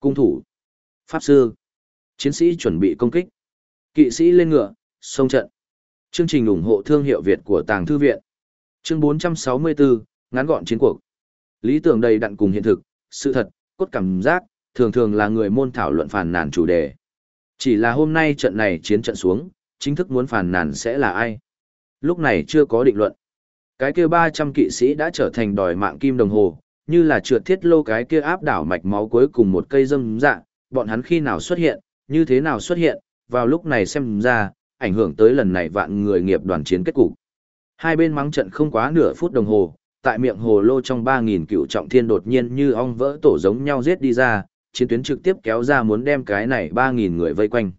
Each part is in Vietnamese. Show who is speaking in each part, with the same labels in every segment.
Speaker 1: Cung thủ. Pháp sư. Chiến sĩ chuẩn bị công kích. Kỵ sĩ lên ngựa, sông trận. Chương trình ủng hộ thương hiệu Việt của Tàng Thư Viện. Chương 464, ngắn gọn chiến cuộc. Lý tưởng đầy đặn cùng hiện thực, sự thật, cốt cảm giác, thường thường là người môn thảo luận phản nàn chủ đề. Chỉ là hôm nay trận này chiến trận xuống, chính thức muốn phản nàn sẽ là ai? Lúc này chưa có định luận. Cái kia 300 kỵ sĩ đã trở thành đòi mạng kim đồng hồ, như là trượt thiết lô cái kia áp đảo mạch máu cuối cùng một cây dâm dạ, bọn hắn khi nào xuất hiện, như thế nào xuất hiện, vào lúc này xem ra, ảnh hưởng tới lần này vạn người nghiệp đoàn chiến kết cục. Hai bên mắng trận không quá nửa phút đồng hồ, tại miệng hồ lô trong 3000 cựu trọng thiên đột nhiên như ong vỡ tổ giống nhau giết đi ra, chiến tuyến trực tiếp kéo ra muốn đem cái này 3000 người vây quanh.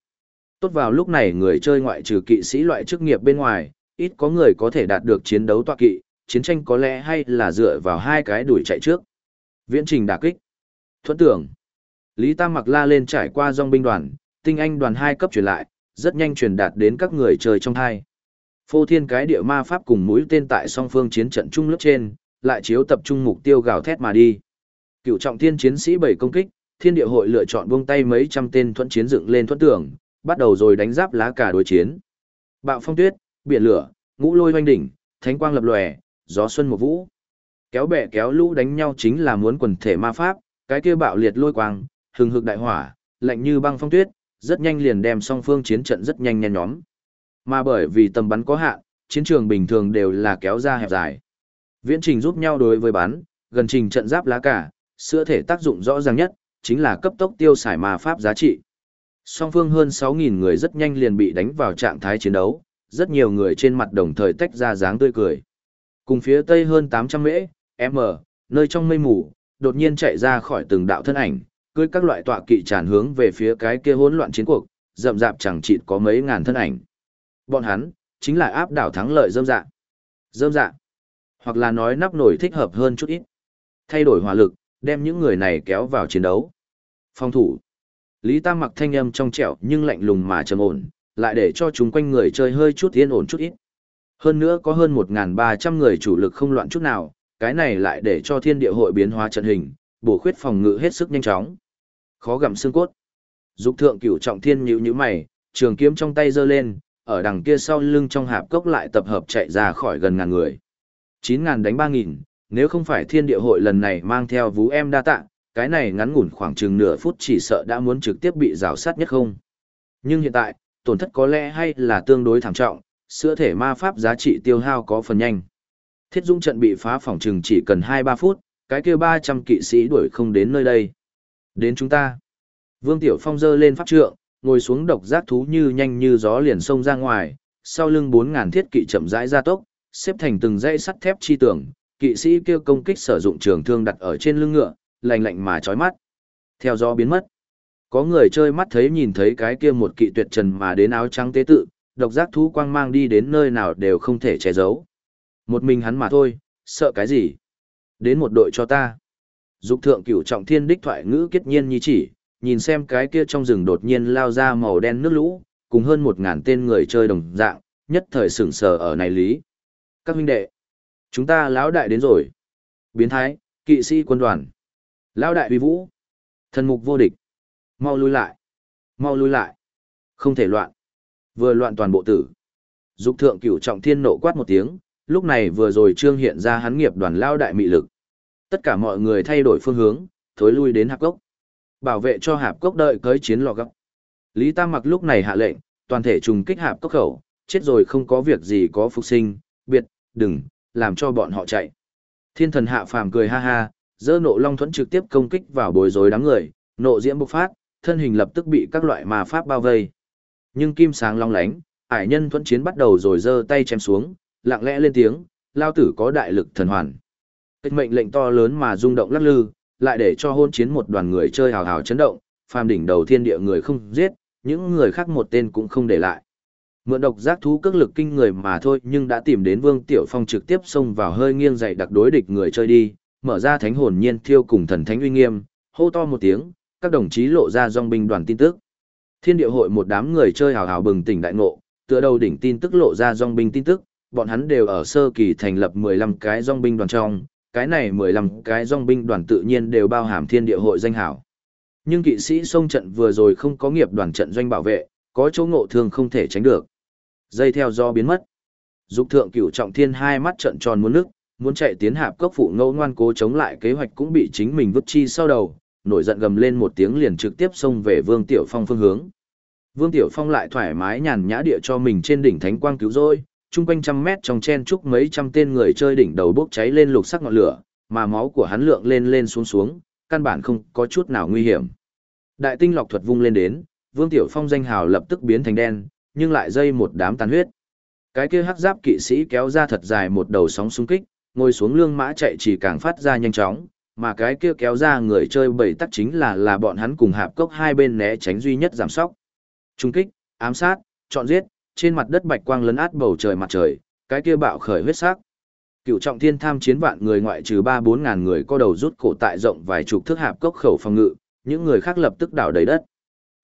Speaker 1: Tốt vào lúc này người chơi ngoại trừ kỵ sĩ loại chức nghiệp bên ngoài, ít có người có thể đạt được chiến đấu tọa kỵ, chiến tranh có lẽ hay là dựa vào hai cái đuổi chạy trước. Viễn trình đả kích. thuận tưởng. Lý Tam mặc la lên trải qua dòng binh đoàn, tinh anh đoàn 2 cấp truyền lại, rất nhanh truyền đạt đến các người chơi trong hai. Phô thiên cái địa ma pháp cùng mũi tên tại song phương chiến trận chung lớp trên, lại chiếu tập trung mục tiêu gào thét mà đi. Cựu trọng thiên chiến sĩ bảy công kích, thiên địa hội lựa chọn buông tay mấy trăm tên thuẫn chiến dựng lên thuẫn tưởng, bắt đầu rồi đánh giáp lá cả đối chiến. Bạo phong tuyết, biển lửa, ngũ lôi hoanh đỉnh, thánh quang lập lòe, gió xuân một vũ. Kéo bè kéo lũ đánh nhau chính là muốn quần thể ma pháp, cái kia bạo liệt lôi quang, hừng hực đại hỏa, lạnh như băng phong tuyết, rất nhanh liền đem song phương chiến trận rất nhanh nhen nhóm. Mà bởi vì tầm bắn có hạn, chiến trường bình thường đều là kéo ra hẹp dài. Viễn trình giúp nhau đối với bắn, gần trình trận giáp lá cả, sữa thể tác dụng rõ ràng nhất, chính là cấp tốc tiêu xài ma pháp giá trị. Song phương hơn 6.000 người rất nhanh liền bị đánh vào trạng thái chiến đấu, rất nhiều người trên mặt đồng thời tách ra dáng tươi cười. Cùng phía tây hơn 800 mễ, m, nơi trong mây mù, đột nhiên chạy ra khỏi từng đạo thân ảnh, cưới các loại tọa kỵ tràn hướng về phía cái kia hỗn loạn chiến cuộc, rậm rạp chẳng chịt có mấy ngàn thân ảnh. Bọn hắn, chính là áp đảo thắng lợi dâm dạ. Dâm dạ. Hoặc là nói nắp nổi thích hợp hơn chút ít. Thay đổi hỏa lực, đem những người này kéo vào chiến đấu. Phòng thủ. Lý Tam mặc thanh âm trong trẻo nhưng lạnh lùng mà trầm ổn, lại để cho chúng quanh người chơi hơi chút yên ổn chút ít. Hơn nữa có hơn 1.300 người chủ lực không loạn chút nào, cái này lại để cho thiên địa hội biến hóa trận hình, bổ khuyết phòng ngự hết sức nhanh chóng. Khó gặm xương cốt. Dục thượng cửu trọng thiên nhíu nhíu mày, trường kiếm trong tay giơ lên, ở đằng kia sau lưng trong hạp cốc lại tập hợp chạy ra khỏi gần ngàn người. 9.000 đánh 3.000, nếu không phải thiên địa hội lần này mang theo vú em đa tạ, cái này ngắn ngủn khoảng chừng nửa phút chỉ sợ đã muốn trực tiếp bị rào sát nhất không. Nhưng hiện tại, tổn thất có lẽ hay là tương đối thảm trọng, sữa thể ma pháp giá trị tiêu hao có phần nhanh. Thiết dung trận bị phá phòng chừng chỉ cần 2-3 phút, cái kia 300 kỵ sĩ đuổi không đến nơi đây. Đến chúng ta. Vương Tiểu Phong dơ lên pháp trượng, ngồi xuống độc giác thú như nhanh như gió liền xông ra ngoài, sau lưng 4.000 thiết kỵ chậm rãi ra tốc, xếp thành từng dãy sắt thép chi tưởng, kỵ sĩ kêu công kích sử dụng trường thương đặt ở trên lưng ngựa, lạnh lạnh mà chói mắt. Theo gió biến mất. Có người chơi mắt thấy nhìn thấy cái kia một kỵ tuyệt trần mà đến áo trắng tế tự, độc giác thú quang mang đi đến nơi nào đều không thể che giấu. Một mình hắn mà thôi, sợ cái gì? Đến một đội cho ta. Dục thượng cửu trọng thiên đích thoại ngữ kết nhiên như chỉ, nhìn xem cái kia trong rừng đột nhiên lao ra màu đen nước lũ, cùng hơn một ngàn tên người chơi đồng dạng, nhất thời sửng sờ ở này lý. Các huynh đệ, chúng ta lão đại đến rồi. Biến thái, kỵ sĩ quân đoàn. Lão đại uy vũ. Thần mục vô địch. Mau lui lại. Mau lui lại. Không thể loạn. Vừa loạn toàn bộ tử. Dục thượng cửu trọng thiên nộ quát một tiếng, lúc này vừa rồi trương hiện ra hắn nghiệp đoàn lao đại mị lực. Tất cả mọi người thay đổi phương hướng, thối lui đến hạp cốc. Bảo vệ cho hạp cốc đợi cới chiến lò gấp. Lý Tam mặc lúc này hạ lệnh, toàn thể trùng kích hạp cốc khẩu, chết rồi không có việc gì có phục sinh, biệt, đừng, làm cho bọn họ chạy. Thiên thần hạ phàm cười ha ha, dơ nộ long thuẫn trực tiếp công kích vào bối rối đám người, nộ diễm bộc phát, thân hình lập tức bị các loại ma pháp bao vây. Nhưng kim sáng long lánh, ải nhân thuẫn chiến bắt đầu rồi giơ tay chém xuống, lặng lẽ lên tiếng, lao tử có đại lực thần hoàn. Cách mệnh lệnh to lớn mà rung động lắc lư, lại để cho hôn chiến một đoàn người chơi hào hào chấn động, phàm đỉnh đầu thiên địa người không giết, những người khác một tên cũng không để lại. Mượn độc giác thú cước lực kinh người mà thôi nhưng đã tìm đến Vương Tiểu Phong trực tiếp xông vào hơi nghiêng dày đặc đối địch người chơi đi, mở ra thánh hồn nhiên thiêu cùng thần thánh uy nghiêm, hô to một tiếng, các đồng chí lộ ra dòng binh đoàn tin tức. Thiên địa hội một đám người chơi hào hào bừng tỉnh đại ngộ, tựa đầu đỉnh tin tức lộ ra dòng binh tin tức, bọn hắn đều ở sơ kỳ thành lập 15 cái dòng binh đoàn trong, cái này 15 cái dòng binh đoàn tự nhiên đều bao hàm thiên địa hội danh hảo. Nhưng kỵ sĩ sông trận vừa rồi không có nghiệp đoàn trận doanh bảo vệ, có chỗ ngộ thương không thể tránh được. Dây theo do biến mất. Dục thượng cửu trọng thiên hai mắt trận tròn muốn nước, muốn chạy tiến hạp cốc phụ ngẫu ngoan cố chống lại kế hoạch cũng bị chính mình vứt chi sau đầu, nổi giận gầm lên một tiếng liền trực tiếp xông về Vương Tiểu Phong phương hướng. Vương Tiểu Phong lại thoải mái nhàn nhã địa cho mình trên đỉnh thánh quang cứu rồi. chung quanh trăm mét trong chen chúc mấy trăm tên người chơi đỉnh đầu bốc cháy lên lục sắc ngọn lửa, mà máu của hắn lượng lên lên xuống xuống, căn bản không có chút nào nguy hiểm. Đại tinh lọc thuật vung lên đến, Vương Tiểu Phong danh hào lập tức biến thành đen, nhưng lại dây một đám tàn huyết. Cái kia hắc giáp kỵ sĩ kéo ra thật dài một đầu sóng xung kích, ngồi xuống lương mã chạy chỉ càng phát ra nhanh chóng, mà cái kia kéo ra người chơi bảy tắc chính là là bọn hắn cùng hạp cốc hai bên né tránh duy nhất giảm sóc. Trung kích, ám sát, chọn giết, trên mặt đất bạch quang lấn át bầu trời mặt trời, cái kia bạo khởi huyết sắc. Cựu trọng thiên tham chiến vạn người ngoại trừ ba bốn ngàn người co đầu rút cổ tại rộng vài chục thước hạp cốc khẩu phòng ngự, những người khác lập tức đảo đầy đất.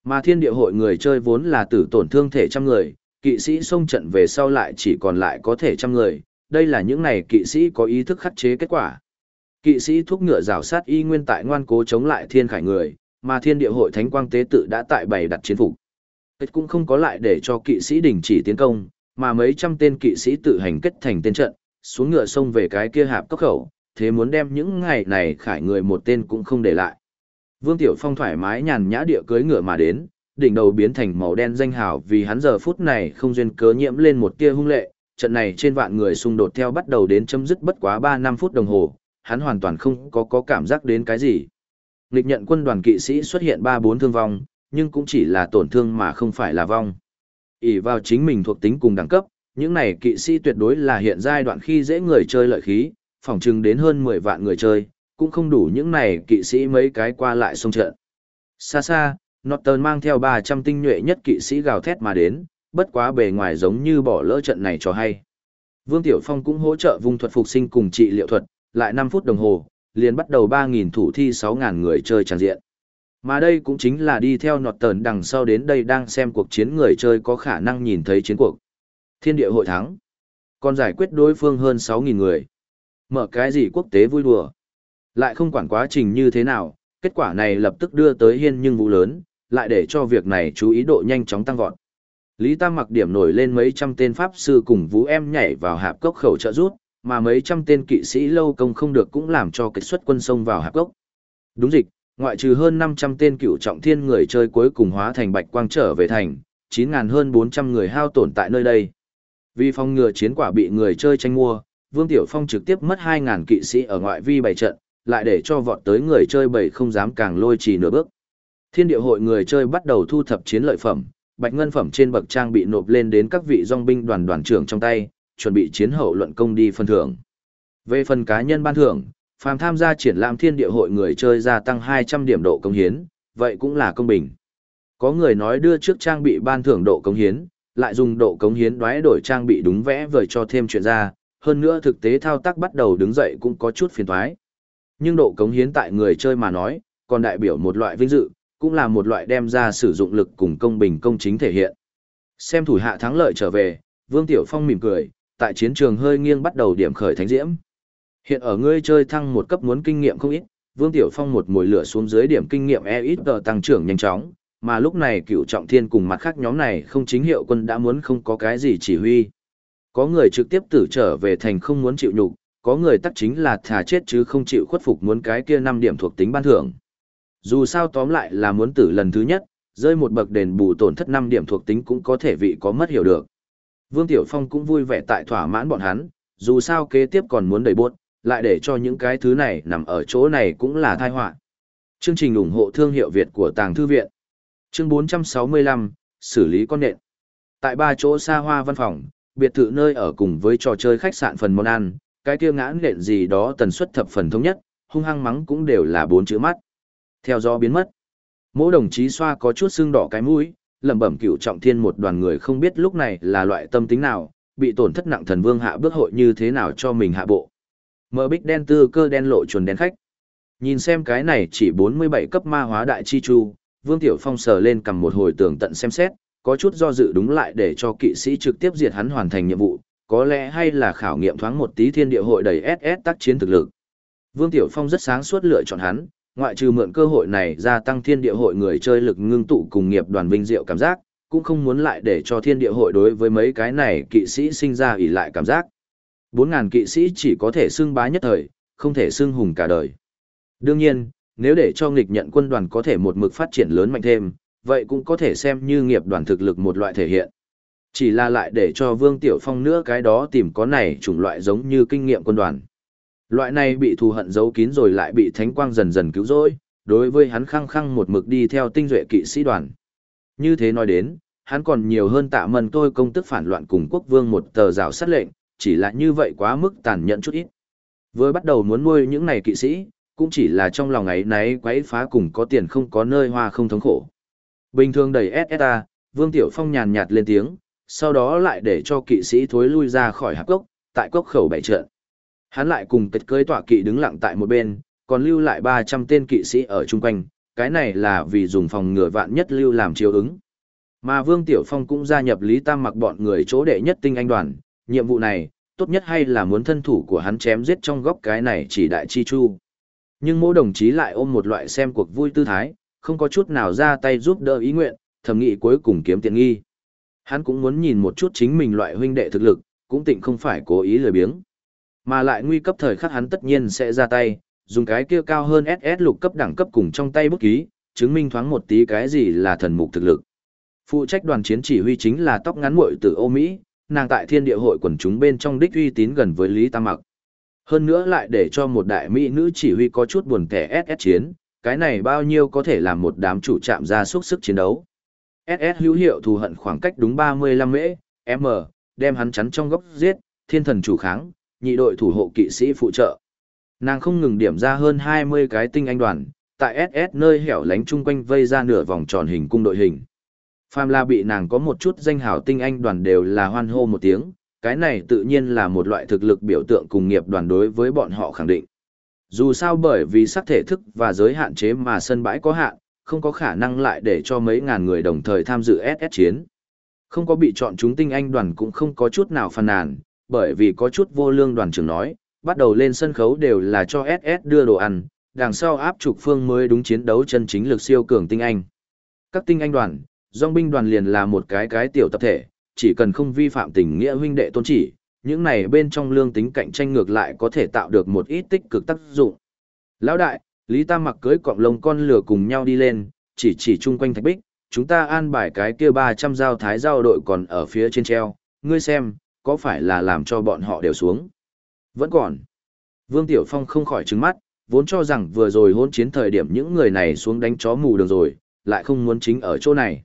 Speaker 1: Mà thiên địa hội người chơi vốn là tử tổn thương thể trăm người, kỵ sĩ xông trận về sau lại chỉ còn lại có thể trăm người, đây là những này kỵ sĩ có ý thức khắc chế kết quả. Kỵ sĩ thuốc ngựa rào sát y nguyên tại ngoan cố chống lại thiên khải người, mà thiên địa hội thánh quang tế tự đã tại bày đặt chiến phục. Kết cũng không có lại để cho kỵ sĩ đình chỉ tiến công, mà mấy trăm tên kỵ sĩ tự hành kết thành tên trận, xuống ngựa xông về cái kia hạp cốc khẩu, thế muốn đem những ngày này khải người một tên cũng không để lại. Vương Tiểu Phong thoải mái nhàn nhã địa cưới ngựa mà đến, đỉnh đầu biến thành màu đen danh hào vì hắn giờ phút này không duyên cớ nhiễm lên một tia hung lệ, trận này trên vạn người xung đột theo bắt đầu đến chấm dứt bất quá 3 năm phút đồng hồ, hắn hoàn toàn không có có cảm giác đến cái gì. Nghịch nhận quân đoàn kỵ sĩ xuất hiện 3-4 thương vong, nhưng cũng chỉ là tổn thương mà không phải là vong. ỷ vào chính mình thuộc tính cùng đẳng cấp, những này kỵ sĩ tuyệt đối là hiện giai đoạn khi dễ người chơi lợi khí, phỏng chừng đến hơn 10 vạn người chơi, cũng không đủ những này kỵ sĩ mấy cái qua lại sông trận. Xa xa, Norton mang theo 300 tinh nhuệ nhất kỵ sĩ gào thét mà đến, bất quá bề ngoài giống như bỏ lỡ trận này cho hay. Vương Tiểu Phong cũng hỗ trợ vung thuật phục sinh cùng trị liệu thuật, lại 5 phút đồng hồ, liền bắt đầu 3.000 thủ thi 6.000 người chơi tràn diện. Mà đây cũng chính là đi theo nọt tờn đằng sau đến đây đang xem cuộc chiến người chơi có khả năng nhìn thấy chiến cuộc. Thiên địa hội thắng. Còn giải quyết đối phương hơn 6.000 người. Mở cái gì quốc tế vui đùa. Lại không quản quá trình như thế nào, kết quả này lập tức đưa tới hiên nhưng vụ lớn, lại để cho việc này chú ý độ nhanh chóng tăng vọt. Lý Tam mặc điểm nổi lên mấy trăm tên pháp sư cùng vũ em nhảy vào hạp cốc khẩu trợ rút, mà mấy trăm tên kỵ sĩ lâu công không được cũng làm cho kịch xuất quân sông vào hạp gốc. Đúng dịch, ngoại trừ hơn 500 tên cựu trọng thiên người chơi cuối cùng hóa thành bạch quang trở về thành, 9.000 hơn 400 người hao tổn tại nơi đây. Vì phòng ngừa chiến quả bị người chơi tranh mua, Vương Tiểu Phong trực tiếp mất 2.000 kỵ sĩ ở ngoại vi bày trận, lại để cho vọt tới người chơi bảy không dám càng lôi trì nửa bước. Thiên địa hội người chơi bắt đầu thu thập chiến lợi phẩm, bạch ngân phẩm trên bậc trang bị nộp lên đến các vị dòng binh đoàn đoàn trưởng trong tay, chuẩn bị chiến hậu luận công đi phân thưởng. Về phần cá nhân ban thưởng, phàm tham gia triển lãm thiên địa hội người chơi gia tăng 200 điểm độ công hiến, vậy cũng là công bình. Có người nói đưa trước trang bị ban thưởng độ công hiến, lại dùng độ công hiến đoái đổi trang bị đúng vẽ vời cho thêm chuyện ra, hơn nữa thực tế thao tác bắt đầu đứng dậy cũng có chút phiền toái. Nhưng độ cống hiến tại người chơi mà nói, còn đại biểu một loại vinh dự, cũng là một loại đem ra sử dụng lực cùng công bình công chính thể hiện. Xem thủ hạ thắng lợi trở về, Vương Tiểu Phong mỉm cười, tại chiến trường hơi nghiêng bắt đầu điểm khởi thánh diễm. Hiện ở ngươi chơi thăng một cấp muốn kinh nghiệm không ít, Vương Tiểu Phong một mùi lửa xuống dưới điểm kinh nghiệm e ít tăng trưởng nhanh chóng, mà lúc này cựu trọng thiên cùng mặt khác nhóm này không chính hiệu quân đã muốn không có cái gì chỉ huy. Có người trực tiếp tử trở về thành không muốn chịu nhục, có người tắc chính là thà chết chứ không chịu khuất phục muốn cái kia năm điểm thuộc tính ban thưởng. Dù sao tóm lại là muốn tử lần thứ nhất, rơi một bậc đền bù tổn thất năm điểm thuộc tính cũng có thể vị có mất hiểu được. Vương Tiểu Phong cũng vui vẻ tại thỏa mãn bọn hắn, dù sao kế tiếp còn muốn đẩy buốt, lại để cho những cái thứ này nằm ở chỗ này cũng là tai họa. Chương trình ủng hộ thương hiệu Việt của Tàng Thư Viện Chương 465, xử lý con nện. Tại ba chỗ xa hoa văn phòng, biệt thự nơi ở cùng với trò chơi khách sạn phần món ăn, cái kia ngã nện gì đó tần suất thập phần thống nhất, hung hăng mắng cũng đều là bốn chữ mắt. Theo gió biến mất. Mỗi đồng chí xoa có chút sưng đỏ cái mũi, lẩm bẩm cửu trọng thiên một đoàn người không biết lúc này là loại tâm tính nào, bị tổn thất nặng thần vương hạ bước hội như thế nào cho mình hạ bộ. Mở bích đen tư cơ đen lộ chuồn đen khách. Nhìn xem cái này chỉ 47 cấp ma hóa đại chi chu, Vương Tiểu Phong sờ lên cầm một hồi tưởng tận xem xét, có chút do dự đúng lại để cho kỵ sĩ trực tiếp diệt hắn hoàn thành nhiệm vụ, có lẽ hay là khảo nghiệm thoáng một tí thiên địa hội đầy SS tác chiến thực lực. Vương Tiểu Phong rất sáng suốt lựa chọn hắn, ngoại trừ mượn cơ hội này gia tăng thiên địa hội người chơi lực ngưng tụ cùng nghiệp đoàn vinh diệu cảm giác, cũng không muốn lại để cho thiên địa hội đối với mấy cái này kỵ sĩ sinh ra ỷ lại cảm giác. 4.000 kỵ sĩ chỉ có thể xưng bá nhất thời, không thể xưng hùng cả đời. Đương nhiên, nếu để cho nghịch nhận quân đoàn có thể một mực phát triển lớn mạnh thêm, vậy cũng có thể xem như nghiệp đoàn thực lực một loại thể hiện. Chỉ là lại để cho Vương Tiểu Phong nữa cái đó tìm có này chủng loại giống như kinh nghiệm quân đoàn. Loại này bị thù hận giấu kín rồi lại bị thánh quang dần dần cứu rỗi, đối với hắn khăng khăng một mực đi theo tinh duệ kỵ sĩ đoàn. Như thế nói đến, hắn còn nhiều hơn tạ mần tôi công tức phản loạn cùng quốc vương một tờ rào sát lệnh, chỉ là như vậy quá mức tàn nhẫn chút ít. Với bắt đầu muốn nuôi những này kỵ sĩ, cũng chỉ là trong lòng ấy náy quấy phá cùng có tiền không có nơi hoa không thống khổ. Bình thường đầy SSA, Vương Tiểu Phong nhàn nhạt lên tiếng, sau đó lại để cho kỵ sĩ thối lui ra khỏi hạp cốc, tại cốc khẩu bảy trận. Hắn lại cùng tịch cưới tọa kỵ đứng lặng tại một bên, còn lưu lại 300 tên kỵ sĩ ở chung quanh, cái này là vì dùng phòng ngừa vạn nhất lưu làm chiếu ứng. Mà Vương Tiểu Phong cũng gia nhập Lý Tam mặc bọn người chỗ đệ nhất tinh anh đoàn, nhiệm vụ này, tốt nhất hay là muốn thân thủ của hắn chém giết trong góc cái này chỉ đại chi chu. Nhưng mỗi đồng chí lại ôm một loại xem cuộc vui tư thái, không có chút nào ra tay giúp đỡ ý nguyện, thầm nghĩ cuối cùng kiếm tiện nghi. Hắn cũng muốn nhìn một chút chính mình loại huynh đệ thực lực, cũng tịnh không phải cố ý lười biếng. Mà lại nguy cấp thời khắc hắn tất nhiên sẽ ra tay, dùng cái kia cao hơn SS lục cấp đẳng cấp cùng trong tay bút ký, chứng minh thoáng một tí cái gì là thần mục thực lực. Phụ trách đoàn chiến chỉ huy chính là tóc ngắn muội từ Âu Mỹ, nàng tại thiên địa hội quần chúng bên trong đích uy tín gần với Lý Tam Mặc. Hơn nữa lại để cho một đại mỹ nữ chỉ huy có chút buồn kẻ SS chiến, cái này bao nhiêu có thể làm một đám chủ chạm ra suốt sức chiến đấu. SS hữu hiệu thù hận khoảng cách đúng 35 mễ, M, đem hắn chắn trong góc giết, thiên thần chủ kháng, nhị đội thủ hộ kỵ sĩ phụ trợ. Nàng không ngừng điểm ra hơn 20 cái tinh anh đoàn, tại SS nơi hẻo lánh chung quanh vây ra nửa vòng tròn hình cung đội hình. Phàm La bị nàng có một chút danh hảo tinh anh đoàn đều là hoan hô một tiếng, cái này tự nhiên là một loại thực lực biểu tượng cùng nghiệp đoàn đối với bọn họ khẳng định. Dù sao bởi vì sắc thể thức và giới hạn chế mà sân bãi có hạn, không có khả năng lại để cho mấy ngàn người đồng thời tham dự SS chiến. Không có bị chọn chúng tinh anh đoàn cũng không có chút nào phàn nàn, bởi vì có chút vô lương đoàn trưởng nói, bắt đầu lên sân khấu đều là cho SS đưa đồ ăn, đằng sau áp trục phương mới đúng chiến đấu chân chính lực siêu cường tinh anh. Các tinh anh đoàn, dòng binh đoàn liền là một cái cái tiểu tập thể, chỉ cần không vi phạm tình nghĩa huynh đệ tôn chỉ, những này bên trong lương tính cạnh tranh ngược lại có thể tạo được một ít tích cực tác dụng. Lão đại, Lý Tam mặc cưới cọng lông con lửa cùng nhau đi lên, chỉ chỉ chung quanh thạch bích, chúng ta an bài cái kia 300 giao thái giao đội còn ở phía trên treo, ngươi xem, có phải là làm cho bọn họ đều xuống? Vẫn còn. Vương Tiểu Phong không khỏi trứng mắt, vốn cho rằng vừa rồi hôn chiến thời điểm những người này xuống đánh chó mù đường rồi, lại không muốn chính ở chỗ này.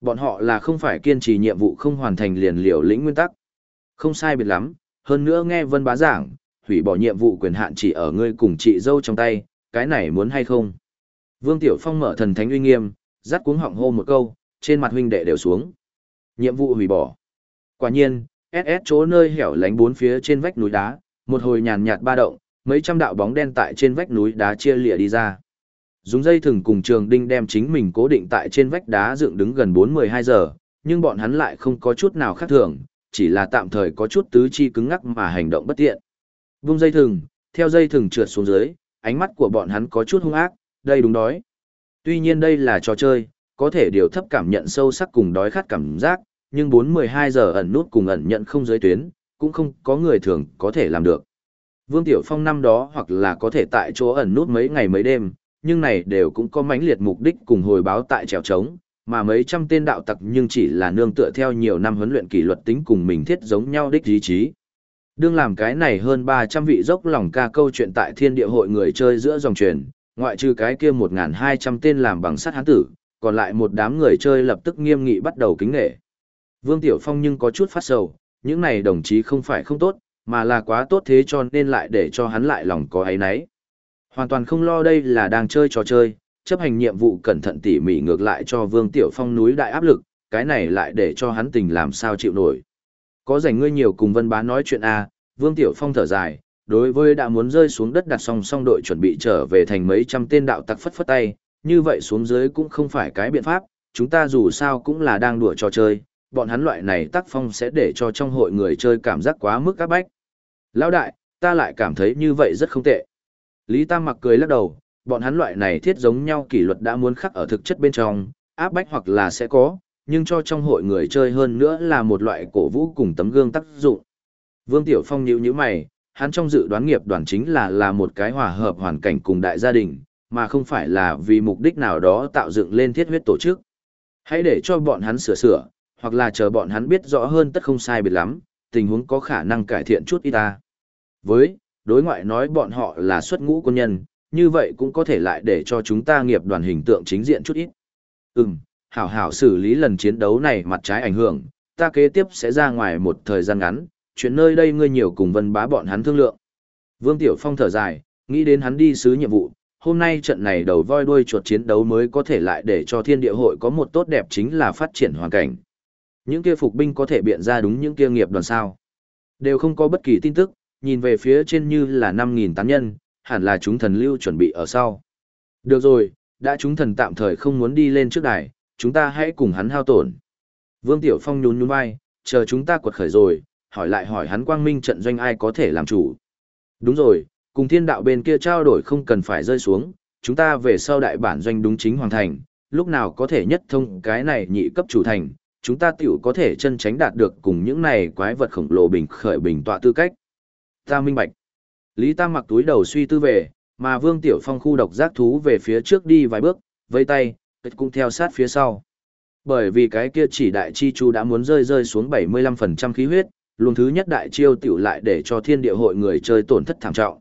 Speaker 1: Bọn họ là không phải kiên trì nhiệm vụ không hoàn thành liền liều lĩnh nguyên tắc. Không sai biệt lắm, hơn nữa nghe Vân Bá giảng, hủy bỏ nhiệm vụ quyền hạn chỉ ở ngươi cùng chị dâu trong tay, cái này muốn hay không? Vương Tiểu Phong mở thần thánh uy nghiêm, dắt cuống họng hô một câu, trên mặt huynh đệ đều xuống. Nhiệm vụ hủy bỏ. Quả nhiên, SS chỗ nơi hẻo lánh bốn phía trên vách núi đá, một hồi nhàn nhạt ba động, mấy trăm đạo bóng đen tại trên vách núi đá chia lìa đi ra. Dùng dây thừng cùng trường đinh đem chính mình cố định tại trên vách đá dựng đứng gần 4-12 giờ, nhưng bọn hắn lại không có chút nào khác thường, chỉ là tạm thời có chút tứ chi cứng ngắc mà hành động bất tiện. Vung dây thừng, theo dây thừng trượt xuống dưới, ánh mắt của bọn hắn có chút hung ác, đây đúng đói. Tuy nhiên đây là trò chơi, có thể điều thấp cảm nhận sâu sắc cùng đói khát cảm giác, nhưng 4-12 giờ ẩn nút cùng ẩn nhận không giới tuyến, cũng không có người thường có thể làm được. Vương Tiểu Phong năm đó hoặc là có thể tại chỗ ẩn nút mấy ngày mấy đêm, nhưng này đều cũng có mãnh liệt mục đích cùng hồi báo tại trèo trống, mà mấy trăm tên đạo tặc nhưng chỉ là nương tựa theo nhiều năm huấn luyện kỷ luật tính cùng mình thiết giống nhau đích ý chí. Đương làm cái này hơn 300 vị dốc lòng ca câu chuyện tại thiên địa hội người chơi giữa dòng truyền, ngoại trừ cái kia 1.200 tên làm bằng sắt hán tử, còn lại một đám người chơi lập tức nghiêm nghị bắt đầu kính nghệ. Vương Tiểu Phong nhưng có chút phát sầu, những này đồng chí không phải không tốt, mà là quá tốt thế cho nên lại để cho hắn lại lòng có ấy nấy. Hoàn toàn không lo đây là đang chơi trò chơi, chấp hành nhiệm vụ cẩn thận tỉ mỉ ngược lại cho Vương Tiểu Phong núi đại áp lực, cái này lại để cho hắn tình làm sao chịu nổi. Có rảnh ngươi nhiều cùng Vân Bá nói chuyện à, Vương Tiểu Phong thở dài, đối với đã muốn rơi xuống đất đặt song song đội chuẩn bị trở về thành mấy trăm tên đạo tặc phất phất tay, như vậy xuống dưới cũng không phải cái biện pháp, chúng ta dù sao cũng là đang đùa trò chơi, bọn hắn loại này tác phong sẽ để cho trong hội người chơi cảm giác quá mức các bách. Lão đại, ta lại cảm thấy như vậy rất không tệ. Lý Tam mặc cười lắc đầu, bọn hắn loại này thiết giống nhau kỷ luật đã muốn khắc ở thực chất bên trong, áp bách hoặc là sẽ có, nhưng cho trong hội người chơi hơn nữa là một loại cổ vũ cùng tấm gương tác dụng. Vương Tiểu Phong nhíu nhíu mày, hắn trong dự đoán nghiệp đoàn chính là là một cái hòa hợp hoàn cảnh cùng đại gia đình, mà không phải là vì mục đích nào đó tạo dựng lên thiết huyết tổ chức. Hãy để cho bọn hắn sửa sửa, hoặc là chờ bọn hắn biết rõ hơn tất không sai biệt lắm, tình huống có khả năng cải thiện chút ít ta. Với, đối ngoại nói bọn họ là xuất ngũ quân nhân, như vậy cũng có thể lại để cho chúng ta nghiệp đoàn hình tượng chính diện chút ít. Ừm, hảo hảo xử lý lần chiến đấu này mặt trái ảnh hưởng, ta kế tiếp sẽ ra ngoài một thời gian ngắn, chuyện nơi đây ngươi nhiều cùng vân bá bọn hắn thương lượng. Vương Tiểu Phong thở dài, nghĩ đến hắn đi sứ nhiệm vụ, hôm nay trận này đầu voi đuôi chuột chiến đấu mới có thể lại để cho thiên địa hội có một tốt đẹp chính là phát triển hoàn cảnh. Những kia phục binh có thể biện ra đúng những kia nghiệp đoàn sao. Đều không có bất kỳ tin tức, nhìn về phía trên như là 5.000 tán nhân, hẳn là chúng thần lưu chuẩn bị ở sau. Được rồi, đã chúng thần tạm thời không muốn đi lên trước đài, chúng ta hãy cùng hắn hao tổn. Vương Tiểu Phong nhún nhún vai, chờ chúng ta quật khởi rồi, hỏi lại hỏi hắn quang minh trận doanh ai có thể làm chủ. Đúng rồi, cùng thiên đạo bên kia trao đổi không cần phải rơi xuống, chúng ta về sau đại bản doanh đúng chính hoàng thành, lúc nào có thể nhất thông cái này nhị cấp chủ thành, chúng ta tiểu có thể chân tránh đạt được cùng những này quái vật khổng lồ bình khởi bình tọa tư cách. Ta minh bạch. Lý Tam mặc túi đầu suy tư về, mà Vương Tiểu Phong khu độc giác thú về phía trước đi vài bước, vây tay, cũng theo sát phía sau. Bởi vì cái kia chỉ đại chi chu đã muốn rơi rơi xuống 75% khí huyết, luồng thứ nhất đại chiêu tiểu lại để cho thiên địa hội người chơi tổn thất thảm trọng.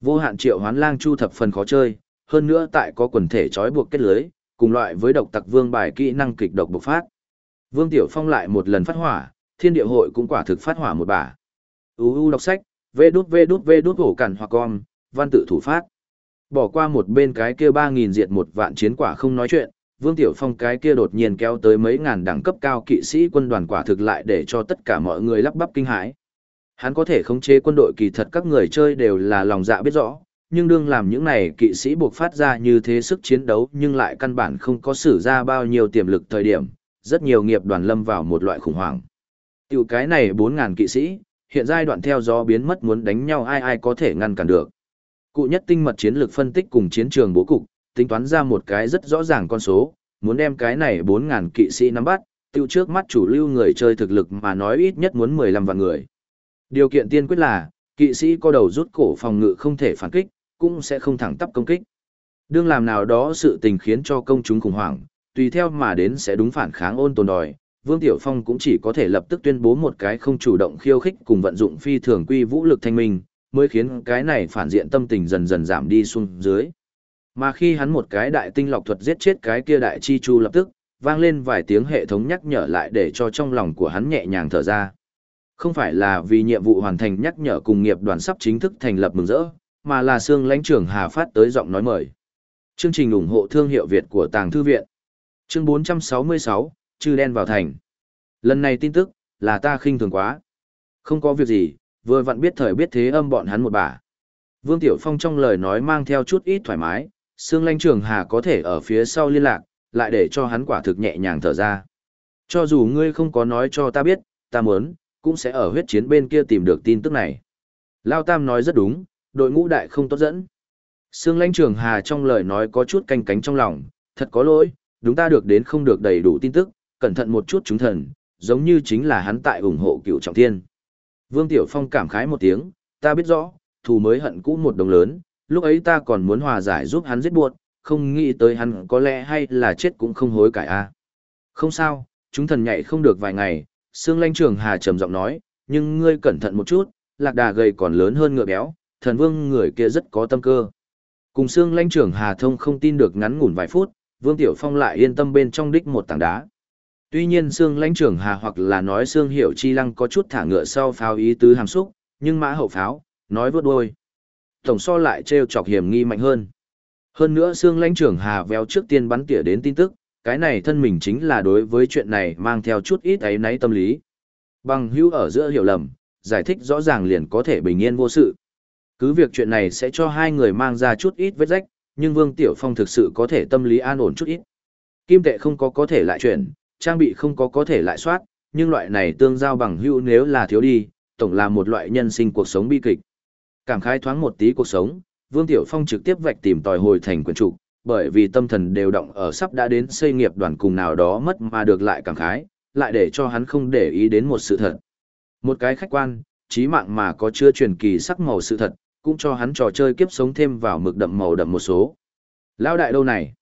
Speaker 1: Vô hạn triệu hoán lang chu thập phần khó chơi, hơn nữa tại có quần thể trói buộc kết lưới, cùng loại với độc tặc vương bài kỹ năng kịch độc bộc phát. Vương Tiểu Phong lại một lần phát hỏa, thiên địa hội cũng quả thực phát hỏa một bả. UU đọc sách, vê đút vê đút vê đút hổ cản hoặc con, văn tự thủ phát. Bỏ qua một bên cái kia 3.000 diệt một vạn chiến quả không nói chuyện, Vương Tiểu Phong cái kia đột nhiên kéo tới mấy ngàn đẳng cấp cao kỵ sĩ quân đoàn quả thực lại để cho tất cả mọi người lắp bắp kinh hãi. Hắn có thể khống chế quân đội kỳ thật các người chơi đều là lòng dạ biết rõ, nhưng đương làm những này kỵ sĩ buộc phát ra như thế sức chiến đấu nhưng lại căn bản không có sử ra bao nhiêu tiềm lực thời điểm, rất nhiều nghiệp đoàn lâm vào một loại khủng hoảng. Tiểu cái này 4.000 kỵ sĩ, hiện giai đoạn theo gió biến mất muốn đánh nhau ai ai có thể ngăn cản được. Cụ nhất tinh mật chiến lược phân tích cùng chiến trường bố cục, tính toán ra một cái rất rõ ràng con số, muốn đem cái này 4.000 kỵ sĩ nắm bắt, tiêu trước mắt chủ lưu người chơi thực lực mà nói ít nhất muốn 15 vạn người. Điều kiện tiên quyết là, kỵ sĩ có đầu rút cổ phòng ngự không thể phản kích, cũng sẽ không thẳng tắp công kích. Đương làm nào đó sự tình khiến cho công chúng khủng hoảng, tùy theo mà đến sẽ đúng phản kháng ôn tồn đòi, Vương Tiểu Phong cũng chỉ có thể lập tức tuyên bố một cái không chủ động khiêu khích cùng vận dụng phi thường quy vũ lực thanh minh, mới khiến cái này phản diện tâm tình dần dần giảm đi xuống dưới. Mà khi hắn một cái đại tinh lọc thuật giết chết cái kia đại chi chu lập tức, vang lên vài tiếng hệ thống nhắc nhở lại để cho trong lòng của hắn nhẹ nhàng thở ra. Không phải là vì nhiệm vụ hoàn thành nhắc nhở cùng nghiệp đoàn sắp chính thức thành lập mừng rỡ, mà là xương lãnh trưởng Hà Phát tới giọng nói mời. Chương trình ủng hộ thương hiệu Việt của Tàng Thư Viện. Chương 466, Chư đen vào thành. Lần này tin tức, là ta khinh thường quá. Không có việc gì, vừa vặn biết thời biết thế âm bọn hắn một bà. Vương Tiểu Phong trong lời nói mang theo chút ít thoải mái, xương lanh trường Hà có thể ở phía sau liên lạc, lại để cho hắn quả thực nhẹ nhàng thở ra. Cho dù ngươi không có nói cho ta biết, ta muốn, cũng sẽ ở huyết chiến bên kia tìm được tin tức này. Lao Tam nói rất đúng, đội ngũ đại không tốt dẫn. Sương lãnh trường Hà trong lời nói có chút canh cánh trong lòng, thật có lỗi, đúng ta được đến không được đầy đủ tin tức, cẩn thận một chút chúng thần, giống như chính là hắn tại ủng hộ cựu trọng thiên. Vương Tiểu Phong cảm khái một tiếng, ta biết rõ, thù mới hận cũ một đồng lớn, lúc ấy ta còn muốn hòa giải giúp hắn giết buộc, không nghĩ tới hắn có lẽ hay là chết cũng không hối cải a. À. Không sao, chúng thần nhảy không được vài ngày, Sương Lanh Trường Hà trầm giọng nói, nhưng ngươi cẩn thận một chút, lạc đà gầy còn lớn hơn ngựa béo, thần vương người kia rất có tâm cơ. Cùng Sương Lanh Trường Hà thông không tin được ngắn ngủn vài phút, Vương Tiểu Phong lại yên tâm bên trong đích một tảng đá. Tuy nhiên Sương Lãnh Trường Hà hoặc là nói Sương Hiểu Chi Lăng có chút thả ngựa sau pháo ý tứ hàm xúc, nhưng mã hậu pháo, nói vớt đuôi. Tổng so lại trêu chọc hiểm nghi mạnh hơn. Hơn nữa Sương Lãnh Trường Hà véo trước tiên bắn tỉa đến tin tức, cái này thân mình chính là đối với chuyện này mang theo chút ít ấy náy tâm lý. Bằng hữu ở giữa hiểu lầm, giải thích rõ ràng liền có thể bình yên vô sự. Cứ việc chuyện này sẽ cho hai người mang ra chút ít vết rách, nhưng Vương Tiểu Phong thực sự có thể tâm lý an ổn chút ít. Kim tệ không có có thể lại chuyển, trang bị không có có thể lại soát, nhưng loại này tương giao bằng hữu nếu là thiếu đi, tổng là một loại nhân sinh cuộc sống bi kịch. Cảm khái thoáng một tí cuộc sống, Vương Tiểu Phong trực tiếp vạch tìm tòi hồi thành quyển trục, bởi vì tâm thần đều động ở sắp đã đến xây nghiệp đoàn cùng nào đó mất mà được lại cảm khái, lại để cho hắn không để ý đến một sự thật. Một cái khách quan, trí mạng mà có chưa truyền kỳ sắc màu sự thật, cũng cho hắn trò chơi kiếp sống thêm vào mực đậm màu đậm một số. Lão đại đâu này?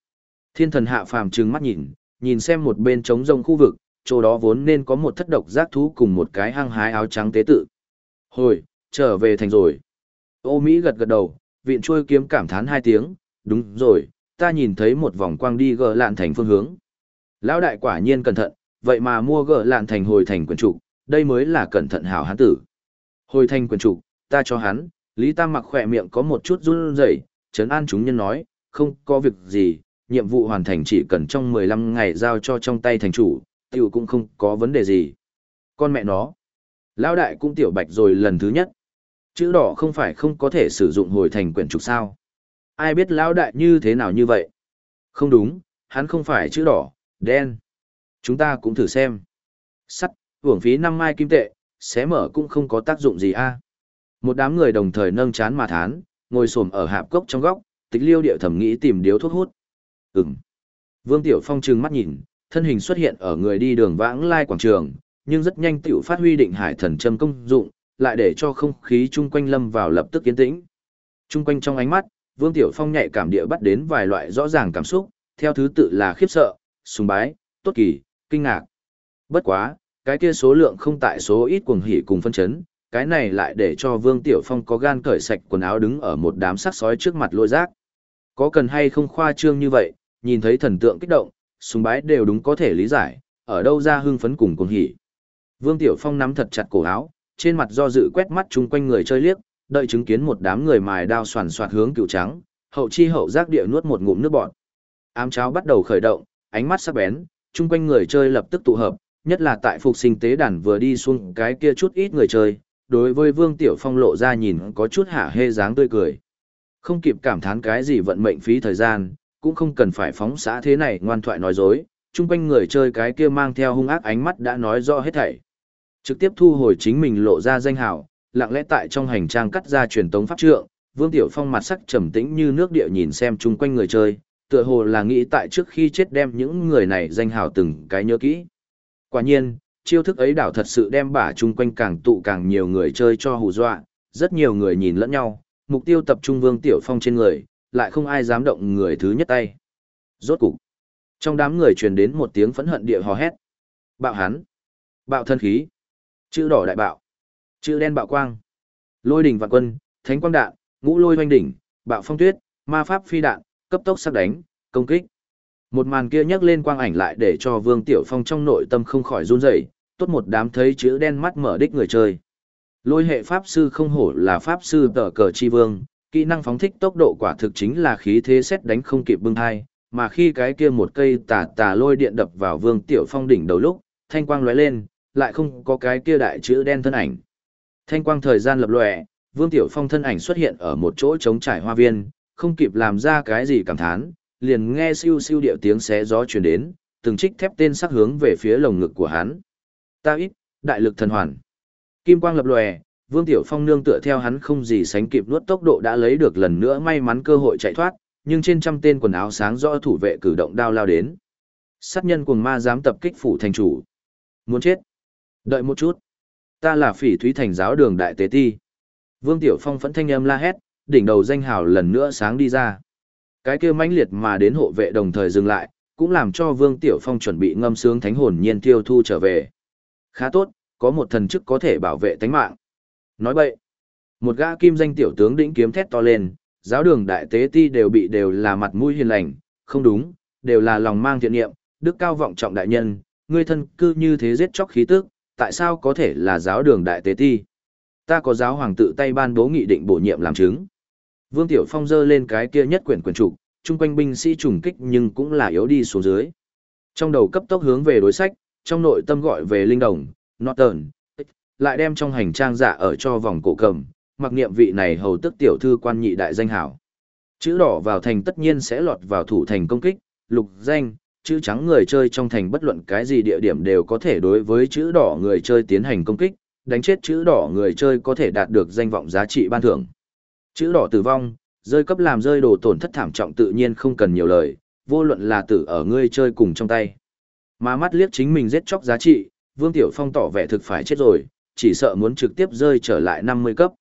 Speaker 1: Thiên thần hạ phàm trừng mắt nhìn, nhìn xem một bên trống rông khu vực, chỗ đó vốn nên có một thất độc giác thú cùng một cái hang hái áo trắng tế tự. Hồi, trở về thành rồi. Ô Mỹ gật gật đầu, viện trôi kiếm cảm thán hai tiếng, đúng rồi, ta nhìn thấy một vòng quang đi gờ lạn thành phương hướng. Lão đại quả nhiên cẩn thận, vậy mà mua gờ lạn thành hồi thành quyền trục, đây mới là cẩn thận hảo hán tử. Hồi thành quyền trục, ta cho hắn, Lý Tam mặc khỏe miệng có một chút run rẩy, trấn an chúng nhân nói, không có việc gì, nhiệm vụ hoàn thành chỉ cần trong 15 ngày giao cho trong tay thành chủ, tiểu cũng không có vấn đề gì. Con mẹ nó, lão đại cũng tiểu bạch rồi lần thứ nhất. Chữ đỏ không phải không có thể sử dụng hồi thành quyển trục sao. Ai biết lão đại như thế nào như vậy? Không đúng, hắn không phải chữ đỏ, đen. Chúng ta cũng thử xem. Sắt, hưởng phí năm mai kim tệ, xé mở cũng không có tác dụng gì a. Một đám người đồng thời nâng chán mà thán, ngồi xổm ở hạp cốc trong góc, tịch liêu điệu thẩm nghĩ tìm điếu thuốc hút. Ừm. Vương Tiểu Phong trừng mắt nhìn, thân hình xuất hiện ở người đi đường vãng lai quảng trường, nhưng rất nhanh tiểu phát huy định hải thần châm công dụng, lại để cho không khí chung quanh lâm vào lập tức yên tĩnh. Chung quanh trong ánh mắt, Vương Tiểu Phong nhạy cảm địa bắt đến vài loại rõ ràng cảm xúc, theo thứ tự là khiếp sợ, sùng bái, tốt kỳ, kinh ngạc. Bất quá, cái kia số lượng không tại số ít cuồng hỉ cùng phân chấn, cái này lại để cho Vương Tiểu Phong có gan cởi sạch quần áo đứng ở một đám sắc sói trước mặt lôi rác. Có cần hay không khoa trương như vậy, nhìn thấy thần tượng kích động, sùng bái đều đúng có thể lý giải, ở đâu ra hưng phấn cùng cùng hỉ. Vương Tiểu Phong nắm thật chặt cổ áo, trên mặt do dự quét mắt chung quanh người chơi liếc, đợi chứng kiến một đám người mài đao soàn soạt hướng cựu trắng, hậu chi hậu giác địa nuốt một ngụm nước bọt. Ám cháo bắt đầu khởi động, ánh mắt sắc bén, chung quanh người chơi lập tức tụ hợp, nhất là tại phục sinh tế đàn vừa đi xuống cái kia chút ít người chơi, đối với Vương Tiểu Phong lộ ra nhìn có chút hả hê dáng tươi cười. Không kịp cảm thán cái gì vận mệnh phí thời gian, cũng không cần phải phóng xã thế này ngoan thoại nói dối, chung quanh người chơi cái kia mang theo hung ác ánh mắt đã nói rõ hết thảy. Trực tiếp thu hồi chính mình lộ ra danh hào, lặng lẽ tại trong hành trang cắt ra truyền tống pháp trượng, Vương Tiểu Phong mặt sắc trầm tĩnh như nước địa nhìn xem chung quanh người chơi, tựa hồ là nghĩ tại trước khi chết đem những người này danh hào từng cái nhớ kỹ. Quả nhiên, chiêu thức ấy đảo thật sự đem bả chung quanh càng tụ càng nhiều người chơi cho hù dọa, rất nhiều người nhìn lẫn nhau, mục tiêu tập trung Vương Tiểu Phong trên người, lại không ai dám động người thứ nhất tay. Rốt cục, trong đám người truyền đến một tiếng phẫn hận địa hò hét. Bạo hắn, bạo thân khí, chữ đỏ đại bạo, chữ đen bạo quang, lôi đỉnh vạn quân, thánh quang đạn, ngũ lôi hoành đỉnh, bạo phong tuyết, ma pháp phi đạn, cấp tốc sắc đánh, công kích. Một màn kia nhắc lên quang ảnh lại để cho Vương Tiểu Phong trong nội tâm không khỏi run rẩy, tốt một đám thấy chữ đen mắt mở đích người chơi. Lôi hệ pháp sư không hổ là pháp sư tờ cờ chi vương, kỹ năng phóng thích tốc độ quả thực chính là khí thế xét đánh không kịp bưng hai, mà khi cái kia một cây tà tà lôi điện đập vào Vương Tiểu Phong đỉnh đầu lúc, thanh quang lóe lên, lại không có cái kia đại chữ đen thân ảnh. Thanh quang thời gian lập lòe, Vương Tiểu Phong thân ảnh xuất hiện ở một chỗ trống trải hoa viên, không kịp làm ra cái gì cảm thán, liền nghe siêu siêu điệu tiếng xé gió truyền đến, từng trích thép tên sắc hướng về phía lồng ngực của hắn. Ta ít, đại lực thần hoàn. Kim quang lập lòe, Vương Tiểu Phong nương tựa theo hắn không gì sánh kịp nuốt tốc độ đã lấy được lần nữa may mắn cơ hội chạy thoát, nhưng trên trăm tên quần áo sáng rõ thủ vệ cử động đao lao đến. Sát nhân cuồng ma dám tập kích phủ thành chủ. Muốn chết. Đợi một chút. Ta là phỉ thúy thành giáo đường đại tế ti. Vương Tiểu Phong phẫn thanh âm la hét, đỉnh đầu danh hào lần nữa sáng đi ra. Cái kia mãnh liệt mà đến hộ vệ đồng thời dừng lại, cũng làm cho Vương Tiểu Phong chuẩn bị ngâm sướng thánh hồn nhiên tiêu thu trở về. Khá tốt, có một thần chức có thể bảo vệ tánh mạng. Nói vậy, một gã kim danh tiểu tướng đĩnh kiếm thét to lên, giáo đường đại tế ti đều bị đều là mặt mũi hiền lành, không đúng, đều là lòng mang thiện niệm, đức cao vọng trọng đại nhân, ngươi thân cư như thế giết chóc khí tức, tại sao có thể là giáo đường đại tế ti? Ta có giáo hoàng tự tay ban bố nghị định bổ nhiệm làm chứng. Vương Tiểu Phong giơ lên cái kia nhất quyển quyển trục, chung quanh binh sĩ trùng kích nhưng cũng là yếu đi xuống dưới. Trong đầu cấp tốc hướng về đối sách, trong nội tâm gọi về linh đồng, Norton, lại đem trong hành trang giả ở cho vòng cổ cầm, mặc niệm vị này hầu tức tiểu thư quan nhị đại danh hảo. Chữ đỏ vào thành tất nhiên sẽ lọt vào thủ thành công kích, lục danh, chữ trắng người chơi trong thành bất luận cái gì địa điểm đều có thể đối với chữ đỏ người chơi tiến hành công kích, đánh chết chữ đỏ người chơi có thể đạt được danh vọng giá trị ban thưởng. Chữ đỏ tử vong, Rơi cấp làm rơi đồ tổn thất thảm trọng tự nhiên không cần nhiều lời, vô luận là tử ở ngươi chơi cùng trong tay. Mà mắt liếc chính mình giết chóc giá trị, Vương Tiểu Phong tỏ vẻ thực phải chết rồi, chỉ sợ muốn trực tiếp rơi trở lại 50 cấp.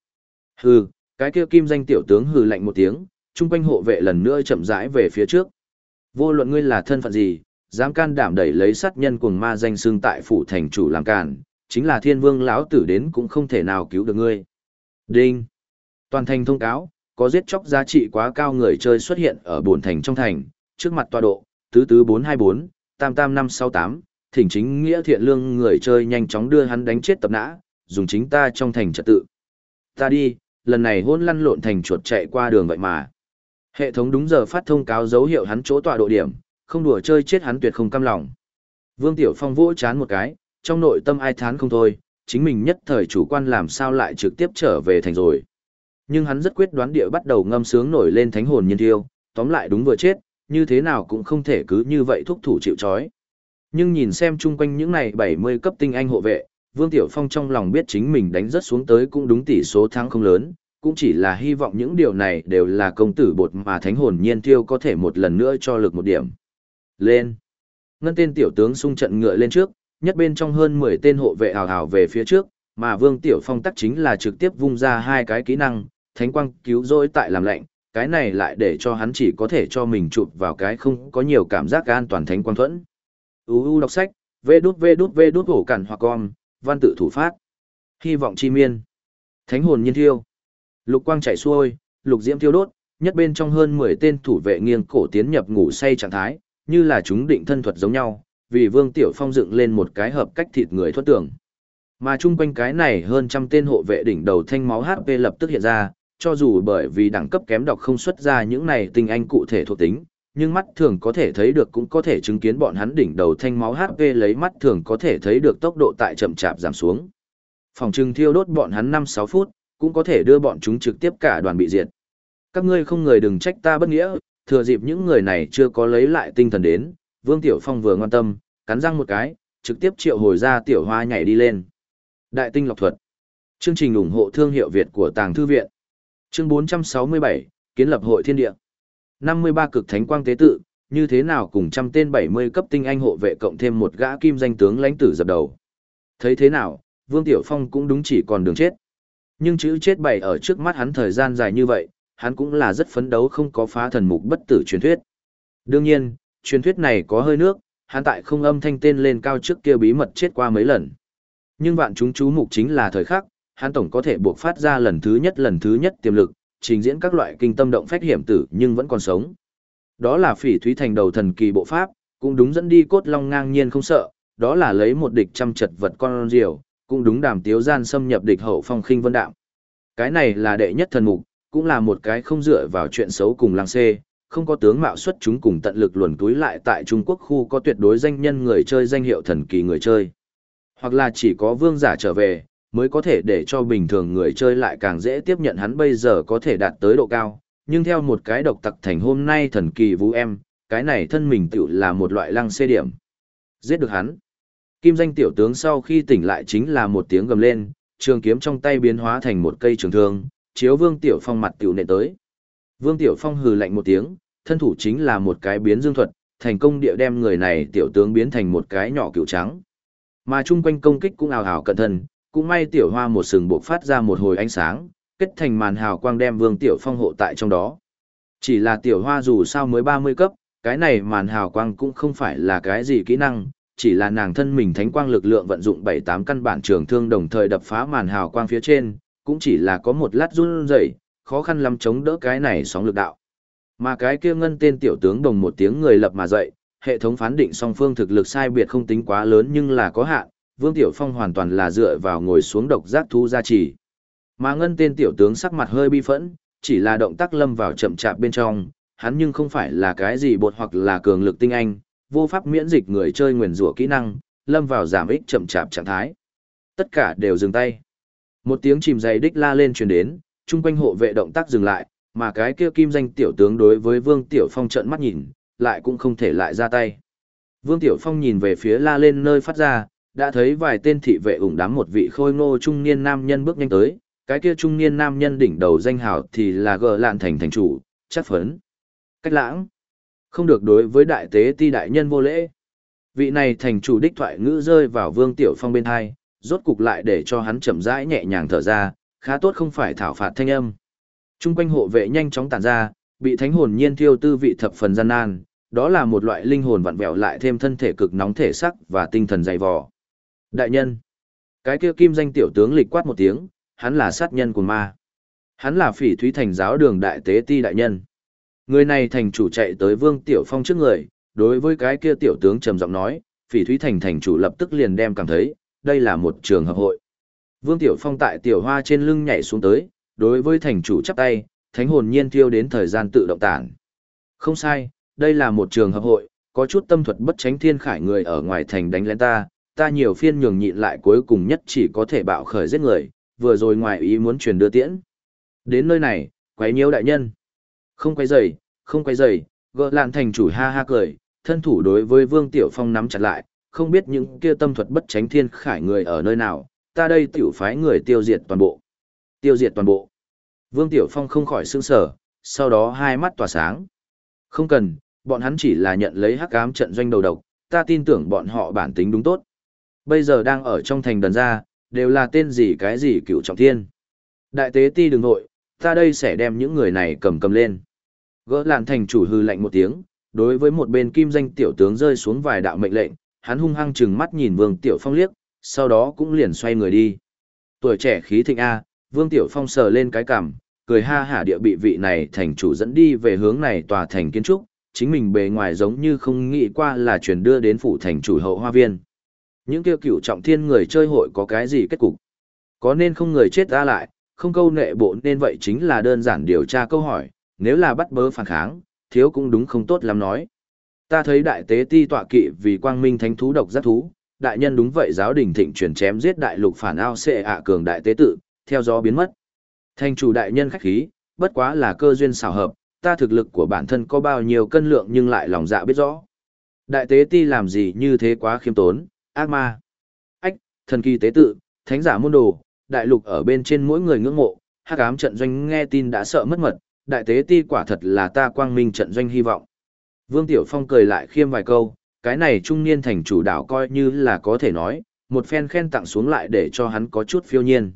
Speaker 1: Hừ, cái kia kim danh tiểu tướng hừ lạnh một tiếng, trung quanh hộ vệ lần nữa chậm rãi về phía trước. Vô luận ngươi là thân phận gì, dám can đảm đẩy lấy sát nhân cuồng ma danh xương tại phủ thành chủ làm cản, chính là thiên vương lão tử đến cũng không thể nào cứu được ngươi. Đinh. Toàn thành thông cáo, có giết chóc giá trị quá cao người chơi xuất hiện ở bổn thành trong thành, trước mặt tọa độ, tứ tứ 424, tam tam 568, thỉnh chính nghĩa thiện lương người chơi nhanh chóng đưa hắn đánh chết tập nã, dùng chính ta trong thành trật tự. Ta đi, lần này hôn lăn lộn thành chuột chạy qua đường vậy mà. Hệ thống đúng giờ phát thông cáo dấu hiệu hắn chỗ tọa độ điểm, không đùa chơi chết hắn tuyệt không cam lòng. Vương Tiểu Phong vỗ chán một cái, trong nội tâm ai thán không thôi, chính mình nhất thời chủ quan làm sao lại trực tiếp trở về thành rồi. Nhưng hắn rất quyết đoán địa bắt đầu ngâm sướng nổi lên thánh hồn nhân thiêu, tóm lại đúng vừa chết, như thế nào cũng không thể cứ như vậy thúc thủ chịu chói. Nhưng nhìn xem chung quanh những này 70 cấp tinh anh hộ vệ, Vương Tiểu Phong trong lòng biết chính mình đánh rất xuống tới cũng đúng tỷ số thắng không lớn, cũng chỉ là hy vọng những điều này đều là công tử bột mà thánh hồn nhiên tiêu có thể một lần nữa cho lực một điểm. Lên! Ngân tên tiểu tướng xung trận ngựa lên trước, nhất bên trong hơn 10 tên hộ vệ hào hào về phía trước, mà Vương Tiểu Phong tắc chính là trực tiếp vung ra hai cái kỹ năng, thánh quang cứu rỗi tại làm lạnh, cái này lại để cho hắn chỉ có thể cho mình chụp vào cái không có nhiều cảm giác an toàn thánh quang thuẫn. UU đọc sách, vê đút vê đút vê đút hổ cản hoặc con, văn tự thủ phát. Hy vọng chi miên. Thánh hồn nhiên thiêu. Lục quang chảy xuôi, lục diễm thiêu đốt, nhất bên trong hơn 10 tên thủ vệ nghiêng cổ tiến nhập ngủ say trạng thái, như là chúng định thân thuật giống nhau, vì Vương Tiểu Phong dựng lên một cái hợp cách thịt người thoát tưởng. Mà chung quanh cái này hơn trăm tên hộ vệ đỉnh đầu thanh máu HP lập tức hiện ra, cho dù bởi vì đẳng cấp kém đọc không xuất ra những này tinh anh cụ thể thuộc tính, nhưng mắt thường có thể thấy được cũng có thể chứng kiến bọn hắn đỉnh đầu thanh máu HP lấy mắt thường có thể thấy được tốc độ tại chậm chạp giảm xuống. Phòng trưng thiêu đốt bọn hắn 5-6 phút, cũng có thể đưa bọn chúng trực tiếp cả đoàn bị diệt. Các ngươi không người đừng trách ta bất nghĩa, thừa dịp những người này chưa có lấy lại tinh thần đến, Vương Tiểu Phong vừa ngoan tâm, cắn răng một cái, trực tiếp triệu hồi ra tiểu hoa nhảy đi lên. Đại tinh lọc thuật. Chương trình ủng hộ thương hiệu Việt của Tàng Thư Viện. Chương 467, Kiến lập hội thiên địa. 53 cực thánh quang tế tự, như thế nào cùng trăm tên 70 cấp tinh anh hộ vệ cộng thêm một gã kim danh tướng lãnh tử dập đầu. Thấy thế nào, Vương Tiểu Phong cũng đúng chỉ còn đường chết. Nhưng chữ chết bày ở trước mắt hắn thời gian dài như vậy, hắn cũng là rất phấn đấu không có phá thần mục bất tử truyền thuyết. Đương nhiên, truyền thuyết này có hơi nước, hắn tại không âm thanh tên lên cao trước kia bí mật chết qua mấy lần. Nhưng vạn chúng chú mục chính là thời khắc, hắn tổng có thể buộc phát ra lần thứ nhất lần thứ nhất tiềm lực, trình diễn các loại kinh tâm động phách hiểm tử nhưng vẫn còn sống. Đó là phỉ thúy thành đầu thần kỳ bộ pháp, cũng đúng dẫn đi cốt long ngang nhiên không sợ, đó là lấy một địch trăm chật vật con diều, cũng đúng đàm tiếu gian xâm nhập địch hậu phong khinh vân đạm. Cái này là đệ nhất thần mục, cũng là một cái không dựa vào chuyện xấu cùng lang xê, không có tướng mạo xuất chúng cùng tận lực luồn túi lại tại Trung Quốc khu có tuyệt đối danh nhân người chơi danh hiệu thần kỳ người chơi. Hoặc là chỉ có vương giả trở về, mới có thể để cho bình thường người chơi lại càng dễ tiếp nhận hắn bây giờ có thể đạt tới độ cao. Nhưng theo một cái độc tặc thành hôm nay thần kỳ vũ em, cái này thân mình tự là một loại lăng xê điểm. Giết được hắn. Kim danh tiểu tướng sau khi tỉnh lại chính là một tiếng gầm lên, trường kiếm trong tay biến hóa thành một cây trường thương, chiếu Vương Tiểu Phong mặt tiểu nện tới. Vương Tiểu Phong hừ lạnh một tiếng, thân thủ chính là một cái biến dương thuật, thành công địa đem người này tiểu tướng biến thành một cái nhỏ cựu trắng. Mà chung quanh công kích cũng ào ào cẩn thận, cũng may tiểu hoa một sừng buộc phát ra một hồi ánh sáng, kết thành màn hào quang đem Vương Tiểu Phong hộ tại trong đó. Chỉ là tiểu hoa dù sao mới 30 cấp, cái này màn hào quang cũng không phải là cái gì kỹ năng, chỉ là nàng thân mình thánh quang lực lượng vận dụng 7-8 căn bản trường thương đồng thời đập phá màn hào quang phía trên, cũng chỉ là có một lát run rẩy, khó khăn lắm chống đỡ cái này sóng lực đạo. Mà cái kia ngân tên tiểu tướng đồng một tiếng người lập mà dậy, hệ thống phán định song phương thực lực sai biệt không tính quá lớn nhưng là có hạn, Vương Tiểu Phong hoàn toàn là dựa vào ngồi xuống độc giác thú gia trì. Mà ngân tên tiểu tướng sắc mặt hơi bi phẫn, chỉ là động tác lâm vào chậm chạp bên trong, hắn nhưng không phải là cái gì bột hoặc là cường lực tinh anh, vô pháp miễn dịch người chơi nguyền rủa kỹ năng, lâm vào giảm ích chậm chạp trạng thái. Tất cả đều dừng tay. Một tiếng chìm dày đích la lên truyền đến, chung quanh hộ vệ động tác dừng lại, mà cái kia kim danh tiểu tướng đối với Vương Tiểu Phong trợn mắt nhìn, lại cũng không thể lại ra tay. Vương Tiểu Phong nhìn về phía la lên nơi phát ra, đã thấy vài tên thị vệ ủng đám một vị khôi ngô trung niên nam nhân bước nhanh tới, cái kia trung niên nam nhân đỉnh đầu danh hào thì là gờ lạn thành thành chủ, chắc phấn. Cách lãng. Không được đối với đại tế ti đại nhân vô lễ. Vị này thành chủ đích thoại ngữ rơi vào Vương Tiểu Phong bên hai, rốt cục lại để cho hắn chậm rãi nhẹ nhàng thở ra, khá tốt không phải thảo phạt thanh âm. Trung quanh hộ vệ nhanh chóng tản ra, bị thánh hồn nhiên thiêu tư vị thập phần gian nan, đó là một loại linh hồn vặn vẹo lại thêm thân thể cực nóng thể sắc và tinh thần dày vò. Đại nhân, cái kia kim danh tiểu tướng lịch quát một tiếng, hắn là sát nhân của ma. Hắn là phỉ thúy thành giáo đường đại tế ti đại nhân. Người này thành chủ chạy tới Vương Tiểu Phong trước người, đối với cái kia tiểu tướng trầm giọng nói, phỉ thúy thành thành chủ lập tức liền đem cảm thấy, đây là một trường hợp hội. Vương Tiểu Phong tại tiểu hoa trên lưng nhảy xuống tới, đối với thành chủ chắp tay, thánh hồn nhiên thiêu đến thời gian tự động tản. Không sai, đây là một trường hợp hội, có chút tâm thuật bất tránh thiên khải người ở ngoài thành đánh lên ta, ta nhiều phiên nhường nhịn lại cuối cùng nhất chỉ có thể bạo khởi giết người, vừa rồi ngoài ý muốn truyền đưa tiễn. Đến nơi này, quấy nhiễu đại nhân. Không quấy rầy, không quấy rầy, gỡ lạn thành chủ ha ha cười, thân thủ đối với Vương Tiểu Phong nắm chặt lại, không biết những kia tâm thuật bất tránh thiên khải người ở nơi nào, ta đây tiểu phái người tiêu diệt toàn bộ. Tiêu diệt toàn bộ. Vương Tiểu Phong không khỏi sững sở, sau đó hai mắt tỏa sáng. Không cần, bọn hắn chỉ là nhận lấy hắc ám trận doanh đầu độc, ta tin tưởng bọn họ bản tính đúng tốt. Bây giờ đang ở trong thành đần ra, đều là tên gì cái gì cựu trọng thiên. Đại tế ti đừng nội, ta đây sẽ đem những người này cầm cầm lên. Gỡ lạn thành chủ hư lạnh một tiếng, đối với một bên kim danh tiểu tướng rơi xuống vài đạo mệnh lệnh, hắn hung hăng chừng mắt nhìn Vương Tiểu Phong liếc, sau đó cũng liền xoay người đi. Tuổi trẻ khí thịnh A, Vương Tiểu Phong sờ lên cái cằm, cười ha hả địa bị vị này thành chủ dẫn đi về hướng này tòa thành kiến trúc, chính mình bề ngoài giống như không nghĩ qua là chuyển đưa đến phủ thành chủ hậu hoa viên. Những kêu cửu trọng thiên người chơi hội có cái gì kết cục? Có nên không người chết ra lại, không câu nệ bộ nên vậy chính là đơn giản điều tra câu hỏi, nếu là bắt bớ phản kháng, thiếu cũng đúng không tốt lắm nói. Ta thấy đại tế ti tọa kỵ vì quang minh thánh thú độc giác thú, đại nhân đúng vậy giáo đình thịnh chuyển chém giết đại lục phản ao xệ ạ cường đại tế tự, theo gió biến mất. Thành chủ đại nhân khách khí, bất quá là cơ duyên xảo hợp, ta thực lực của bản thân có bao nhiêu cân lượng nhưng lại lòng dạ biết rõ. Đại tế ti làm gì như thế quá khiêm tốn, ác ma. Ách, thần kỳ tế tự, thánh giả môn đồ, đại lục ở bên trên mỗi người ngưỡng mộ, hắc ám trận doanh nghe tin đã sợ mất mật, đại tế ti quả thật là ta quang minh trận doanh hy vọng. Vương Tiểu Phong cười lại khiêm vài câu, cái này trung niên thành chủ đảo coi như là có thể nói, một phen khen tặng xuống lại để cho hắn có chút phiêu nhiên.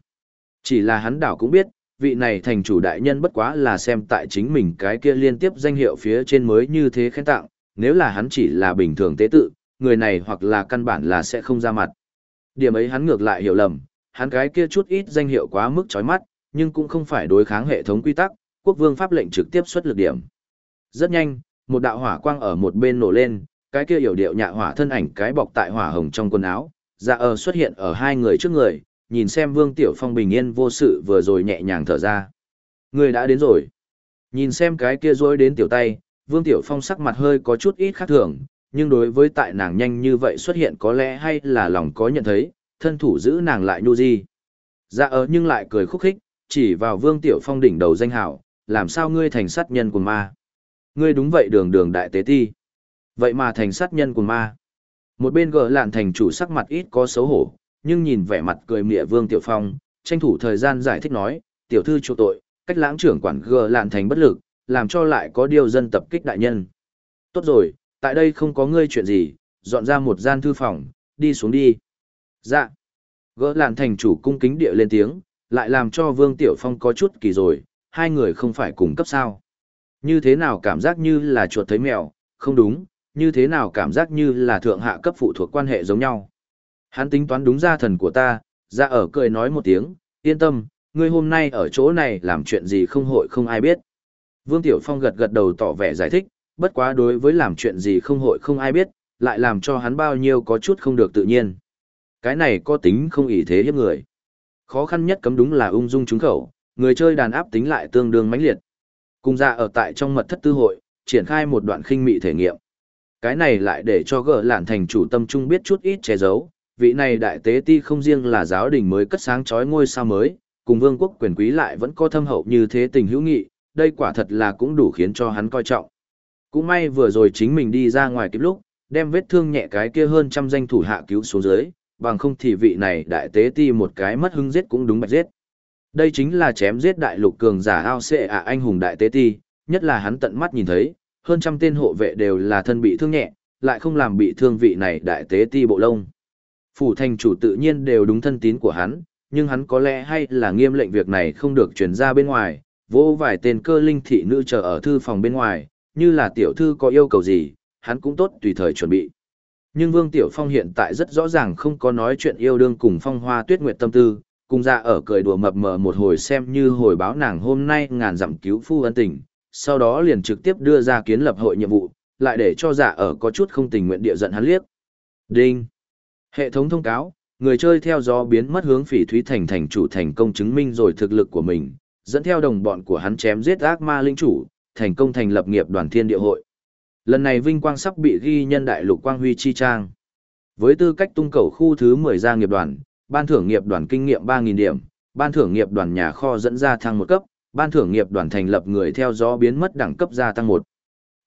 Speaker 1: Chỉ là hắn đảo cũng biết, vị này thành chủ đại nhân bất quá là xem tại chính mình cái kia liên tiếp danh hiệu phía trên mới như thế khen tặng, nếu là hắn chỉ là bình thường tế tự, người này hoặc là căn bản là sẽ không ra mặt. Điểm ấy hắn ngược lại hiểu lầm, hắn cái kia chút ít danh hiệu quá mức chói mắt, nhưng cũng không phải đối kháng hệ thống quy tắc, quốc vương pháp lệnh trực tiếp xuất lực điểm. Rất nhanh, một đạo hỏa quang ở một bên nổ lên, cái kia hiểu điệu nhạ hỏa thân ảnh cái bọc tại hỏa hồng trong quần áo, dạ ở xuất hiện ở hai người trước người, nhìn xem Vương Tiểu Phong bình yên vô sự vừa rồi nhẹ nhàng thở ra. Người đã đến rồi. Nhìn xem cái kia rối đến tiểu tay, Vương Tiểu Phong sắc mặt hơi có chút ít khác thường, nhưng đối với tại nàng nhanh như vậy xuất hiện có lẽ hay là lòng có nhận thấy, thân thủ giữ nàng lại nhu di. Dạ ở nhưng lại cười khúc khích, chỉ vào Vương Tiểu Phong đỉnh đầu danh hảo, làm sao ngươi thành sát nhân của ma. Ngươi đúng vậy đường đường đại tế ti. Vậy mà thành sát nhân của ma. Một bên gỡ lạn thành chủ sắc mặt ít có xấu hổ, nhưng nhìn vẻ mặt cười mỉa Vương Tiểu Phong, tranh thủ thời gian giải thích nói, tiểu thư chỗ tội, cách lãng trưởng quản gỡ lạn thành bất lực, làm cho lại có điều dân tập kích đại nhân. Tốt rồi, tại đây không có ngươi chuyện gì, dọn ra một gian thư phòng, đi xuống đi. Dạ. Gỡ lạn thành chủ cung kính địa lên tiếng, lại làm cho Vương Tiểu Phong có chút kỳ rồi, hai người không phải cùng cấp sao. Như thế nào cảm giác như là chuột thấy mèo, không đúng, như thế nào cảm giác như là thượng hạ cấp phụ thuộc quan hệ giống nhau. Hắn tính toán đúng ra thần của ta, ra ở cười nói một tiếng, yên tâm, ngươi hôm nay ở chỗ này làm chuyện gì không hội không ai biết. Vương Tiểu Phong gật gật đầu tỏ vẻ giải thích, bất quá đối với làm chuyện gì không hội không ai biết, lại làm cho hắn bao nhiêu có chút không được tự nhiên. Cái này có tính không ý thế hiếp người. Khó khăn nhất cấm đúng là ung dung trúng khẩu, người chơi đàn áp tính lại tương đương mãnh liệt. Cùng ra ở tại trong mật thất tư hội, triển khai một đoạn khinh mị thể nghiệm. Cái này lại để cho gỡ lạn thành chủ tâm trung biết chút ít che giấu, vị này đại tế ti không riêng là giáo đình mới cất sáng chói ngôi sao mới, cùng vương quốc quyền quý lại vẫn có thâm hậu như thế tình hữu nghị, đây quả thật là cũng đủ khiến cho hắn coi trọng. Cũng may vừa rồi chính mình đi ra ngoài kịp lúc, đem vết thương nhẹ cái kia hơn trăm danh thủ hạ cứu xuống dưới, bằng không thì vị này đại tế ti một cái mất hứng giết cũng đúng bạch giết. Đây chính là chém giết đại lục cường giả ao xệ à anh hùng đại tế ti, nhất là hắn tận mắt nhìn thấy, hơn trăm tên hộ vệ đều là thân bị thương nhẹ, lại không làm bị thương vị này đại tế ti bộ lông. Phủ thành chủ tự nhiên đều đúng thân tín của hắn, nhưng hắn có lẽ hay là nghiêm lệnh việc này không được truyền ra bên ngoài, vô vài tên cơ linh thị nữ chờ ở thư phòng bên ngoài, như là tiểu thư có yêu cầu gì, hắn cũng tốt tùy thời chuẩn bị. Nhưng Vương Tiểu Phong hiện tại rất rõ ràng không có nói chuyện yêu đương cùng phong hoa tuyết nguyệt tâm tư, cùng ra ở cười đùa mập mờ một hồi xem như hồi báo nàng hôm nay ngàn dặm cứu phu ân tình, sau đó liền trực tiếp đưa ra kiến lập hội nhiệm vụ, lại để cho giả ở có chút không tình nguyện địa giận hắn liếc. Đinh. Hệ thống thông cáo, người chơi theo gió biến mất hướng phỉ thúy thành thành chủ thành công chứng minh rồi thực lực của mình, dẫn theo đồng bọn của hắn chém giết ác ma linh chủ, thành công thành lập nghiệp đoàn thiên địa hội. Lần này vinh quang sắp bị ghi nhân đại lục quang huy chi trang. Với tư cách tung cầu khu thứ 10 gia nghiệp đoàn, ban thưởng nghiệp đoàn kinh nghiệm 3.000 điểm, ban thưởng nghiệp đoàn nhà kho dẫn ra thăng một cấp, ban thưởng nghiệp đoàn thành lập người theo gió biến mất đẳng cấp gia tăng một.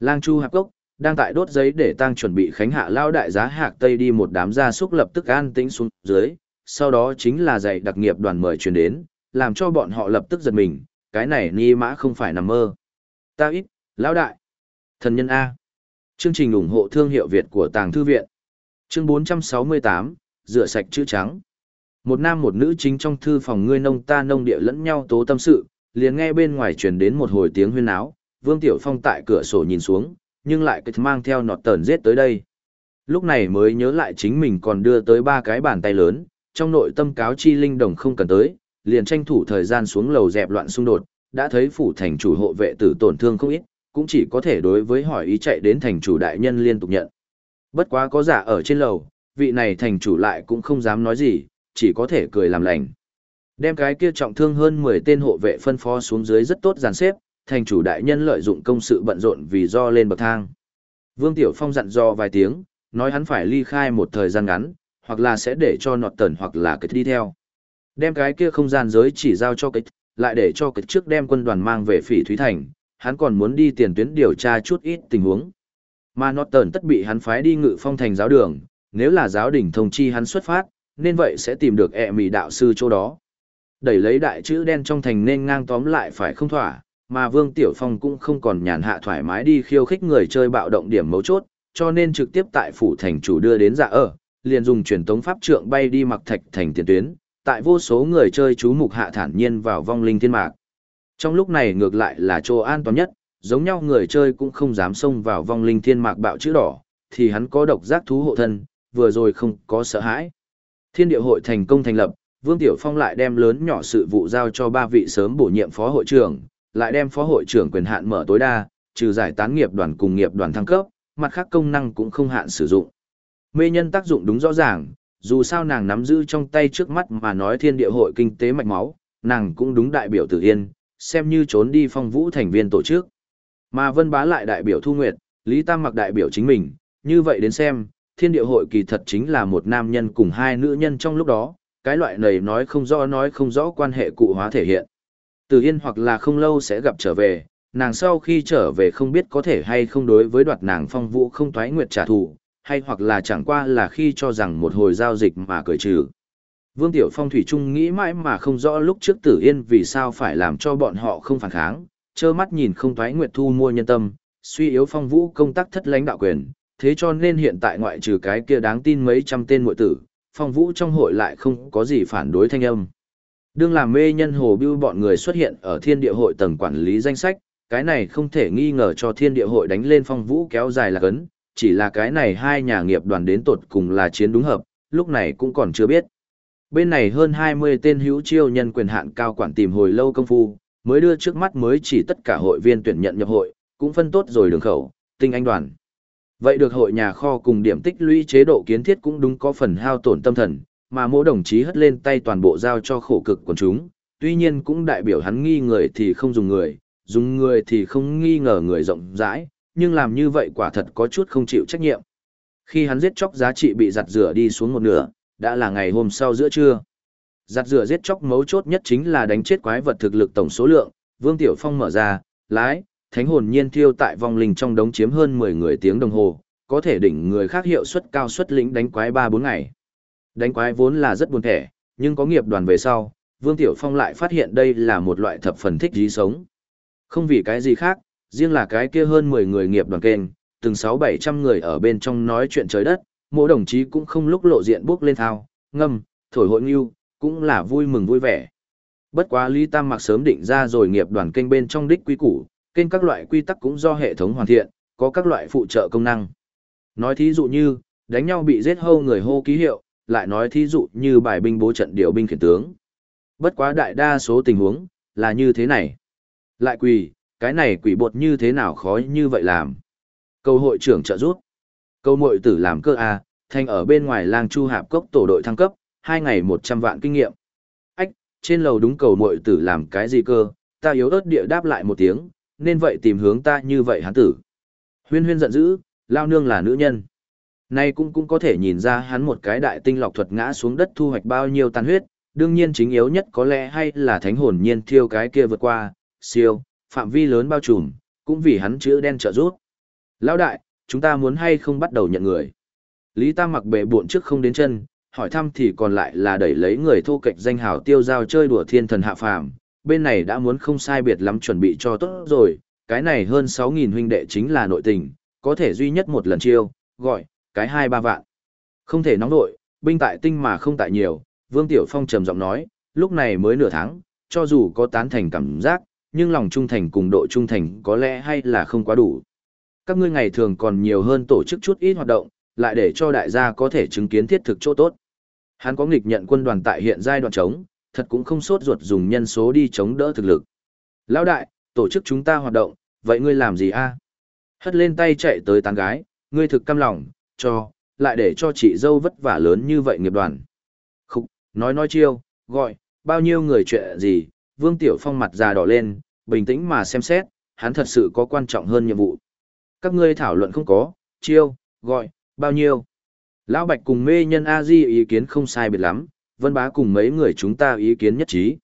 Speaker 1: Lang Chu Hạp Cốc, đang tại đốt giấy để tăng chuẩn bị khánh hạ lao đại giá hạc tây đi một đám gia súc lập tức an tĩnh xuống dưới, sau đó chính là dạy đặc nghiệp đoàn mời truyền đến, làm cho bọn họ lập tức giật mình, cái này ni mã không phải nằm mơ. Ta ít, lão đại, thần nhân A. Chương trình ủng hộ thương hiệu Việt của Tàng Thư Viện. Chương 468, rửa sạch chữ trắng. Một nam một nữ chính trong thư phòng ngươi nông ta nông địa lẫn nhau tố tâm sự, liền nghe bên ngoài truyền đến một hồi tiếng huyên áo, Vương Tiểu Phong tại cửa sổ nhìn xuống, nhưng lại cứ mang theo nọt tờn giết tới đây. Lúc này mới nhớ lại chính mình còn đưa tới ba cái bàn tay lớn, trong nội tâm cáo chi linh đồng không cần tới, liền tranh thủ thời gian xuống lầu dẹp loạn xung đột, đã thấy phủ thành chủ hộ vệ tử tổn thương không ít, cũng chỉ có thể đối với hỏi ý chạy đến thành chủ đại nhân liên tục nhận. Bất quá có giả ở trên lầu, vị này thành chủ lại cũng không dám nói gì, chỉ có thể cười làm lành. Đem cái kia trọng thương hơn 10 tên hộ vệ phân phó xuống dưới rất tốt dàn xếp, thành chủ đại nhân lợi dụng công sự bận rộn vì do lên bậc thang. Vương Tiểu Phong dặn dò vài tiếng, nói hắn phải ly khai một thời gian ngắn, hoặc là sẽ để cho nọt tần hoặc là kịch đi theo. Đem cái kia không gian giới chỉ giao cho kịch, lại để cho cực trước đem quân đoàn mang về phỉ Thúy Thành, hắn còn muốn đi tiền tuyến điều tra chút ít tình huống. Mà nọt tần tất bị hắn phái đi ngự phong thành giáo đường, nếu là giáo đình thông chi hắn xuất phát, nên vậy sẽ tìm được ẹ mì đạo sư chỗ đó. Đẩy lấy đại chữ đen trong thành nên ngang tóm lại phải không thỏa, mà Vương Tiểu Phong cũng không còn nhàn hạ thoải mái đi khiêu khích người chơi bạo động điểm mấu chốt, cho nên trực tiếp tại phủ thành chủ đưa đến dạ ở, liền dùng truyền tống pháp trượng bay đi mặc thạch thành tiền tuyến, tại vô số người chơi chú mục hạ thản nhiên vào vong linh thiên mạc. Trong lúc này ngược lại là chỗ an toàn nhất, giống nhau người chơi cũng không dám xông vào vong linh thiên mạc bạo chữ đỏ, thì hắn có độc giác thú hộ thân, vừa rồi không có sợ hãi. Thiên địa hội thành công thành lập, Vương Tiểu Phong lại đem lớn nhỏ sự vụ giao cho ba vị sớm bổ nhiệm phó hội trưởng, lại đem phó hội trưởng quyền hạn mở tối đa, trừ giải tán nghiệp đoàn cùng nghiệp đoàn thăng cấp, mặt khác công năng cũng không hạn sử dụng. Mê nhân tác dụng đúng rõ ràng, dù sao nàng nắm giữ trong tay trước mắt mà nói thiên địa hội kinh tế mạch máu, nàng cũng đúng đại biểu Tử Yên, xem như trốn đi phong vũ thành viên tổ chức. Mà Vân Bá lại đại biểu Thu Nguyệt, Lý Tam mặc đại biểu chính mình, như vậy đến xem, thiên địa hội kỳ thật chính là một nam nhân cùng hai nữ nhân trong lúc đó, cái loại này nói không rõ nói không rõ quan hệ cụ hóa thể hiện. Từ Yên hoặc là không lâu sẽ gặp trở về, nàng sau khi trở về không biết có thể hay không đối với đoạt nàng phong vũ không thoái nguyệt trả thù, hay hoặc là chẳng qua là khi cho rằng một hồi giao dịch mà cởi trừ. Vương Tiểu Phong Thủy Trung nghĩ mãi mà không rõ lúc trước Tử Yên vì sao phải làm cho bọn họ không phản kháng, trơ mắt nhìn không thoái nguyệt thu mua nhân tâm, suy yếu phong vũ công tác thất lãnh đạo quyền, thế cho nên hiện tại ngoại trừ cái kia đáng tin mấy trăm tên muội tử, phong vũ trong hội lại không có gì phản đối thanh âm. Đương làm mê nhân hồ bưu bọn người xuất hiện ở thiên địa hội tầng quản lý danh sách, cái này không thể nghi ngờ cho thiên địa hội đánh lên phong vũ kéo dài là cấn, chỉ là cái này hai nhà nghiệp đoàn đến tột cùng là chiến đúng hợp, lúc này cũng còn chưa biết. Bên này hơn 20 tên hữu chiêu nhân quyền hạn cao quản tìm hồi lâu công phu, mới đưa trước mắt mới chỉ tất cả hội viên tuyển nhận nhập hội, cũng phân tốt rồi đường khẩu, tinh anh đoàn. Vậy được hội nhà kho cùng điểm tích lũy chế độ kiến thiết cũng đúng có phần hao tổn tâm thần, mà mỗi đồng chí hất lên tay toàn bộ giao cho khổ cực của chúng, tuy nhiên cũng đại biểu hắn nghi người thì không dùng người, dùng người thì không nghi ngờ người rộng rãi, nhưng làm như vậy quả thật có chút không chịu trách nhiệm. Khi hắn giết chóc giá trị bị giặt rửa đi xuống một nửa, đã là ngày hôm sau giữa trưa. Giặt rửa giết chóc mấu chốt nhất chính là đánh chết quái vật thực lực tổng số lượng, Vương Tiểu Phong mở ra, lái, thánh hồn nhiên thiêu tại vòng linh trong đống chiếm hơn 10 người tiếng đồng hồ, có thể đỉnh người khác hiệu suất cao suất lĩnh đánh quái 3-4 ngày. Đánh quái vốn là rất buồn thẻ, nhưng có nghiệp đoàn về sau, Vương Tiểu Phong lại phát hiện đây là một loại thập phần thích dí sống. Không vì cái gì khác, riêng là cái kia hơn 10 người nghiệp đoàn kênh, từng 6-700 người ở bên trong nói chuyện trời đất, mỗi đồng chí cũng không lúc lộ diện bước lên thao, ngâm, thổi hội nghiêu, cũng là vui mừng vui vẻ. Bất quá Lý Tam mặc sớm định ra rồi nghiệp đoàn kênh bên trong đích quy củ, kênh các loại quy tắc cũng do hệ thống hoàn thiện, có các loại phụ trợ công năng. Nói thí dụ như, đánh nhau bị giết hâu người hô ký hiệu, lại nói thí dụ như bài binh bố trận điều binh khiển tướng. Bất quá đại đa số tình huống, là như thế này. Lại quỳ, cái này quỷ bột như thế nào khó như vậy làm. Câu hội trưởng trợ giúp. Câu mội tử làm cơ A, thành ở bên ngoài lang chu hạp cốc tổ đội thăng cấp, hai ngày một trăm vạn kinh nghiệm. Ách, trên lầu đúng cầu mội tử làm cái gì cơ, ta yếu ớt địa đáp lại một tiếng, nên vậy tìm hướng ta như vậy hắn tử. Huyên huyên giận dữ, lao nương là nữ nhân. Nay cũng cũng có thể nhìn ra hắn một cái đại tinh lọc thuật ngã xuống đất thu hoạch bao nhiêu tàn huyết, đương nhiên chính yếu nhất có lẽ hay là thánh hồn nhiên thiêu cái kia vượt qua, siêu, phạm vi lớn bao trùm, cũng vì hắn chữ đen trợ giúp. Lão đại, chúng ta muốn hay không bắt đầu nhận người. Lý Tam mặc bệ buộn trước không đến chân, hỏi thăm thì còn lại là đẩy lấy người thô kệch danh hào tiêu giao chơi đùa thiên thần hạ phàm. Bên này đã muốn không sai biệt lắm chuẩn bị cho tốt rồi, cái này hơn 6.000 huynh đệ chính là nội tình, có thể duy nhất một lần chiêu, gọi, cái hai ba vạn. Không thể nóng nội, binh tại tinh mà không tại nhiều, Vương Tiểu Phong trầm giọng nói, lúc này mới nửa tháng, cho dù có tán thành cảm giác, nhưng lòng trung thành cùng độ trung thành có lẽ hay là không quá đủ. Các ngươi ngày thường còn nhiều hơn tổ chức chút ít hoạt động, lại để cho đại gia có thể chứng kiến thiết thực chỗ tốt. Hắn có nghịch nhận quân đoàn tại hiện giai đoạn chống, thật cũng không sốt ruột dùng nhân số đi chống đỡ thực lực. Lão đại, tổ chức chúng ta hoạt động, vậy ngươi làm gì a? Hất lên tay chạy tới tán gái, ngươi thực căm lòng, cho, lại để cho chị dâu vất vả lớn như vậy nghiệp đoàn. Khúc, nói nói chiêu, gọi, bao nhiêu người chuyện gì, Vương Tiểu Phong mặt già đỏ lên, bình tĩnh mà xem xét, hắn thật sự có quan trọng hơn nhiệm vụ. Các ngươi thảo luận không có, chiêu, gọi, bao nhiêu. Lão Bạch cùng mê nhân A-di ý kiến không sai biệt lắm, Vân Bá cùng mấy người chúng ta ý kiến nhất trí.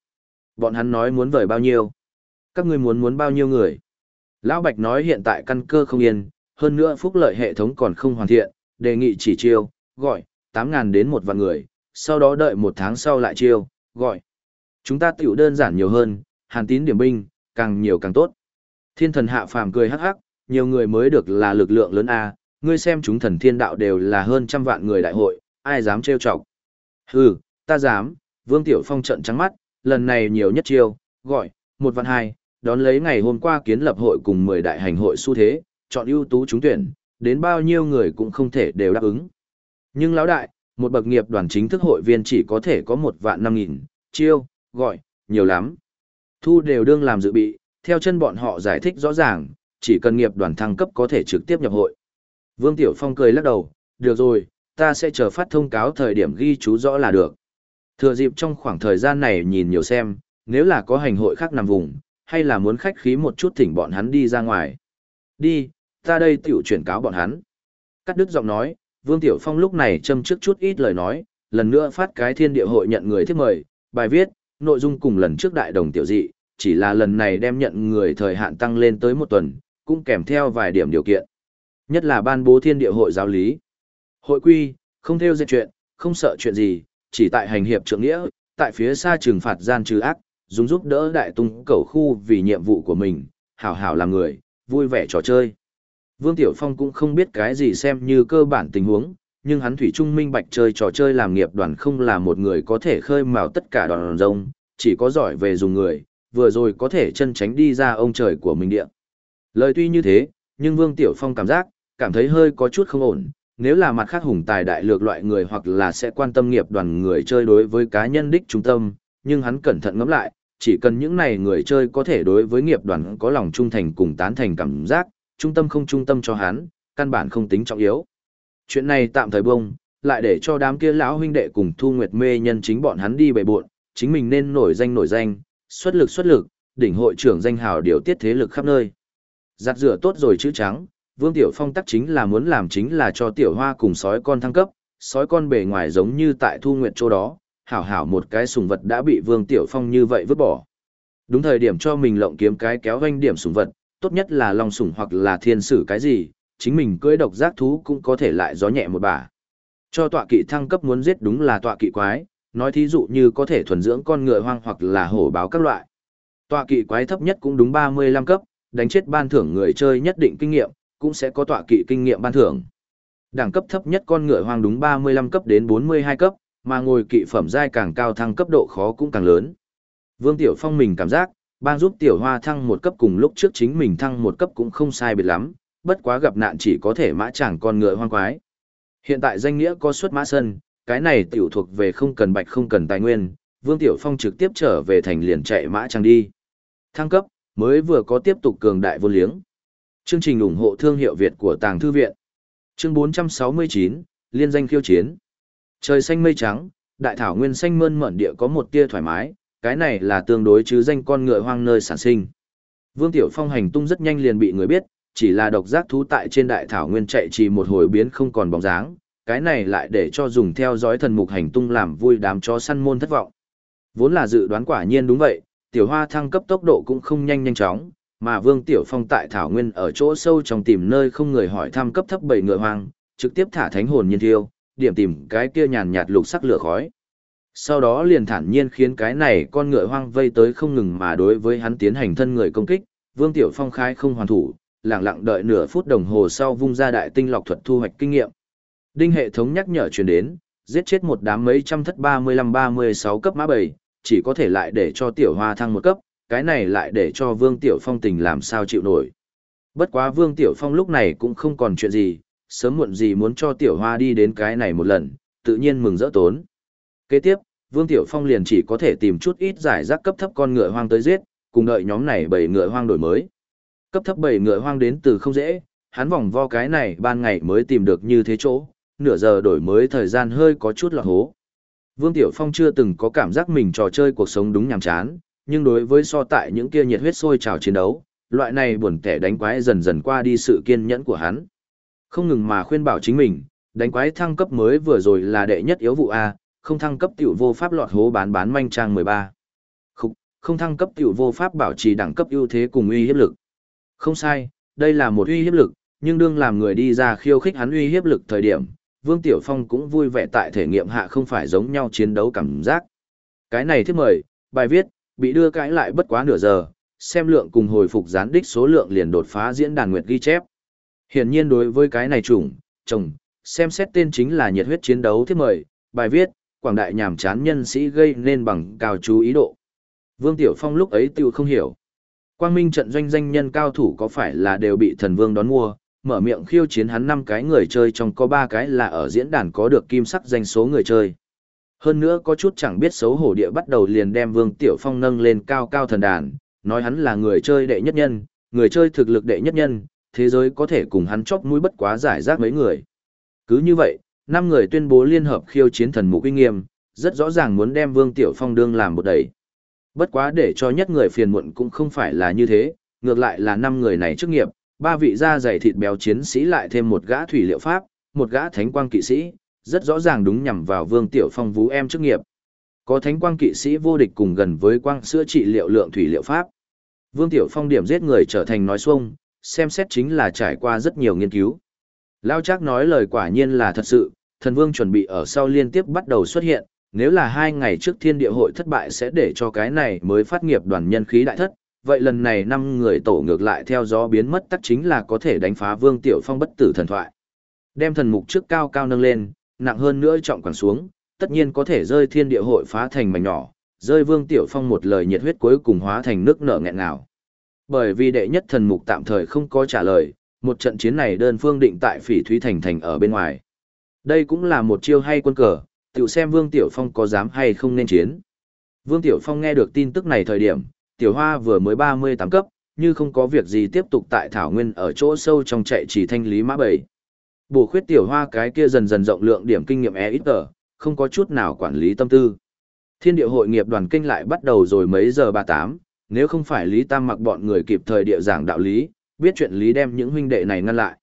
Speaker 1: Bọn hắn nói muốn vời bao nhiêu. Các ngươi muốn muốn bao nhiêu người. Lão Bạch nói hiện tại căn cơ không yên, hơn nữa phúc lợi hệ thống còn không hoàn thiện, đề nghị chỉ chiêu, gọi, 8.000 đến một vạn người, sau đó đợi một tháng sau lại chiêu, gọi. Chúng ta tiểu đơn giản nhiều hơn, hàn tín điểm binh, càng nhiều càng tốt. Thiên thần hạ phàm cười hắc hắc, nhiều người mới được là lực lượng lớn A, ngươi xem chúng thần thiên đạo đều là hơn trăm vạn người đại hội, ai dám trêu chọc. Hừ, ta dám, Vương Tiểu Phong trận trắng mắt, lần này nhiều nhất chiêu, gọi, một vạn hai, đón lấy ngày hôm qua kiến lập hội cùng 10 đại hành hội xu thế, chọn ưu tú trúng tuyển, đến bao nhiêu người cũng không thể đều đáp ứng. Nhưng lão đại, một bậc nghiệp đoàn chính thức hội viên chỉ có thể có một vạn năm nghìn, chiêu, gọi, nhiều lắm. Thu đều đương làm dự bị, theo chân bọn họ giải thích rõ ràng, chỉ cần nghiệp đoàn thăng cấp có thể trực tiếp nhập hội. Vương Tiểu Phong cười lắc đầu, được rồi, ta sẽ chờ phát thông cáo thời điểm ghi chú rõ là được. Thừa dịp trong khoảng thời gian này nhìn nhiều xem, nếu là có hành hội khác nằm vùng, hay là muốn khách khí một chút thỉnh bọn hắn đi ra ngoài. Đi, ta đây tiểu chuyển cáo bọn hắn. Cắt đứt giọng nói, Vương Tiểu Phong lúc này châm trước chút ít lời nói, lần nữa phát cái thiên địa hội nhận người thiết mời, bài viết, nội dung cùng lần trước đại đồng tiểu dị, chỉ là lần này đem nhận người thời hạn tăng lên tới một tuần, cũng kèm theo vài điểm điều kiện. Nhất là ban bố thiên địa hội giáo lý. Hội quy, không theo dệt chuyện, không sợ chuyện gì, chỉ tại hành hiệp trượng nghĩa, tại phía xa trừng phạt gian trừ ác, dùng giúp đỡ đại tung cầu khu vì nhiệm vụ của mình, hảo hảo làm người, vui vẻ trò chơi. Vương Tiểu Phong cũng không biết cái gì xem như cơ bản tình huống, nhưng hắn thủy trung minh bạch chơi trò chơi làm nghiệp đoàn không là một người có thể khơi mào tất cả đoàn rông, chỉ có giỏi về dùng người, vừa rồi có thể chân tránh đi ra ông trời của mình địa. Lời tuy như thế, nhưng Vương Tiểu Phong cảm giác, cảm thấy hơi có chút không ổn, nếu là mặt khác hùng tài đại lược loại người hoặc là sẽ quan tâm nghiệp đoàn người chơi đối với cá nhân đích trung tâm, nhưng hắn cẩn thận ngẫm lại, chỉ cần những này người chơi có thể đối với nghiệp đoàn có lòng trung thành cùng tán thành cảm giác, trung tâm không trung tâm cho hắn, căn bản không tính trọng yếu. Chuyện này tạm thời bông, lại để cho đám kia lão huynh đệ cùng Thu Nguyệt mê nhân chính bọn hắn đi bày buộn, chính mình nên nổi danh nổi danh, xuất lực xuất lực, đỉnh hội trưởng danh hào điều tiết thế lực khắp nơi. Giặt rửa tốt rồi chữ trắng, Vương Tiểu Phong tắc chính là muốn làm chính là cho Tiểu Hoa cùng sói con thăng cấp, sói con bề ngoài giống như tại Thu Nguyệt chỗ đó, hảo hảo một cái sùng vật đã bị Vương Tiểu Phong như vậy vứt bỏ. Đúng thời điểm cho mình lộng kiếm cái kéo doanh điểm sùng vật, tốt nhất là long sủng hoặc là thiên sử cái gì, chính mình cưỡi độc giác thú cũng có thể lại gió nhẹ một bà. Cho tọa kỵ thăng cấp muốn giết đúng là tọa kỵ quái, nói thí dụ như có thể thuần dưỡng con ngựa hoang hoặc là hổ báo các loại. Tọa kỵ quái thấp nhất cũng đúng 35 cấp, đánh chết ban thưởng người chơi nhất định kinh nghiệm, cũng sẽ có tọa kỵ kinh nghiệm ban thưởng. Đẳng cấp thấp nhất con ngựa hoang đúng 35 cấp đến 42 cấp, mà ngồi kỵ phẩm giai càng cao thăng cấp độ khó cũng càng lớn. Vương Tiểu Phong mình cảm giác, ban giúp Tiểu Hoa thăng một cấp cùng lúc trước chính mình thăng một cấp cũng không sai biệt lắm, bất quá gặp nạn chỉ có thể mã chẳng con ngựa hoang quái. Hiện tại danh nghĩa có xuất mã sân, cái này tiểu thuộc về không cần bạch không cần tài nguyên, Vương Tiểu Phong trực tiếp trở về thành liền chạy mã chẳng đi. Thăng cấp, mới vừa có tiếp tục cường đại vô liếng. Chương trình ủng hộ thương hiệu Việt của Tàng Thư Viện. Chương 469, Liên danh khiêu chiến. Trời xanh mây trắng, đại thảo nguyên xanh mơn mởn địa có một tia thoải mái, cái này là tương đối chứ danh con ngựa hoang nơi sản sinh. Vương Tiểu Phong hành tung rất nhanh liền bị người biết, chỉ là độc giác thú tại trên đại thảo nguyên chạy chỉ một hồi biến không còn bóng dáng, cái này lại để cho dùng theo dõi thần mục hành tung làm vui đám chó săn môn thất vọng. Vốn là dự đoán quả nhiên đúng vậy, tiểu hoa thăng cấp tốc độ cũng không nhanh nhanh chóng, mà Vương Tiểu Phong tại thảo nguyên ở chỗ sâu trong tìm nơi không người hỏi thăm cấp thấp bảy ngựa hoang, trực tiếp thả thánh hồn nhiên thiêu, điểm tìm cái kia nhàn nhạt lục sắc lửa khói. Sau đó liền thản nhiên khiến cái này con ngựa hoang vây tới không ngừng mà đối với hắn tiến hành thân người công kích, Vương Tiểu Phong khai không hoàn thủ, lặng lặng đợi nửa phút đồng hồ sau vung ra đại tinh lọc thuật thu hoạch kinh nghiệm. Đinh hệ thống nhắc nhở truyền đến, giết chết một đám mấy trăm thất 35-36 cấp mã bầy, chỉ có thể lại để cho tiểu hoa thăng một cấp, cái này lại để cho Vương Tiểu Phong tình làm sao chịu nổi. Bất quá Vương Tiểu Phong lúc này cũng không còn chuyện gì, sớm muộn gì muốn cho Tiểu Hoa đi đến cái này một lần, tự nhiên mừng rỡ tốn. Kế tiếp, Vương Tiểu Phong liền chỉ có thể tìm chút ít giải rác cấp thấp con ngựa hoang tới giết, cùng đợi nhóm này bảy ngựa hoang đổi mới. Cấp thấp bảy ngựa hoang đến từ không dễ, hắn vòng vo cái này ban ngày mới tìm được như thế chỗ, nửa giờ đổi mới thời gian hơi có chút lọt hố. Vương Tiểu Phong chưa từng có cảm giác mình trò chơi cuộc sống đúng nhàm chán, nhưng đối với so tại những kia nhiệt huyết sôi trào chiến đấu, loại này buồn tẻ đánh quái dần dần qua đi sự kiên nhẫn của hắn. Không ngừng mà khuyên bảo chính mình, đánh quái thăng cấp mới vừa rồi là đệ nhất yếu vụ A, không thăng cấp tiểu vô pháp lọt hố bán bán manh trang 13. Không, không thăng cấp tiểu vô pháp bảo trì đẳng cấp ưu thế cùng uy hiếp lực. Không sai, đây là một uy hiếp lực, nhưng đương làm người đi ra khiêu khích hắn uy hiếp lực thời điểm, Vương Tiểu Phong cũng vui vẻ tại thể nghiệm hạ không phải giống nhau chiến đấu cảm giác. Cái này thiết mời, bài viết, bị đưa cãi lại bất quá nửa giờ, xem lượng cùng hồi phục gián đích số lượng liền đột phá diễn đàn nguyệt ghi chép. Hiển nhiên đối với cái này chủng, chồng, xem xét tên chính là nhiệt huyết chiến đấu thiết mời, bài viết, quảng đại nhàm chán nhân sĩ gây nên bằng cao chú ý độ. Vương Tiểu Phong lúc ấy tiêu không hiểu. Quang Minh trận doanh danh nhân cao thủ có phải là đều bị thần vương đón mua, mở miệng khiêu chiến hắn năm cái người chơi trong có ba cái là ở diễn đàn có được kim sắc danh số người chơi. Hơn nữa có chút chẳng biết xấu hổ địa bắt đầu liền đem Vương Tiểu Phong nâng lên cao cao thần đàn, nói hắn là người chơi đệ nhất nhân, người chơi thực lực đệ nhất nhân, thế giới có thể cùng hắn chóp mũi bất quá giải rác mấy người. Cứ như vậy, năm người tuyên bố liên hợp khiêu chiến thần mục uy nghiêm, rất rõ ràng muốn đem Vương Tiểu Phong đương làm một đẩy. Bất quá để cho nhất người phiền muộn cũng không phải là như thế, ngược lại là năm người này chức nghiệp, ba vị da dày thịt béo chiến sĩ lại thêm một gã thủy liệu pháp, một gã thánh quang kỵ sĩ, rất rõ ràng đúng nhằm vào Vương Tiểu Phong vú em chức nghiệp. Có thánh quang kỵ sĩ vô địch cùng gần với quang sữa trị liệu lượng thủy liệu pháp. Vương Tiểu Phong điểm giết người trở thành nói xuông, xem xét chính là trải qua rất nhiều nghiên cứu. Lao Trác nói lời quả nhiên là thật sự, thần vương chuẩn bị ở sau liên tiếp bắt đầu xuất hiện, nếu là hai ngày trước thiên địa hội thất bại sẽ để cho cái này mới phát nghiệp đoàn nhân khí đại thất, vậy lần này năm người tổ ngược lại theo gió biến mất tắc chính là có thể đánh phá vương tiểu phong bất tử thần thoại. Đem thần mục trước cao cao nâng lên, nặng hơn nữa trọng quẳng xuống, tất nhiên có thể rơi thiên địa hội phá thành mảnh nhỏ, rơi vương tiểu phong một lời nhiệt huyết cuối cùng hóa thành nước nở nghẹn ngào. Bởi vì đệ nhất thần mục tạm thời không có trả lời, một trận chiến này đơn phương định tại phỉ thúy thành thành ở bên ngoài. Đây cũng là một chiêu hay quân cờ, tự xem Vương Tiểu Phong có dám hay không nên chiến. Vương Tiểu Phong nghe được tin tức này thời điểm, Tiểu Hoa vừa mới 38 cấp, như không có việc gì tiếp tục tại Thảo Nguyên ở chỗ sâu trong chạy chỉ thanh lý mã bầy. Bổ khuyết Tiểu Hoa cái kia dần dần rộng lượng điểm kinh nghiệm e ít tờ, không có chút nào quản lý tâm tư. Thiên địa hội nghiệp đoàn kinh lại bắt đầu rồi mấy giờ 38, nếu không phải Lý Tam mặc bọn người kịp thời địa giảng đạo lý, biết chuyện Lý đem những huynh đệ này ngăn lại.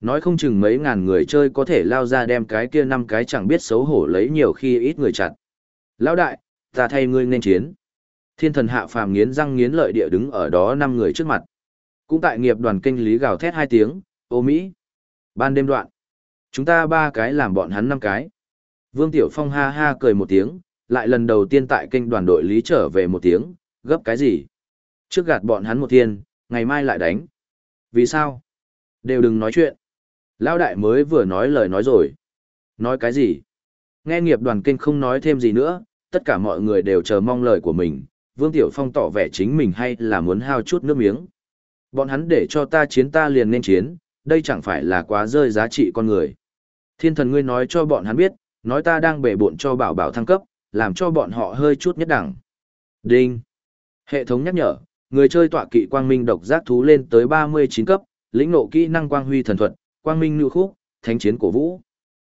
Speaker 1: Nói không chừng mấy ngàn người chơi có thể lao ra đem cái kia năm cái chẳng biết xấu hổ lấy nhiều khi ít người chặt. Lão đại, ta thay ngươi nên chiến. Thiên thần hạ phàm nghiến răng nghiến lợi địa đứng ở đó năm người trước mặt. Cũng tại nghiệp đoàn kinh lý gào thét hai tiếng, ô Mỹ. Ban đêm đoạn. Chúng ta ba cái làm bọn hắn năm cái. Vương Tiểu Phong ha ha cười một tiếng, Lại lần đầu tiên tại kênh đoàn đội lý trở về một tiếng, gấp cái gì? Trước gạt bọn hắn một thiên, ngày mai lại đánh. Vì sao? Đều đừng nói chuyện. Lão đại mới vừa nói lời nói rồi. Nói cái gì? Nghe nghiệp đoàn kinh không nói thêm gì nữa, tất cả mọi người đều chờ mong lời của mình. Vương Tiểu Phong tỏ vẻ chính mình hay là muốn hao chút nước miếng. Bọn hắn để cho ta chiến ta liền nên chiến, đây chẳng phải là quá rơi giá trị con người. Thiên thần ngươi nói cho bọn hắn biết, nói ta đang bể bộn cho bảo bảo thăng cấp, làm cho bọn họ hơi chút nhất đẳng. Đinh. Hệ thống nhắc nhở, người chơi tọa kỵ quang minh độc giác thú lên tới 39 cấp, lĩnh nộ kỹ năng quang huy thần thuật, quang minh Lưu khúc, thánh chiến cổ vũ.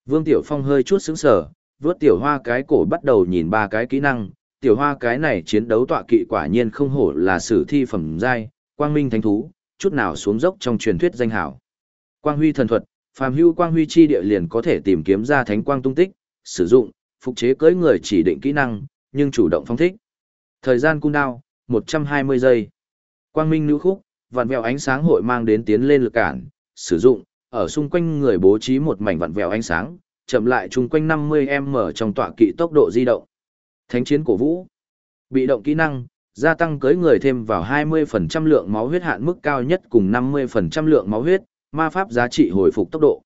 Speaker 1: Vương Tiểu Phong hơi chút sững sờ, vớt tiểu hoa cái cổ bắt đầu nhìn ba cái kỹ năng, tiểu hoa cái này chiến đấu tọa kỵ quả nhiên không hổ là sử thi phẩm giai, quang minh thánh thú, chút nào xuống dốc trong truyền thuyết danh hảo. Quang huy thần thuật, phàm hưu quang huy chi địa liền có thể tìm kiếm ra thánh quang tung tích, sử dụng, phục chế cưỡi người chỉ định kỹ năng, nhưng chủ động phong thích. Thời gian cung đao, 120 giây. Quang minh nữ khúc, vạn vẹo ánh sáng hội mang đến tiến lên lực cản, sử dụng, ở xung quanh người bố trí một mảnh vặn vẹo ánh sáng, chậm lại chung quanh 50m trong tọa kỵ tốc độ di động. Thánh chiến cổ vũ. Bị động kỹ năng, gia tăng cưới người thêm vào 20% lượng máu huyết hạn mức cao nhất cùng 50% lượng máu huyết, ma pháp giá trị hồi phục tốc độ.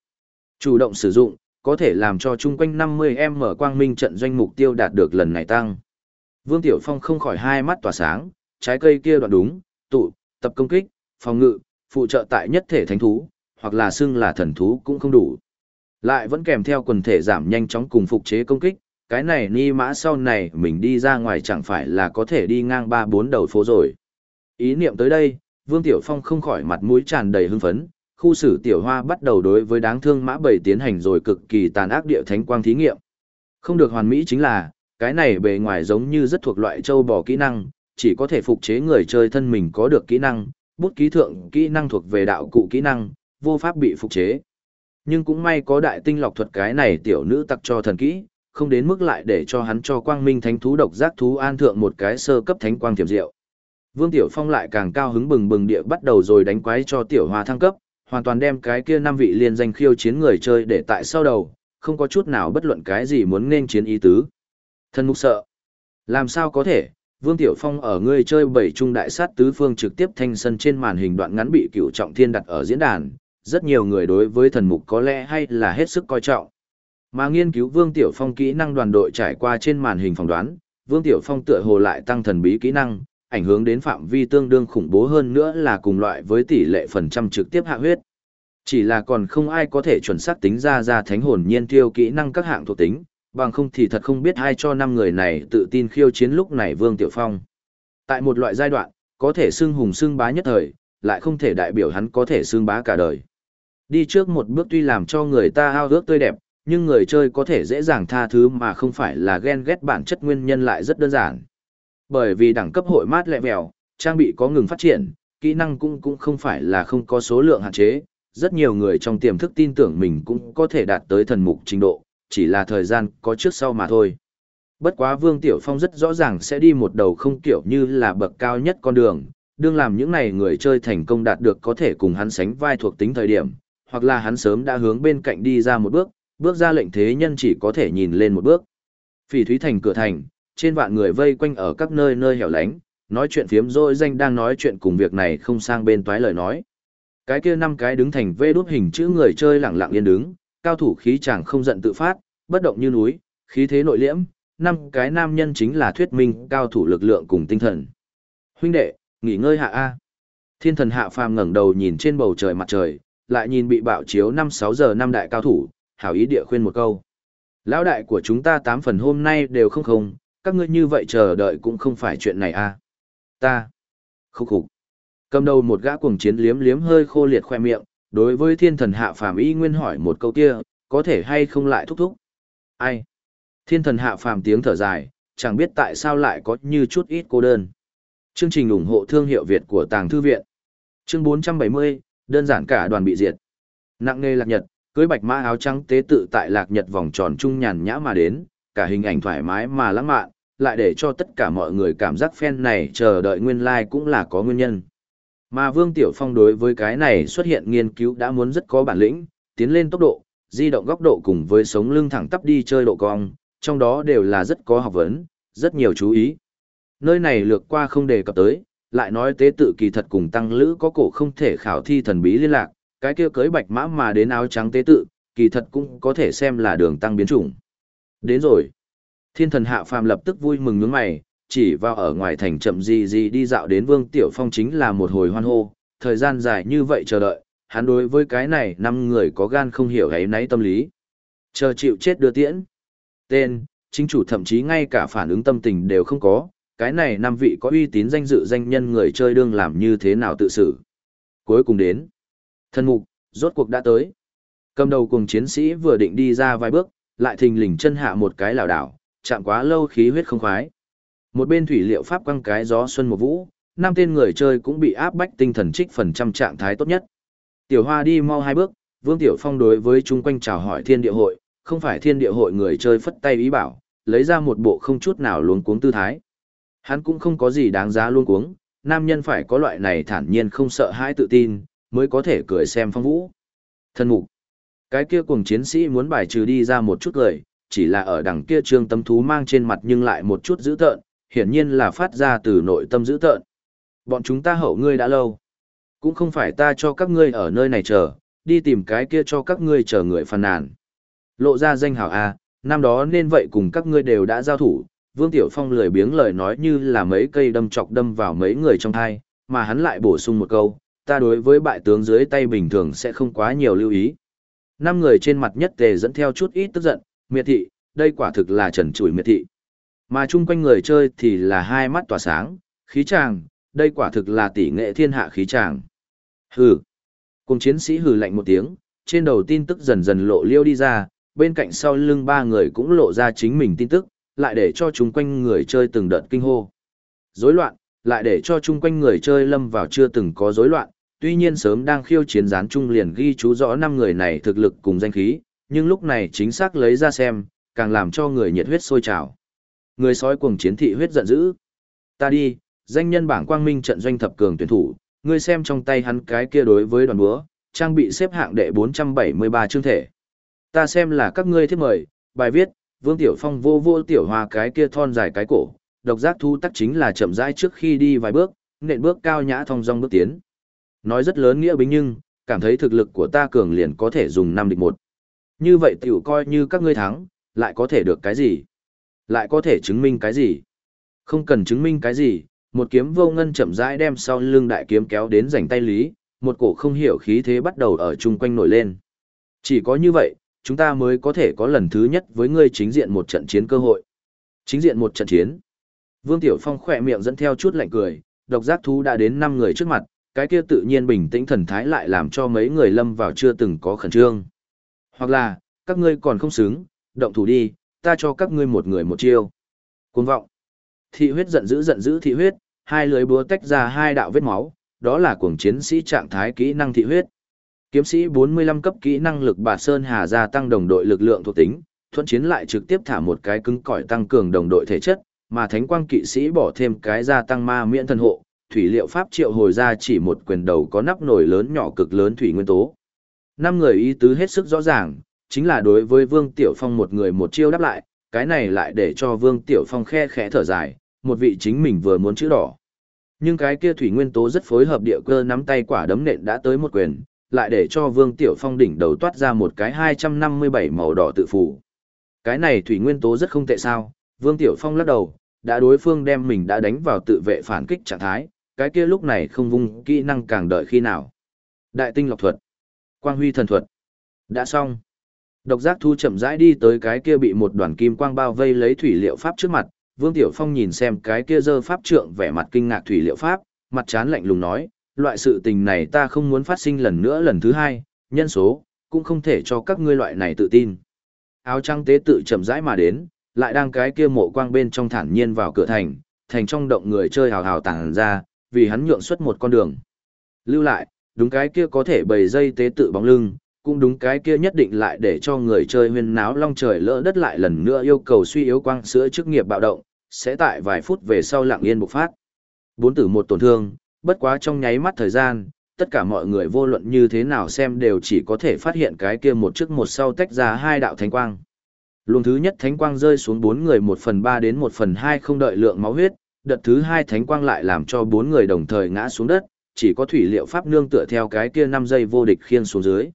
Speaker 1: Chủ động sử dụng, có thể làm cho chung quanh 50m quang minh trận doanh mục tiêu đạt được lần này tăng. Vương Tiểu Phong không khỏi hai mắt tỏa sáng, trái cây kia đoạn đúng, tụ, tập công kích, phòng ngự, phụ trợ tại nhất thể thánh thú, hoặc là xưng là thần thú cũng không đủ. Lại vẫn kèm theo quần thể giảm nhanh chóng cùng phục chế công kích, cái này ni mã sau này mình đi ra ngoài chẳng phải là có thể đi ngang ba bốn đầu phố rồi. Ý niệm tới đây, Vương Tiểu Phong không khỏi mặt mũi tràn đầy hưng phấn, khu xử Tiểu Hoa bắt đầu đối với đáng thương mã bầy tiến hành rồi cực kỳ tàn ác địa thánh quang thí nghiệm. Không được hoàn mỹ chính là, cái này bề ngoài giống như rất thuộc loại châu bò kỹ năng, chỉ có thể phục chế người chơi thân mình có được kỹ năng, bút ký thượng kỹ năng thuộc về đạo cụ kỹ năng, vô pháp bị phục chế. Nhưng cũng may có đại tinh lọc thuật cái này tiểu nữ tặc cho thần kỹ, không đến mức lại để cho hắn cho quang minh thánh thú độc giác thú an thượng một cái sơ cấp thánh quang tiềm diệu. Vương Tiểu Phong lại càng cao hứng bừng bừng địa bắt đầu rồi đánh quái cho tiểu hoa thăng cấp, hoàn toàn đem cái kia năm vị liên danh khiêu chiến người chơi để tại sau đầu, không có chút nào bất luận cái gì muốn nên chiến ý tứ. Thân mục sợ. Làm sao có thể, Vương Tiểu Phong ở người chơi bảy trung đại sát tứ phương trực tiếp thanh sân trên màn hình đoạn ngắn bị cựu trọng thiên đặt ở diễn đàn, rất nhiều người đối với thần mục có lẽ hay là hết sức coi trọng. Mà nghiên cứu Vương Tiểu Phong kỹ năng đoàn đội trải qua trên màn hình phỏng đoán, Vương Tiểu Phong tựa hồ lại tăng thần bí kỹ năng, ảnh hưởng đến phạm vi tương đương khủng bố hơn nữa là cùng loại với tỷ lệ phần trăm trực tiếp hạ huyết. Chỉ là còn không ai có thể chuẩn xác tính ra ra thánh hồn nhiên tiêu kỹ năng các hạng thuộc tính, bằng không thì thật không biết ai cho năm người này tự tin khiêu chiến lúc này Vương Tiểu Phong. Tại một loại giai đoạn, có thể xưng hùng xưng bá nhất thời, lại không thể đại biểu hắn có thể xưng bá cả đời. Đi trước một bước tuy làm cho người ta ao ước tươi đẹp, nhưng người chơi có thể dễ dàng tha thứ mà không phải là ghen ghét bản chất nguyên nhân lại rất đơn giản. Bởi vì đẳng cấp hội mát lẹ mèo, trang bị có ngừng phát triển, kỹ năng cũng cũng không phải là không có số lượng hạn chế, rất nhiều người trong tiềm thức tin tưởng mình cũng có thể đạt tới thần mục trình độ, chỉ là thời gian có trước sau mà thôi. Bất quá Vương Tiểu Phong rất rõ ràng sẽ đi một đầu không kiểu như là bậc cao nhất con đường, đương làm những này người chơi thành công đạt được có thể cùng hắn sánh vai thuộc tính thời điểm, hoặc là hắn sớm đã hướng bên cạnh đi ra một bước, bước ra lệnh thế nhân chỉ có thể nhìn lên một bước. Phỉ Thúy Thành cửa thành, trên vạn người vây quanh ở các nơi nơi hẻo lánh, nói chuyện phiếm rồi danh đang nói chuyện cùng việc này không sang bên toái lời nói. Cái kia năm cái đứng thành vê đút hình chữ người chơi lặng lặng yên đứng, cao thủ khí chàng không giận tự phát, bất động như núi, khí thế nội liễm, năm cái nam nhân chính là thuyết minh cao thủ lực lượng cùng tinh thần. Huynh đệ, nghỉ ngơi hạ A. Thiên thần hạ phàm ngẩng đầu nhìn trên bầu trời mặt trời, lại nhìn bị bạo chiếu 5-6 giờ năm đại cao thủ, hảo ý địa khuyên một câu. Lão đại của chúng ta tám phần hôm nay đều không không, các ngươi như vậy chờ đợi cũng không phải chuyện này a. Ta. Khúc khục. Cầm đầu một gã cuồng chiến liếm liếm hơi khô liệt khoe miệng, đối với thiên thần hạ phàm y nguyên hỏi một câu kia, có thể hay không lại thúc thúc. Ai? Thiên thần hạ phàm tiếng thở dài, chẳng biết tại sao lại có như chút ít cô đơn. Chương trình ủng hộ thương hiệu Việt của Tàng Thư Viện. Chương 470, đơn giản cả đoàn bị diệt. Nặng nề lạc nhật, cưới bạch mã áo trắng tế tự tại lạc nhật vòng tròn trung nhàn nhã mà đến, cả hình ảnh thoải mái mà lãng mạn, lại để cho tất cả mọi người cảm giác fan này chờ đợi nguyên lai like cũng là có nguyên nhân. Mà Vương Tiểu Phong đối với cái này xuất hiện nghiên cứu đã muốn rất có bản lĩnh, tiến lên tốc độ, di động góc độ cùng với sống lưng thẳng tắp đi chơi độ cong, trong đó đều là rất có học vấn, rất nhiều chú ý. Nơi này lược qua không đề cập tới, lại nói tế tự kỳ thật cùng tăng lữ có cổ không thể khảo thi thần bí liên lạc, cái kia cưới bạch mã mà đến áo trắng tế tự, kỳ thật cũng có thể xem là đường tăng biến chủng. Đến rồi. Thiên thần hạ phàm lập tức vui mừng nhướng mày, chỉ vào ở ngoài thành chậm gì gì đi dạo đến Vương Tiểu Phong chính là một hồi hoan hô, thời gian dài như vậy chờ đợi, hắn đối với cái này năm người có gan không hiểu ấy nấy tâm lý. Chờ chịu chết đưa tiễn. Tên, chính chủ thậm chí ngay cả phản ứng tâm tình đều không có, cái này năm vị có uy tín danh dự danh nhân người chơi đương làm như thế nào tự xử. Cuối cùng đến. Thân mục, rốt cuộc đã tới. Cầm đầu cùng chiến sĩ vừa định đi ra vài bước, lại thình lình chân hạ một cái lảo đảo, chạm quá lâu khí huyết không khoái. Một bên thủy liệu pháp quăng cái gió xuân một vũ, năm tên người chơi cũng bị áp bách tinh thần trích phần trăm trạng thái tốt nhất. Tiểu Hoa đi mau hai bước, Vương Tiểu Phong đối với chung quanh chào hỏi thiên địa hội, không phải thiên địa hội người chơi phất tay ý bảo, lấy ra một bộ không chút nào luống cuống tư thái. Hắn cũng không có gì đáng giá luôn cuống, nam nhân phải có loại này thản nhiên không sợ hãi tự tin, mới có thể cười xem phong vũ. Thân mục. Cái kia cùng chiến sĩ muốn bài trừ đi ra một chút cười, chỉ là ở đằng kia trương tâm thú mang trên mặt nhưng lại một chút dữ tợn, hiển nhiên là phát ra từ nội tâm dữ tợn. Bọn chúng ta hậu ngươi đã lâu. Cũng không phải ta cho các ngươi ở nơi này chờ, đi tìm cái kia cho các ngươi chờ người phàn nàn. Lộ ra danh hảo A, năm đó nên vậy cùng các ngươi đều đã giao thủ, Vương Tiểu Phong lười biếng lời nói như là mấy cây đâm chọc đâm vào mấy người trong thai, mà hắn lại bổ sung một câu, ta đối với bại tướng dưới tay bình thường sẽ không quá nhiều lưu ý. Năm người trên mặt nhất tề dẫn theo chút ít tức giận, miệt thị, đây quả thực là trần trụi miệt thị. Mà chung quanh người chơi thì là hai mắt tỏa sáng, khí tràng, đây quả thực là tỷ nghệ thiên hạ khí tràng. Hừ. Cùng chiến sĩ hừ lạnh một tiếng, trên đầu tin tức dần dần lộ liêu đi ra, bên cạnh sau lưng ba người cũng lộ ra chính mình tin tức, lại để cho chung quanh người chơi từng đợt kinh hô. Rối loạn, lại để cho chung quanh người chơi lâm vào chưa từng có rối loạn, tuy nhiên sớm đang khiêu chiến gián chung liền ghi chú rõ năm người này thực lực cùng danh khí, nhưng lúc này chính xác lấy ra xem, càng làm cho người nhiệt huyết sôi trào. Người sói cuồng chiến thị huyết giận dữ. Ta đi, danh nhân bảng quang minh trận doanh thập cường tuyển thủ, ngươi xem trong tay hắn cái kia đối với đoàn búa, trang bị xếp hạng đệ 473 chương thể. Ta xem là các ngươi thiết mời, bài viết, Vương Tiểu Phong vô vô tiểu hoa cái kia thon dài cái cổ, độc giác thu tắc chính là chậm rãi trước khi đi vài bước, nện bước cao nhã thong dong bước tiến. Nói rất lớn nghĩa bính nhưng, cảm thấy thực lực của ta cường liền có thể dùng năm địch một. Như vậy tiểu coi như các ngươi thắng, lại có thể được cái gì? Lại có thể chứng minh cái gì? Không cần chứng minh cái gì, một kiếm vô ngân chậm rãi đem sau lưng đại kiếm kéo đến rảnh tay lý, một cổ không hiểu khí thế bắt đầu ở chung quanh nổi lên. Chỉ có như vậy, chúng ta mới có thể có lần thứ nhất với ngươi chính diện một trận chiến cơ hội. Chính diện một trận chiến. Vương Tiểu Phong khỏe miệng dẫn theo chút lạnh cười, độc giác thú đã đến 5 người trước mặt, cái kia tự nhiên bình tĩnh thần thái lại làm cho mấy người lâm vào chưa từng có khẩn trương. Hoặc là, các ngươi còn không xứng, động thủ đi, ta cho các ngươi một người một chiêu. Cuồng vọng. Thị huyết giận dữ giận dữ thị huyết, hai lưới búa tách ra hai đạo vết máu, đó là cuồng chiến sĩ trạng thái kỹ năng thị huyết. Kiếm sĩ 45 cấp kỹ năng lực bà Sơn Hà gia tăng đồng đội lực lượng thuộc tính, thuận chiến lại trực tiếp thả một cái cứng cỏi tăng cường đồng đội thể chất, mà thánh quang kỵ sĩ bỏ thêm cái gia tăng ma miễn thần hộ, thủy liệu pháp triệu hồi ra chỉ một quyền đầu có nắp nổi lớn nhỏ cực lớn thủy nguyên tố. Năm người ý tứ hết sức rõ ràng, chính là đối với Vương Tiểu Phong một người một chiêu đáp lại, cái này lại để cho Vương Tiểu Phong khe khẽ thở dài, một vị chính mình vừa muốn chữ đỏ. Nhưng cái kia thủy nguyên tố rất phối hợp địa cơ nắm tay quả đấm nện đã tới một quyền, lại để cho Vương Tiểu Phong đỉnh đầu toát ra một cái 257 màu đỏ tự phủ. Cái này thủy nguyên tố rất không tệ sao, Vương Tiểu Phong lắc đầu, đã đối phương đem mình đã đánh vào tự vệ phản kích trạng thái, cái kia lúc này không vung kỹ năng càng đợi khi nào. Đại tinh lọc thuật, quang huy thần thuật, đã xong. Độc giác thu chậm rãi đi tới cái kia bị một đoàn kim quang bao vây lấy thủy liệu pháp trước mặt, Vương Tiểu Phong nhìn xem cái kia dơ pháp trượng vẻ mặt kinh ngạc thủy liệu pháp, mặt chán lạnh lùng nói, loại sự tình này ta không muốn phát sinh lần nữa lần thứ hai, nhân số, cũng không thể cho các ngươi loại này tự tin. Áo trăng tế tự chậm rãi mà đến, lại đang cái kia mộ quang bên trong thản nhiên vào cửa thành, thành trong động người chơi hào hào tàng ra, vì hắn nhượng xuất một con đường. Lưu lại, đúng cái kia có thể bầy dây tế tự bóng lưng, cũng đúng cái kia nhất định lại để cho người chơi huyên náo long trời lỡ đất lại lần nữa yêu cầu suy yếu quang sữa chức nghiệp bạo động, sẽ tại vài phút về sau lặng yên bộc phát. Bốn tử một tổn thương, bất quá trong nháy mắt thời gian, tất cả mọi người vô luận như thế nào xem đều chỉ có thể phát hiện cái kia một trước một sau tách ra hai đạo thánh quang. Luồng thứ nhất thánh quang rơi xuống bốn người một phần ba đến một phần hai không đợi lượng máu huyết, đợt thứ hai thánh quang lại làm cho bốn người đồng thời ngã xuống đất, chỉ có thủy liệu pháp nương tựa theo cái kia năm giây vô địch khiên xuống dưới.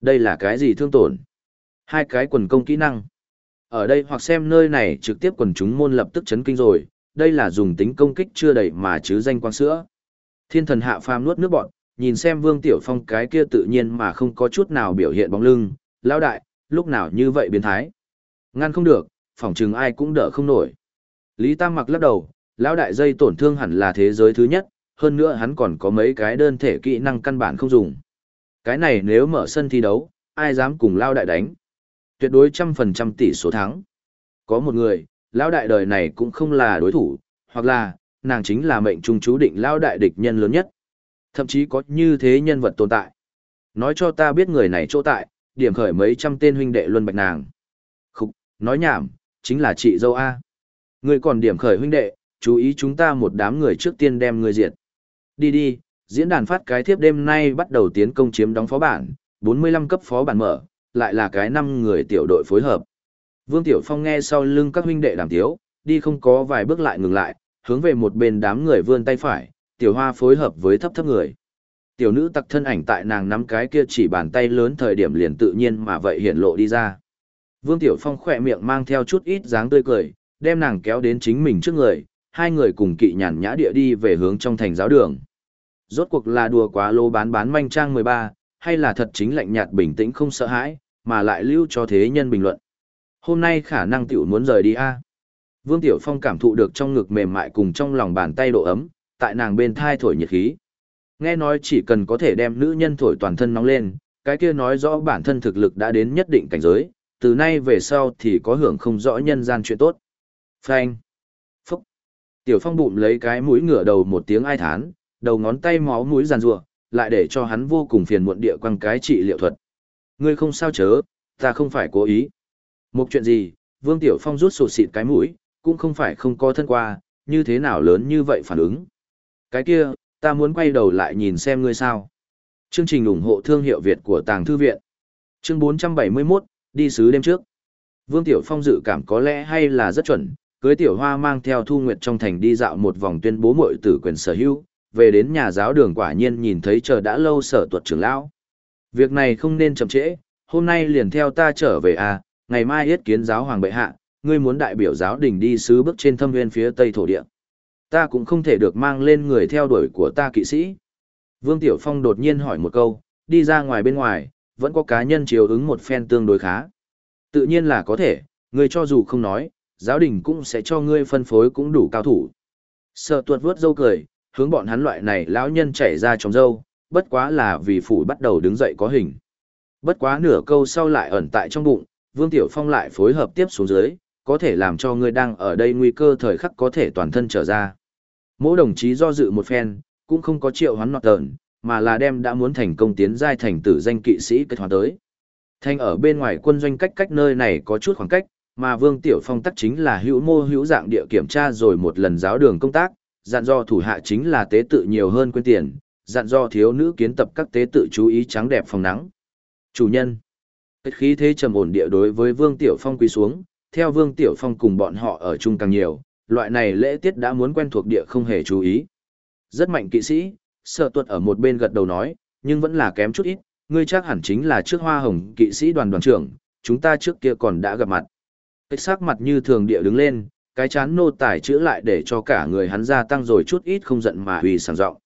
Speaker 1: Đây là cái gì thương tổn? Hai cái quần công kỹ năng. Ở đây hoặc xem nơi này trực tiếp quần chúng môn lập tức chấn kinh rồi, đây là dùng tính công kích chưa đầy mà chứ danh quang sữa. Thiên thần hạ phàm nuốt nước bọn, nhìn xem Vương Tiểu Phong cái kia tự nhiên mà không có chút nào biểu hiện bóng lưng, lão đại, lúc nào như vậy biến thái. Ngăn không được, phỏng chừng ai cũng đỡ không nổi. Lý Tam mặc lắc đầu, lão đại dây tổn thương hẳn là thế giới thứ nhất, hơn nữa hắn còn có mấy cái đơn thể kỹ năng căn bản không dùng. Cái này nếu mở sân thi đấu, ai dám cùng Lão đại đánh. Tuyệt đối trăm phần trăm tỷ số thắng. Có một người, Lão đại đời này cũng không là đối thủ, hoặc là, nàng chính là mệnh trung chú định lao đại địch nhân lớn nhất. Thậm chí có như thế nhân vật tồn tại. Nói cho ta biết người này chỗ tại, điểm khởi mấy trăm tên huynh đệ luân bạch nàng. Khúc, nói nhảm, chính là chị dâu A. Người còn điểm khởi huynh đệ, chú ý chúng ta một đám người trước tiên đem người diệt. Đi đi, diễn đàn phát cái thiếp đêm nay bắt đầu tiến công chiếm đóng phó bản, 45 cấp phó bản mở, lại là cái năm người tiểu đội phối hợp. Vương Tiểu Phong nghe sau lưng các huynh đệ đàm tiếu, đi không có vài bước lại ngừng lại, hướng về một bên đám người vươn tay phải, tiểu hoa phối hợp với thấp thấp người. Tiểu nữ tặc thân ảnh tại nàng nắm cái kia chỉ bàn tay lớn thời điểm liền tự nhiên mà vậy hiện lộ đi ra. Vương Tiểu Phong khỏe miệng mang theo chút ít dáng tươi cười, đem nàng kéo đến chính mình trước người, hai người cùng kỵ nhàn nhã địa đi về hướng trong thành giáo đường. Rốt cuộc là đùa quá lô bán bán manh trang 13, hay là thật chính lạnh nhạt bình tĩnh không sợ hãi, mà lại lưu cho thế nhân bình luận. Hôm nay khả năng tiểu muốn rời đi a. Vương Tiểu Phong cảm thụ được trong ngực mềm mại cùng trong lòng bàn tay độ ấm, tại nàng bên thai thổi nhiệt khí. Nghe nói chỉ cần có thể đem nữ nhân thổi toàn thân nóng lên, cái kia nói rõ bản thân thực lực đã đến nhất định cảnh giới, từ nay về sau thì có hưởng không rõ nhân gian chuyện tốt. Phanh. Phúc. Tiểu Phong bụng lấy cái mũi ngửa đầu một tiếng ai thán, đầu ngón tay máu mũi giàn rủa, lại để cho hắn vô cùng phiền muộn địa quăng cái trị liệu thuật. Ngươi không sao chớ, ta không phải cố ý. Một chuyện gì, Vương Tiểu Phong rút sụt xịt cái mũi, cũng không phải không có thân qua, như thế nào lớn như vậy phản ứng. Cái kia, ta muốn quay đầu lại nhìn xem ngươi sao. Chương trình ủng hộ thương hiệu Việt của Tàng Thư Viện. Chương 471, đi sứ đêm trước. Vương Tiểu Phong dự cảm có lẽ hay là rất chuẩn, cưới Tiểu Hoa mang theo Thu Nguyệt trong thành đi dạo một vòng tuyên bố mội tử quyền sở hữu, về đến nhà giáo đường quả nhiên nhìn thấy chờ đã lâu sở tuật trưởng lão. Việc này không nên chậm trễ, hôm nay liền theo ta trở về à, ngày mai yết kiến giáo hoàng bệ hạ, ngươi muốn đại biểu giáo đình đi sứ bước trên thâm nguyên phía tây thổ địa. Ta cũng không thể được mang lên người theo đuổi của ta kỵ sĩ. Vương Tiểu Phong đột nhiên hỏi một câu, đi ra ngoài bên ngoài, vẫn có cá nhân chiều ứng một phen tương đối khá. Tự nhiên là có thể, ngươi cho dù không nói, giáo đình cũng sẽ cho ngươi phân phối cũng đủ cao thủ. Sợ tuột vớt dâu cười, hướng bọn hắn loại này lão nhân chảy ra trong dâu, bất quá là vì phủ bắt đầu đứng dậy có hình. Bất quá nửa câu sau lại ẩn tại trong bụng, Vương Tiểu Phong lại phối hợp tiếp xuống dưới, có thể làm cho ngươi đang ở đây nguy cơ thời khắc có thể toàn thân trở ra. Mỗi đồng chí do dự một phen, cũng không có triệu hoán nọt tờn, mà là đem đã muốn thành công tiến giai thành tử danh kỵ sĩ kết hoàn tới. Thanh ở bên ngoài quân doanh cách cách nơi này có chút khoảng cách, mà Vương Tiểu Phong tắc chính là hữu mô hữu dạng địa kiểm tra rồi một lần giáo đường công tác, dặn do thủ hạ chính là tế tự nhiều hơn quên tiền, dặn do thiếu nữ kiến tập các tế tự chú ý trắng đẹp phòng nắng. Chủ nhân. Kết khí thế trầm ổn địa đối với Vương Tiểu Phong quỳ xuống, theo Vương Tiểu Phong cùng bọn họ ở chung càng nhiều, loại này lễ tiết đã muốn quen thuộc địa không hề chú ý. Rất mạnh kỵ sĩ, Sở tuật ở một bên gật đầu nói, nhưng vẫn là kém chút ít, ngươi chắc hẳn chính là trước hoa hồng kỵ sĩ đoàn đoàn trưởng, chúng ta trước kia còn đã gặp mặt. Cách sắc mặt như thường địa đứng lên, cái chán nô tải chữa lại để cho cả người hắn gia tăng rồi chút ít không giận mà hủy sảng rộng.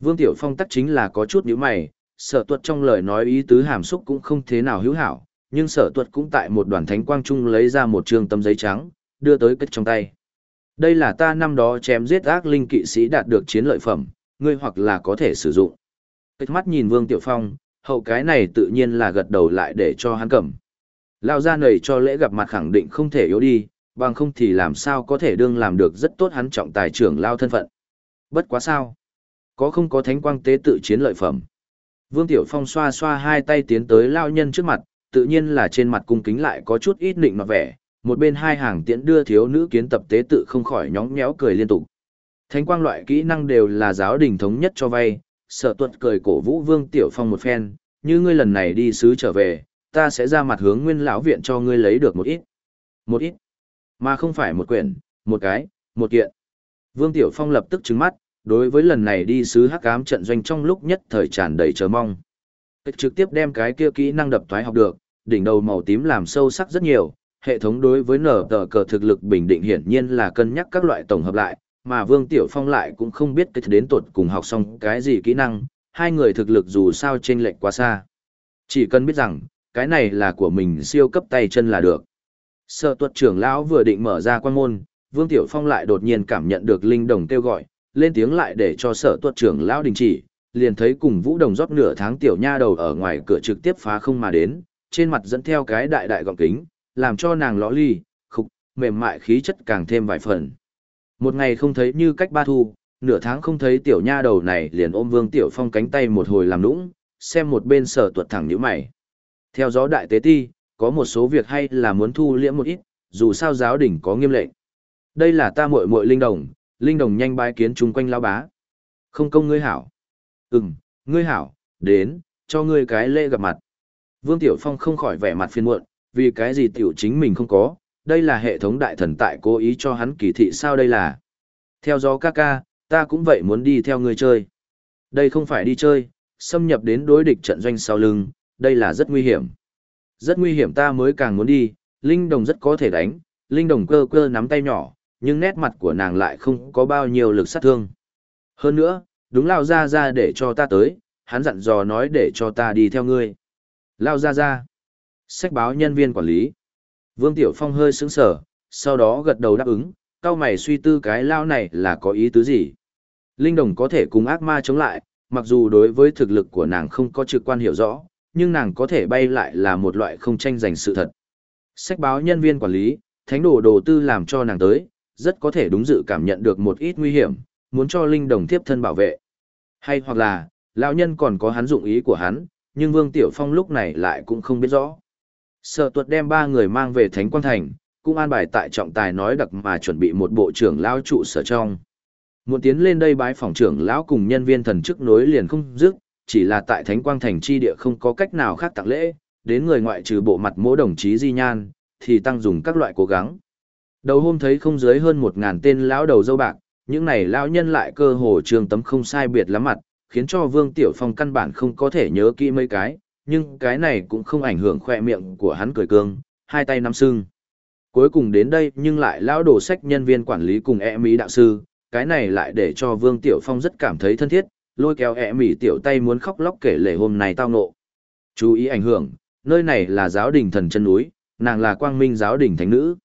Speaker 1: Vương Tiểu Phong tắc chính là có chút nhíu mày, sở tuật trong lời nói ý tứ hàm xúc cũng không thế nào hữu hảo, nhưng sở tuật cũng tại một đoàn thánh quang trung lấy ra một trường tấm giấy trắng, đưa tới kết trong tay. Đây là ta năm đó chém giết ác linh kỵ sĩ đạt được chiến lợi phẩm, ngươi hoặc là có thể sử dụng. Kết mắt nhìn Vương Tiểu Phong, hậu cái này tự nhiên là gật đầu lại để cho hắn cầm. Lao ra nầy cho lễ gặp mặt khẳng định không thể yếu đi, bằng không thì làm sao có thể đương làm được rất tốt hắn trọng tài trưởng lao thân phận. Bất quá sao? Có không có thánh quang tế tự chiến lợi phẩm? Vương Tiểu Phong xoa xoa hai tay tiến tới lao nhân trước mặt, tự nhiên là trên mặt cung kính lại có chút ít nịnh mà vẻ, một bên hai hàng tiễn đưa thiếu nữ kiến tập tế tự không khỏi nhóng nhéo cười liên tục. Thánh quang loại kỹ năng đều là giáo đình thống nhất cho vay, sợ tuật cười cổ vũ Vương Tiểu Phong một phen, như ngươi lần này đi sứ trở về, ta sẽ ra mặt hướng nguyên lão viện cho ngươi lấy được một ít. Một ít, mà không phải một quyển, một cái, một kiện. Vương Tiểu Phong lập tức trứng mắt, đối với lần này đi sứ hắc ám trận doanh trong lúc nhất thời tràn đầy chờ mong. Trực tiếp đem cái kia kỹ năng đập thoái học được, đỉnh đầu màu tím làm sâu sắc rất nhiều, hệ thống đối với nở tờ cờ thực lực bình định hiển nhiên là cân nhắc các loại tổng hợp lại, mà Vương Tiểu Phong lại cũng không biết cái đến tuột cùng học xong cái gì kỹ năng, hai người thực lực dù sao chênh lệch quá xa. Chỉ cần biết rằng, cái này là của mình siêu cấp tay chân là được. Sở tuật trưởng lão vừa định mở ra quan môn, Vương Tiểu Phong lại đột nhiên cảm nhận được linh đồng kêu gọi, lên tiếng lại để cho sở tuật trưởng lão đình chỉ, liền thấy cùng Vũ Đồng rót nửa tháng tiểu nha đầu ở ngoài cửa trực tiếp phá không mà đến, trên mặt dẫn theo cái đại đại gọng kính, làm cho nàng lõ ly, khục, mềm mại khí chất càng thêm vài phần. Một ngày không thấy như cách ba thu, nửa tháng không thấy tiểu nha đầu này liền ôm Vương Tiểu Phong cánh tay một hồi làm nũng, xem một bên sở tuột thẳng nhíu mày. Theo gió đại tế ti, có một số việc hay là muốn thu liễm một ít, dù sao giáo đỉnh có nghiêm lệnh. Đây là ta muội muội linh đồng, linh đồng nhanh bái kiến chung quanh lao bá. Không công ngươi hảo. Ừm, ngươi hảo, đến, cho ngươi cái lễ gặp mặt. Vương Tiểu Phong không khỏi vẻ mặt phiền muộn, vì cái gì tiểu chính mình không có, đây là hệ thống đại thần tại cố ý cho hắn kỳ thị sao đây là. Theo gió ca ca, ta cũng vậy muốn đi theo ngươi chơi. Đây không phải đi chơi, xâm nhập đến đối địch trận doanh sau lưng, đây là rất nguy hiểm. Rất nguy hiểm ta mới càng muốn đi, Linh Đồng rất có thể đánh, Linh Đồng cơ cơ nắm tay nhỏ, nhưng nét mặt của nàng lại không có bao nhiêu lực sát thương. Hơn nữa, đúng lao ra ra để cho ta tới, hắn dặn dò nói để cho ta đi theo ngươi. Lao ra ra. Sách báo nhân viên quản lý. Vương Tiểu Phong hơi sững sờ, sau đó gật đầu đáp ứng, cao mày suy tư cái lao này là có ý tứ gì. Linh đồng có thể cùng ác ma chống lại, mặc dù đối với thực lực của nàng không có trực quan hiểu rõ, nhưng nàng có thể bay lại là một loại không tranh giành sự thật. Sách báo nhân viên quản lý, thánh đồ đồ tư làm cho nàng tới, rất có thể đúng dự cảm nhận được một ít nguy hiểm, muốn cho linh đồng tiếp thân bảo vệ. Hay hoặc là, lão nhân còn có hắn dụng ý của hắn, nhưng Vương Tiểu Phong lúc này lại cũng không biết rõ. Sở tuật đem ba người mang về Thánh Quang Thành, cũng an bài tại trọng tài nói đặc mà chuẩn bị một bộ trưởng lão trụ sở trong. Muốn tiến lên đây bái phòng trưởng lão cùng nhân viên thần chức nối liền không dứt, chỉ là tại Thánh Quang Thành chi địa không có cách nào khác tặng lễ, đến người ngoại trừ bộ mặt mỗi đồng chí di nhan, thì tăng dùng các loại cố gắng. Đầu hôm thấy không dưới hơn một ngàn tên lão đầu dâu bạc, những này lão nhân lại cơ hồ trường tấm không sai biệt lắm mặt, khiến cho Vương Tiểu Phong căn bản không có thể nhớ kỹ mấy cái, nhưng cái này cũng không ảnh hưởng khoe miệng của hắn cười cương, hai tay nắm sưng. Cuối cùng đến đây nhưng lại lão đổ sách nhân viên quản lý cùng e mỹ đạo sư, cái này lại để cho Vương Tiểu Phong rất cảm thấy thân thiết, lôi kéo e mỹ tiểu tay muốn khóc lóc kể lể hôm nay tao ngộ. Chú ý ảnh hưởng, nơi này là giáo đình thần chân núi, nàng là quang minh giáo đình thánh nữ.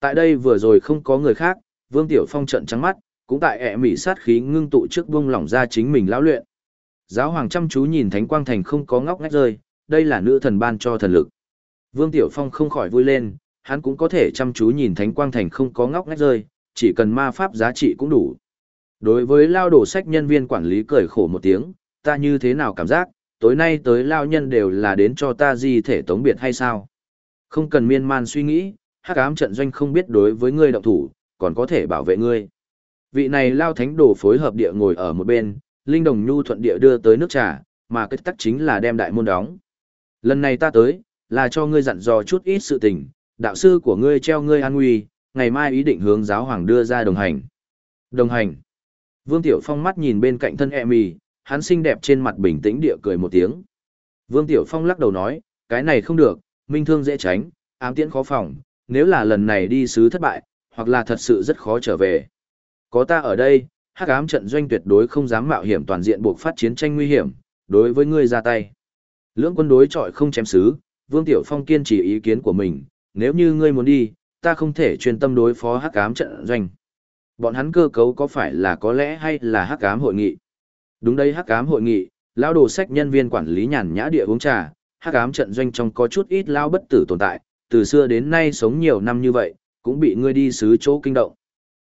Speaker 1: Tại đây vừa rồi không có người khác, Vương Tiểu Phong trận trắng mắt, cũng tại ẹ mỉ sát khí ngưng tụ trước buông lỏng ra chính mình lão luyện. Giáo hoàng chăm chú nhìn Thánh Quang Thành không có ngóc ngách rơi, đây là nữ thần ban cho thần lực. Vương Tiểu Phong không khỏi vui lên, hắn cũng có thể chăm chú nhìn Thánh Quang Thành không có ngóc ngách rơi, chỉ cần ma pháp giá trị cũng đủ. Đối với lao đổ sách nhân viên quản lý cười khổ một tiếng, ta như thế nào cảm giác, tối nay tới lao nhân đều là đến cho ta gì thể tống biệt hay sao? Không cần miên man suy nghĩ, hắc ám trận doanh không biết đối với ngươi động thủ, còn có thể bảo vệ ngươi. Vị này lao thánh đồ phối hợp địa ngồi ở một bên, Linh Đồng Nhu thuận địa đưa tới nước trà, mà cái tắc chính là đem đại môn đóng. Lần này ta tới, là cho ngươi dặn dò chút ít sự tình, đạo sư của ngươi treo ngươi an nguy, ngày mai ý định hướng giáo hoàng đưa ra đồng hành. Đồng hành. Vương Tiểu Phong mắt nhìn bên cạnh thân e mì, hắn xinh đẹp trên mặt bình tĩnh địa cười một tiếng. Vương Tiểu Phong lắc đầu nói, cái này không được, minh thương dễ tránh, ám tiễn khó phòng, nếu là lần này đi sứ thất bại, hoặc là thật sự rất khó trở về. Có ta ở đây, hắc ám trận doanh tuyệt đối không dám mạo hiểm toàn diện buộc phát chiến tranh nguy hiểm, đối với ngươi ra tay. Lưỡng quân đối chọi không chém xứ, Vương Tiểu Phong kiên trì ý kiến của mình, nếu như ngươi muốn đi, ta không thể chuyên tâm đối phó hắc ám trận doanh. Bọn hắn cơ cấu có phải là có lẽ hay là hắc ám hội nghị? Đúng đây hắc ám hội nghị, lão đồ sách nhân viên quản lý nhàn nhã địa uống trà, hắc ám trận doanh trong có chút ít lao bất tử tồn tại, từ xưa đến nay sống nhiều năm như vậy, cũng bị ngươi đi xứ chỗ kinh động.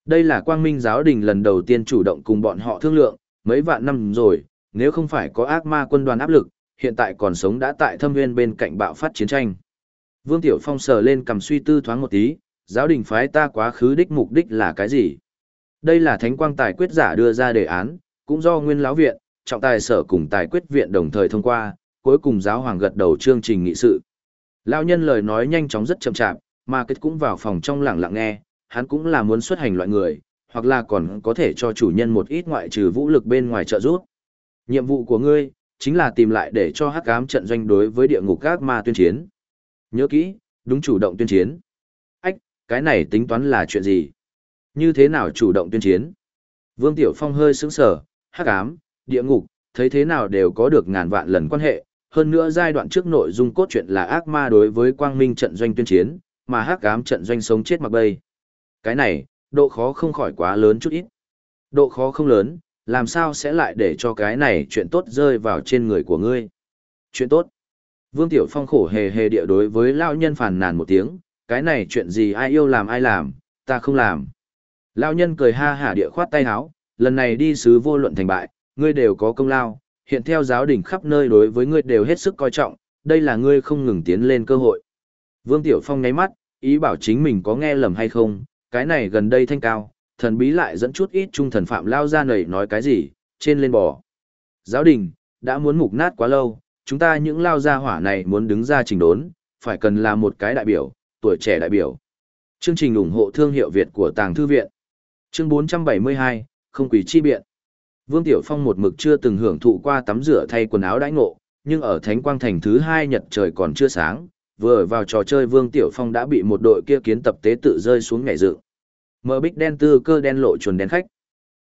Speaker 1: Đây là quang minh giáo đình lần đầu tiên chủ động cùng bọn họ thương lượng, mấy vạn năm rồi, nếu không phải có ác ma quân đoàn áp lực, hiện tại còn sống đã tại thâm nguyên bên cạnh bạo phát chiến tranh. Vương Tiểu Phong sờ lên cầm suy tư thoáng một tí, giáo đình phái ta quá khứ đích mục đích là cái gì? Đây là thánh quang tài quyết giả đưa ra đề án, cũng do nguyên lão viện, trọng tài sở cùng tài quyết viện đồng thời thông qua, cuối cùng giáo hoàng gật đầu chương trình nghị sự. Lão nhân lời nói nhanh chóng rất chậm chạp, mà kết cũng vào phòng trong lặng lặng nghe, hắn cũng là muốn xuất hành loại người, hoặc là còn có thể cho chủ nhân một ít ngoại trừ vũ lực bên ngoài trợ giúp. Nhiệm vụ của ngươi, chính là tìm lại để cho hắc ám trận doanh đối với địa ngục các ma tuyên chiến. Nhớ kỹ, đúng chủ động tuyên chiến. Ách, cái này tính toán là chuyện gì? Như thế nào chủ động tuyên chiến? Vương Tiểu Phong hơi sững sờ, hắc ám, địa ngục, thấy thế nào đều có được ngàn vạn lần quan hệ. Hơn nữa giai đoạn trước nội dung cốt truyện là ác ma đối với quang minh trận doanh tuyên chiến, mà hắc ám trận doanh sống chết mặc bay. Cái này, độ khó không khỏi quá lớn chút ít. Độ khó không lớn, làm sao sẽ lại để cho cái này chuyện tốt rơi vào trên người của ngươi. Chuyện tốt. Vương Tiểu Phong khổ hề hề địa đối với lão nhân phàn nàn một tiếng, cái này chuyện gì ai yêu làm ai làm, ta không làm. Lão nhân cười ha hả địa khoát tay áo, lần này đi sứ vô luận thành bại, ngươi đều có công lao, hiện theo giáo đình khắp nơi đối với ngươi đều hết sức coi trọng, đây là ngươi không ngừng tiến lên cơ hội. Vương Tiểu Phong nháy mắt, ý bảo chính mình có nghe lầm hay không, cái này gần đây thanh cao, thần bí lại dẫn chút ít trung thần phạm lao ra nầy nói cái gì, trên lên bò. Giáo đình, đã muốn mục nát quá lâu, chúng ta những lao gia hỏa này muốn đứng ra trình đốn, phải cần là một cái đại biểu, tuổi trẻ đại biểu. Chương trình ủng hộ thương hiệu Việt của Tàng Thư Viện. Chương 472, không quỷ chi biện. Vương Tiểu Phong một mực chưa từng hưởng thụ qua tắm rửa thay quần áo đãi ngộ, nhưng ở Thánh Quang Thành thứ hai nhật trời còn chưa sáng, vừa vào trò chơi Vương Tiểu Phong đã bị một đội kia kiến tập tế tự rơi xuống nhảy dựng. Mở bích đen tư cơ đen lộ chuồn đen khách.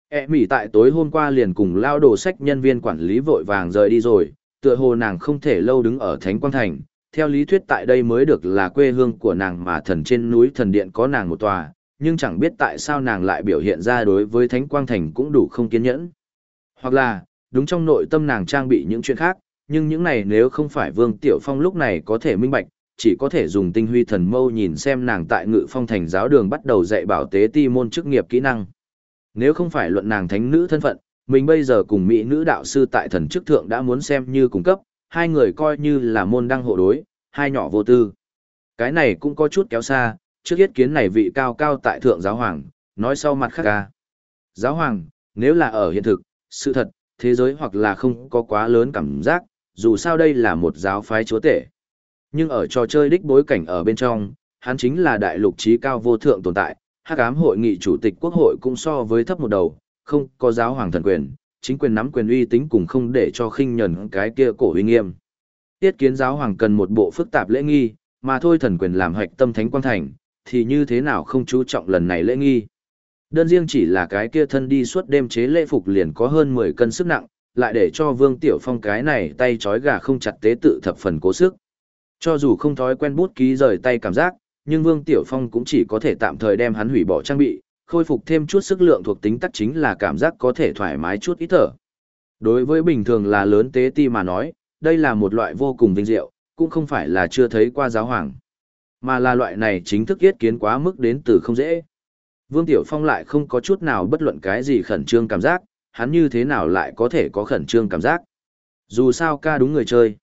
Speaker 1: E mỉ tại tối hôm qua liền cùng lao đồ sách nhân viên quản lý vội vàng rời đi rồi, tựa hồ nàng không thể lâu đứng ở Thánh Quang Thành. Theo lý thuyết tại đây mới được là quê hương của nàng mà thần trên núi thần điện có nàng một tòa, nhưng chẳng biết tại sao nàng lại biểu hiện ra đối với Thánh Quang Thành cũng đủ không kiên nhẫn. Hoặc là, đúng trong nội tâm nàng trang bị những chuyện khác, nhưng những này nếu không phải Vương Tiểu Phong lúc này có thể minh bạch, chỉ có thể dùng tinh huy thần mâu nhìn xem nàng tại ngự phong thành giáo đường bắt đầu dạy bảo tế ti môn chức nghiệp kỹ năng. Nếu không phải luận nàng thánh nữ thân phận, mình bây giờ cùng mỹ nữ đạo sư tại thần chức thượng đã muốn xem như cung cấp, hai người coi như là môn đăng hộ đối, hai nhỏ vô tư. Cái này cũng có chút kéo xa, trước yết kiến này vị cao cao tại thượng giáo hoàng, nói sau mặt khác ca. Giáo hoàng, nếu là ở hiện thực, sự thật, thế giới hoặc là không có quá lớn cảm giác, dù sao đây là một giáo phái chúa tể. Nhưng ở trò chơi đích bối cảnh ở bên trong, hắn chính là đại lục trí cao vô thượng tồn tại, hắc ám hội nghị chủ tịch quốc hội cũng so với thấp một đầu, không có giáo hoàng thần quyền, chính quyền nắm quyền uy tính cùng không để cho khinh nhẫn cái kia cổ uy nghiêm. Tiết kiến giáo hoàng cần một bộ phức tạp lễ nghi, mà thôi thần quyền làm hạch tâm thánh quan thành, thì như thế nào không chú trọng lần này lễ nghi. Đơn riêng chỉ là cái kia thân đi suốt đêm chế lễ phục liền có hơn 10 cân sức nặng, lại để cho Vương Tiểu Phong cái này tay trói gà không chặt tế tự thập phần cố sức. Cho dù không thói quen bút ký rời tay cảm giác, nhưng Vương Tiểu Phong cũng chỉ có thể tạm thời đem hắn hủy bỏ trang bị, khôi phục thêm chút sức lượng thuộc tính tắc chính là cảm giác có thể thoải mái chút ít thở. Đối với bình thường là lớn tế ti mà nói, đây là một loại vô cùng vinh diệu, cũng không phải là chưa thấy qua giáo hoàng, mà là loại này chính thức yết kiến quá mức đến từ không dễ. Vương Tiểu Phong lại không có chút nào bất luận cái gì khẩn trương cảm giác, hắn như thế nào lại có thể có khẩn trương cảm giác. Dù sao ca đúng người chơi.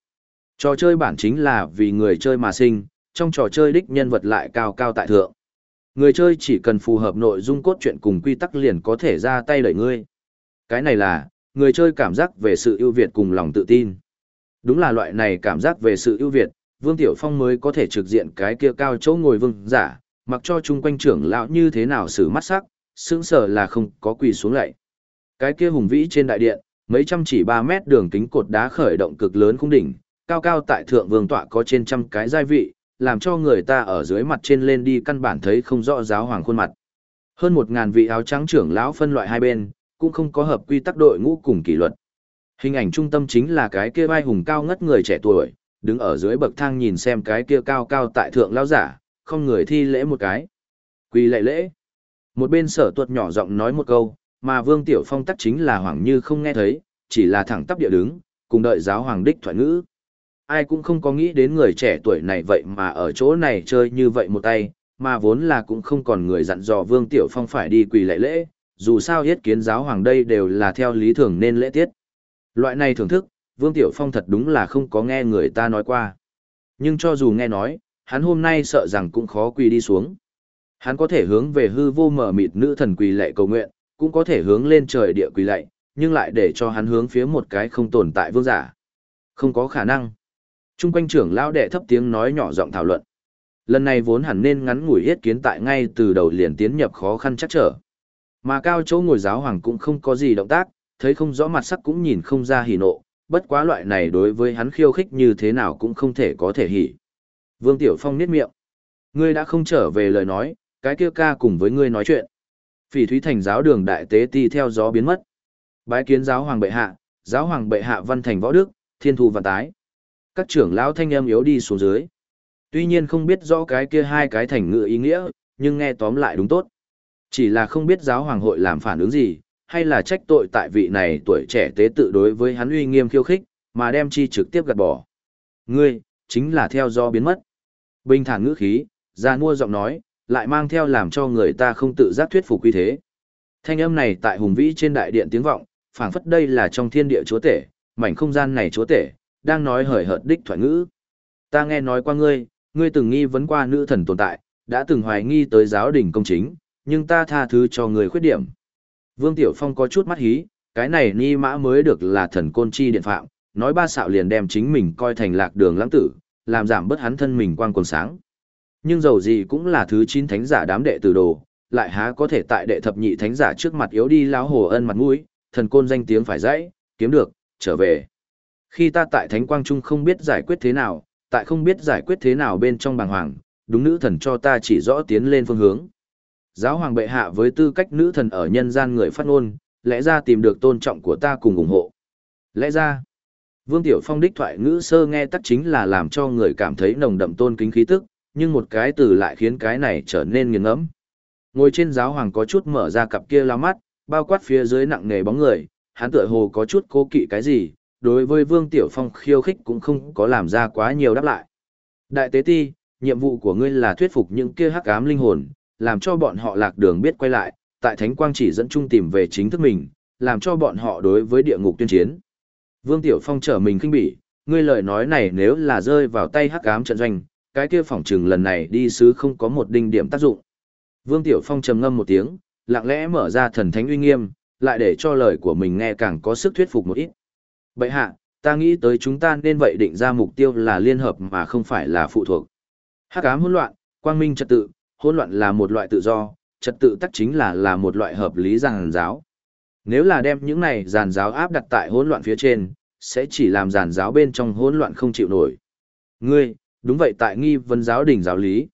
Speaker 1: Trò chơi bản chính là vì người chơi mà sinh, trong trò chơi đích nhân vật lại cao cao tại thượng. Người chơi chỉ cần phù hợp nội dung cốt truyện cùng quy tắc liền có thể ra tay đẩy ngươi. Cái này là, người chơi cảm giác về sự ưu việt cùng lòng tự tin. Đúng là loại này cảm giác về sự ưu việt, Vương Tiểu Phong mới có thể trực diện cái kia cao chỗ ngồi vương giả, mặc cho chung quanh trưởng lão như thế nào xử mắt sắc, sững sờ là không có quỳ xuống lại. Cái kia hùng vĩ trên đại điện, mấy trăm chỉ 3 mét đường kính cột đá khởi động cực lớn khung đỉnh, cao cao tại thượng vương tọa có trên trăm cái giai vị, làm cho người ta ở dưới mặt trên lên đi căn bản thấy không rõ giáo hoàng khuôn mặt. Hơn một ngàn vị áo trắng trưởng lão phân loại hai bên, cũng không có hợp quy tắc đội ngũ cùng kỷ luật. Hình ảnh trung tâm chính là cái kia vai hùng cao ngất người trẻ tuổi, đứng ở dưới bậc thang nhìn xem cái kia cao cao tại thượng lão giả, không người thi lễ một cái. Quỳ lệ lễ. Một bên sở tuột nhỏ giọng nói một câu, mà Vương Tiểu Phong tắc chính là hoàng như không nghe thấy, chỉ là thẳng tắp địa đứng, cùng đợi giáo hoàng đích thoại ngữ ai cũng không có nghĩ đến người trẻ tuổi này vậy mà ở chỗ này chơi như vậy một tay, mà vốn là cũng không còn người dặn dò Vương Tiểu Phong phải đi quỳ lễ lễ, dù sao yết kiến giáo hoàng đây đều là theo lý thường nên lễ tiết. Loại này thưởng thức, Vương Tiểu Phong thật đúng là không có nghe người ta nói qua. Nhưng cho dù nghe nói, hắn hôm nay sợ rằng cũng khó quỳ đi xuống. Hắn có thể hướng về hư vô mở mịt nữ thần quỳ lệ cầu nguyện, cũng có thể hướng lên trời địa quỳ lạy, nhưng lại để cho hắn hướng phía một cái không tồn tại vương giả. Không có khả năng. Trung quanh trưởng lão đệ thấp tiếng nói nhỏ giọng thảo luận. Lần này vốn hẳn nên ngắn ngủi yết kiến tại ngay từ đầu liền tiến nhập khó khăn chắc trở. Mà cao chỗ ngồi giáo hoàng cũng không có gì động tác, thấy không rõ mặt sắc cũng nhìn không ra hỉ nộ, bất quá loại này đối với hắn khiêu khích như thế nào cũng không thể có thể hỉ. Vương Tiểu Phong niết miệng. Ngươi đã không trở về lời nói, cái kia ca cùng với ngươi nói chuyện. Phỉ Thúy Thành giáo đường đại tế ti theo gió biến mất. Bái kiến giáo hoàng bệ hạ, giáo hoàng bệ hạ văn thành võ đức, thiên thu văn tái. Các trưởng lão thanh âm yếu đi xuống dưới. Tuy nhiên không biết rõ cái kia hai cái thành ngữ ý nghĩa, nhưng nghe tóm lại đúng tốt. Chỉ là không biết giáo hoàng hội làm phản ứng gì, hay là trách tội tại vị này tuổi trẻ tế tự đối với hắn uy nghiêm khiêu khích, mà đem chi trực tiếp gạt bỏ. Ngươi, chính là theo do biến mất. Bình thản ngữ khí, ra mua giọng nói, lại mang theo làm cho người ta không tự giác thuyết phục quy thế. Thanh âm này tại hùng vĩ trên đại điện tiếng vọng, phảng phất đây là trong thiên địa chúa tể, mảnh không gian này chúa tể, đang nói hời hợt đích thoại ngữ. Ta nghe nói qua ngươi, ngươi từng nghi vấn qua nữ thần tồn tại, đã từng hoài nghi tới giáo đình công chính, nhưng ta tha thứ cho người khuyết điểm. Vương Tiểu Phong có chút mắt hí, cái này ni mã mới được là thần côn chi điện phạm, nói ba xạo liền đem chính mình coi thành lạc đường lãng tử, làm giảm bớt hắn thân mình quang quần sáng. Nhưng dầu gì cũng là thứ chín thánh giả đám đệ tử đồ, lại há có thể tại đệ thập nhị thánh giả trước mặt yếu đi láo hồ ân mặt mũi, thần côn danh tiếng phải dãy, kiếm được, trở về. Khi ta tại thánh quang trung không biết giải quyết thế nào, tại không biết giải quyết thế nào bên trong bàng hoàng, đúng nữ thần cho ta chỉ rõ tiến lên phương hướng. Giáo hoàng bệ hạ với tư cách nữ thần ở nhân gian người phát ngôn, lẽ ra tìm được tôn trọng của ta cùng ủng hộ. Lẽ ra, Vương Tiểu Phong đích thoại ngữ sơ nghe tắc chính là làm cho người cảm thấy nồng đậm tôn kính khí tức, nhưng một cái từ lại khiến cái này trở nên nghiền ngẫm. Ngồi trên giáo hoàng có chút mở ra cặp kia lao mắt, bao quát phía dưới nặng nề bóng người, hắn tựa hồ có chút cố kỵ cái gì, đối với Vương Tiểu Phong khiêu khích cũng không có làm ra quá nhiều đáp lại. Đại tế ti, nhiệm vụ của ngươi là thuyết phục những kia hắc ám linh hồn, làm cho bọn họ lạc đường biết quay lại, tại Thánh Quang chỉ dẫn trung tìm về chính thức mình, làm cho bọn họ đối với địa ngục tuyên chiến. Vương Tiểu Phong trở mình kinh bỉ, ngươi lời nói này nếu là rơi vào tay hắc ám trận doanh, cái kia phỏng trừng lần này đi sứ không có một đinh điểm tác dụng. Vương Tiểu Phong trầm ngâm một tiếng, lặng lẽ mở ra thần thánh uy nghiêm, lại để cho lời của mình nghe càng có sức thuyết phục một ít. Bậy hạ, ta nghĩ tới chúng ta nên vậy định ra mục tiêu là liên hợp mà không phải là phụ thuộc. Hắc ám hỗn loạn, quang minh trật tự, hỗn loạn là một loại tự do, trật tự tắc chính là là một loại hợp lý giàn giáo. Nếu là đem những này giàn giáo áp đặt tại hỗn loạn phía trên, sẽ chỉ làm giàn giáo bên trong hỗn loạn không chịu nổi. Ngươi, đúng vậy tại nghi vấn giáo đỉnh giáo lý.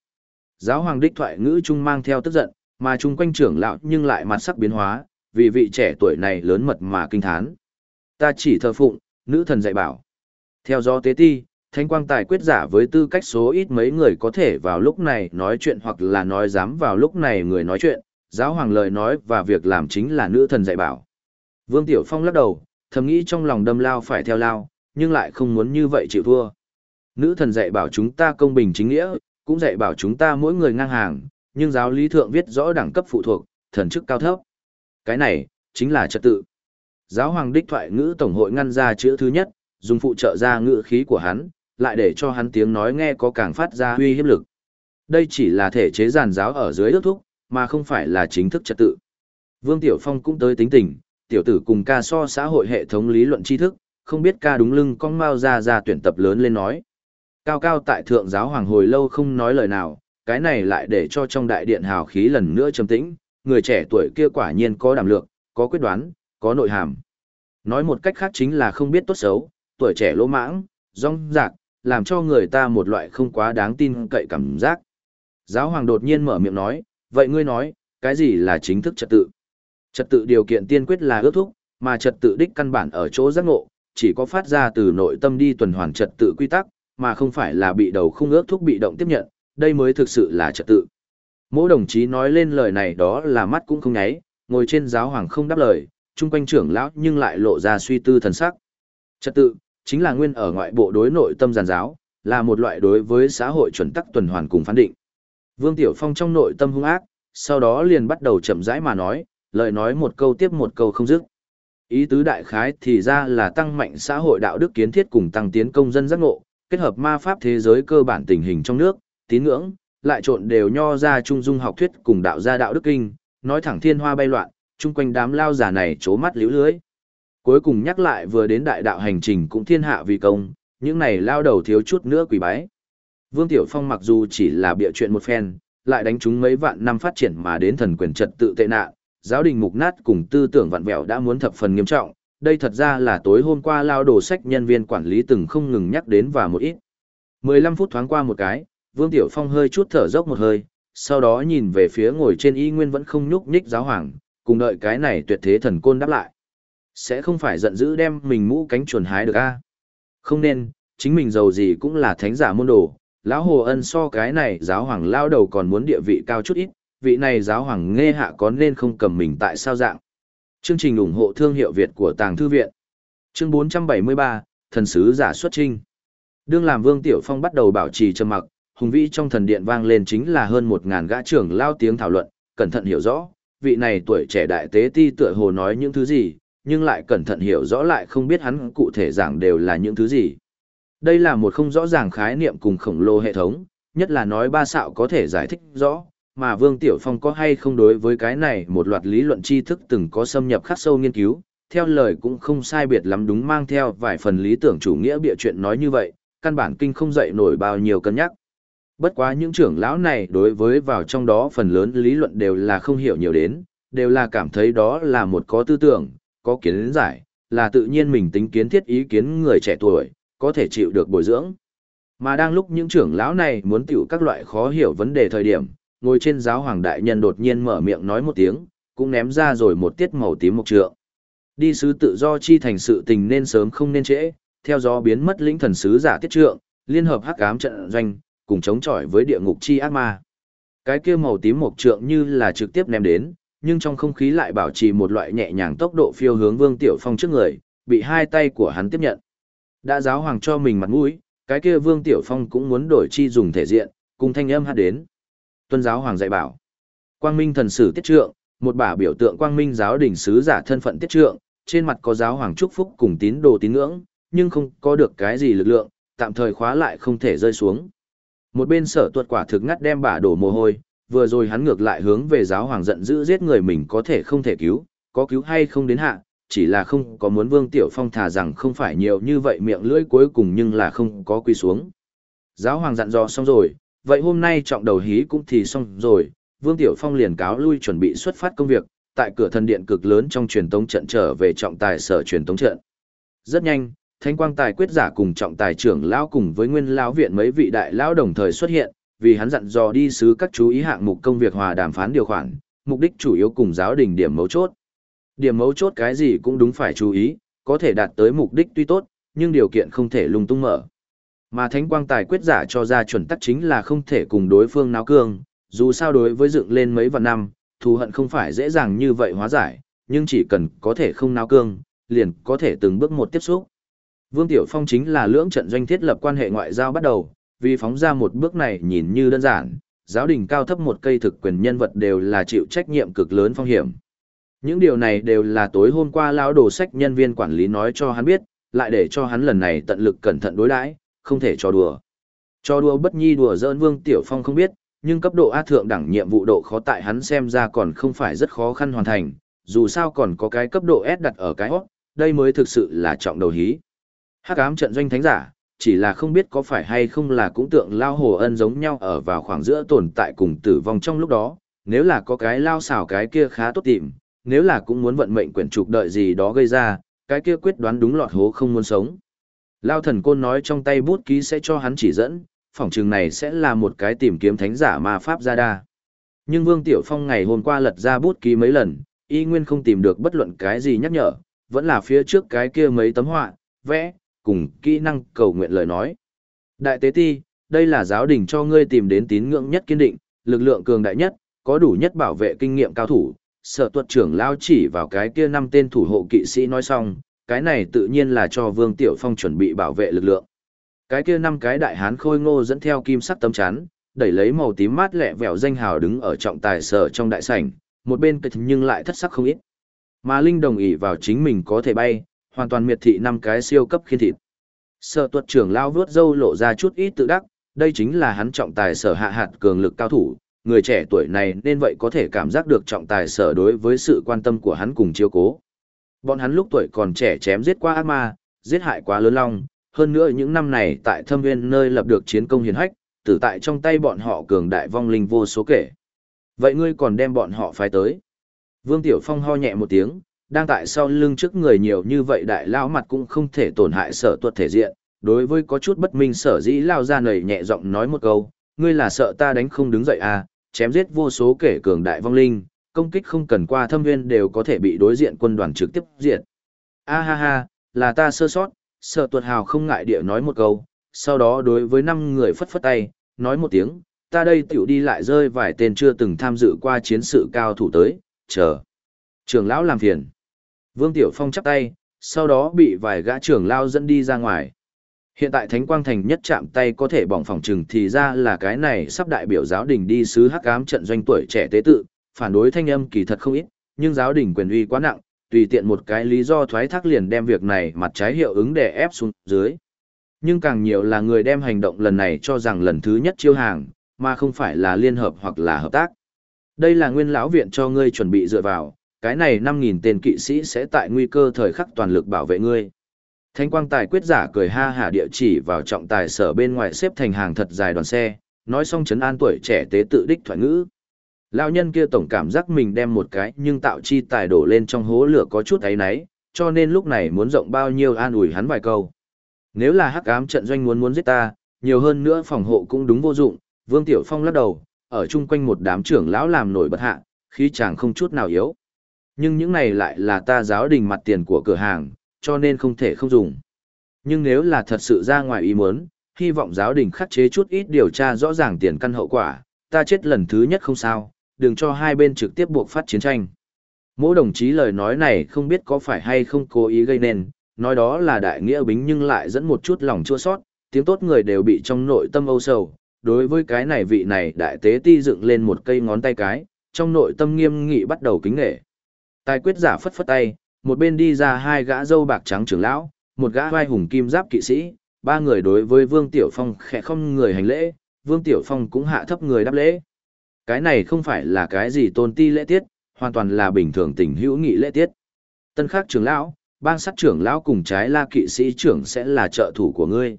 Speaker 1: Giáo hoàng đích thoại ngữ trung mang theo tức giận, mà chung quanh trưởng lão nhưng lại mặt sắc biến hóa, vì vị trẻ tuổi này lớn mật mà kinh thán. Ta chỉ thờ phụng, nữ thần dạy bảo. Theo do tế ti, thánh quang tài quyết giả với tư cách số ít mấy người có thể vào lúc này nói chuyện hoặc là nói dám vào lúc này người nói chuyện, giáo hoàng lời nói và việc làm chính là nữ thần dạy bảo. Vương Tiểu Phong lắc đầu, thầm nghĩ trong lòng đâm lao phải theo lao, nhưng lại không muốn như vậy chịu thua. Nữ thần dạy bảo chúng ta công bình chính nghĩa, cũng dạy bảo chúng ta mỗi người ngang hàng, nhưng giáo lý thượng viết rõ đẳng cấp phụ thuộc, thần chức cao thấp. Cái này, chính là trật tự. Giáo hoàng đích thoại ngữ tổng hội ngăn ra chữ thứ nhất, dùng phụ trợ ra ngữ khí của hắn, lại để cho hắn tiếng nói nghe có càng phát ra uy hiếp lực. Đây chỉ là thể chế giàn giáo ở dưới ước thúc, mà không phải là chính thức trật tự. Vương Tiểu Phong cũng tới tính tình, tiểu tử cùng ca so xã hội hệ thống lý luận tri thức, không biết ca đúng lưng con mau ra ra tuyển tập lớn lên nói. Cao cao tại thượng giáo hoàng hồi lâu không nói lời nào, cái này lại để cho trong đại điện hào khí lần nữa trầm tĩnh, người trẻ tuổi kia quả nhiên có đảm lược, có quyết đoán, có nội hàm. Nói một cách khác chính là không biết tốt xấu, tuổi trẻ lỗ mãng, rong rạc, làm cho người ta một loại không quá đáng tin cậy cảm giác. Giáo hoàng đột nhiên mở miệng nói, vậy ngươi nói, cái gì là chính thức trật tự? Trật tự điều kiện tiên quyết là ước thúc, mà trật tự đích căn bản ở chỗ giác ngộ, chỉ có phát ra từ nội tâm đi tuần hoàn trật tự quy tắc, mà không phải là bị đầu không ước thúc bị động tiếp nhận, đây mới thực sự là trật tự. Mỗi đồng chí nói lên lời này đó là mắt cũng không nháy, ngồi trên giáo hoàng không đáp lời, chung quanh trưởng lão nhưng lại lộ ra suy tư thần sắc. Trật tự, chính là nguyên ở ngoại bộ đối nội tâm giàn giáo, là một loại đối với xã hội chuẩn tắc tuần hoàn cùng phán định. Vương Tiểu Phong trong nội tâm hung ác, sau đó liền bắt đầu chậm rãi mà nói, lời nói một câu tiếp một câu không dứt. Ý tứ đại khái thì ra là tăng mạnh xã hội đạo đức kiến thiết cùng tăng tiến công dân giác ngộ, kết hợp ma pháp thế giới cơ bản tình hình trong nước, tín ngưỡng, lại trộn đều nho ra trung dung học thuyết cùng đạo gia đạo đức kinh, nói thẳng thiên hoa bay loạn, chung quanh đám lao giả này chố mắt liễu lưới. Cuối cùng nhắc lại vừa đến đại đạo hành trình cũng thiên hạ vì công, những này lao đầu thiếu chút nữa quỷ bái. Vương Tiểu Phong mặc dù chỉ là bịa chuyện một phen, lại đánh chúng mấy vạn năm phát triển mà đến thần quyền trật tự tệ nạn, giáo đình mục nát cùng tư tưởng vặn vẹo đã muốn thập phần nghiêm trọng, đây thật ra là tối hôm qua lao đồ sách nhân viên quản lý từng không ngừng nhắc đến và một ít. 15 phút thoáng qua một cái, Vương Tiểu Phong hơi chút thở dốc một hơi, sau đó nhìn về phía ngồi trên y nguyên vẫn không nhúc nhích giáo hoàng, cùng đợi cái này tuyệt thế thần côn đáp lại. Sẽ không phải giận dữ đem mình mũ cánh chuồn hái được a Không nên, chính mình giàu gì cũng là thánh giả môn đồ, lão hồ ân so cái này giáo hoàng lao đầu còn muốn địa vị cao chút ít, vị này giáo hoàng nghe hạ có nên không cầm mình tại sao dạng. Chương trình ủng hộ thương hiệu Việt của Tàng Thư Viện. Chương 473, Thần Sứ Giả Xuất Trinh. Đương làm Vương Tiểu Phong bắt đầu bảo trì trầm mặc, hùng vĩ trong thần điện vang lên chính là hơn một ngàn gã trưởng lao tiếng thảo luận, cẩn thận hiểu rõ, vị này tuổi trẻ đại tế ti tựa hồ nói những thứ gì, nhưng lại cẩn thận hiểu rõ lại không biết hắn cụ thể giảng đều là những thứ gì. Đây là một không rõ ràng khái niệm cùng khổng lồ hệ thống, nhất là nói ba xạo có thể giải thích rõ, mà Vương Tiểu Phong có hay không đối với cái này một loạt lý luận tri thức từng có xâm nhập khắc sâu nghiên cứu, theo lời cũng không sai biệt lắm đúng mang theo vài phần lý tưởng chủ nghĩa bịa chuyện nói như vậy, căn bản kinh không dậy nổi bao nhiêu cân nhắc. Bất quá những trưởng lão này đối với vào trong đó phần lớn lý luận đều là không hiểu nhiều đến, đều là cảm thấy đó là một có tư tưởng, có kiến giải, là tự nhiên mình tính kiến thiết ý kiến người trẻ tuổi, có thể chịu được bồi dưỡng. Mà đang lúc những trưởng lão này muốn tiểu các loại khó hiểu vấn đề thời điểm, ngồi trên giáo hoàng đại nhân đột nhiên mở miệng nói một tiếng, cũng ném ra rồi một tiết màu tím mộc trượng. Đi sứ tự do chi thành sự tình nên sớm không nên trễ, theo gió biến mất lĩnh thần sứ giả tiết trượng, liên hợp hắc ám trận doanh, cùng chống chọi với địa ngục chi ác ma. Cái kia màu tím mộc trượng như là trực tiếp ném đến, nhưng trong không khí lại bảo trì một loại nhẹ nhàng tốc độ phiêu hướng Vương Tiểu Phong trước người, bị hai tay của hắn tiếp nhận. Đã giáo hoàng cho mình mặt mũi, cái kia Vương Tiểu Phong cũng muốn đổi chi dùng thể diện, cùng thanh âm hát đến. Tuân giáo hoàng dạy bảo. Quang Minh thần sử tiết trượng, một bả biểu tượng Quang Minh giáo đỉnh sứ giả thân phận tiết trượng, trên mặt có giáo hoàng chúc phúc cùng tín đồ tín ngưỡng, nhưng không có được cái gì lực lượng, tạm thời khóa lại không thể rơi xuống. Một bên sở tuột quả thực ngắt đem bà đổ mồ hôi, vừa rồi hắn ngược lại hướng về giáo hoàng giận dữ giết người mình có thể không thể cứu, có cứu hay không đến hạ, chỉ là không có muốn Vương Tiểu Phong thà rằng không phải nhiều như vậy miệng lưỡi cuối cùng nhưng là không có quy xuống. Giáo hoàng dặn dò xong rồi, vậy hôm nay trọng đầu hí cũng thì xong rồi, Vương Tiểu Phong liền cáo lui chuẩn bị xuất phát công việc, tại cửa thần điện cực lớn trong truyền tống trận trở về trọng tài sở truyền tống trận. Rất nhanh, Thánh Quang Tài quyết giả cùng trọng tài trưởng lão cùng với nguyên lão viện mấy vị đại lão đồng thời xuất hiện, vì hắn dặn dò đi sứ các chú ý hạng mục công việc hòa đàm phán điều khoản, mục đích chủ yếu cùng giáo đình điểm mấu chốt. Điểm mấu chốt cái gì cũng đúng phải chú ý, có thể đạt tới mục đích tuy tốt, nhưng điều kiện không thể lung tung mở. Mà Thánh Quang Tài quyết giả cho ra chuẩn tắc chính là không thể cùng đối phương náo cương, dù sao đối với dựng lên mấy vạn năm, thù hận không phải dễ dàng như vậy hóa giải, nhưng chỉ cần có thể không náo cương, liền có thể từng bước một tiếp xúc. Vương Tiểu Phong chính là lưỡng trận doanh thiết lập quan hệ ngoại giao bắt đầu, vì phóng ra một bước này nhìn như đơn giản, giáo đình cao thấp một cây thực quyền nhân vật đều là chịu trách nhiệm cực lớn phong hiểm. Những điều này đều là tối hôm qua lão đồ sách nhân viên quản lý nói cho hắn biết, lại để cho hắn lần này tận lực cẩn thận đối đãi, không thể cho đùa. Cho đùa bất nhi đùa giỡn Vương Tiểu Phong không biết, nhưng cấp độ A thượng đẳng nhiệm vụ độ khó tại hắn xem ra còn không phải rất khó khăn hoàn thành, dù sao còn có cái cấp độ S đặt ở cái hốt, đây mới thực sự là trọng đầu hí. Hắc ám trận doanh thánh giả, chỉ là không biết có phải hay không là cũng tượng lao hồ ân giống nhau ở vào khoảng giữa tồn tại cùng tử vong trong lúc đó, nếu là có cái lao xảo cái kia khá tốt tìm, nếu là cũng muốn vận mệnh quyển trục đợi gì đó gây ra, cái kia quyết đoán đúng lọt hố không muốn sống. Lao thần côn nói trong tay bút ký sẽ cho hắn chỉ dẫn, phỏng chừng này sẽ là một cái tìm kiếm thánh giả mà pháp ra đa. Nhưng Vương Tiểu Phong ngày hôm qua lật ra bút ký mấy lần, y nguyên không tìm được bất luận cái gì nhắc nhở, vẫn là phía trước cái kia mấy tấm họa, vẽ, cùng kỹ năng cầu nguyện lời nói. Đại tế ti, đây là giáo đình cho ngươi tìm đến tín ngưỡng nhất kiên định, lực lượng cường đại nhất, có đủ nhất bảo vệ kinh nghiệm cao thủ. Sở tuật trưởng lao chỉ vào cái kia năm tên thủ hộ kỵ sĩ nói xong, cái này tự nhiên là cho Vương Tiểu Phong chuẩn bị bảo vệ lực lượng. Cái kia năm cái đại hán khôi ngô dẫn theo kim sắc tấm chắn, đẩy lấy màu tím mát lẹ vẹo danh hào đứng ở trọng tài sở trong đại sảnh, một bên kịch nhưng lại thất sắc không ít. Mà Linh đồng ý vào chính mình có thể bay, hoàn toàn miệt thị năm cái siêu cấp khiên thịt. Sở tuật trưởng lao vướt dâu lộ ra chút ít tự đắc, đây chính là hắn trọng tài sở hạ hạt cường lực cao thủ, người trẻ tuổi này nên vậy có thể cảm giác được trọng tài sở đối với sự quan tâm của hắn cùng chiếu cố. Bọn hắn lúc tuổi còn trẻ chém giết qua ác ma, giết hại quá lớn long, hơn nữa những năm này tại thâm viên nơi lập được chiến công hiền hách, tử tại trong tay bọn họ cường đại vong linh vô số kể. Vậy ngươi còn đem bọn họ phái tới. Vương Tiểu Phong ho nhẹ một tiếng, đang tại sau lưng trước người nhiều như vậy đại lao mặt cũng không thể tổn hại sở tuật thể diện. Đối với có chút bất minh sở dĩ lao ra nầy nhẹ giọng nói một câu, ngươi là sợ ta đánh không đứng dậy à, chém giết vô số kể cường đại vong linh, công kích không cần qua thâm nguyên đều có thể bị đối diện quân đoàn trực tiếp diệt. A ha ha, là ta sơ sót, sở tuật hào không ngại địa nói một câu, sau đó đối với năm người phất phất tay, nói một tiếng, ta đây tiểu đi lại rơi vài tên chưa từng tham dự qua chiến sự cao thủ tới, chờ. Trường lão làm phiền. Vương Tiểu Phong chắp tay, sau đó bị vài gã trưởng lao dẫn đi ra ngoài. Hiện tại Thánh Quang Thành nhất chạm tay có thể bỏng phòng trừng thì ra là cái này sắp đại biểu giáo đình đi sứ hắc ám trận doanh tuổi trẻ tế tự, phản đối thanh âm kỳ thật không ít, nhưng giáo đình quyền uy quá nặng, tùy tiện một cái lý do thoái thác liền đem việc này mặt trái hiệu ứng để ép xuống dưới. Nhưng càng nhiều là người đem hành động lần này cho rằng lần thứ nhất chiêu hàng, mà không phải là liên hợp hoặc là hợp tác. Đây là nguyên lão viện cho ngươi chuẩn bị dựa vào, cái này 5.000 tên kỵ sĩ sẽ tại nguy cơ thời khắc toàn lực bảo vệ ngươi. Thánh quang tài quyết giả cười ha hả địa chỉ vào trọng tài sở bên ngoài xếp thành hàng thật dài đoàn xe, nói xong chấn an tuổi trẻ tế tự đích thoại ngữ. Lão nhân kia tổng cảm giác mình đem một cái nhưng tạo chi tài đổ lên trong hố lửa có chút ấy náy, cho nên lúc này muốn rộng bao nhiêu an ủi hắn vài câu. Nếu là hắc ám trận doanh muốn muốn giết ta, nhiều hơn nữa phòng hộ cũng đúng vô dụng, Vương Tiểu Phong lắc đầu, ở chung quanh một đám trưởng lão làm nổi bật hạ, khí chàng không chút nào yếu. Nhưng những này lại là ta giáo đình mặt tiền của cửa hàng, cho nên không thể không dùng. Nhưng nếu là thật sự ra ngoài ý muốn, hy vọng giáo đình khắc chế chút ít điều tra rõ ràng tiền căn hậu quả, ta chết lần thứ nhất không sao, đừng cho hai bên trực tiếp buộc phát chiến tranh. Mỗi đồng chí lời nói này không biết có phải hay không cố ý gây nên, nói đó là đại nghĩa bính nhưng lại dẫn một chút lòng chua sót, tiếng tốt người đều bị trong nội tâm âu sầu. Đối với cái này vị này đại tế ti dựng lên một cây ngón tay cái, trong nội tâm nghiêm nghị bắt đầu kính nghệ. Tài quyết giả phất phất tay, một bên đi ra hai gã dâu bạc trắng trưởng lão, một gã vai hùng kim giáp kỵ sĩ, ba người đối với Vương Tiểu Phong khẽ không người hành lễ, Vương Tiểu Phong cũng hạ thấp người đáp lễ. Cái này không phải là cái gì tôn ti lễ tiết, hoàn toàn là bình thường tình hữu nghị lễ tiết. Tân khắc trưởng lão, bang sát trưởng lão cùng trái la kỵ sĩ trưởng sẽ là trợ thủ của ngươi.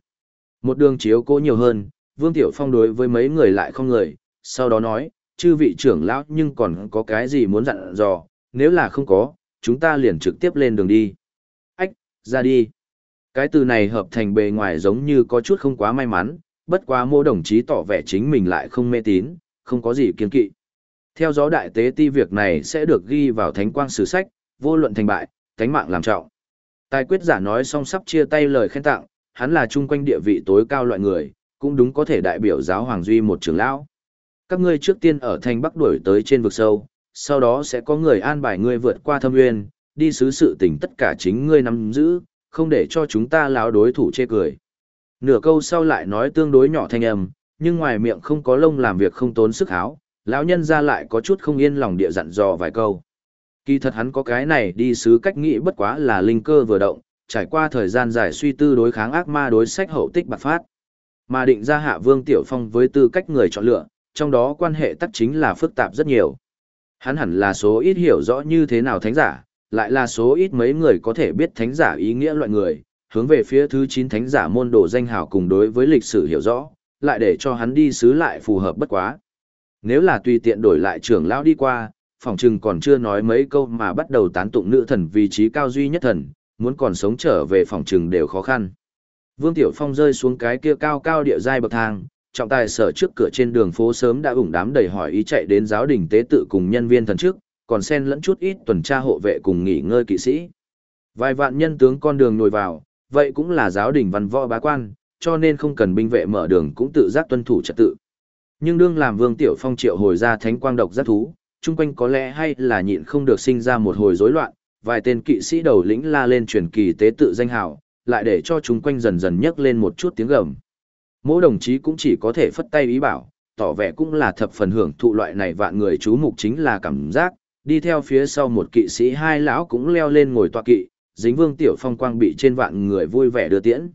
Speaker 1: Một đường chiếu cố nhiều hơn, Vương Tiểu Phong đối với mấy người lại không người, sau đó nói, chư vị trưởng lão nhưng còn có cái gì muốn dặn dò, nếu là không có, chúng ta liền trực tiếp lên đường đi. Ách, ra đi. Cái từ này hợp thành bề ngoài giống như có chút không quá may mắn, bất quá mô đồng chí tỏ vẻ chính mình lại không mê tín, không có gì kiên kỵ. Theo gió đại tế ti việc này sẽ được ghi vào thánh quang sử sách, vô luận thành bại, cánh mạng làm trọng. Tài quyết giả nói xong sắp chia tay lời khen tặng, hắn là chung quanh địa vị tối cao loại người, cũng đúng có thể đại biểu giáo hoàng duy một trưởng lão. Các ngươi trước tiên ở thành Bắc đuổi tới trên vực sâu, sau đó sẽ có người an bài ngươi vượt qua thâm nguyên, đi xứ sự tình tất cả chính ngươi nắm giữ, không để cho chúng ta láo đối thủ chê cười. Nửa câu sau lại nói tương đối nhỏ thanh âm, nhưng ngoài miệng không có lông làm việc không tốn sức háo, lão nhân ra lại có chút không yên lòng địa dặn dò vài câu. Kỳ thật hắn có cái này đi xứ cách nghĩ bất quá là linh cơ vừa động, trải qua thời gian dài suy tư đối kháng ác ma đối sách hậu tích bạc phát. Mà định ra hạ vương tiểu phong với tư cách người chọn lựa, trong đó quan hệ tắc chính là phức tạp rất nhiều. Hắn hẳn là số ít hiểu rõ như thế nào thánh giả, lại là số ít mấy người có thể biết thánh giả ý nghĩa loại người, hướng về phía thứ 9 thánh giả môn đồ danh hào cùng đối với lịch sử hiểu rõ, lại để cho hắn đi xứ lại phù hợp bất quá. Nếu là tùy tiện đổi lại trưởng lão đi qua, phòng trừng còn chưa nói mấy câu mà bắt đầu tán tụng nữ thần vị trí cao duy nhất thần, muốn còn sống trở về phòng trừng đều khó khăn. Vương Tiểu Phong rơi xuống cái kia cao cao địa giai bậc thang, trọng tài sở trước cửa trên đường phố sớm đã ủng đám đầy hỏi ý chạy đến giáo đình tế tự cùng nhân viên thần trước, còn xen lẫn chút ít tuần tra hộ vệ cùng nghỉ ngơi kỵ sĩ. Vài vạn nhân tướng con đường nổi vào, vậy cũng là giáo đình văn võ bá quan, cho nên không cần binh vệ mở đường cũng tự giác tuân thủ trật tự. Nhưng đương làm Vương Tiểu Phong triệu hồi ra thánh quang độc giác thú, chung quanh có lẽ hay là nhịn không được sinh ra một hồi rối loạn, vài tên kỵ sĩ đầu lĩnh la lên truyền kỳ tế tự danh hào, lại để cho chúng quanh dần dần nhấc lên một chút tiếng gầm. Mỗi đồng chí cũng chỉ có thể phất tay ý bảo, tỏ vẻ cũng là thập phần hưởng thụ loại này vạn người chú mục chính là cảm giác, đi theo phía sau một kỵ sĩ hai lão cũng leo lên ngồi tọa kỵ, dính vương tiểu phong quang bị trên vạn người vui vẻ đưa tiễn.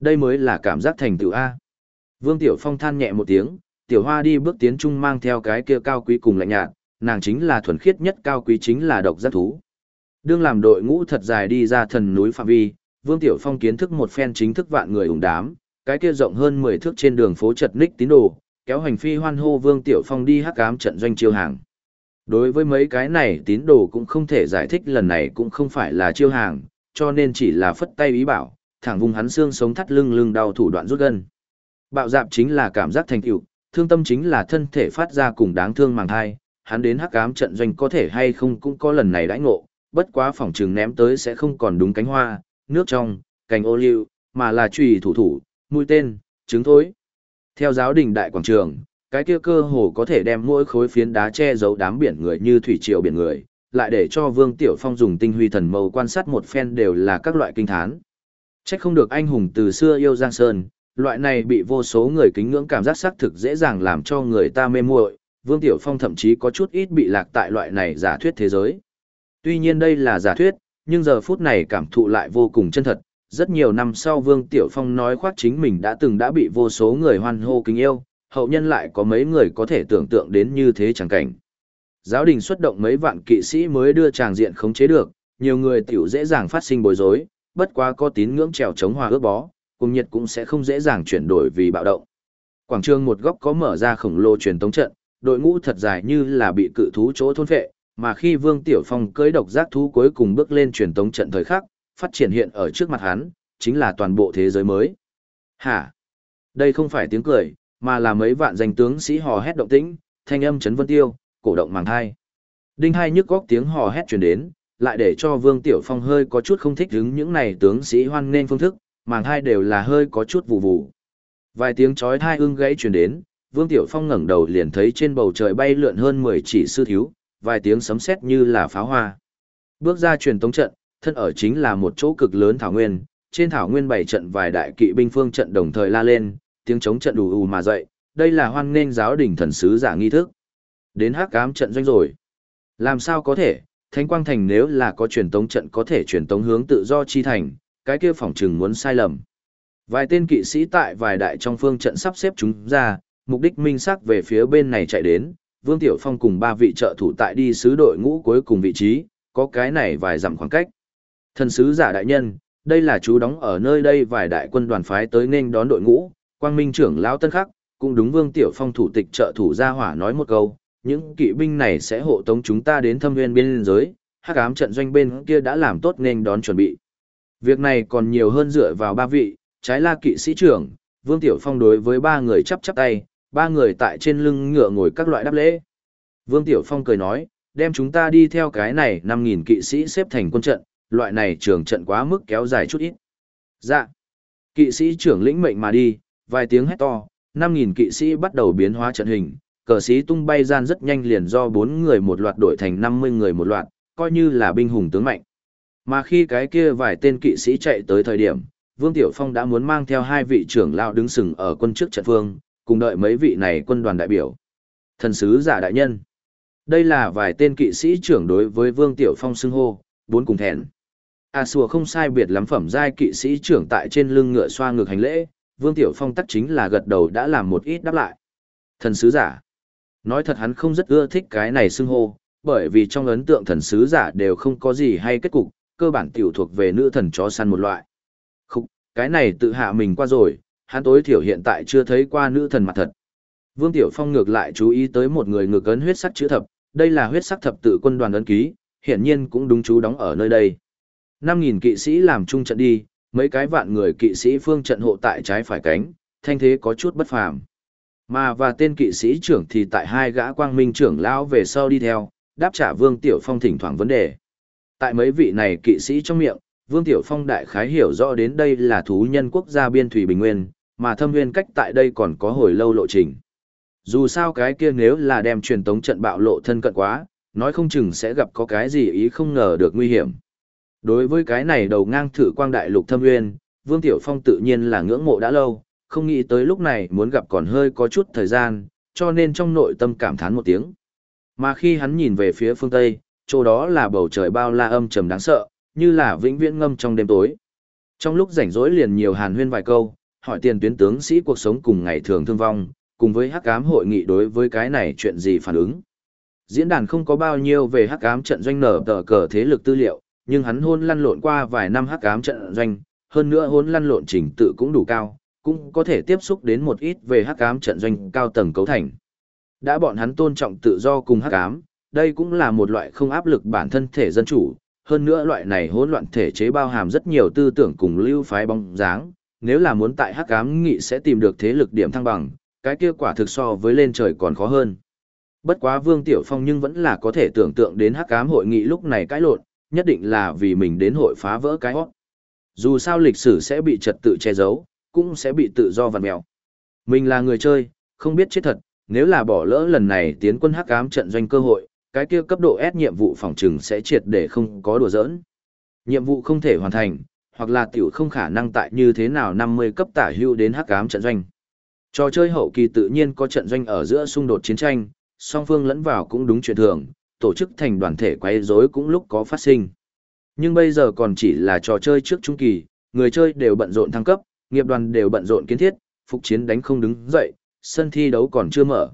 Speaker 1: Đây mới là cảm giác thành tựu A. Vương tiểu phong than nhẹ một tiếng, tiểu hoa đi bước tiến trung mang theo cái kia cao quý cùng lạnh nhạt, nàng chính là thuần khiết nhất cao quý chính là độc giác thú. Đương làm đội ngũ thật dài đi ra thần núi phạm vi, Vương Tiểu Phong kiến thức một phen chính thức vạn người ủng đám, cái kia rộng hơn 10 thước trên đường phố chật ních tín đồ, kéo hành phi hoan hô Vương Tiểu Phong đi hắc ám trận doanh chiêu hàng. Đối với mấy cái này tín đồ cũng không thể giải thích lần này cũng không phải là chiêu hàng, cho nên chỉ là phất tay ý bảo, thẳng vùng hắn xương sống thắt lưng lưng đau thủ đoạn rút gân. Bạo dạp chính là cảm giác thành tựu, thương tâm chính là thân thể phát ra cùng đáng thương màng thai, hắn đến hắc ám trận doanh có thể hay không cũng có lần này đãi ngộ, bất quá phòng trường ném tới sẽ không còn đúng cánh hoa, nước trong, cành ô liu, mà là trùy thủ thủ, mũi tên, trứng thối. Theo giáo đình đại quảng trường, cái kia cơ hồ có thể đem mỗi khối phiến đá che giấu đám biển người như thủy triều biển người, lại để cho Vương Tiểu Phong dùng tinh huy thần mâu quan sát một phen đều là các loại kinh thán. Chắc không được anh hùng từ xưa yêu Giang Sơn, loại này bị vô số người kính ngưỡng cảm giác xác thực dễ dàng làm cho người ta mê muội. Vương Tiểu Phong thậm chí có chút ít bị lạc tại loại này giả thuyết thế giới. Tuy nhiên đây là giả thuyết, nhưng giờ phút này cảm thụ lại vô cùng chân thật. Rất nhiều năm sau Vương Tiểu Phong nói khoác chính mình đã từng đã bị vô số người hoan hô kính yêu, hậu nhân lại có mấy người có thể tưởng tượng đến như thế chẳng cảnh. Giáo đình xuất động mấy vạn kỵ sĩ mới đưa tràng diện khống chế được, nhiều người tiểu dễ dàng phát sinh bối rối, bất quá có tín ngưỡng trèo chống hòa ước bó, cùng nhiệt cũng sẽ không dễ dàng chuyển đổi vì bạo động. Quảng trường một góc có mở ra khổng lồ truyền tống trận, đội ngũ thật dài như là bị cự thú chỗ thôn phệ, mà khi Vương Tiểu Phong cưỡi độc giác thú cuối cùng bước lên truyền tống trận thời khắc, phát triển hiện ở trước mặt hắn, chính là toàn bộ thế giới mới. Hả? Đây không phải tiếng cười, mà là mấy vạn danh tướng sĩ hò hét động tĩnh, thanh âm chấn vân tiêu, cổ động màng thai. Đinh hai nhức góc tiếng hò hét truyền đến, lại để cho Vương Tiểu Phong hơi có chút không thích hứng những này tướng sĩ hoan nên phương thức, màng thai đều là hơi có chút vụ vụ. Vài tiếng chói thai ưng gãy truyền đến, Vương Tiểu Phong ngẩng đầu liền thấy trên bầu trời bay lượn hơn 10 chỉ sư thiếu, vài tiếng sấm sét như là pháo hoa. Bước ra truyền tống trận, thân ở chính là một chỗ cực lớn thảo nguyên, trên thảo nguyên bảy trận vài đại kỵ binh phương trận đồng thời la lên, tiếng chống trận ù ù mà dậy, đây là hoan nghênh giáo đình thần sứ giả nghi thức. Đến hắc ám trận doanh rồi. Làm sao có thể, Thánh Quang Thành nếu là có truyền tống trận có thể truyền tống hướng tự do chi thành, cái kia phỏng chừng muốn sai lầm. Vài tên kỵ sĩ tại vài đại trong phương trận sắp xếp chúng ra, mục đích minh sắc về phía bên này chạy đến, Vương Tiểu Phong cùng ba vị trợ thủ tại đi sứ đội ngũ cuối cùng vị trí, có cái này vài dặm khoảng cách. Thần sứ giả đại nhân, đây là chú đóng ở nơi đây vài đại quân đoàn phái tới nên đón đội ngũ, quang minh trưởng lão tân khắc, cũng đúng Vương Tiểu Phong thủ tịch trợ thủ gia hỏa nói một câu, những kỵ binh này sẽ hộ tống chúng ta đến thâm nguyên biên giới, hắc ám trận doanh bên kia đã làm tốt nên đón chuẩn bị. Việc này còn nhiều hơn dựa vào ba vị, trái la kỵ sĩ trưởng, Vương Tiểu Phong đối với ba người chắp chắp tay, ba người tại trên lưng ngựa ngồi các loại đáp lễ. Vương Tiểu Phong cười nói, đem chúng ta đi theo cái này 5.000 kỵ sĩ xếp thành quân trận, loại này trường trận quá mức kéo dài chút ít. Dạ. Kỵ sĩ trưởng lĩnh mệnh mà đi, vài tiếng hét to, 5.000 kỵ sĩ bắt đầu biến hóa trận hình, cờ sĩ tung bay gian rất nhanh liền do 4 người một loạt đổi thành 50 người một loạt, coi như là binh hùng tướng mạnh. Mà khi cái kia vài tên kỵ sĩ chạy tới thời điểm, Vương Tiểu Phong đã muốn mang theo hai vị trưởng lão đứng sừng ở quân trước trận phương, cùng đợi mấy vị này quân đoàn đại biểu. Thần sứ giả đại nhân. Đây là vài tên kỵ sĩ trưởng đối với Vương Tiểu Phong xưng hô, bốn cùng thẹn. A sùa không sai biệt lắm phẩm giai kỵ sĩ trưởng tại trên lưng ngựa xoa ngược hành lễ, Vương Tiểu Phong tắc chính là gật đầu đã làm một ít đáp lại. Thần sứ giả. Nói thật hắn không rất ưa thích cái này xưng hô, bởi vì trong ấn tượng thần sứ giả đều không có gì hay kết cục, cơ bản tiểu thuộc về nữ thần chó săn một loại. Không, cái này tự hạ mình qua rồi, hắn tối thiểu hiện tại chưa thấy qua nữ thần mặt thật. Vương Tiểu Phong ngược lại chú ý tới một người ngược ấn huyết sắc chữ thập, đây là huyết sắc thập tự quân đoàn ấn ký, hiển nhiên cũng đúng chú đóng ở nơi đây. 5.000 kỵ sĩ làm chung trận đi, mấy cái vạn người kỵ sĩ phương trận hộ tại trái phải cánh, thanh thế có chút bất phàm. Mà và tên kỵ sĩ trưởng thì tại hai gã quang minh trưởng lão về sau đi theo, đáp trả Vương Tiểu Phong thỉnh thoảng vấn đề. Tại mấy vị này kỵ sĩ trong miệng, Vương Tiểu Phong đại khái hiểu rõ đến đây là thú nhân quốc gia biên thủy bình nguyên, mà thâm nguyên cách tại đây còn có hồi lâu lộ trình. Dù sao cái kia nếu là đem truyền tống trận bạo lộ thân cận quá, nói không chừng sẽ gặp có cái gì ý không ngờ được nguy hiểm. Đối với cái này đầu ngang thử quang đại lục thâm nguyên, Vương Tiểu Phong tự nhiên là ngưỡng mộ đã lâu, không nghĩ tới lúc này muốn gặp còn hơi có chút thời gian, cho nên trong nội tâm cảm thán một tiếng. Mà khi hắn nhìn về phía phương Tây, chỗ đó là bầu trời bao la âm trầm đáng sợ, như là vĩnh viễn ngâm trong đêm tối. Trong lúc rảnh rỗi liền nhiều hàn huyên vài câu, hỏi tiền tuyến tướng sĩ cuộc sống cùng ngày thường thương vong, cùng với hắc ám hội nghị đối với cái này chuyện gì phản ứng. Diễn đàn không có bao nhiêu về hắc ám trận doanh nở tờ cờ thế lực tư liệu, nhưng hắn hôn lăn lộn qua vài năm hắc ám trận doanh, hơn nữa hôn lăn lộn trình tự cũng đủ cao, cũng có thể tiếp xúc đến một ít về hắc ám trận doanh cao tầng cấu thành. Đã bọn hắn tôn trọng tự do cùng hắc ám, đây cũng là một loại không áp lực bản thân thể dân chủ, hơn nữa loại này hỗn loạn thể chế bao hàm rất nhiều tư tưởng cùng lưu phái bóng dáng, nếu là muốn tại hắc ám nghị sẽ tìm được thế lực điểm thăng bằng, cái kia quả thực so với lên trời còn khó hơn. Bất quá Vương Tiểu Phong nhưng vẫn là có thể tưởng tượng đến hắc ám hội nghị lúc này cãi lộn, nhất định là vì mình đến hội phá vỡ cái hót. Dù sao lịch sử sẽ bị trật tự che giấu, cũng sẽ bị tự do vặn mèo. Mình là người chơi, không biết chết thật, nếu là bỏ lỡ lần này tiến quân hắc ám trận doanh cơ hội, cái kia cấp độ S nhiệm vụ phòng trừng sẽ triệt để không có đùa giỡn. Nhiệm vụ không thể hoàn thành, hoặc là tiểu không khả năng tại như thế nào 50 cấp tả hưu đến hắc ám trận doanh. Trò chơi hậu kỳ tự nhiên có trận doanh ở giữa xung đột chiến tranh, song phương lẫn vào cũng đúng chuyện thường, tổ chức thành đoàn thể quấy rối cũng lúc có phát sinh. Nhưng bây giờ còn chỉ là trò chơi trước trung kỳ, người chơi đều bận rộn thăng cấp, nghiệp đoàn đều bận rộn kiến thiết, phục chiến đánh không đứng dậy, sân thi đấu còn chưa mở.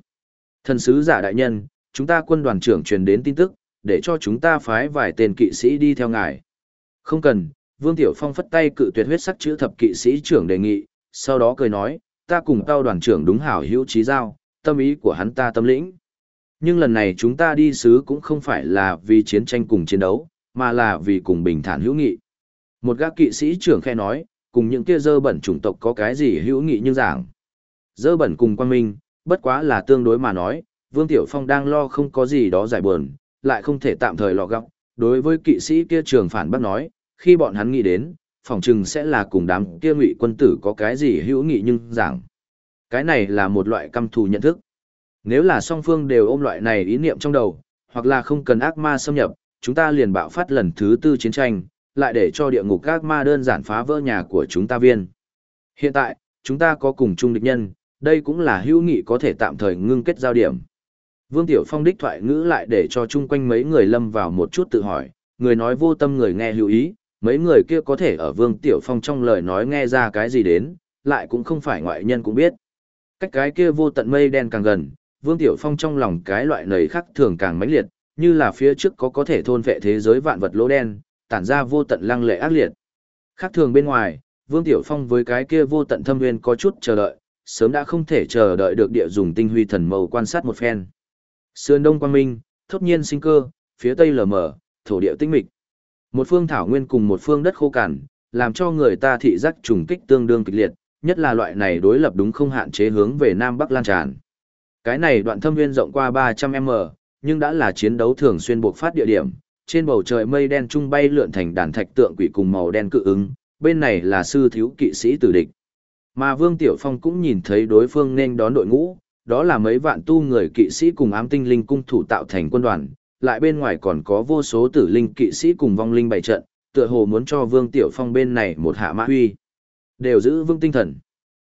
Speaker 1: Thần sứ giả đại nhân, chúng ta quân đoàn trưởng truyền đến tin tức, để cho chúng ta phái vài tên kỵ sĩ đi theo ngài. Không cần, Vương Tiểu Phong phất tay cự tuyệt huyết sắc chữ thập kỵ sĩ trưởng đề nghị, sau đó cười nói, ta cùng tao đoàn trưởng đúng hảo hữu trí giao, tâm ý của hắn ta tâm lĩnh. Nhưng lần này chúng ta đi sứ cũng không phải là vì chiến tranh cùng chiến đấu, mà là vì cùng bình thản hữu nghị. Một gác kỵ sĩ trưởng khe nói, cùng những kia dơ bẩn chủng tộc có cái gì hữu nghị như giảng. Dơ bẩn cùng quan minh, bất quá là tương đối mà nói, Vương Tiểu Phong đang lo không có gì đó giải buồn, lại không thể tạm thời lọ gọng. Đối với kỵ sĩ kia trường phản bác nói, khi bọn hắn nghĩ đến, phỏng chừng sẽ là cùng đám kia ngụy quân tử có cái gì hữu nghị nhưng giảng. Cái này là một loại căm thù nhận thức. Nếu là song phương đều ôm loại này ý niệm trong đầu, hoặc là không cần ác ma xâm nhập, chúng ta liền bạo phát lần thứ tư chiến tranh, lại để cho địa ngục ác ma đơn giản phá vỡ nhà của chúng ta viên. Hiện tại, chúng ta có cùng chung địch nhân, đây cũng là hữu nghị có thể tạm thời ngưng kết giao điểm. Vương Tiểu Phong đích thoại ngữ lại để cho chung quanh mấy người lâm vào một chút tự hỏi, người nói vô tâm người nghe hữu ý, mấy người kia có thể ở Vương Tiểu Phong trong lời nói nghe ra cái gì đến, lại cũng không phải ngoại nhân cũng biết. Cách cái kia vô tận mây đen càng gần, Vương Tiểu Phong trong lòng cái loại nầy khắc thường càng mãnh liệt, như là phía trước có có thể thôn vệ thế giới vạn vật lỗ đen, tản ra vô tận lăng lệ ác liệt. Khác thường bên ngoài, Vương Tiểu Phong với cái kia vô tận thâm nguyên có chút chờ đợi, sớm đã không thể chờ đợi được địa dùng tinh huy thần màu quan sát một phen. Sườn đông quang minh, thốt nhiên sinh cơ, phía tây lờ mờ, thổ địa tinh mịch. Một phương thảo nguyên cùng một phương đất khô cằn, làm cho người ta thị giác trùng kích tương đương kịch liệt, nhất là loại này đối lập đúng không hạn chế hướng về nam bắc lan tràn. Cái này đoạn thâm nguyên rộng qua 300m, nhưng đã là chiến đấu thường xuyên buộc phát địa điểm, trên bầu trời mây đen trung bay lượn thành đàn thạch tượng quỷ cùng màu đen cự ứng, bên này là sư thiếu kỵ sĩ tử địch. Mà Vương Tiểu Phong cũng nhìn thấy đối phương nên đón đội ngũ, đó là mấy vạn tu người kỵ sĩ cùng ám tinh linh cung thủ tạo thành quân đoàn, lại bên ngoài còn có vô số tử linh kỵ sĩ cùng vong linh bày trận, tựa hồ muốn cho Vương Tiểu Phong bên này một hạ mã huy. Đều giữ vương tinh thần.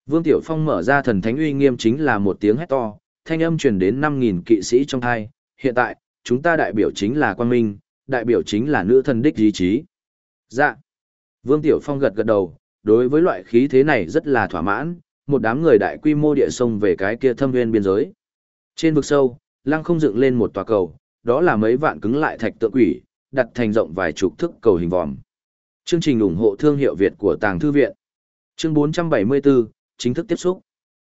Speaker 1: Vương Tiểu Phong mở ra thần thánh uy nghiêm chính là một tiếng hét to, thanh âm truyền đến 5.000 kỵ sĩ trong thai, Hiện tại, chúng ta đại biểu chính là quan minh, đại biểu chính là nữ thần đích ý chí. Dạ. Vương Tiểu Phong gật gật đầu, đối với loại khí thế này rất là thỏa mãn, một đám người đại quy mô địa sông về cái kia thâm nguyên biên giới. Trên vực sâu, lăng không dựng lên một tòa cầu, đó là mấy vạn cứng lại thạch tượng quỷ, đặt thành rộng vài chục thước cầu hình vòm. Chương trình ủng hộ thương hiệu Việt của Tàng Thư Viện. Chương 474, chính thức tiếp xúc.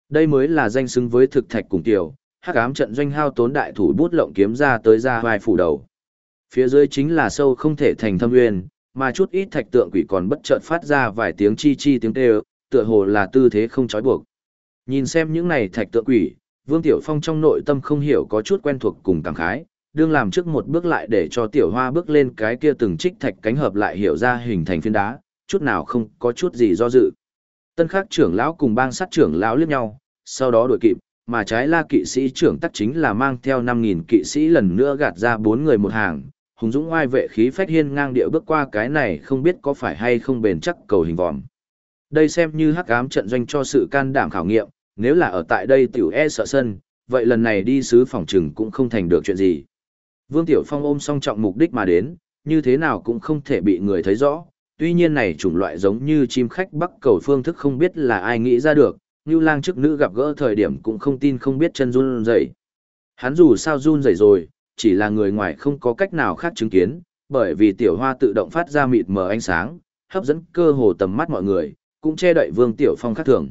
Speaker 1: Đây mới là danh xứng với thực thạch cùng tiểu, hắc ám trận doanh hao tốn đại thủ bút lộng kiếm ra tới ra vai phủ đầu. Phía dưới chính là sâu không thể thành thâm nguyên, mà chút ít thạch tượng quỷ còn bất chợt phát ra vài tiếng chi chi tiếng kêu, tựa hồ là tư thế không trói buộc. Nhìn xem những này thạch tượng quỷ, Vương Tiểu Phong trong nội tâm không hiểu có chút quen thuộc cùng cảm khái, đương làm trước một bước lại để cho Tiểu Hoa bước lên cái kia từng trích thạch cánh hợp lại hiểu ra hình thành phiến đá, chút nào không có chút gì do dự. Tân khắc trưởng lão cùng bang sát trưởng lão liếc nhau, sau đó đuổi kịp, mà trái la kỵ sĩ trưởng tắc chính là mang theo 5.000 kỵ sĩ lần nữa gạt ra bốn người một hàng, hùng dũng oai vệ khí phách hiên ngang địa bước qua cái này không biết có phải hay không bền chắc cầu hình vòm. Đây xem như hắc ám trận doanh cho sự can đảm khảo nghiệm, nếu là ở tại đây tiểu e sợ sân, vậy lần này đi sứ phòng trừng cũng không thành được chuyện gì. Vương Tiểu Phong ôm song trọng mục đích mà đến, như thế nào cũng không thể bị người thấy rõ, tuy nhiên này chủng loại giống như chim khách bắc cầu phương thức không biết là ai nghĩ ra được, như lang trước nữ gặp gỡ thời điểm cũng không tin không biết chân run rẩy. Hắn dù sao run rẩy rồi, chỉ là người ngoài không có cách nào khác chứng kiến, bởi vì tiểu hoa tự động phát ra mịt mờ ánh sáng, hấp dẫn cơ hồ tầm mắt mọi người, cũng che đậy Vương Tiểu Phong khác thường.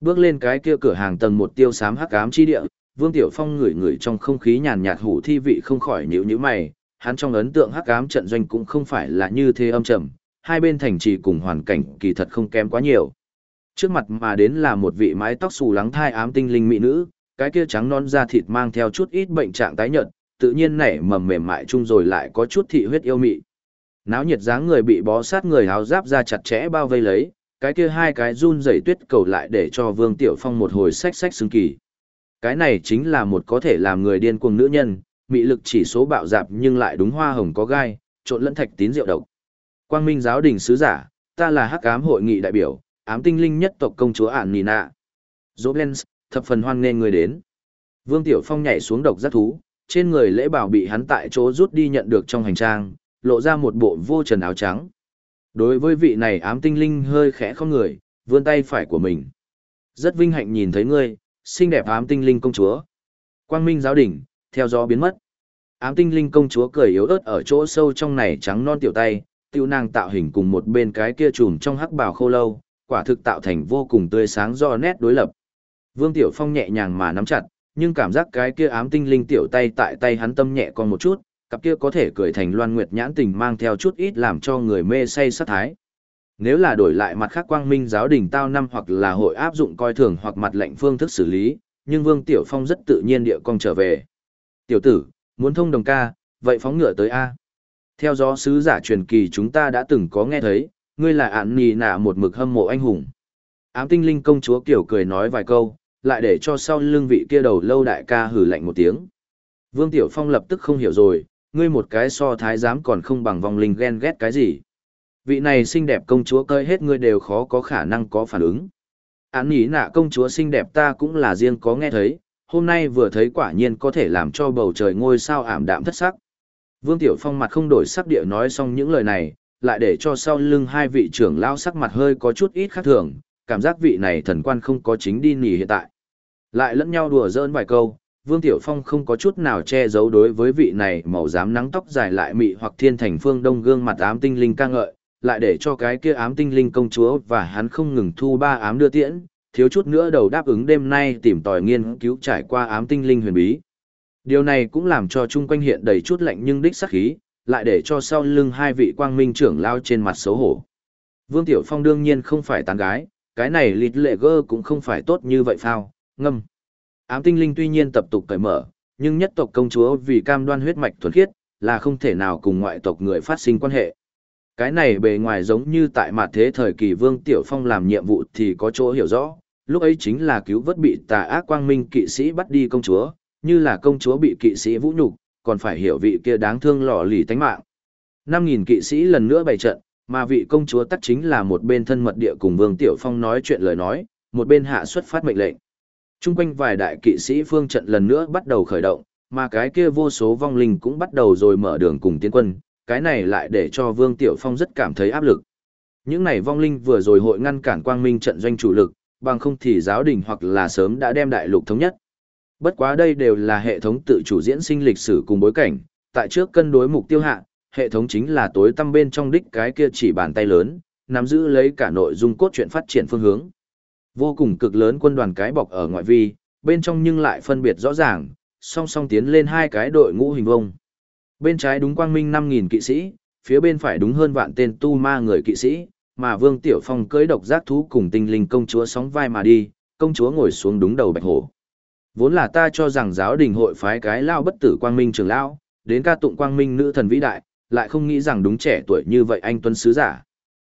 Speaker 1: Bước lên cái kia cửa hàng tầng một tiêu sám hắc ám chi địa, Vương Tiểu Phong ngửi ngửi trong không khí nhàn nhạt hủ thi vị không khỏi nhíu nhíu mày, hắn trong ấn tượng hắc ám trận doanh cũng không phải là như thế âm trầm, hai bên thành trì cùng hoàn cảnh kỳ thật không kém quá nhiều. Trước mặt mà đến là một vị mái tóc xù lắng thai ám tinh linh mỹ nữ, cái kia trắng non da thịt mang theo chút ít bệnh trạng tái nhợt, tự nhiên nảy mầm mềm mại chung rồi lại có chút thị huyết yêu mị. Náo nhiệt dáng người bị bó sát người áo giáp ra chặt chẽ bao vây lấy, cái kia hai cái run rẩy tuyết cầu lại để cho Vương Tiểu Phong một hồi sách sách xứng kỳ. Cái này chính là một có thể làm người điên cuồng nữ nhân, mị lực chỉ số bạo dạp nhưng lại đúng hoa hồng có gai, trộn lẫn thạch tín rượu độc. Quang Minh giáo đình sứ giả, ta là Hắc Ám hội nghị đại biểu, ám tinh linh nhất tộc công chúa Ản Nina. Joblens, thập phần hoan nghênh người đến. Vương Tiểu Phong nhảy xuống độc giác thú, trên người lễ bảo bị hắn tại chỗ rút đi nhận được trong hành trang, lộ ra một bộ vô trần áo trắng. Đối với vị này ám tinh linh hơi khẽ không người, vươn tay phải của mình. Rất vinh hạnh nhìn thấy ngươi, xinh đẹp ám tinh linh công chúa. Quang Minh giáo đỉnh, theo gió biến mất. Ám tinh linh công chúa cười yếu ớt ở chỗ sâu trong này trắng non tiểu tay, tiêu nàng tạo hình cùng một bên cái kia trùm trong hắc bào khô lâu, quả thực tạo thành vô cùng tươi sáng do nét đối lập. Vương Tiểu Phong nhẹ nhàng mà nắm chặt, nhưng cảm giác cái kia ám tinh linh tiểu tay tại tay hắn tâm nhẹ còn một chút, cặp kia có thể cười thành loan nguyệt nhãn tình mang theo chút ít làm cho người mê say sát thái. Nếu là đổi lại mặt khác quang minh giáo đình tao năm hoặc là hội áp dụng coi thường hoặc mặt lệnh phương thức xử lý, nhưng Vương Tiểu Phong rất tự nhiên địa cong trở về. Tiểu tử, muốn thông đồng ca, vậy phóng ngựa tới A. Theo gió sứ giả truyền kỳ chúng ta đã từng có nghe thấy, ngươi là ạn nì nạ một mực hâm mộ anh hùng. Ám tinh linh công chúa kiểu cười nói vài câu, lại để cho sau lưng vị kia đầu lâu đại ca hử lạnh một tiếng. Vương Tiểu Phong lập tức không hiểu rồi, ngươi một cái so thái giám còn không bằng vòng linh ghen ghét cái gì. Vị này xinh đẹp công chúa cơi hết ngươi đều khó có khả năng có phản ứng. Án nhí nạ công chúa xinh đẹp ta cũng là riêng có nghe thấy, hôm nay vừa thấy quả nhiên có thể làm cho bầu trời ngôi sao ảm đạm thất sắc. Vương Tiểu Phong mặt không đổi sắc địa nói xong những lời này, lại để cho sau lưng hai vị trưởng lao sắc mặt hơi có chút ít khác thường, cảm giác vị này thần quan không có chính đi nỉ hiện tại. Lại lẫn nhau đùa giỡn vài câu, Vương Tiểu Phong không có chút nào che giấu đối với vị này màu dám nắng tóc dài lại mị hoặc thiên thành phương đông gương mặt ám tinh linh ca ngợi, lại để cho cái kia ám tinh linh công chúa và hắn không ngừng thu ba ám đưa tiễn, thiếu chút nữa đầu đáp ứng đêm nay tìm tòi nghiên cứu trải qua ám tinh linh huyền bí. Điều này cũng làm cho chung quanh hiện đầy chút lạnh nhưng đích sắc khí, lại để cho sau lưng hai vị quang minh trưởng lao trên mặt xấu hổ. Vương Tiểu Phong đương nhiên không phải tán gái, cái này lịt lệ gơ cũng không phải tốt như vậy phao, ngâm. Ám tinh linh tuy nhiên tập tục cởi mở, nhưng nhất tộc công chúa vì cam đoan huyết mạch thuần khiết, là không thể nào cùng ngoại tộc người phát sinh quan hệ. Cái này bề ngoài giống như tại mặt thế thời kỳ Vương Tiểu Phong làm nhiệm vụ thì có chỗ hiểu rõ, lúc ấy chính là cứu vớt bị tà ác quang minh kỵ sĩ bắt đi công chúa, như là công chúa bị kỵ sĩ vũ nhục, còn phải hiểu vị kia đáng thương lò lì tánh mạng. 5.000 kỵ sĩ lần nữa bày trận, mà vị công chúa tắc chính là một bên thân mật địa cùng Vương Tiểu Phong nói chuyện lời nói, một bên hạ xuất phát mệnh lệnh. Trung quanh vài đại kỵ sĩ phương trận lần nữa bắt đầu khởi động, mà cái kia vô số vong linh cũng bắt đầu rồi mở đường cùng tiến quân, cái này lại để cho Vương Tiểu Phong rất cảm thấy áp lực. Những này vong linh vừa rồi hội ngăn cản quang minh trận doanh chủ lực, bằng không thì giáo đình hoặc là sớm đã đem đại lục thống nhất. Bất quá đây đều là hệ thống tự chủ diễn sinh lịch sử cùng bối cảnh, tại trước cân đối mục tiêu hạ, hệ thống chính là tối tăm bên trong đích cái kia chỉ bàn tay lớn, nắm giữ lấy cả nội dung cốt truyện phát triển phương hướng. Vô cùng cực lớn quân đoàn cái bọc ở ngoại vi, bên trong nhưng lại phân biệt rõ ràng, song song tiến lên hai cái đội ngũ hình vông. Bên trái đúng quang minh 5.000 kỵ sĩ, phía bên phải đúng hơn vạn tên tu ma người kỵ sĩ, mà Vương Tiểu Phong cưỡi độc giác thú cùng tinh linh công chúa sóng vai mà đi, công chúa ngồi xuống đúng đầu bạch hổ. Vốn là ta cho rằng giáo đình hội phái cái lao bất tử quang minh trường lão đến ca tụng quang minh nữ thần vĩ đại, lại không nghĩ rằng đúng trẻ tuổi như vậy anh tuân sứ giả.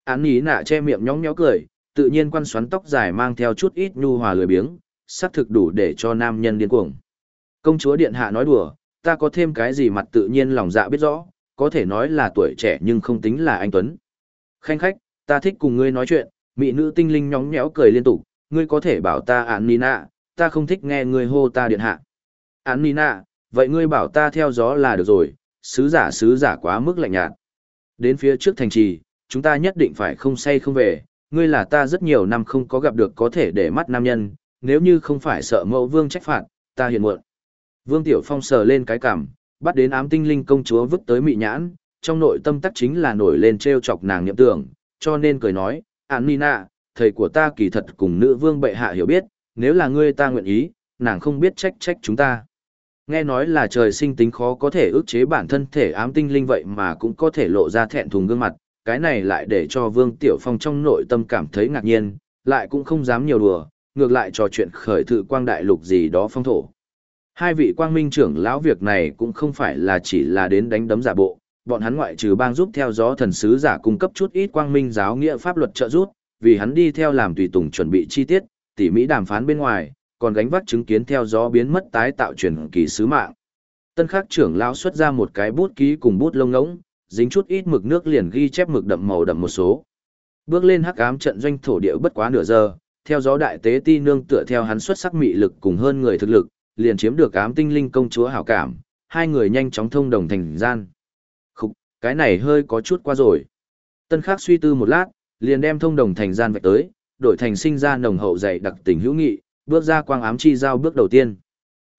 Speaker 1: Án ý nạ che miệng nhóng nhó cười, tự nhiên quan xoắn tóc dài mang theo chút ít nhu hòa lười biếng, sắc thực đủ để cho nam nhân điên cuồng. Công chúa điện hạ nói đùa, ta có thêm cái gì mặt tự nhiên lòng dạ biết rõ, có thể nói là tuổi trẻ nhưng không tính là anh tuấn. Khanh khách, ta thích cùng ngươi nói chuyện, mỹ nữ tinh linh nhóng nhẽo cười liên tục, ngươi có thể bảo ta án Nina, ta không thích nghe ngươi hô ta điện hạ. Án Nina, vậy ngươi bảo ta theo gió là được rồi, sứ giả sứ giả quá mức lạnh nhạt. Đến phía trước thành trì, chúng ta nhất định phải không say không về, ngươi là ta rất nhiều năm không có gặp được có thể để mắt nam nhân, nếu như không phải sợ mẫu vương trách phạt, ta hiện muộn. Vương Tiểu Phong sờ lên cái cằm, bắt đến ám tinh linh công chúa vứt tới mị nhãn, trong nội tâm tắc chính là nổi lên treo chọc nàng niệm tưởng, cho nên cười nói, Án Nina, thầy của ta kỳ thật cùng nữ vương bệ hạ hiểu biết, nếu là ngươi ta nguyện ý, nàng không biết trách trách chúng ta. Nghe nói là trời sinh tính khó có thể ức chế bản thân thể ám tinh linh vậy mà cũng có thể lộ ra thẹn thùng gương mặt, cái này lại để cho Vương Tiểu Phong trong nội tâm cảm thấy ngạc nhiên, lại cũng không dám nhiều đùa, ngược lại trò chuyện khởi thự quang đại lục gì đó phong thổ. Hai vị quang minh trưởng lão việc này cũng không phải là chỉ là đến đánh đấm giả bộ, bọn hắn ngoại trừ bang giúp theo gió thần sứ giả cung cấp chút ít quang minh giáo nghĩa pháp luật trợ giúp, vì hắn đi theo làm tùy tùng chuẩn bị chi tiết, tỉ mỹ đàm phán bên ngoài, còn gánh vác chứng kiến theo gió biến mất tái tạo truyền kỳ sứ mạng. Tân khắc trưởng lão xuất ra một cái bút ký cùng bút lông ngỗng, dính chút ít mực nước liền ghi chép mực đậm màu đậm một số. Bước lên hắc ám trận doanh thổ địa bất quá nửa giờ, theo gió đại tế ti nương tựa theo hắn xuất sắc mị lực cùng hơn người thực lực, liền chiếm được ám tinh linh công chúa hảo cảm, hai người nhanh chóng thông đồng thành gian. Khục, cái này hơi có chút qua rồi. Tân khắc suy tư một lát, liền đem thông đồng thành gian vạch tới, đổi thành sinh ra nồng hậu dày đặc tình hữu nghị, bước ra quang ám chi giao bước đầu tiên.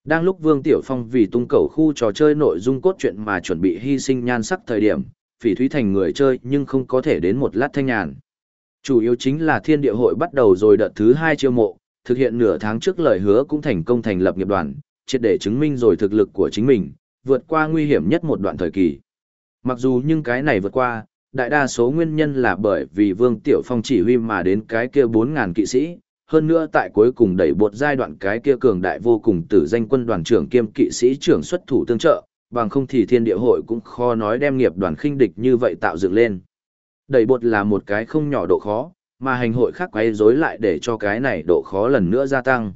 Speaker 1: Đang lúc Vương Tiểu Phong vì tung cầu khu trò chơi nội dung cốt truyện mà chuẩn bị hy sinh nhan sắc thời điểm, phỉ thúy thành người chơi nhưng không có thể đến một lát thanh nhàn. Chủ yếu chính là thiên địa hội bắt đầu rồi đợt thứ hai chiêu mộ, thực hiện nửa tháng trước lời hứa cũng thành công thành lập nghiệp đoàn, triệt để chứng minh rồi thực lực của chính mình, vượt qua nguy hiểm nhất một đoạn thời kỳ. Mặc dù nhưng cái này vượt qua, đại đa số nguyên nhân là bởi vì Vương Tiểu Phong chỉ huy mà đến cái kia 4.000 kỵ sĩ, hơn nữa tại cuối cùng đẩy bột giai đoạn cái kia cường đại vô cùng tử danh quân đoàn trưởng kiêm kỵ sĩ trưởng xuất thủ tương trợ, bằng không thì thiên địa hội cũng khó nói đem nghiệp đoàn khinh địch như vậy tạo dựng lên. Đẩy bột là một cái không nhỏ độ khó, mà hành hội khác quay rối lại để cho cái này độ khó lần nữa gia tăng.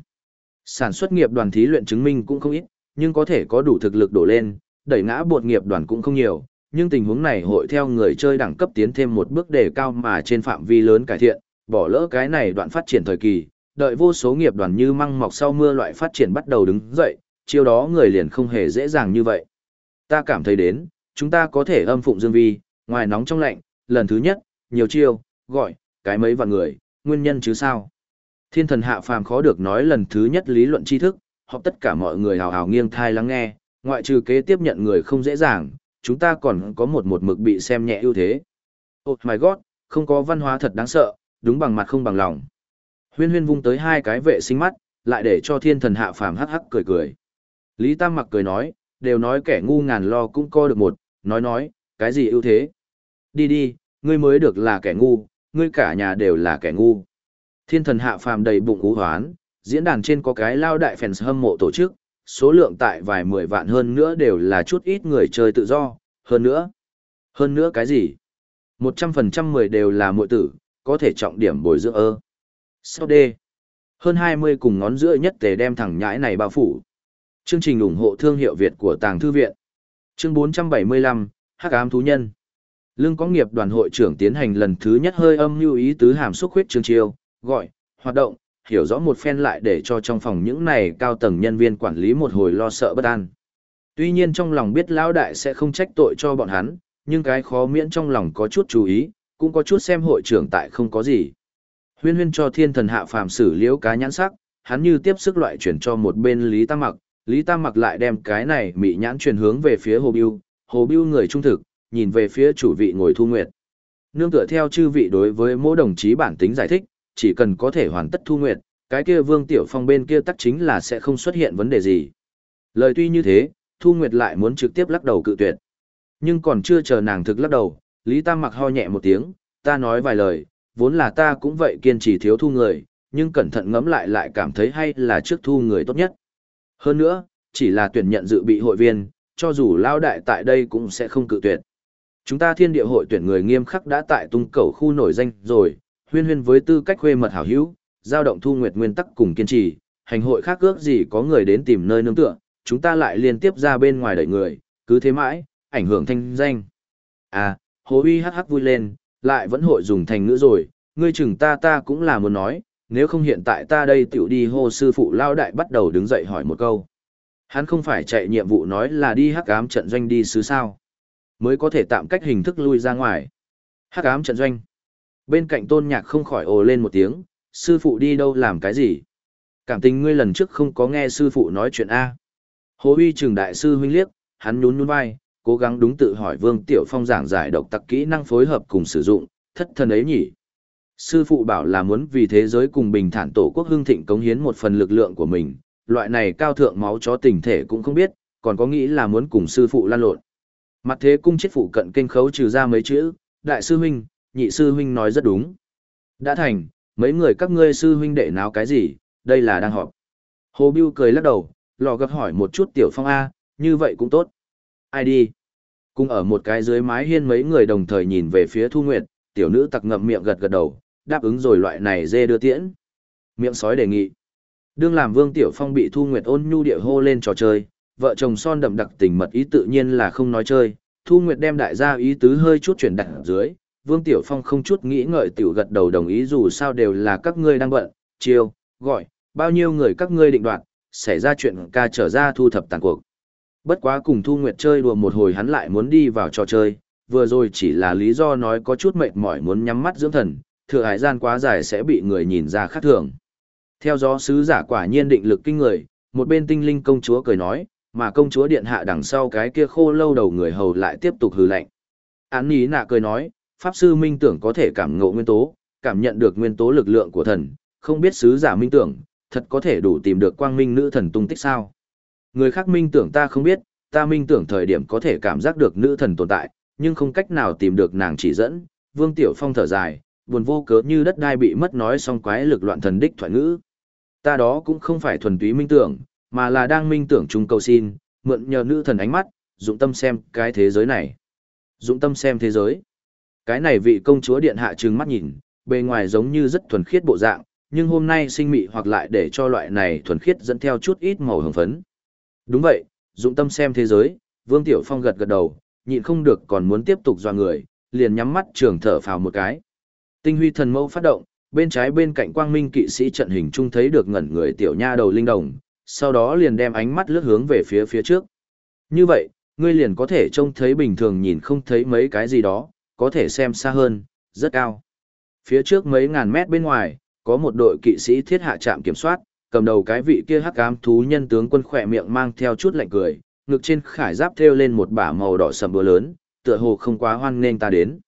Speaker 1: Sản xuất nghiệp đoàn thí luyện chứng minh cũng không ít, nhưng có thể có đủ thực lực đổ lên, đẩy ngã bột nghiệp đoàn cũng không nhiều, nhưng tình huống này hội theo người chơi đẳng cấp tiến thêm một bước đề cao mà trên phạm vi lớn cải thiện, bỏ lỡ cái này đoạn phát triển thời kỳ, đợi vô số nghiệp đoàn như măng mọc sau mưa loại phát triển bắt đầu đứng dậy, chiêu đó người liền không hề dễ dàng như vậy. Ta cảm thấy đến, chúng ta có thể âm phụng dương vi, ngoài nóng trong lạnh, lần thứ nhất, nhiều chiêu, gọi, cái mấy vạn người, nguyên nhân chứ sao. Thiên thần hạ phàm khó được nói lần thứ nhất lý luận tri thức, họp tất cả mọi người hào hào nghiêng thai lắng nghe, ngoại trừ kế tiếp nhận người không dễ dàng, chúng ta còn có một một mực bị xem nhẹ ưu thế. Oh my god, không có văn hóa thật đáng sợ, đúng bằng mặt không bằng lòng. Huyên huyên vung tới hai cái vệ sinh mắt, lại để cho thiên thần hạ phàm hắc hắc cười cười. Lý Tam mặc cười nói, đều nói kẻ ngu ngàn lo cũng co được một, nói nói, cái gì ưu thế. Đi đi, ngươi mới được là kẻ ngu, ngươi cả nhà đều là kẻ ngu. Thiên thần hạ phàm đầy bụng ú hoán, diễn đàn trên có cái lao đại fans hâm mộ tổ chức, số lượng tại vài mười vạn hơn nữa đều là chút ít người chơi tự do, hơn nữa. Hơn nữa cái gì? một trăm phần trăm mười đều là muội tử, có thể trọng điểm bồi dưỡng ơ. Sau D. Hơn 20 cùng ngón giữa nhất tề đem thẳng nhãi này bao phủ. Chương trình ủng hộ thương hiệu Việt của Tàng Thư Viện. Chương 475, Hắc ám thú nhân. Lương có nghiệp đoàn hội trưởng tiến hành lần thứ nhất hơi âm lưu ý tứ hàm xúc huyết chương chiêu, gọi, hoạt động, hiểu rõ một phen lại để cho trong phòng những này cao tầng nhân viên quản lý một hồi lo sợ bất an. Tuy nhiên trong lòng biết lão đại sẽ không trách tội cho bọn hắn, nhưng cái khó miễn trong lòng có chút chú ý, cũng có chút xem hội trưởng tại không có gì. Huyên huyên cho thiên thần hạ phàm xử liễu cá nhãn sắc, hắn như tiếp sức loại chuyển cho một bên Lý Tam Mặc, Lý Tam Mặc lại đem cái này mị nhãn chuyển hướng về phía Hồ Biêu, Hồ Biêu người trung thực, nhìn về phía chủ vị ngồi thu nguyệt. Nương tựa theo chư vị đối với mỗi đồng chí bản tính giải thích, chỉ cần có thể hoàn tất thu nguyệt, cái kia Vương Tiểu Phong bên kia tắc chính là sẽ không xuất hiện vấn đề gì. Lời tuy như thế, Thu Nguyệt lại muốn trực tiếp lắc đầu cự tuyệt. Nhưng còn chưa chờ nàng thực lắc đầu, Lý Tam mặc ho nhẹ một tiếng, ta nói vài lời, vốn là ta cũng vậy kiên trì thiếu thu người, nhưng cẩn thận ngẫm lại lại cảm thấy hay là trước thu người tốt nhất. Hơn nữa, chỉ là tuyển nhận dự bị hội viên, cho dù lao đại tại đây cũng sẽ không cự tuyệt. Chúng ta thiên địa hội tuyển người nghiêm khắc đã tại tung cầu khu nổi danh rồi, huyên huyên với tư cách khuê mật hảo hữu, giao động thu nguyệt nguyên tắc cùng kiên trì, hành hội khác ước gì có người đến tìm nơi nương tựa, chúng ta lại liên tiếp ra bên ngoài đợi người, cứ thế mãi, ảnh hưởng thanh danh. À, hồ uy hắc hắc vui lên, lại vẫn hội dùng thành ngữ rồi, ngươi chừng ta ta cũng là muốn nói, nếu không hiện tại ta đây tiểu đi hô sư phụ lao đại bắt đầu đứng dậy hỏi một câu. Hắn không phải chạy nhiệm vụ nói là đi hắc ám trận doanh đi xứ sao. Mới có thể tạm cách hình thức lui ra ngoài. Hắc ám trận doanh. Bên cạnh tôn nhạc không khỏi ồ lên một tiếng, sư phụ đi đâu làm cái gì? Cảm tình ngươi lần trước không có nghe sư phụ nói chuyện A. Hồ uy trường đại sư huynh liếc, hắn nhún nhún vai, cố gắng đúng tự hỏi Vương Tiểu Phong giảng giải độc tặc kỹ năng phối hợp cùng sử dụng, thất thần ấy nhỉ. Sư phụ bảo là muốn vì thế giới cùng bình thản tổ quốc hưng thịnh cống hiến một phần lực lượng của mình, loại này cao thượng máu chó tình thể cũng không biết, còn có nghĩ là muốn cùng sư phụ lan lộn. Mặt thế cung chết phụ cận kinh khấu trừ ra mấy chữ, đại sư huynh, nhị sư huynh nói rất đúng. Đã thành, mấy người các ngươi sư huynh đệ náo cái gì, đây là đang họp. Hồ Biêu cười lắc đầu, lò gặp hỏi một chút tiểu phong A, như vậy cũng tốt. Ai đi? Cùng ở một cái dưới mái hiên mấy người đồng thời nhìn về phía Thu Nguyệt, tiểu nữ tặc ngậm miệng gật gật đầu, đáp ứng rồi loại này dê đưa tiễn. Miệng sói đề nghị. Đương làm Vương Tiểu Phong bị Thu Nguyệt ôn nhu địa hô lên trò chơi, vợ chồng son đậm đặc tình mật ý tự nhiên là không nói chơi. Thu Nguyệt đem đại gia ý tứ hơi chút chuyển đặt dưới, Vương Tiểu Phong không chút nghĩ ngợi tiểu gật đầu đồng ý dù sao đều là các ngươi đang bận, chiêu, gọi, bao nhiêu người các ngươi định đoạt, xảy ra chuyện ca trở ra thu thập tàn cuộc. Bất quá cùng Thu Nguyệt chơi đùa một hồi hắn lại muốn đi vào trò chơi, vừa rồi chỉ là lý do nói có chút mệt mỏi muốn nhắm mắt dưỡng thần, thừa hải gian quá dài sẽ bị người nhìn ra khác thường. Theo gió sứ giả quả nhiên định lực kinh người, một bên tinh linh công chúa cười nói, mà công chúa điện hạ đằng sau cái kia khô lâu đầu người hầu lại tiếp tục hừ lạnh. Án ní nạ cười nói, Pháp sư minh tưởng có thể cảm ngộ nguyên tố, cảm nhận được nguyên tố lực lượng của thần, không biết sứ giả minh tưởng, thật có thể đủ tìm được quang minh nữ thần tung tích sao. Người khác minh tưởng ta không biết, ta minh tưởng thời điểm có thể cảm giác được nữ thần tồn tại, nhưng không cách nào tìm được nàng chỉ dẫn. Vương Tiểu Phong thở dài, buồn vô cớ như đất đai bị mất nói xong quái lực loạn thần đích thoại ngữ. Ta đó cũng không phải thuần túy minh tưởng, mà là đang minh tưởng chung cầu xin, mượn nhờ nữ thần ánh mắt, dụng tâm xem cái thế giới này. Dụng tâm xem thế giới. Cái này vị công chúa điện hạ trừng mắt nhìn, bề ngoài giống như rất thuần khiết bộ dạng, nhưng hôm nay sinh mị hoặc lại để cho loại này thuần khiết dẫn theo chút ít màu hồng phấn. Đúng vậy, dụng tâm xem thế giới, Vương Tiểu Phong gật gật đầu, nhịn không được còn muốn tiếp tục doa người, liền nhắm mắt trường thở phào một cái. Tinh huy thần mâu phát động, bên trái bên cạnh quang minh kỵ sĩ trận hình trung thấy được ngẩn người tiểu nha đầu linh đồng, sau đó liền đem ánh mắt lướt hướng về phía phía trước. Như vậy, ngươi liền có thể trông thấy bình thường nhìn không thấy mấy cái gì đó, có thể xem xa hơn, rất cao. Phía trước mấy ngàn mét bên ngoài, có một đội kỵ sĩ thiết hạ trạm kiểm soát, cầm đầu cái vị kia hắc ám thú nhân tướng quân khỏe miệng mang theo chút lạnh cười, ngực trên khải giáp thêu lên một bả màu đỏ sầm búa lớn, tựa hồ không quá hoan nghênh ta đến.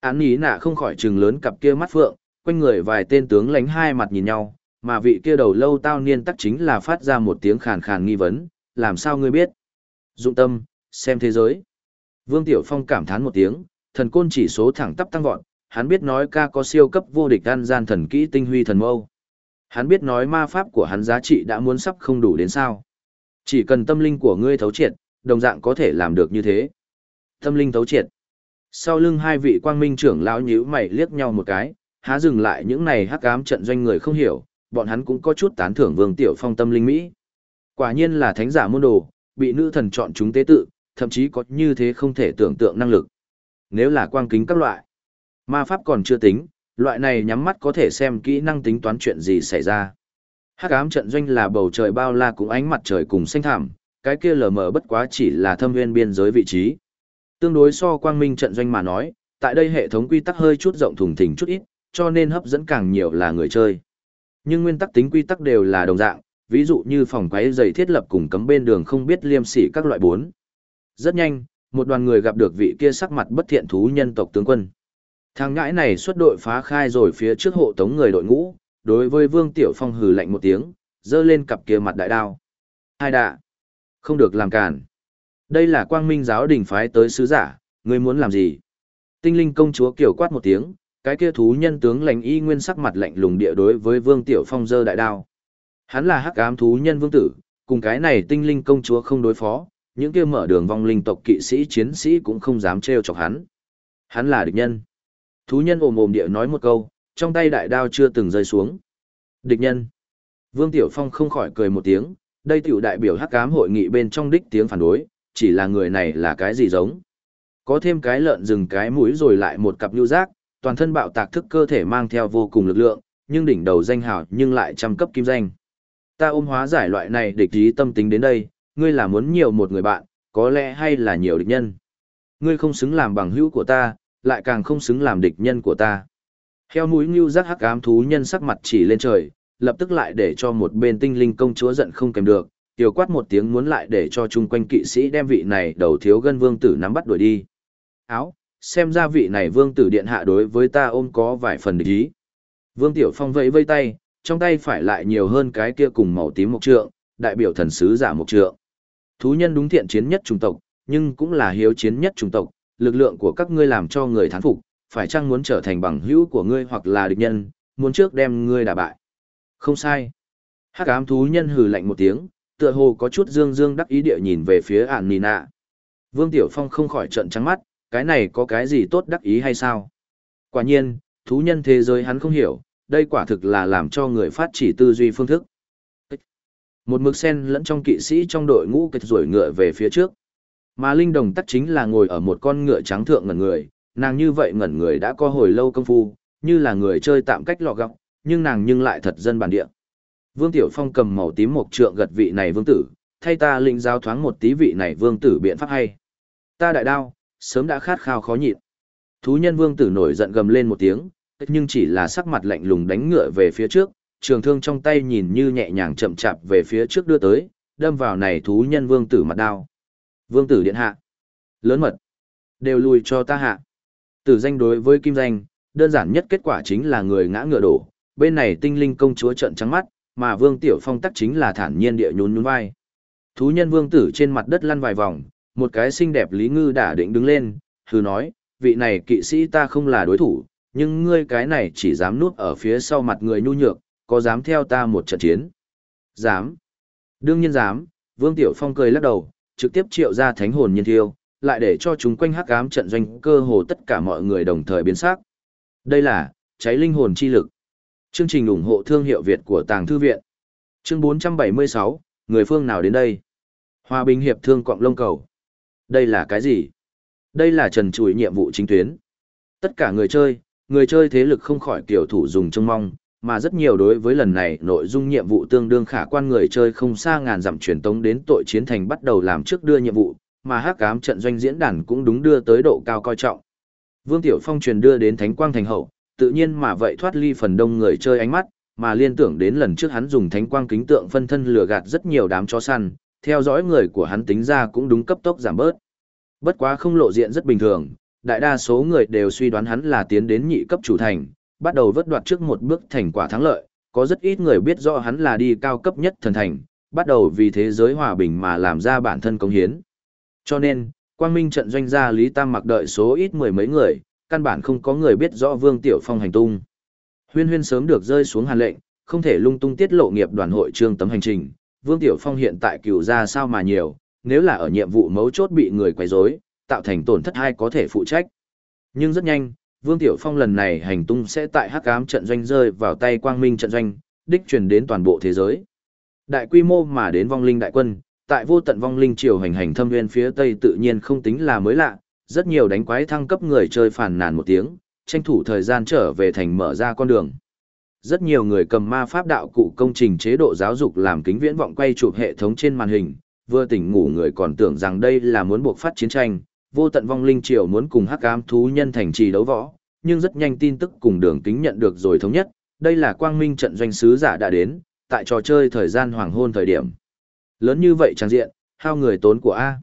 Speaker 1: Án ý nạ không khỏi trừng lớn cặp kia mắt phượng, quanh người vài tên tướng lánh hai mặt nhìn nhau, mà vị kia đầu lâu tao niên tắc chính là phát ra một tiếng khàn khàn nghi vấn, làm sao ngươi biết? Dụng tâm, xem thế giới. Vương Tiểu Phong cảm thán một tiếng, thần côn chỉ số thẳng tắp tăng vọt, hắn biết nói ca có siêu cấp vô địch ăn gian thần kỹ tinh huy thần mâu. Hắn biết nói ma pháp của hắn giá trị đã muốn sắp không đủ đến sao. Chỉ cần tâm linh của ngươi thấu triệt, đồng dạng có thể làm được như thế. Tâm linh thấu triệt. Sau lưng hai vị quang minh trưởng lão nhíu mày liếc nhau một cái, há dừng lại những này hắc ám trận doanh người không hiểu, bọn hắn cũng có chút tán thưởng Vương Tiểu Phong tâm linh mỹ. Quả nhiên là thánh giả môn đồ, bị nữ thần chọn chúng tế tự, thậm chí có như thế không thể tưởng tượng năng lực. Nếu là quang kính các loại, ma pháp còn chưa tính, loại này nhắm mắt có thể xem kỹ năng tính toán chuyện gì xảy ra. Hắc ám trận doanh là bầu trời bao la cùng ánh mặt trời cùng xanh thảm, cái kia lờ mờ bất quá chỉ là thâm viên biên giới vị trí. Tương đối so quang minh trận doanh mà nói, tại đây hệ thống quy tắc hơi chút rộng thùng thình chút ít, cho nên hấp dẫn càng nhiều là người chơi. Nhưng nguyên tắc tính quy tắc đều là đồng dạng, ví dụ như phòng quái giày thiết lập cùng cấm bên đường không biết liêm sỉ các loại bốn. Rất nhanh, một đoàn người gặp được vị kia sắc mặt bất thiện thú nhân tộc tướng quân. Thằng ngãi này xuất đội phá khai rồi phía trước hộ tống người đội ngũ, đối với Vương Tiểu Phong hừ lạnh một tiếng, dơ lên cặp kia mặt đại đao. Hai đạ. Không được làm cản. Đây là quang minh giáo đình phái tới sứ giả, ngươi muốn làm gì? Tinh linh công chúa kiểu quát một tiếng, cái kia thú nhân tướng lành y nguyên sắc mặt lạnh lùng địa đối với Vương Tiểu Phong dơ đại đao. Hắn là hắc ám thú nhân vương tử, cùng cái này tinh linh công chúa không đối phó, những kia mở đường vong linh tộc kỵ sĩ chiến sĩ cũng không dám trêu chọc hắn. Hắn là địch nhân. Thú nhân ồm ồm địa nói một câu, trong tay đại đao chưa từng rơi xuống. Địch nhân. Vương Tiểu Phong không khỏi cười một tiếng, đây tiểu đại biểu hắc ám hội nghị bên trong đích tiếng phản đối, chỉ là người này là cái gì giống. Có thêm cái lợn rừng cái mũi rồi lại một cặp nhu giác, toàn thân bạo tạc thức cơ thể mang theo vô cùng lực lượng, nhưng đỉnh đầu danh hào nhưng lại trăm cấp kim danh. Ta ôm hóa giải loại này địch ý tâm tính đến đây, ngươi là muốn nhiều một người bạn, có lẽ hay là nhiều địch nhân. Ngươi không xứng làm bằng hữu của ta, lại càng không xứng làm địch nhân của ta. Heo núi ngưu giác hắc ám thú nhân sắc mặt chỉ lên trời, lập tức lại để cho một bên tinh linh công chúa giận không kèm được, tiểu quát một tiếng muốn lại để cho chung quanh kỵ sĩ đem vị này đầu thiếu gân vương tử nắm bắt đuổi đi. Áo, xem ra vị này vương tử điện hạ đối với ta ôm có vài phần địch ý. Vương Tiểu Phong vẫy vây tay, trong tay phải lại nhiều hơn cái kia cùng màu tím mộc trượng, đại biểu thần sứ giả mộc trượng. Thú nhân đúng thiện chiến nhất chủng tộc, nhưng cũng là hiếu chiến nhất chủng tộc, lực lượng của các ngươi làm cho người thán phục, phải chăng muốn trở thành bằng hữu của ngươi hoặc là địch nhân, muốn trước đem ngươi đả bại. Không sai. Hắc ám thú nhân hừ lạnh một tiếng, tựa hồ có chút dương dương đắc ý địa nhìn về phía ản Nạ. Vương Tiểu Phong không khỏi trận trắng mắt, cái này có cái gì tốt đắc ý hay sao? Quả nhiên, thú nhân thế giới hắn không hiểu, đây quả thực là làm cho người phát chỉ tư duy phương thức. Một mực sen lẫn trong kỵ sĩ trong đội ngũ kịch rủi ngựa về phía trước. Mà Linh Đồng tắc chính là ngồi ở một con ngựa trắng thượng ngẩn người, nàng như vậy ngẩn người đã có hồi lâu công phu, như là người chơi tạm cách lọ gọng, nhưng nàng nhưng lại thật dân bản địa. Vương Tiểu Phong cầm màu tím một trượng gật vị này vương tử, thay ta linh giao thoáng một tí vị này vương tử biện pháp hay. Ta đại đao, sớm đã khát khao khó nhịn. Thú nhân vương tử nổi giận gầm lên một tiếng, nhưng chỉ là sắc mặt lạnh lùng đánh ngựa về phía trước, trường thương trong tay nhìn như nhẹ nhàng chậm chạp về phía trước đưa tới, đâm vào này thú nhân vương tử mặt đao. Vương tử điện hạ. Lớn mật. Đều lùi cho ta hạ. Tử danh đối với kim danh, đơn giản nhất kết quả chính là người ngã ngựa đổ, bên này tinh linh công chúa trận trắng mắt, mà vương tiểu phong tắc chính là thản nhiên địa nhún nhún vai. Thú nhân vương tử trên mặt đất lăn vài vòng, một cái xinh đẹp lý ngư đã định đứng lên, hừ nói, vị này kỵ sĩ ta không là đối thủ, nhưng ngươi cái này chỉ dám nuốt ở phía sau mặt người nhu nhược, có dám theo ta một trận chiến? Dám. Đương nhiên dám, Vương Tiểu Phong cười lắc đầu, trực tiếp triệu ra thánh hồn nhân thiêu, lại để cho chúng quanh hắc ám trận doanh cơ hồ tất cả mọi người đồng thời biến sắc. Đây là cháy linh hồn chi lực. Chương trình ủng hộ thương hiệu Việt của Tàng Thư Viện. Chương 476, người phương nào đến đây? Hòa bình hiệp thương quạng lông cầu. Đây là cái gì? Đây là trần trùi nhiệm vụ chính tuyến. Tất cả người chơi, người chơi thế lực không khỏi tiểu thủ dùng trông mong, mà rất nhiều đối với lần này nội dung nhiệm vụ tương đương khả quan người chơi không xa ngàn dặm truyền tống đến tội chiến thành bắt đầu làm trước đưa nhiệm vụ, mà hắc ám trận doanh diễn đàn cũng đúng đưa tới độ cao coi trọng. Vương Tiểu Phong truyền đưa đến Thánh Quang Thành hậu, tự nhiên mà vậy thoát ly phần đông người chơi ánh mắt, mà liên tưởng đến lần trước hắn dùng Thánh Quang kính tượng phân thân lừa gạt rất nhiều đám chó săn, theo dõi người của hắn tính ra cũng đúng cấp tốc giảm bớt. Bất quá không lộ diện rất bình thường, đại đa số người đều suy đoán hắn là tiến đến nhị cấp chủ thành, bắt đầu vớt đoạt trước một bước thành quả thắng lợi, có rất ít người biết rõ hắn là đi cao cấp nhất thần thành, bắt đầu vì thế giới hòa bình mà làm ra bản thân công hiến. Cho nên, quang minh trận doanh gia Lý Tam mặc đợi số ít mười mấy người, căn bản không có người biết rõ Vương Tiểu Phong hành tung. Huyên huyên sớm được rơi xuống hàn lệnh, không thể lung tung tiết lộ nghiệp đoàn hội trương tấm hành trình. Vương Tiểu Phong hiện tại cựu ra sao mà nhiều, nếu là ở nhiệm vụ mấu chốt bị người quấy rối, tạo thành tổn thất hay có thể phụ trách. Nhưng rất nhanh, Vương Tiểu Phong lần này hành tung sẽ tại hắc ám trận doanh rơi vào tay quang minh trận doanh, đích truyền đến toàn bộ thế giới. Đại quy mô mà đến vong linh đại quân, tại vô tận vong linh triều hành hành thâm nguyên phía tây tự nhiên không tính là mới lạ, rất nhiều đánh quái thăng cấp người chơi phản nàn một tiếng, tranh thủ thời gian trở về thành mở ra con đường. Rất nhiều người cầm ma pháp đạo cụ công trình chế độ giáo dục làm kính viễn vọng quay chụp hệ thống trên màn hình, vừa tỉnh ngủ người còn tưởng rằng đây là muốn buộc phát chiến tranh, vô tận vong linh triều muốn cùng hắc ám thú nhân thành trì đấu võ, nhưng rất nhanh tin tức cùng đường kính nhận được rồi thống nhất, đây là quang minh trận doanh sứ giả đã đến, tại trò chơi thời gian hoàng hôn thời điểm. Lớn như vậy trang diện, hao người tốn của A.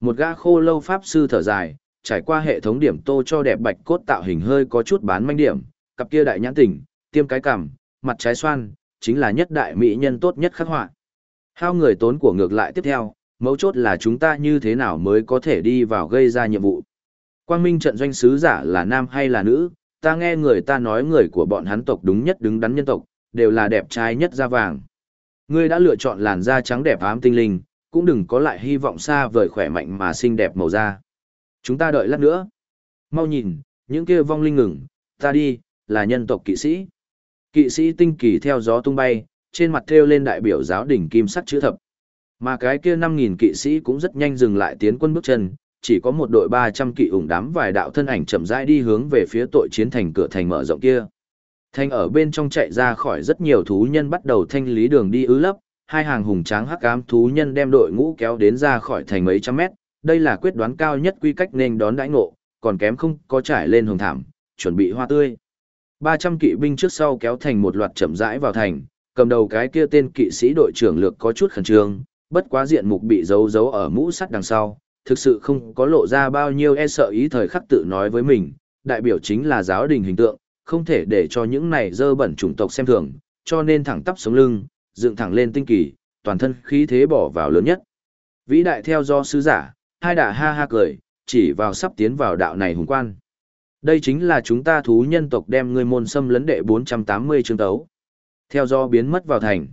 Speaker 1: Một gã khô lâu pháp sư thở dài, trải qua hệ thống điểm tô cho đẹp bạch cốt tạo hình hơi có chút bán manh điểm, cặp kia đại nhãn tình, tiêm cái cằm, mặt trái xoan, chính là nhất đại mỹ nhân tốt nhất khắc họa. Hao người tốn của ngược lại tiếp theo, mấu chốt là chúng ta như thế nào mới có thể đi vào gây ra nhiệm vụ. Quang Minh trận doanh sứ giả là nam hay là nữ, ta nghe người ta nói người của bọn hắn tộc đúng nhất đứng đắn nhân tộc, đều là đẹp trai nhất da vàng. Ngươi đã lựa chọn làn da trắng đẹp ám tinh linh, cũng đừng có lại hy vọng xa vời khỏe mạnh mà xinh đẹp màu da. Chúng ta đợi lát nữa. Mau nhìn, những kia vong linh ngừng, ta đi, là nhân tộc kỵ sĩ. Kỵ sĩ tinh kỳ theo gió tung bay, trên mặt treo lên đại biểu giáo đỉnh kim sắc chữ thập. Mà cái kia 5.000 kỵ sĩ cũng rất nhanh dừng lại tiến quân bước chân, chỉ có một đội 300 kỵ ủng đám vài đạo thân ảnh chậm rãi đi hướng về phía tội chiến thành cửa thành mở rộng kia. Thành ở bên trong chạy ra khỏi rất nhiều thú nhân bắt đầu thanh lý đường đi ứ lấp, hai hàng hùng tráng hắc ám thú nhân đem đội ngũ kéo đến ra khỏi thành mấy trăm mét, đây là quyết đoán cao nhất quy cách nên đón đãi ngộ, còn kém không có trải lên hồng thảm, chuẩn bị hoa tươi. 300 kỵ binh trước sau kéo thành một loạt chậm rãi vào thành, cầm đầu cái kia tên kỵ sĩ đội trưởng lược có chút khẩn trương, bất quá diện mục bị giấu giấu ở mũ sắt đằng sau, thực sự không có lộ ra bao nhiêu e sợ ý thời khắc tự nói với mình, đại biểu chính là giáo đình hình tượng, không thể để cho những này dơ bẩn chủng tộc xem thường, cho nên thẳng tắp sống lưng, dựng thẳng lên tinh kỳ, toàn thân khí thế bỏ vào lớn nhất. Vĩ đại theo do sứ giả, hai đả ha ha cười, chỉ vào sắp tiến vào đạo này hùng quan. Đây chính là chúng ta thú nhân tộc đem ngươi môn xâm lấn đệ 480 chương tấu. Theo do biến mất vào thành.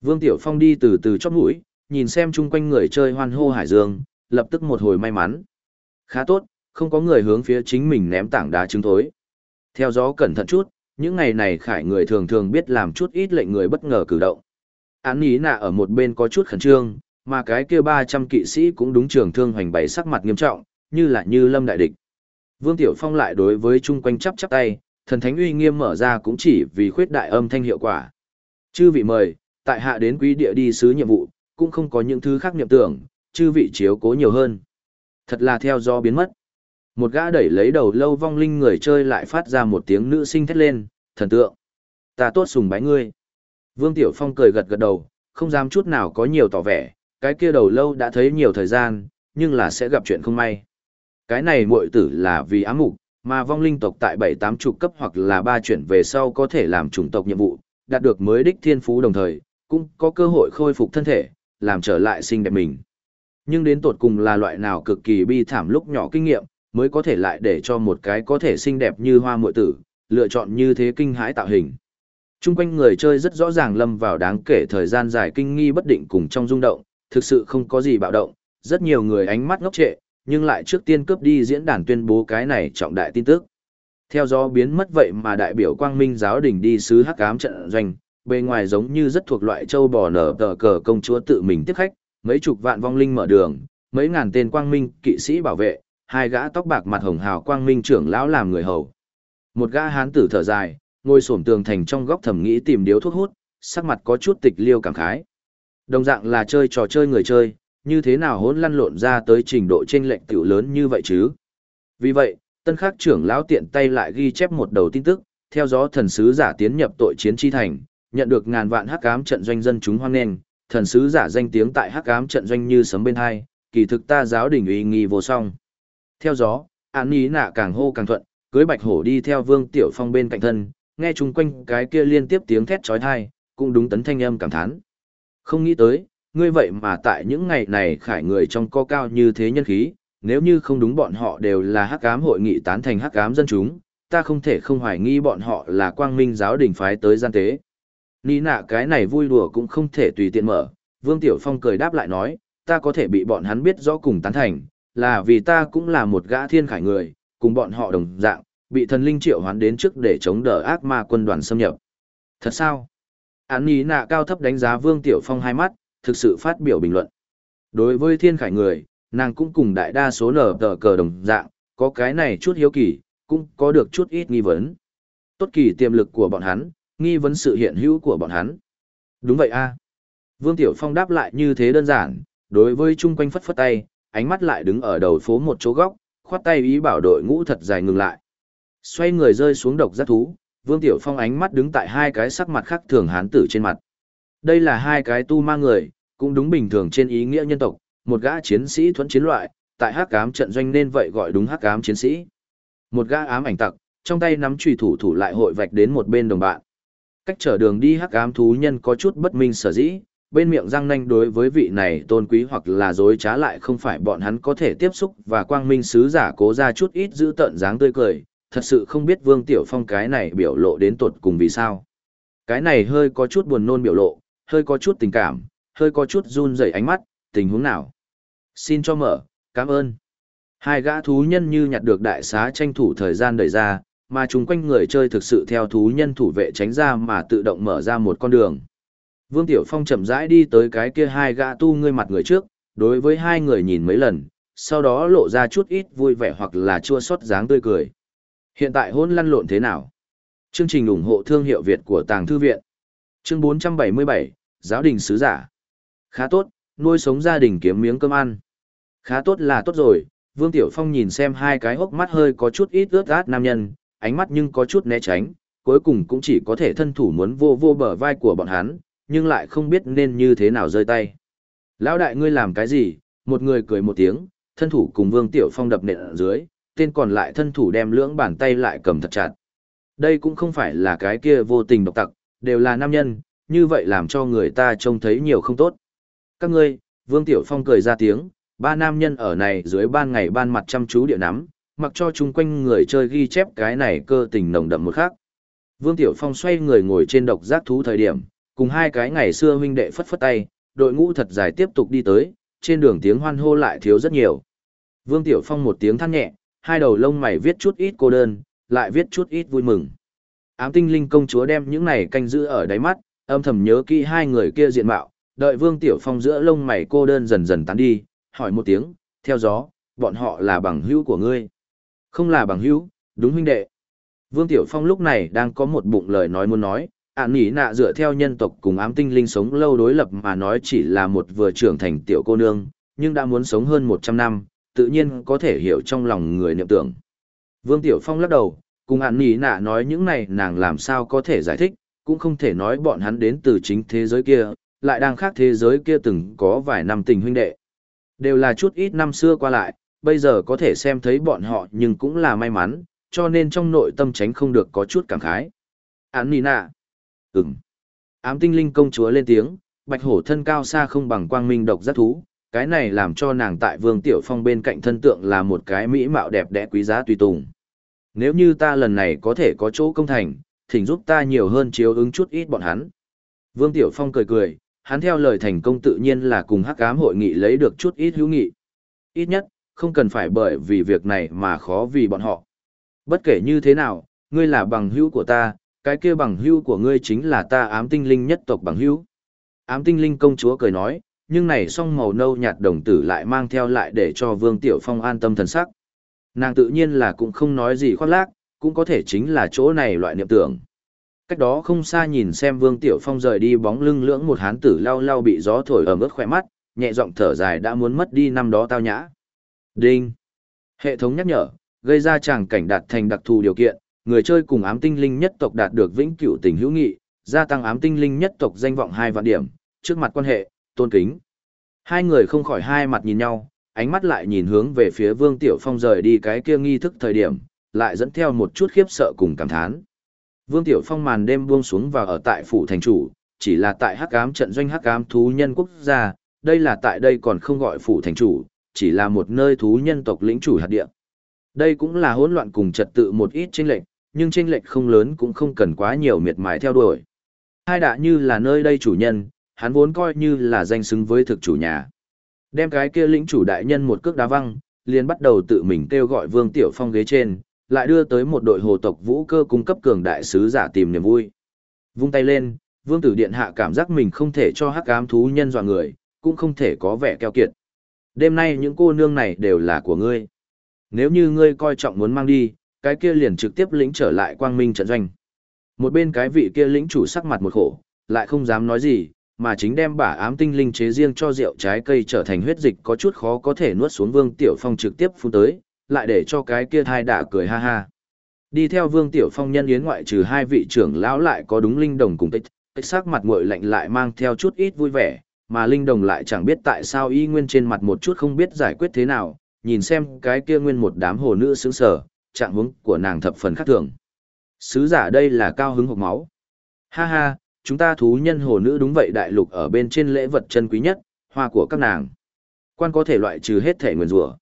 Speaker 1: Vương Tiểu Phong đi từ từ chóp mũi, nhìn xem chung quanh người chơi hoan hô hải dương, lập tức một hồi may mắn. Khá tốt, không có người hướng phía chính mình ném tảng đá trứng thối. Theo gió cẩn thận chút, những ngày này khải người thường thường biết làm chút ít lệnh người bất ngờ cử động. Án ý nạ ở một bên có chút khẩn trương, mà cái kia 300 kỵ sĩ cũng đúng trường thương hoành bày sắc mặt nghiêm trọng, như là như lâm đại địch. Vương Tiểu Phong lại đối với chung quanh chắp chắp tay, thần thánh uy nghiêm mở ra cũng chỉ vì khuyết đại âm thanh hiệu quả. Chư vị mời, tại hạ đến quý địa đi sứ nhiệm vụ, cũng không có những thứ khác niệm tưởng, chư vị chiếu cố nhiều hơn. Thật là theo do biến mất. Một gã đẩy lấy đầu lâu vong linh người chơi lại phát ra một tiếng nữ sinh thét lên, thần tượng. Ta tốt sùng bái ngươi. Vương Tiểu Phong cười gật gật đầu, không dám chút nào có nhiều tỏ vẻ, cái kia đầu lâu đã thấy nhiều thời gian, nhưng là sẽ gặp chuyện không may. Cái này muội tử là vì ám mục, mà vong linh tộc tại bảy tám chục cấp hoặc là ba chuyển về sau có thể làm chủng tộc nhiệm vụ, đạt được mới đích thiên phú đồng thời, cũng có cơ hội khôi phục thân thể, làm trở lại xinh đẹp mình. Nhưng đến tột cùng là loại nào cực kỳ bi thảm lúc nhỏ kinh nghiệm, mới có thể lại để cho một cái có thể xinh đẹp như hoa muội tử, lựa chọn như thế kinh hãi tạo hình. Trung quanh người chơi rất rõ ràng lâm vào đáng kể thời gian dài kinh nghi bất định cùng trong rung động, thực sự không có gì bạo động, rất nhiều người ánh mắt ngốc trệ, nhưng lại trước tiên cướp đi diễn đàn tuyên bố cái này trọng đại tin tức. Theo do biến mất vậy mà đại biểu quang minh giáo đình đi sứ hắc ám trận doanh, bề ngoài giống như rất thuộc loại châu bò nở tờ cờ công chúa tự mình tiếp khách, mấy chục vạn vong linh mở đường, mấy ngàn tên quang minh kỵ sĩ bảo vệ, hai gã tóc bạc mặt hồng hào quang minh trưởng lão làm người hầu. Một gã hán tử thở dài, ngồi xổm tường thành trong góc thầm nghĩ tìm điếu thuốc hút, sắc mặt có chút tịch liêu cảm khái. Đồng dạng là chơi trò chơi người chơi, như thế nào hỗn lăn lộn ra tới trình độ chênh lệch tiểu lớn như vậy chứ? Vì vậy, tân khắc trưởng lão tiện tay lại ghi chép một đầu tin tức, theo gió thần sứ giả tiến nhập tội chiến chi thành, nhận được ngàn vạn hắc ám trận doanh dân chúng hoan nghênh, thần sứ giả danh tiếng tại hắc ám trận doanh như sấm bên hai, kỳ thực ta giáo đình uy nghi vô song. Theo gió, án ý nạ càng hô càng thuận, cưới bạch hổ đi theo vương tiểu phong bên cạnh thân, nghe chung quanh cái kia liên tiếp tiếng thét trói thai, cũng đúng tấn thanh âm cảm thán. Không nghĩ tới, ngươi vậy mà tại những ngày này khải người trong co cao như thế nhân khí, nếu như không đúng bọn họ đều là hắc ám hội nghị tán thành hắc ám dân chúng, ta không thể không hoài nghi bọn họ là quang minh giáo đình phái tới gian tế. Ní nạ cái này vui đùa cũng không thể tùy tiện mở, Vương Tiểu Phong cười đáp lại nói, ta có thể bị bọn hắn biết rõ cùng tán thành, là vì ta cũng là một gã thiên khải người, cùng bọn họ đồng dạng, bị thần linh triệu hoán đến trước để chống đỡ ác ma quân đoàn xâm nhập. Thật sao? Án ý nạ cao thấp đánh giá Vương Tiểu Phong hai mắt, thực sự phát biểu bình luận. Đối với thiên khải người, nàng cũng cùng đại đa số nở tờ cờ đồng dạng, có cái này chút hiếu kỳ, cũng có được chút ít nghi vấn. Tốt kỳ tiềm lực của bọn hắn, nghi vấn sự hiện hữu của bọn hắn. Đúng vậy a. Vương Tiểu Phong đáp lại như thế đơn giản, đối với chung quanh phất phất tay, ánh mắt lại đứng ở đầu phố một chỗ góc, khoát tay ý bảo đội ngũ thật dài ngừng lại. Xoay người rơi xuống độc giác thú, Vương Tiểu Phong ánh mắt đứng tại hai cái sắc mặt khác thường hán tử trên mặt. Đây là hai cái tu ma người, cũng đúng bình thường trên ý nghĩa nhân tộc, một gã chiến sĩ thuẫn chiến loại, tại hắc ám trận doanh nên vậy gọi đúng hắc ám chiến sĩ. Một gã ám ảnh tặc, trong tay nắm chùy thủ thủ lại hội vạch đến một bên đồng bạn. Cách trở đường đi hắc ám thú nhân có chút bất minh sở dĩ, bên miệng răng nanh đối với vị này tôn quý hoặc là dối trá lại không phải bọn hắn có thể tiếp xúc và quang minh sứ giả cố ra chút ít giữ tận dáng tươi cười, thật sự không biết Vương Tiểu Phong cái này biểu lộ đến tột cùng vì sao. Cái này hơi có chút buồn nôn biểu lộ, hơi có chút tình cảm, hơi có chút run rẩy ánh mắt, tình huống nào. Xin cho mở, cảm ơn. Hai gã thú nhân như nhặt được đại xá tranh thủ thời gian đẩy ra, mà chung quanh người chơi thực sự theo thú nhân thủ vệ tránh ra mà tự động mở ra một con đường. Vương Tiểu Phong chậm rãi đi tới cái kia hai gã tu ngươi mặt người trước, đối với hai người nhìn mấy lần, sau đó lộ ra chút ít vui vẻ hoặc là chua xót dáng tươi cười. Hiện tại hôn lăn lộn thế nào? Chương trình ủng hộ thương hiệu Việt của Tàng Thư Viện. Chương 477, Giáo đình Sứ Giả. Khá tốt, nuôi sống gia đình kiếm miếng cơm ăn. Khá tốt là tốt rồi, Vương Tiểu Phong nhìn xem hai cái hốc mắt hơi có chút ít ướt át nam nhân, ánh mắt nhưng có chút né tránh, cuối cùng cũng chỉ có thể thân thủ muốn vô vô bờ vai của bọn hắn, nhưng lại không biết nên như thế nào rơi tay. Lão đại ngươi làm cái gì? Một người cười một tiếng, thân thủ cùng Vương Tiểu Phong đập nện ở dưới, tên còn lại thân thủ đem lưỡng bàn tay lại cầm thật chặt. Đây cũng không phải là cái kia vô tình độc tặc, đều là nam nhân, như vậy làm cho người ta trông thấy nhiều không tốt. Các ngươi, Vương Tiểu Phong cười ra tiếng, ba nam nhân ở này dưới ban ngày ban mặt chăm chú địa nắm, mặc cho chung quanh người chơi ghi chép cái này cơ tình nồng đậm một khác. Vương Tiểu Phong xoay người ngồi trên độc giác thú thời điểm, cùng hai cái ngày xưa huynh đệ phất phất tay, đội ngũ thật dài tiếp tục đi tới, trên đường tiếng hoan hô lại thiếu rất nhiều. Vương Tiểu Phong một tiếng than nhẹ, hai đầu lông mày viết chút ít cô đơn, lại viết chút ít vui mừng. Ám tinh linh công chúa đem những này canh giữ ở đáy mắt, âm thầm nhớ kỹ hai người kia diện mạo, đợi Vương Tiểu Phong giữa lông mày cô đơn dần dần tán đi, hỏi một tiếng, theo gió, bọn họ là bằng hữu của ngươi. Không là bằng hữu, đúng huynh đệ. Vương Tiểu Phong lúc này đang có một bụng lời nói muốn nói, ạn nỉ nạ dựa theo nhân tộc cùng ám tinh linh sống lâu đối lập mà nói chỉ là một vừa trưởng thành tiểu cô nương, nhưng đã muốn sống hơn 100 năm, tự nhiên có thể hiểu trong lòng người niệm tưởng. Vương Tiểu Phong lắc đầu, cùng ạn nỉ nạ nói những này nàng làm sao có thể giải thích, cũng không thể nói bọn hắn đến từ chính thế giới kia, lại đang khác thế giới kia từng có vài năm tình huynh đệ. Đều là chút ít năm xưa qua lại, bây giờ có thể xem thấy bọn họ nhưng cũng là may mắn, cho nên trong nội tâm tránh không được có chút cảm khái. Án Nina. Ừm. Ám tinh linh công chúa lên tiếng, bạch hổ thân cao xa không bằng quang minh độc giác thú, cái này làm cho nàng tại vương tiểu phong bên cạnh thân tượng là một cái mỹ mạo đẹp đẽ quý giá tùy tùng. Nếu như ta lần này có thể có chỗ công thành, thỉnh giúp ta nhiều hơn chiếu ứng chút ít bọn hắn. Vương Tiểu Phong cười cười, hắn theo lời thành công tự nhiên là cùng hắc ám hội nghị lấy được chút ít hữu nghị. Ít nhất, không cần phải bởi vì việc này mà khó vì bọn họ. Bất kể như thế nào, ngươi là bằng hữu của ta, cái kia bằng hữu của ngươi chính là ta ám tinh linh nhất tộc bằng hữu. Ám tinh linh công chúa cười nói, nhưng này song màu nâu nhạt đồng tử lại mang theo lại để cho Vương Tiểu Phong an tâm thần sắc. Nàng tự nhiên là cũng không nói gì khoác lác, cũng có thể chính là chỗ này loại niệm tưởng. Cách đó không xa nhìn xem Vương Tiểu Phong rời đi bóng lưng lưỡng một hán tử lau lau bị gió thổi ở mức khỏe mắt, nhẹ giọng thở dài đã muốn mất đi năm đó tao nhã. Đinh. Hệ thống nhắc nhở, gây ra tràng cảnh đạt thành đặc thù điều kiện, người chơi cùng ám tinh linh nhất tộc đạt được vĩnh cửu tình hữu nghị, gia tăng ám tinh linh nhất tộc danh vọng hai vạn điểm, trước mặt quan hệ, tôn kính. Hai người không khỏi hai mặt nhìn nhau, ánh mắt lại nhìn hướng về phía Vương Tiểu Phong rời đi cái kia nghi thức thời điểm, lại dẫn theo một chút khiếp sợ cùng cảm thán. Vương Tiểu Phong màn đêm buông xuống và ở tại phủ thành chủ, chỉ là tại hắc ám trận doanh hắc ám thú nhân quốc gia, đây là tại đây còn không gọi phủ thành chủ, chỉ là một nơi thú nhân tộc lĩnh chủ hạt địa. Đây cũng là hỗn loạn cùng trật tự một ít chênh lệch, nhưng chênh lệch không lớn cũng không cần quá nhiều miệt mài theo đuổi. Hai đã như là nơi đây chủ nhân, hắn vốn coi như là danh xứng với thực chủ nhà. Đem cái kia lĩnh chủ đại nhân một cước đá văng, liền bắt đầu tự mình kêu gọi Vương Tiểu Phong ghế trên, lại đưa tới một đội hồ tộc vũ cơ cung cấp cường đại sứ giả tìm niềm vui. Vung tay lên, Vương Tử Điện hạ cảm giác mình không thể cho hắc ám thú nhân dọa người, cũng không thể có vẻ keo kiệt. Đêm nay những cô nương này đều là của ngươi. Nếu như ngươi coi trọng muốn mang đi, cái kia liền trực tiếp lĩnh trở lại quang minh trận doanh. Một bên cái vị kia lĩnh chủ sắc mặt một khổ, lại không dám nói gì, mà chính đem bả ám tinh linh chế riêng cho rượu trái cây trở thành huyết dịch có chút khó có thể nuốt xuống Vương Tiểu Phong trực tiếp phun tới, lại để cho cái kia thai đã cười ha ha. Đi theo Vương Tiểu Phong nhân yến ngoại trừ hai vị trưởng lão lại có đúng linh đồng cùng tích, tích sắc mặt nguội lạnh lại mang theo chút ít vui vẻ, mà linh đồng lại chẳng biết tại sao y nguyên trên mặt một chút không biết giải quyết thế nào, nhìn xem cái kia nguyên một đám hồ nữ sướng sở, trạng hướng của nàng thập phần khác thường. Sứ giả đây là cao hứng hộc máu. Ha ha, chúng ta thú nhân hồ nữ đúng vậy đại lục ở bên trên lễ vật chân quý nhất, hoa của các nàng. Quan có thể loại trừ hết thể nguyền rủa.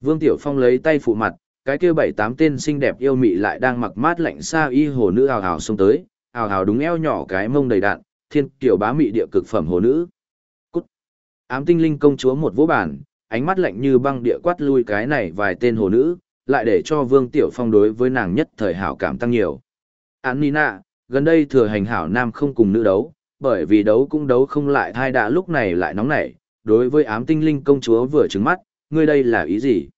Speaker 1: Vương Tiểu Phong lấy tay phụ mặt, cái kia bảy tám tên xinh đẹp yêu mị lại đang mặc mát lạnh xa y hồ nữ ào ào xông tới, ào ào đúng eo nhỏ cái mông đầy đạn, thiên kiểu bá mị địa cực phẩm hồ nữ. Ám tinh linh công chúa một vỗ bản, ánh mắt lạnh như băng địa quát lui cái này vài tên hồ nữ, lại để cho Vương Tiểu Phong đối với nàng nhất thời hảo cảm tăng nhiều. Án Nina, gần đây thừa hành hảo nam không cùng nữ đấu, bởi vì đấu cũng đấu không lại thai đã lúc này lại nóng nảy, đối với ám tinh linh công chúa vừa trứng mắt, ngươi đây là ý gì?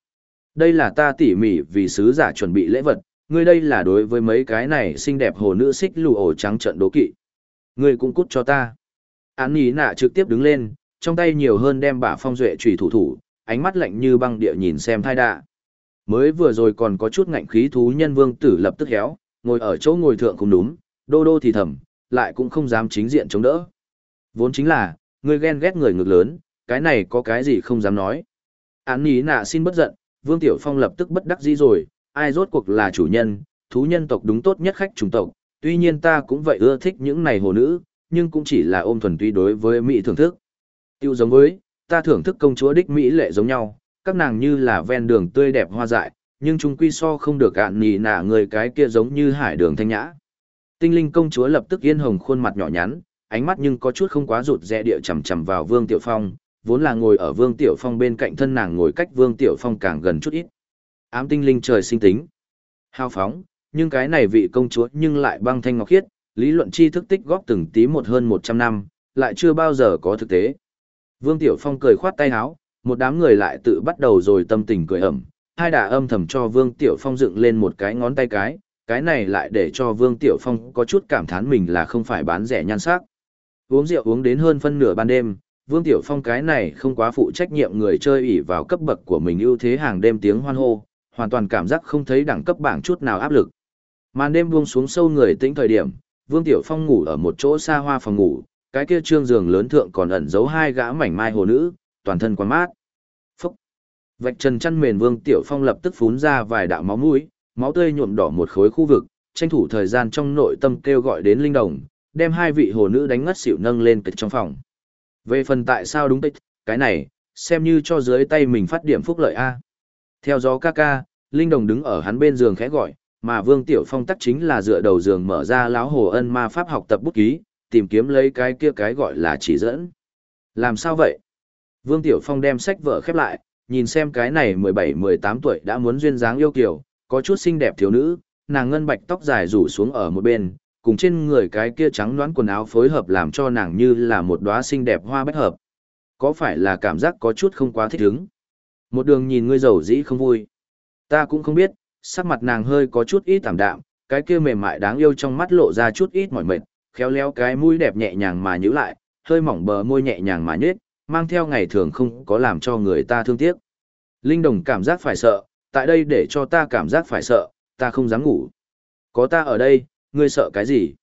Speaker 1: Đây là ta tỉ mỉ vì sứ giả chuẩn bị lễ vật, ngươi đây là đối với mấy cái này xinh đẹp hồ nữ xích lù ổ trắng trận đố kỵ. Ngươi cũng cút cho ta. Án Nina nạ trực tiếp đứng lên, trong tay nhiều hơn đem bả phong duệ trùy thủ thủ, ánh mắt lạnh như băng địa nhìn xem thai đạ. Mới vừa rồi còn có chút ngạnh khí thú nhân vương tử lập tức héo, ngồi ở chỗ ngồi thượng không đúng, đô đô thì thầm, lại cũng không dám chính diện chống đỡ. Vốn chính là, ngươi ghen ghét người ngược lớn, cái này có cái gì không dám nói. Án ý nạ xin bất giận, Vương Tiểu Phong lập tức bất đắc dĩ rồi, ai rốt cuộc là chủ nhân, thú nhân tộc đúng tốt nhất khách chủng tộc, tuy nhiên ta cũng vậy ưa thích những này hồ nữ, nhưng cũng chỉ là ôm thuần túy đối với Mỹ thưởng thức. Tiêu giống với, ta thưởng thức công chúa đích Mỹ lệ giống nhau, các nàng như là ven đường tươi đẹp hoa dại, nhưng chúng quy so không được gạn nì nả người cái kia giống như hải đường thanh nhã. Tinh linh công chúa lập tức yên hồng khuôn mặt nhỏ nhắn, ánh mắt nhưng có chút không quá rụt rẽ địa chằm chằm vào Vương Tiểu Phong, vốn là ngồi ở Vương Tiểu Phong bên cạnh thân nàng ngồi cách Vương Tiểu Phong càng gần chút ít. Ám tinh linh trời sinh tính, hao phóng, nhưng cái này vị công chúa nhưng lại băng thanh ngọc khiết, lý luận tri thức tích góp từng tí một hơn 100 năm, lại chưa bao giờ có thực tế. Vương Tiểu Phong cười khoát tay áo, một đám người lại tự bắt đầu rồi tâm tình cười ẩm, hai đà âm thầm cho Vương Tiểu Phong dựng lên một cái ngón tay cái, cái này lại để cho Vương Tiểu Phong có chút cảm thán mình là không phải bán rẻ nhan sắc. Uống rượu uống đến hơn phân nửa ban đêm, Vương Tiểu Phong cái này không quá phụ trách nhiệm người chơi ỷ vào cấp bậc của mình ưu thế hàng đêm tiếng hoan hô, hoàn toàn cảm giác không thấy đẳng cấp bảng chút nào áp lực. Màn đêm buông xuống sâu người tĩnh thời điểm, Vương Tiểu Phong ngủ ở một chỗ xa hoa phòng ngủ, cái kia trương giường lớn thượng còn ẩn giấu hai gã mảnh mai hồ nữ, toàn thân quan mát. Phúc! Vạch trần chăn mền Vương Tiểu Phong lập tức phún ra vài đạo máu mũi, máu tươi nhuộm đỏ một khối khu vực, tranh thủ thời gian trong nội tâm kêu gọi đến linh đồng, đem hai vị hồ nữ đánh ngất xỉu nâng lên kịch trong phòng. Về phần tại sao đúng tích, cái này, xem như cho dưới tay mình phát điểm phúc lợi A. Theo gió ca ca, Linh Đồng đứng ở hắn bên giường khẽ gọi, mà Vương Tiểu Phong tắc chính là dựa đầu giường mở ra lão hồ ân ma pháp học tập bút ký, tìm kiếm lấy cái kia cái gọi là chỉ dẫn. Làm sao vậy? Vương Tiểu Phong đem sách vở khép lại, nhìn xem cái này 17-18 tuổi đã muốn duyên dáng yêu kiều, có chút xinh đẹp thiếu nữ, nàng ngân bạch tóc dài rủ xuống ở một bên, cùng trên người cái kia trắng đoán quần áo phối hợp làm cho nàng như là một đóa xinh đẹp hoa bách hợp. Có phải là cảm giác có chút không quá thích ứng? Một đường nhìn ngươi giàu dĩ không vui. Ta cũng không biết, sắc mặt nàng hơi có chút ít tạm đạm, cái kia mềm mại đáng yêu trong mắt lộ ra chút ít mỏi mệt, khéo léo cái mũi đẹp nhẹ nhàng mà nhíu lại, hơi mỏng bờ môi nhẹ nhàng mà nhếch, mang theo ngày thường không có làm cho người ta thương tiếc. Linh Đồng cảm giác phải sợ, tại đây để cho ta cảm giác phải sợ, ta không dám ngủ. Có ta ở đây, ngươi sợ cái gì?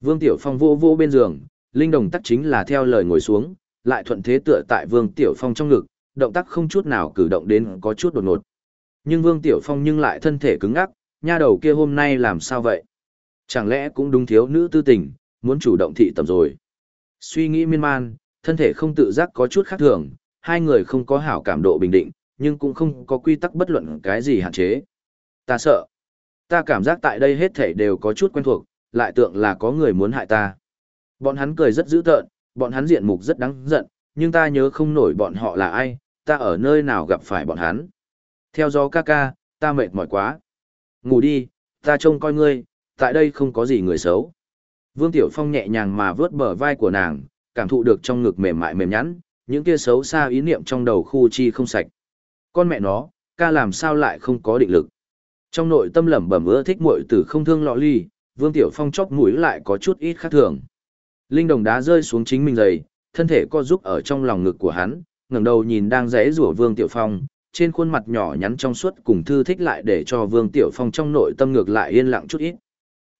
Speaker 1: Vương Tiểu Phong vô vô bên giường, Linh Đồng tắc chính là theo lời ngồi xuống, lại thuận thế tựa tại Vương Tiểu Phong trong ngực, động tác không chút nào cử động đến có chút đột ngột. Nhưng Vương Tiểu Phong nhưng lại thân thể cứng ngắc, nha đầu kia hôm nay làm sao vậy? Chẳng lẽ cũng đúng thiếu nữ tư tình, muốn chủ động thị tầm rồi? Suy nghĩ miên man, thân thể không tự giác có chút khác thường, hai người không có hảo cảm độ bình định, nhưng cũng không có quy tắc bất luận cái gì hạn chế. Ta sợ. Ta cảm giác tại đây hết thể đều có chút quen thuộc, lại tượng là có người muốn hại ta. Bọn hắn cười rất dữ tợn, bọn hắn diện mục rất đáng giận, nhưng ta nhớ không nổi bọn họ là ai, ta ở nơi nào gặp phải bọn hắn. Theo gió ca ca, ta mệt mỏi quá. Ngủ đi, ta trông coi ngươi, tại đây không có gì người xấu. Vương Tiểu Phong nhẹ nhàng mà vớt bờ vai của nàng, cảm thụ được trong ngực mềm mại mềm nhắn, những kia xấu xa ý niệm trong đầu khu chi không sạch. Con mẹ nó, ca làm sao lại không có định lực. Trong nội tâm lẩm bẩm ưa thích muội tử không thương lọ ly, Vương Tiểu Phong chóp mũi lại có chút ít khác thường. Linh đồng đá rơi xuống chính mình giày, thân thể co giúp ở trong lòng ngực của hắn, ngẩng đầu nhìn đang rẽ rủa Vương Tiểu Phong, trên khuôn mặt nhỏ nhắn trong suốt cùng thư thích lại để cho Vương Tiểu Phong trong nội tâm ngược lại yên lặng chút ít.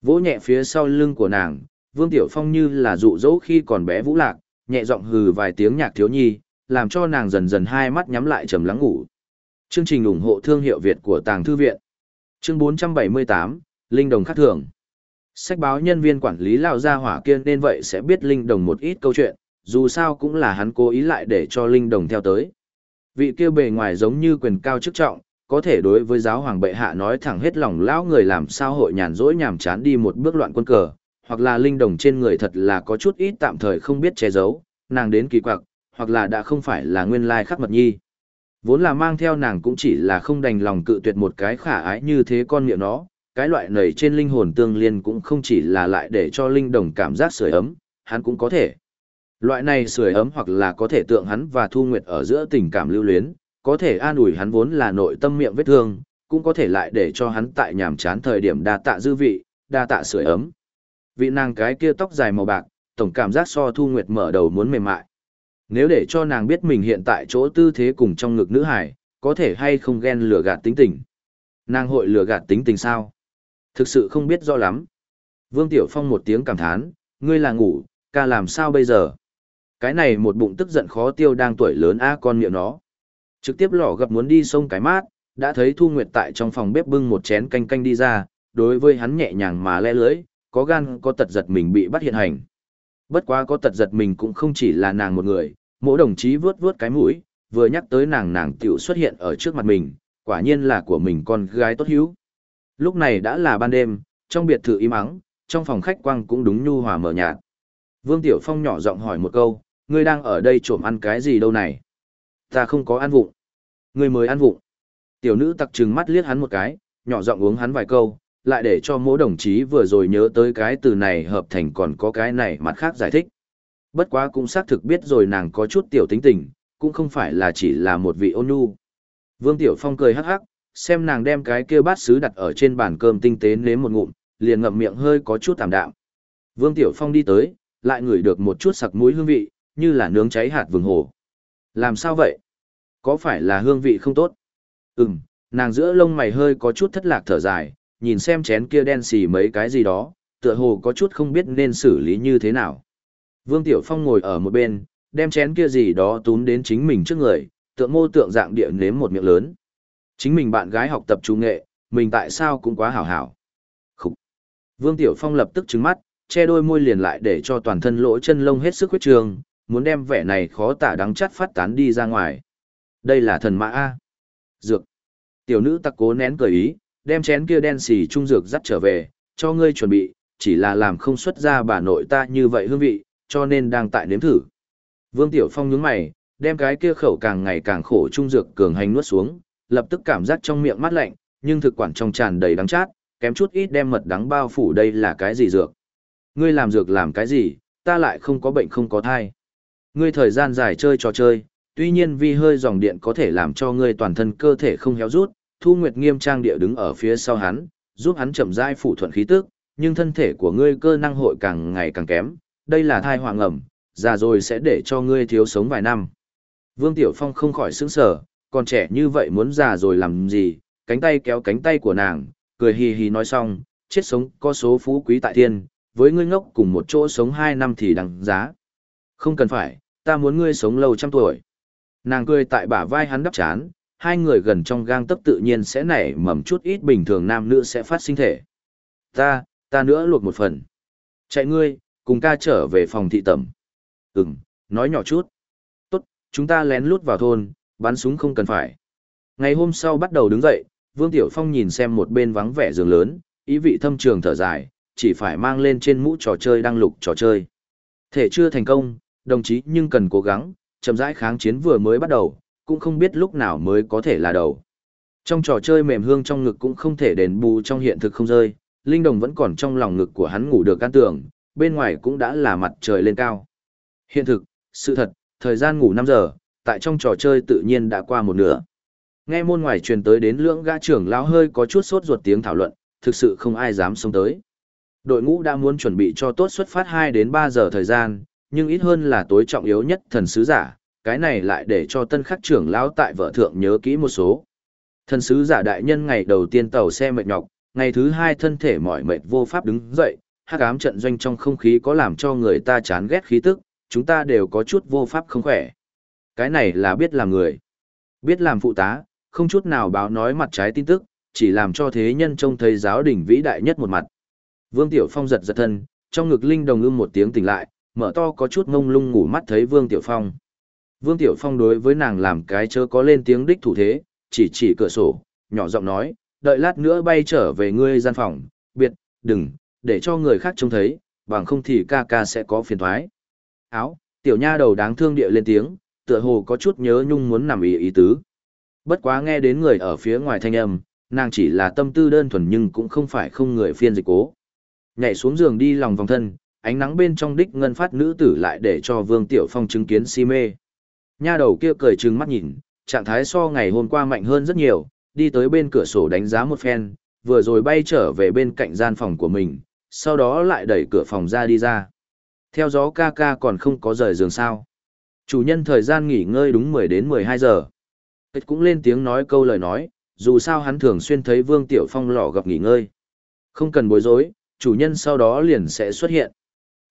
Speaker 1: Vỗ nhẹ phía sau lưng của nàng, Vương Tiểu Phong như là dụ dỗ khi còn bé vũ lạc, nhẹ giọng hừ vài tiếng nhạc thiếu nhi, làm cho nàng dần dần hai mắt nhắm lại trầm lắng ngủ. Chương trình ủng hộ thương hiệu Việt của Tàng Thư Viện Chương 478, Linh Đồng Khắc Thường Sách báo nhân viên quản lý lao gia hỏa kia nên vậy sẽ biết Linh Đồng một ít câu chuyện, dù sao cũng là hắn cố ý lại để cho Linh Đồng theo tới. Vị kia bề ngoài giống như quyền cao chức trọng, có thể đối với giáo hoàng bệ hạ nói thẳng hết lòng lão người làm sao hội nhàn rỗi nhàm chán đi một bước loạn quân cờ, hoặc là Linh Đồng trên người thật là có chút ít tạm thời không biết che giấu, nàng đến kỳ quặc, hoặc là đã không phải là nguyên lai khắc mật nhi. Vốn là mang theo nàng cũng chỉ là không đành lòng cự tuyệt một cái khả ái như thế con miệng nó, cái loại nầy trên linh hồn tương liên cũng không chỉ là lại để cho linh đồng cảm giác sưởi ấm, hắn cũng có thể. Loại này sưởi ấm hoặc là có thể tượng hắn và Thu Nguyệt ở giữa tình cảm lưu luyến, có thể an ủi hắn vốn là nội tâm miệng vết thương, cũng có thể lại để cho hắn tại nhàm chán thời điểm đa tạ dư vị, đa tạ sưởi ấm. Vị nàng cái kia tóc dài màu bạc, tổng cảm giác so Thu Nguyệt mở đầu muốn mềm mại. Nếu để cho nàng biết mình hiện tại chỗ tư thế cùng trong ngực nữ hải, có thể hay không ghen lừa gạt tính tình. Nàng hội lừa gạt tính tình sao? Thực sự không biết rõ lắm. Vương Tiểu Phong một tiếng cảm thán, ngươi là ngủ, ca làm sao bây giờ? Cái này một bụng tức giận khó tiêu đang tuổi lớn a con miệng nó. Trực tiếp lỏ gặp muốn đi sông cái mát, đã thấy Thu Nguyệt tại trong phòng bếp bưng một chén canh canh đi ra, đối với hắn nhẹ nhàng mà le lưỡi, có gan có tật giật mình bị bắt hiện hành. Bất quá có tật giật mình cũng không chỉ là nàng một người, mỗi đồng chí vướt vướt cái mũi, vừa nhắc tới nàng nàng tiểu xuất hiện ở trước mặt mình, quả nhiên là của mình con gái tốt hữu. Lúc này đã là ban đêm, trong biệt thự im ắng, trong phòng khách quang cũng đúng nhu hòa mở nhạt. Vương Tiểu Phong nhỏ giọng hỏi một câu, ngươi đang ở đây trộm ăn cái gì đâu này? Ta không có ăn vụng. Ngươi mới ăn vụng. Tiểu nữ tặc trừng mắt liếc hắn một cái, nhỏ giọng uống hắn vài câu, lại để cho mỗi đồng chí vừa rồi nhớ tới cái từ này hợp thành còn có cái này mặt khác giải thích. Bất quá cũng xác thực biết rồi nàng có chút tiểu tính tình, cũng không phải là chỉ là một vị ôn nhu. Vương Tiểu Phong cười hắc hắc, xem nàng đem cái kia bát sứ đặt ở trên bàn cơm tinh tế nếm một ngụm, liền ngậm miệng hơi có chút tạm đạm. Vương Tiểu Phong đi tới, lại ngửi được một chút sặc mũi hương vị, như là nướng cháy hạt vừng hồ. Làm sao vậy? Có phải là hương vị không tốt? Ừm, nàng giữa lông mày hơi có chút thất lạc thở dài, nhìn xem chén kia đen xì mấy cái gì đó, tựa hồ có chút không biết nên xử lý như thế nào. Vương Tiểu Phong ngồi ở một bên, đem chén kia gì đó túm đến chính mình trước người, tượng mô tượng dạng địa nếm một miệng lớn. Chính mình bạn gái học tập trung nghệ, mình tại sao cũng quá hảo hảo. Khúc. Vương Tiểu Phong lập tức trứng mắt, che đôi môi liền lại để cho toàn thân lỗ chân lông hết sức huyết trường, muốn đem vẻ này khó tả đắng chắt phát tán đi ra ngoài. Đây là thần mã A. Dược. Tiểu nữ tặc cố nén cười ý, đem chén kia đen xì trung dược dắt trở về, cho ngươi chuẩn bị, chỉ là làm không xuất ra bà nội ta như vậy hương vị, cho nên đang tại nếm thử. Vương Tiểu Phong nhướng mày, đem cái kia khẩu càng ngày càng khổ trung dược cường hành nuốt xuống, lập tức cảm giác trong miệng mát lạnh, nhưng thực quản trong tràn đầy đắng chát, kém chút ít đem mật đắng bao phủ đây là cái gì dược. Ngươi làm dược làm cái gì, ta lại không có bệnh không có thai. Ngươi thời gian dài chơi trò chơi, tuy nhiên vi hơi dòng điện có thể làm cho ngươi toàn thân cơ thể không héo rút, Thu Nguyệt nghiêm trang địa đứng ở phía sau hắn, giúp hắn chậm rãi phụ thuận khí tức, nhưng thân thể của ngươi cơ năng hội càng ngày càng kém, đây là thai hoàng ẩm, già rồi sẽ để cho ngươi thiếu sống vài năm. Vương Tiểu Phong không khỏi sững sờ, còn trẻ như vậy muốn già rồi làm gì, cánh tay kéo cánh tay của nàng, cười hì hì nói xong, chết sống có số phú quý tại thiên, với ngươi ngốc cùng một chỗ sống hai năm thì đằng giá. Không cần phải, ta muốn ngươi sống lâu trăm tuổi. Nàng cười tại bả vai hắn đắp chán, hai người gần trong gang tấc tự nhiên sẽ nảy mầm chút ít bình thường nam nữ sẽ phát sinh thể. Ta, ta nữa luộc một phần. Chạy ngươi, cùng ca trở về phòng thị tẩm. Ừm, nói nhỏ chút. Tốt, chúng ta lén lút vào thôn, bắn súng không cần phải. Ngày hôm sau bắt đầu đứng dậy, Vương Tiểu Phong nhìn xem một bên vắng vẻ giường lớn, ý vị thâm trường thở dài, chỉ phải mang lên trên mũ trò chơi đăng lục trò chơi. Thể chưa thành công, đồng chí nhưng cần cố gắng, chậm rãi kháng chiến vừa mới bắt đầu, cũng không biết lúc nào mới có thể là đầu. Trong trò chơi mềm hương trong ngực cũng không thể đền bù trong hiện thực không rơi, Linh Đồng vẫn còn trong lòng ngực của hắn ngủ được can tưởng, bên ngoài cũng đã là mặt trời lên cao. Hiện thực, sự thật, thời gian ngủ 5 giờ, tại trong trò chơi tự nhiên đã qua một nửa. Nghe môn ngoài truyền tới đến lưỡng gã trưởng lão hơi có chút sốt ruột tiếng thảo luận, thực sự không ai dám xông tới. Đội ngũ đã muốn chuẩn bị cho tốt xuất phát 2 đến 3 giờ thời gian, nhưng ít hơn là tối trọng yếu nhất thần sứ giả, cái này lại để cho tân khắc trưởng lão tại vợ thượng nhớ kỹ một số. Thần sứ giả đại nhân ngày đầu tiên tàu xe mệt nhọc, ngày thứ hai thân thể mỏi mệt vô pháp đứng dậy, hắc ám trận doanh trong không khí có làm cho người ta chán ghét khí tức, chúng ta đều có chút vô pháp không khỏe. Cái này là biết làm người. Biết làm phụ tá, không chút nào báo nói mặt trái tin tức, chỉ làm cho thế nhân trông thấy giáo đỉnh vĩ đại nhất một mặt. Vương Tiểu Phong giật giật thân, trong ngực linh đồng ưng một tiếng tỉnh lại, mở to có chút ngông lung ngủ mắt thấy Vương Tiểu Phong. Vương Tiểu Phong đối với nàng làm cái chớ có lên tiếng đích thủ thế, chỉ chỉ cửa sổ, nhỏ giọng nói, đợi lát nữa bay trở về ngươi gian phòng, biệt, đừng, để cho người khác trông thấy, bằng không thì ca ca sẽ có phiền thoái. Áo, tiểu nha đầu đáng thương địa lên tiếng, tựa hồ có chút nhớ nhung muốn nằm ý ý tứ. Bất quá nghe đến người ở phía ngoài thanh âm, nàng chỉ là tâm tư đơn thuần nhưng cũng không phải không người phiên dịch cố. Nhảy xuống giường đi lòng vòng thân, ánh nắng bên trong đích ngân phát nữ tử lại để cho Vương Tiểu Phong chứng kiến si mê. Nha đầu kia cười trừng mắt nhìn, trạng thái so ngày hôm qua mạnh hơn rất nhiều, đi tới bên cửa sổ đánh giá một phen, vừa rồi bay trở về bên cạnh gian phòng của mình, sau đó lại đẩy cửa phòng ra đi ra. Theo gió ca ca còn không có rời giường sao. Chủ nhân thời gian nghỉ ngơi đúng 10 đến 12 giờ. Kết cũng lên tiếng nói câu lời nói, dù sao hắn thường xuyên thấy Vương Tiểu Phong lò gặp nghỉ ngơi. Không cần bối rối, chủ nhân sau đó liền sẽ xuất hiện.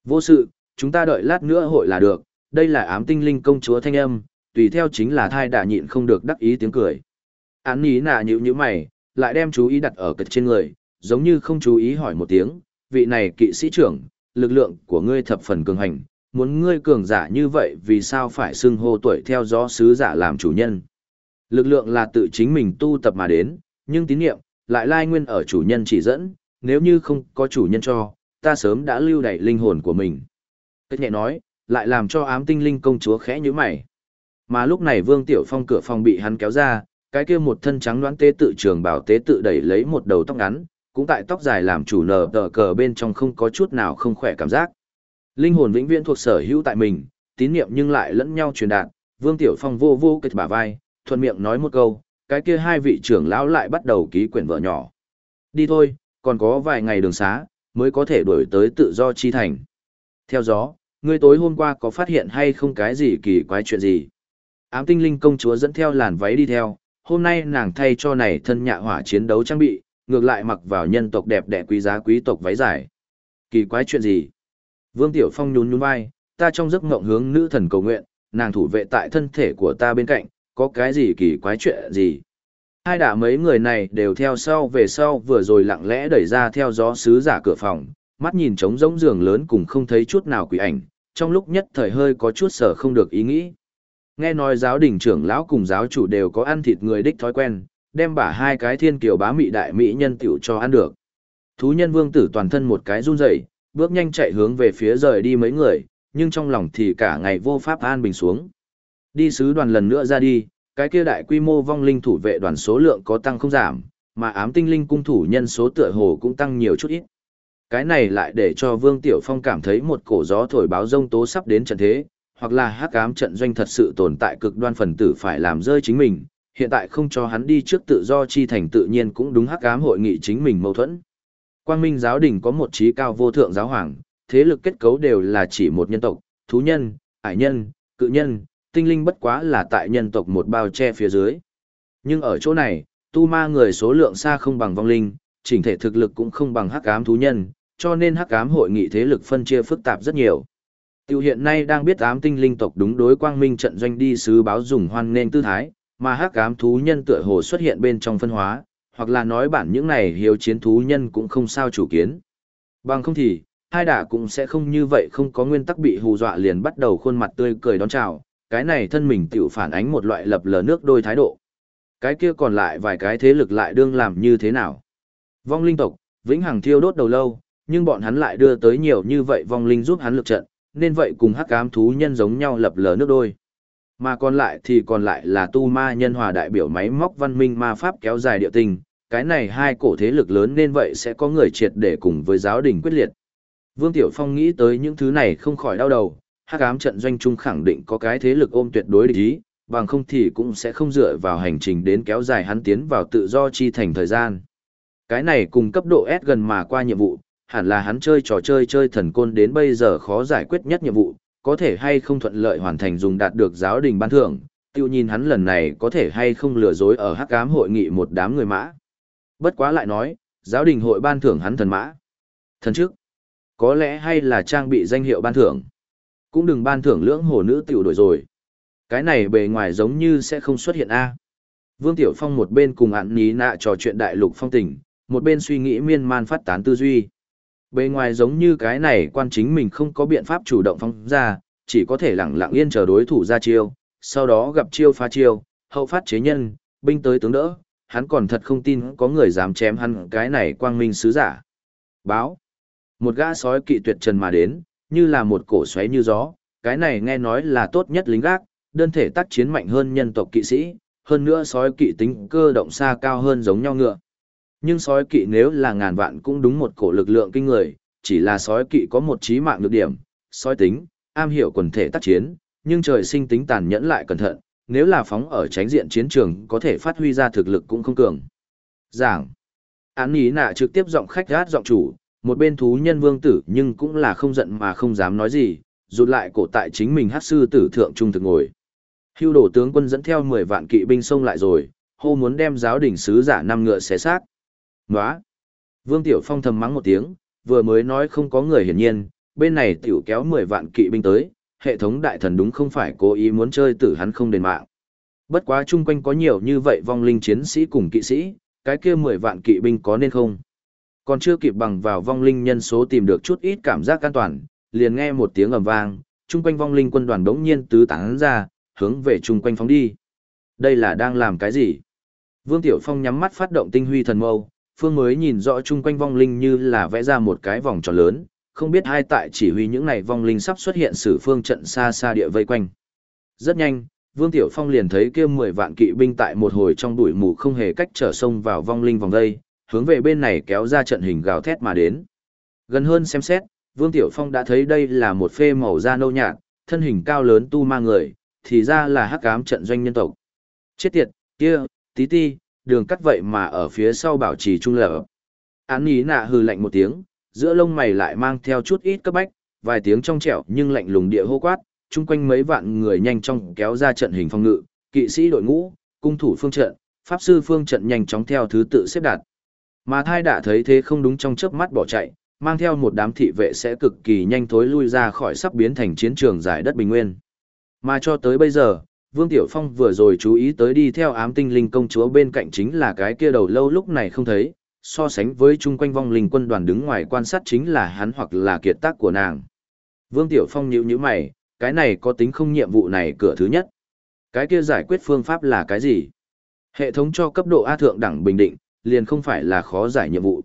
Speaker 1: Vô sự, chúng ta đợi lát nữa hội là được, đây là ám tinh linh công chúa thanh âm, tùy theo chính là thai đà nhịn không được đắc ý tiếng cười. Án ý nà nhữ như mày, lại đem chú ý đặt ở cật trên người, giống như không chú ý hỏi một tiếng, vị này kỵ sĩ trưởng, lực lượng của ngươi thập phần cường hành, muốn ngươi cường giả như vậy vì sao phải xưng hô tuổi theo gió sứ giả làm chủ nhân. Lực lượng là tự chính mình tu tập mà đến, nhưng tín nhiệm, lại lai nguyên ở chủ nhân chỉ dẫn, nếu như không có chủ nhân cho, ta sớm đã lưu đẩy linh hồn của mình. Kết nhẹ nói, lại làm cho ám tinh linh công chúa khẽ như mày. Mà lúc này Vương Tiểu Phong cửa phòng bị hắn kéo ra, cái kia một thân trắng đoán tế tự trường bảo tế tự đẩy lấy một đầu tóc ngắn, cũng tại tóc dài làm chủ nở tờ cờ bên trong không có chút nào không khỏe cảm giác. Linh hồn vĩnh viễn thuộc sở hữu tại mình, tín niệm nhưng lại lẫn nhau truyền đạt, Vương Tiểu Phong vô vô kịch bả vai, thuận miệng nói một câu, cái kia hai vị trưởng lão lại bắt đầu ký quyển vợ nhỏ. Đi thôi, còn có vài ngày đường xá, mới có thể đuổi tới tự do chi thành. Theo gió, ngươi tối hôm qua có phát hiện hay không cái gì kỳ quái chuyện gì? Ám tinh linh công chúa dẫn theo làn váy đi theo, hôm nay nàng thay cho này thân nhạ hỏa chiến đấu trang bị, ngược lại mặc vào nhân tộc đẹp đẽ quý giá quý tộc váy dài. Kỳ quái chuyện gì? Vương Tiểu Phong nhún nhún vai, ta trong giấc mộng hướng nữ thần cầu nguyện, nàng thủ vệ tại thân thể của ta bên cạnh, có cái gì kỳ quái chuyện gì? Hai đả mấy người này đều theo sau về sau vừa rồi lặng lẽ đẩy ra theo gió sứ giả cửa phòng, mắt nhìn trống rỗng giường lớn cùng không thấy chút nào quỷ ảnh, trong lúc nhất thời hơi có chút sở không được ý nghĩ. Nghe nói giáo đình trưởng lão cùng giáo chủ đều có ăn thịt người đích thói quen, đem bả hai cái thiên kiều bá mị đại mỹ nhân tiểu cho ăn được. Thú nhân vương tử toàn thân một cái run rẩy, bước nhanh chạy hướng về phía rời đi mấy người, nhưng trong lòng thì cả ngày vô pháp an bình xuống. Đi sứ đoàn lần nữa ra đi, cái kia đại quy mô vong linh thủ vệ đoàn số lượng có tăng không giảm, mà ám tinh linh cung thủ nhân số tựa hồ cũng tăng nhiều chút ít. Cái này lại để cho Vương Tiểu Phong cảm thấy một cổ gió thổi báo rông tố sắp đến trận thế, hoặc là hắc ám trận doanh thật sự tồn tại cực đoan phần tử phải làm rơi chính mình, hiện tại không cho hắn đi trước tự do chi thành tự nhiên cũng đúng hắc ám hội nghị chính mình mâu thuẫn. Quang Minh giáo đình có một trí cao vô thượng giáo hoàng, thế lực kết cấu đều là chỉ một nhân tộc, thú nhân, ải nhân, cự nhân, tinh linh bất quá là tại nhân tộc một bao che phía dưới. Nhưng ở chỗ này, tu ma người số lượng xa không bằng vong linh, chỉnh thể thực lực cũng không bằng hắc ám thú nhân, cho nên hắc ám hội nghị thế lực phân chia phức tạp rất nhiều. Tiêu hiện nay đang biết ám tinh linh tộc đúng đối quang minh trận doanh đi sứ báo dùng hoan nên tư thái, mà hắc ám thú nhân tựa hồ xuất hiện bên trong phân hóa, hoặc là nói bản những này hiếu chiến thú nhân cũng không sao chủ kiến. Bằng không thì, hai đả cũng sẽ không như vậy không có nguyên tắc bị hù dọa liền bắt đầu khuôn mặt tươi cười đón chào, cái này thân mình tự phản ánh một loại lập lờ nước đôi thái độ. Cái kia còn lại vài cái thế lực lại đương làm như thế nào? Vong linh tộc, vĩnh hằng thiêu đốt đầu lâu, nhưng bọn hắn lại đưa tới nhiều như vậy vong linh giúp hắn lực trận, nên vậy cùng hắc ám thú nhân giống nhau lập lờ nước đôi. Mà còn lại thì còn lại là tu ma nhân hòa đại biểu máy móc văn minh ma pháp kéo dài địa tình, cái này hai cổ thế lực lớn nên vậy sẽ có người triệt để cùng với giáo đình quyết liệt. Vương Tiểu Phong nghĩ tới những thứ này không khỏi đau đầu, hắc ám trận doanh trung khẳng định có cái thế lực ôm tuyệt đối địch ý, bằng không thì cũng sẽ không dựa vào hành trình đến kéo dài hắn tiến vào tự do chi thành thời gian. Cái này cùng cấp độ S gần mà qua nhiệm vụ, hẳn là hắn chơi trò chơi chơi thần côn đến bây giờ khó giải quyết nhất nhiệm vụ, có thể hay không thuận lợi hoàn thành dùng đạt được giáo đình ban thưởng, tiêu nhìn hắn lần này có thể hay không lừa dối ở hắc ám hội nghị một đám người mã. Bất quá lại nói, giáo đình hội ban thưởng hắn thần mã. Thần trước, có lẽ hay là trang bị danh hiệu ban thưởng. Cũng đừng ban thưởng lưỡng hồ nữ tiểu đổi rồi. Cái này bề ngoài giống như sẽ không xuất hiện a. Vương Tiểu Phong một bên cùng ạn ní nạ trò chuyện đại lục phong tình, một bên suy nghĩ miên man phát tán tư duy. Bề ngoài giống như cái này quan chính mình không có biện pháp chủ động phong ra, chỉ có thể lặng lặng yên chờ đối thủ ra chiêu, sau đó gặp chiêu phá chiêu, hậu phát chế nhân, binh tới tướng đỡ, hắn còn thật không tin có người dám chém hắn cái này quang minh sứ giả. Báo. Một gã sói kỵ tuyệt trần mà đến, như là một cổ xoáy như gió, cái này nghe nói là tốt nhất lính gác, đơn thể tác chiến mạnh hơn nhân tộc kỵ sĩ, hơn nữa sói kỵ tính cơ động xa cao hơn giống nhau ngựa. Nhưng sói kỵ nếu là ngàn vạn cũng đúng một cổ lực lượng kinh người, chỉ là sói kỵ có một trí mạng nhược điểm, sói tính, am hiểu quần thể tác chiến, nhưng trời sinh tính tàn nhẫn lại cẩn thận, nếu là phóng ở tránh diện chiến trường có thể phát huy ra thực lực cũng không cường. Giảng. Án ý nạ trực tiếp giọng khách gát giọng chủ, một bên thú nhân vương tử nhưng cũng là không giận mà không dám nói gì, rụt lại cổ tại chính mình hát sư tử thượng trung thực ngồi. Hưu đổ tướng quân dẫn theo 10 vạn kỵ binh xông lại rồi, hô muốn đem giáo đình sứ giả năm ngựa xé xác. Nóa! Vương Tiểu Phong thầm mắng một tiếng, vừa mới nói không có người hiển nhiên, bên này tiểu kéo 10 vạn kỵ binh tới, hệ thống đại thần đúng không phải cố ý muốn chơi tử hắn không đền mạng. Bất quá chung quanh có nhiều như vậy vong linh chiến sĩ cùng kỵ sĩ, cái kia 10 vạn kỵ binh có nên không? Còn chưa kịp bằng vào vong linh nhân số tìm được chút ít cảm giác an toàn, liền nghe một tiếng ầm vang, chung quanh vong linh quân đoàn đống nhiên tứ tán ra, hướng về chung quanh phóng đi. Đây là đang làm cái gì? Vương Tiểu Phong nhắm mắt phát động tinh huy thần mâu, phương mới nhìn rõ chung quanh vong linh như là vẽ ra một cái vòng tròn lớn, không biết hai tại chỉ huy những này vong linh sắp xuất hiện sử phương trận xa xa địa vây quanh. Rất nhanh, Vương Tiểu Phong liền thấy kia 10 vạn kỵ binh tại một hồi trong đuổi mù không hề cách trở sông vào vong linh vòng đây, hướng về bên này kéo ra trận hình gào thét mà đến. Gần hơn xem xét, Vương Tiểu Phong đã thấy đây là một phê màu da nâu nhạt, thân hình cao lớn tu ma người, thì ra là hắc ám trận doanh nhân tộc. Chết tiệt, kia, tí ti, đường cắt vậy mà ở phía sau bảo trì trung lập. Án ý nạ hừ lạnh một tiếng, giữa lông mày lại mang theo chút ít cấp bách, vài tiếng trong trẻo nhưng lạnh lùng địa hô quát, chung quanh mấy vạn người nhanh chóng kéo ra trận hình phòng ngự, kỵ sĩ đội ngũ, cung thủ phương trận, pháp sư phương trận nhanh chóng theo thứ tự xếp đặt. Mà thai đã thấy thế không đúng trong chớp mắt bỏ chạy, mang theo một đám thị vệ sẽ cực kỳ nhanh thối lui ra khỏi sắp biến thành chiến trường giải đất bình nguyên. Mà cho tới bây giờ, Vương Tiểu Phong vừa rồi chú ý tới đi theo ám tinh linh công chúa bên cạnh chính là cái kia đầu lâu lúc này không thấy, so sánh với chung quanh vong linh quân đoàn đứng ngoài quan sát chính là hắn hoặc là kiệt tác của nàng. Vương Tiểu Phong nhíu nhíu mày, cái này có tính không nhiệm vụ này cửa thứ nhất. Cái kia giải quyết phương pháp là cái gì? Hệ thống cho cấp độ A thượng đẳng bình định, liền không phải là khó giải nhiệm vụ.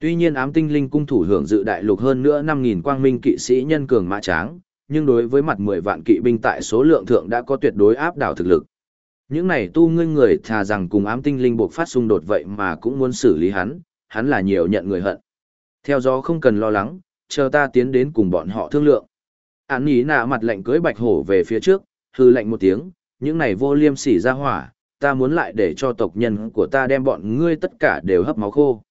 Speaker 1: Tuy nhiên ám tinh linh cung thủ hưởng dự đại lục hơn nữa 5.000 quang minh kỵ sĩ nhân cường mã tráng, nhưng đối với mặt 10 vạn kỵ binh tại số lượng thượng đã có tuyệt đối áp đảo thực lực. Những này tu ngươi người thà rằng cùng ám tinh linh buộc phát xung đột vậy mà cũng muốn xử lý hắn, hắn là nhiều nhận người hận. Theo gió không cần lo lắng, chờ ta tiến đến cùng bọn họ thương lượng. Án ý nạ mặt lạnh cưới bạch hổ về phía trước, hư lạnh một tiếng, những này vô liêm sỉ ra hỏa, ta muốn lại để cho tộc nhân của ta đem bọn ngươi tất cả đều hấp máu khô.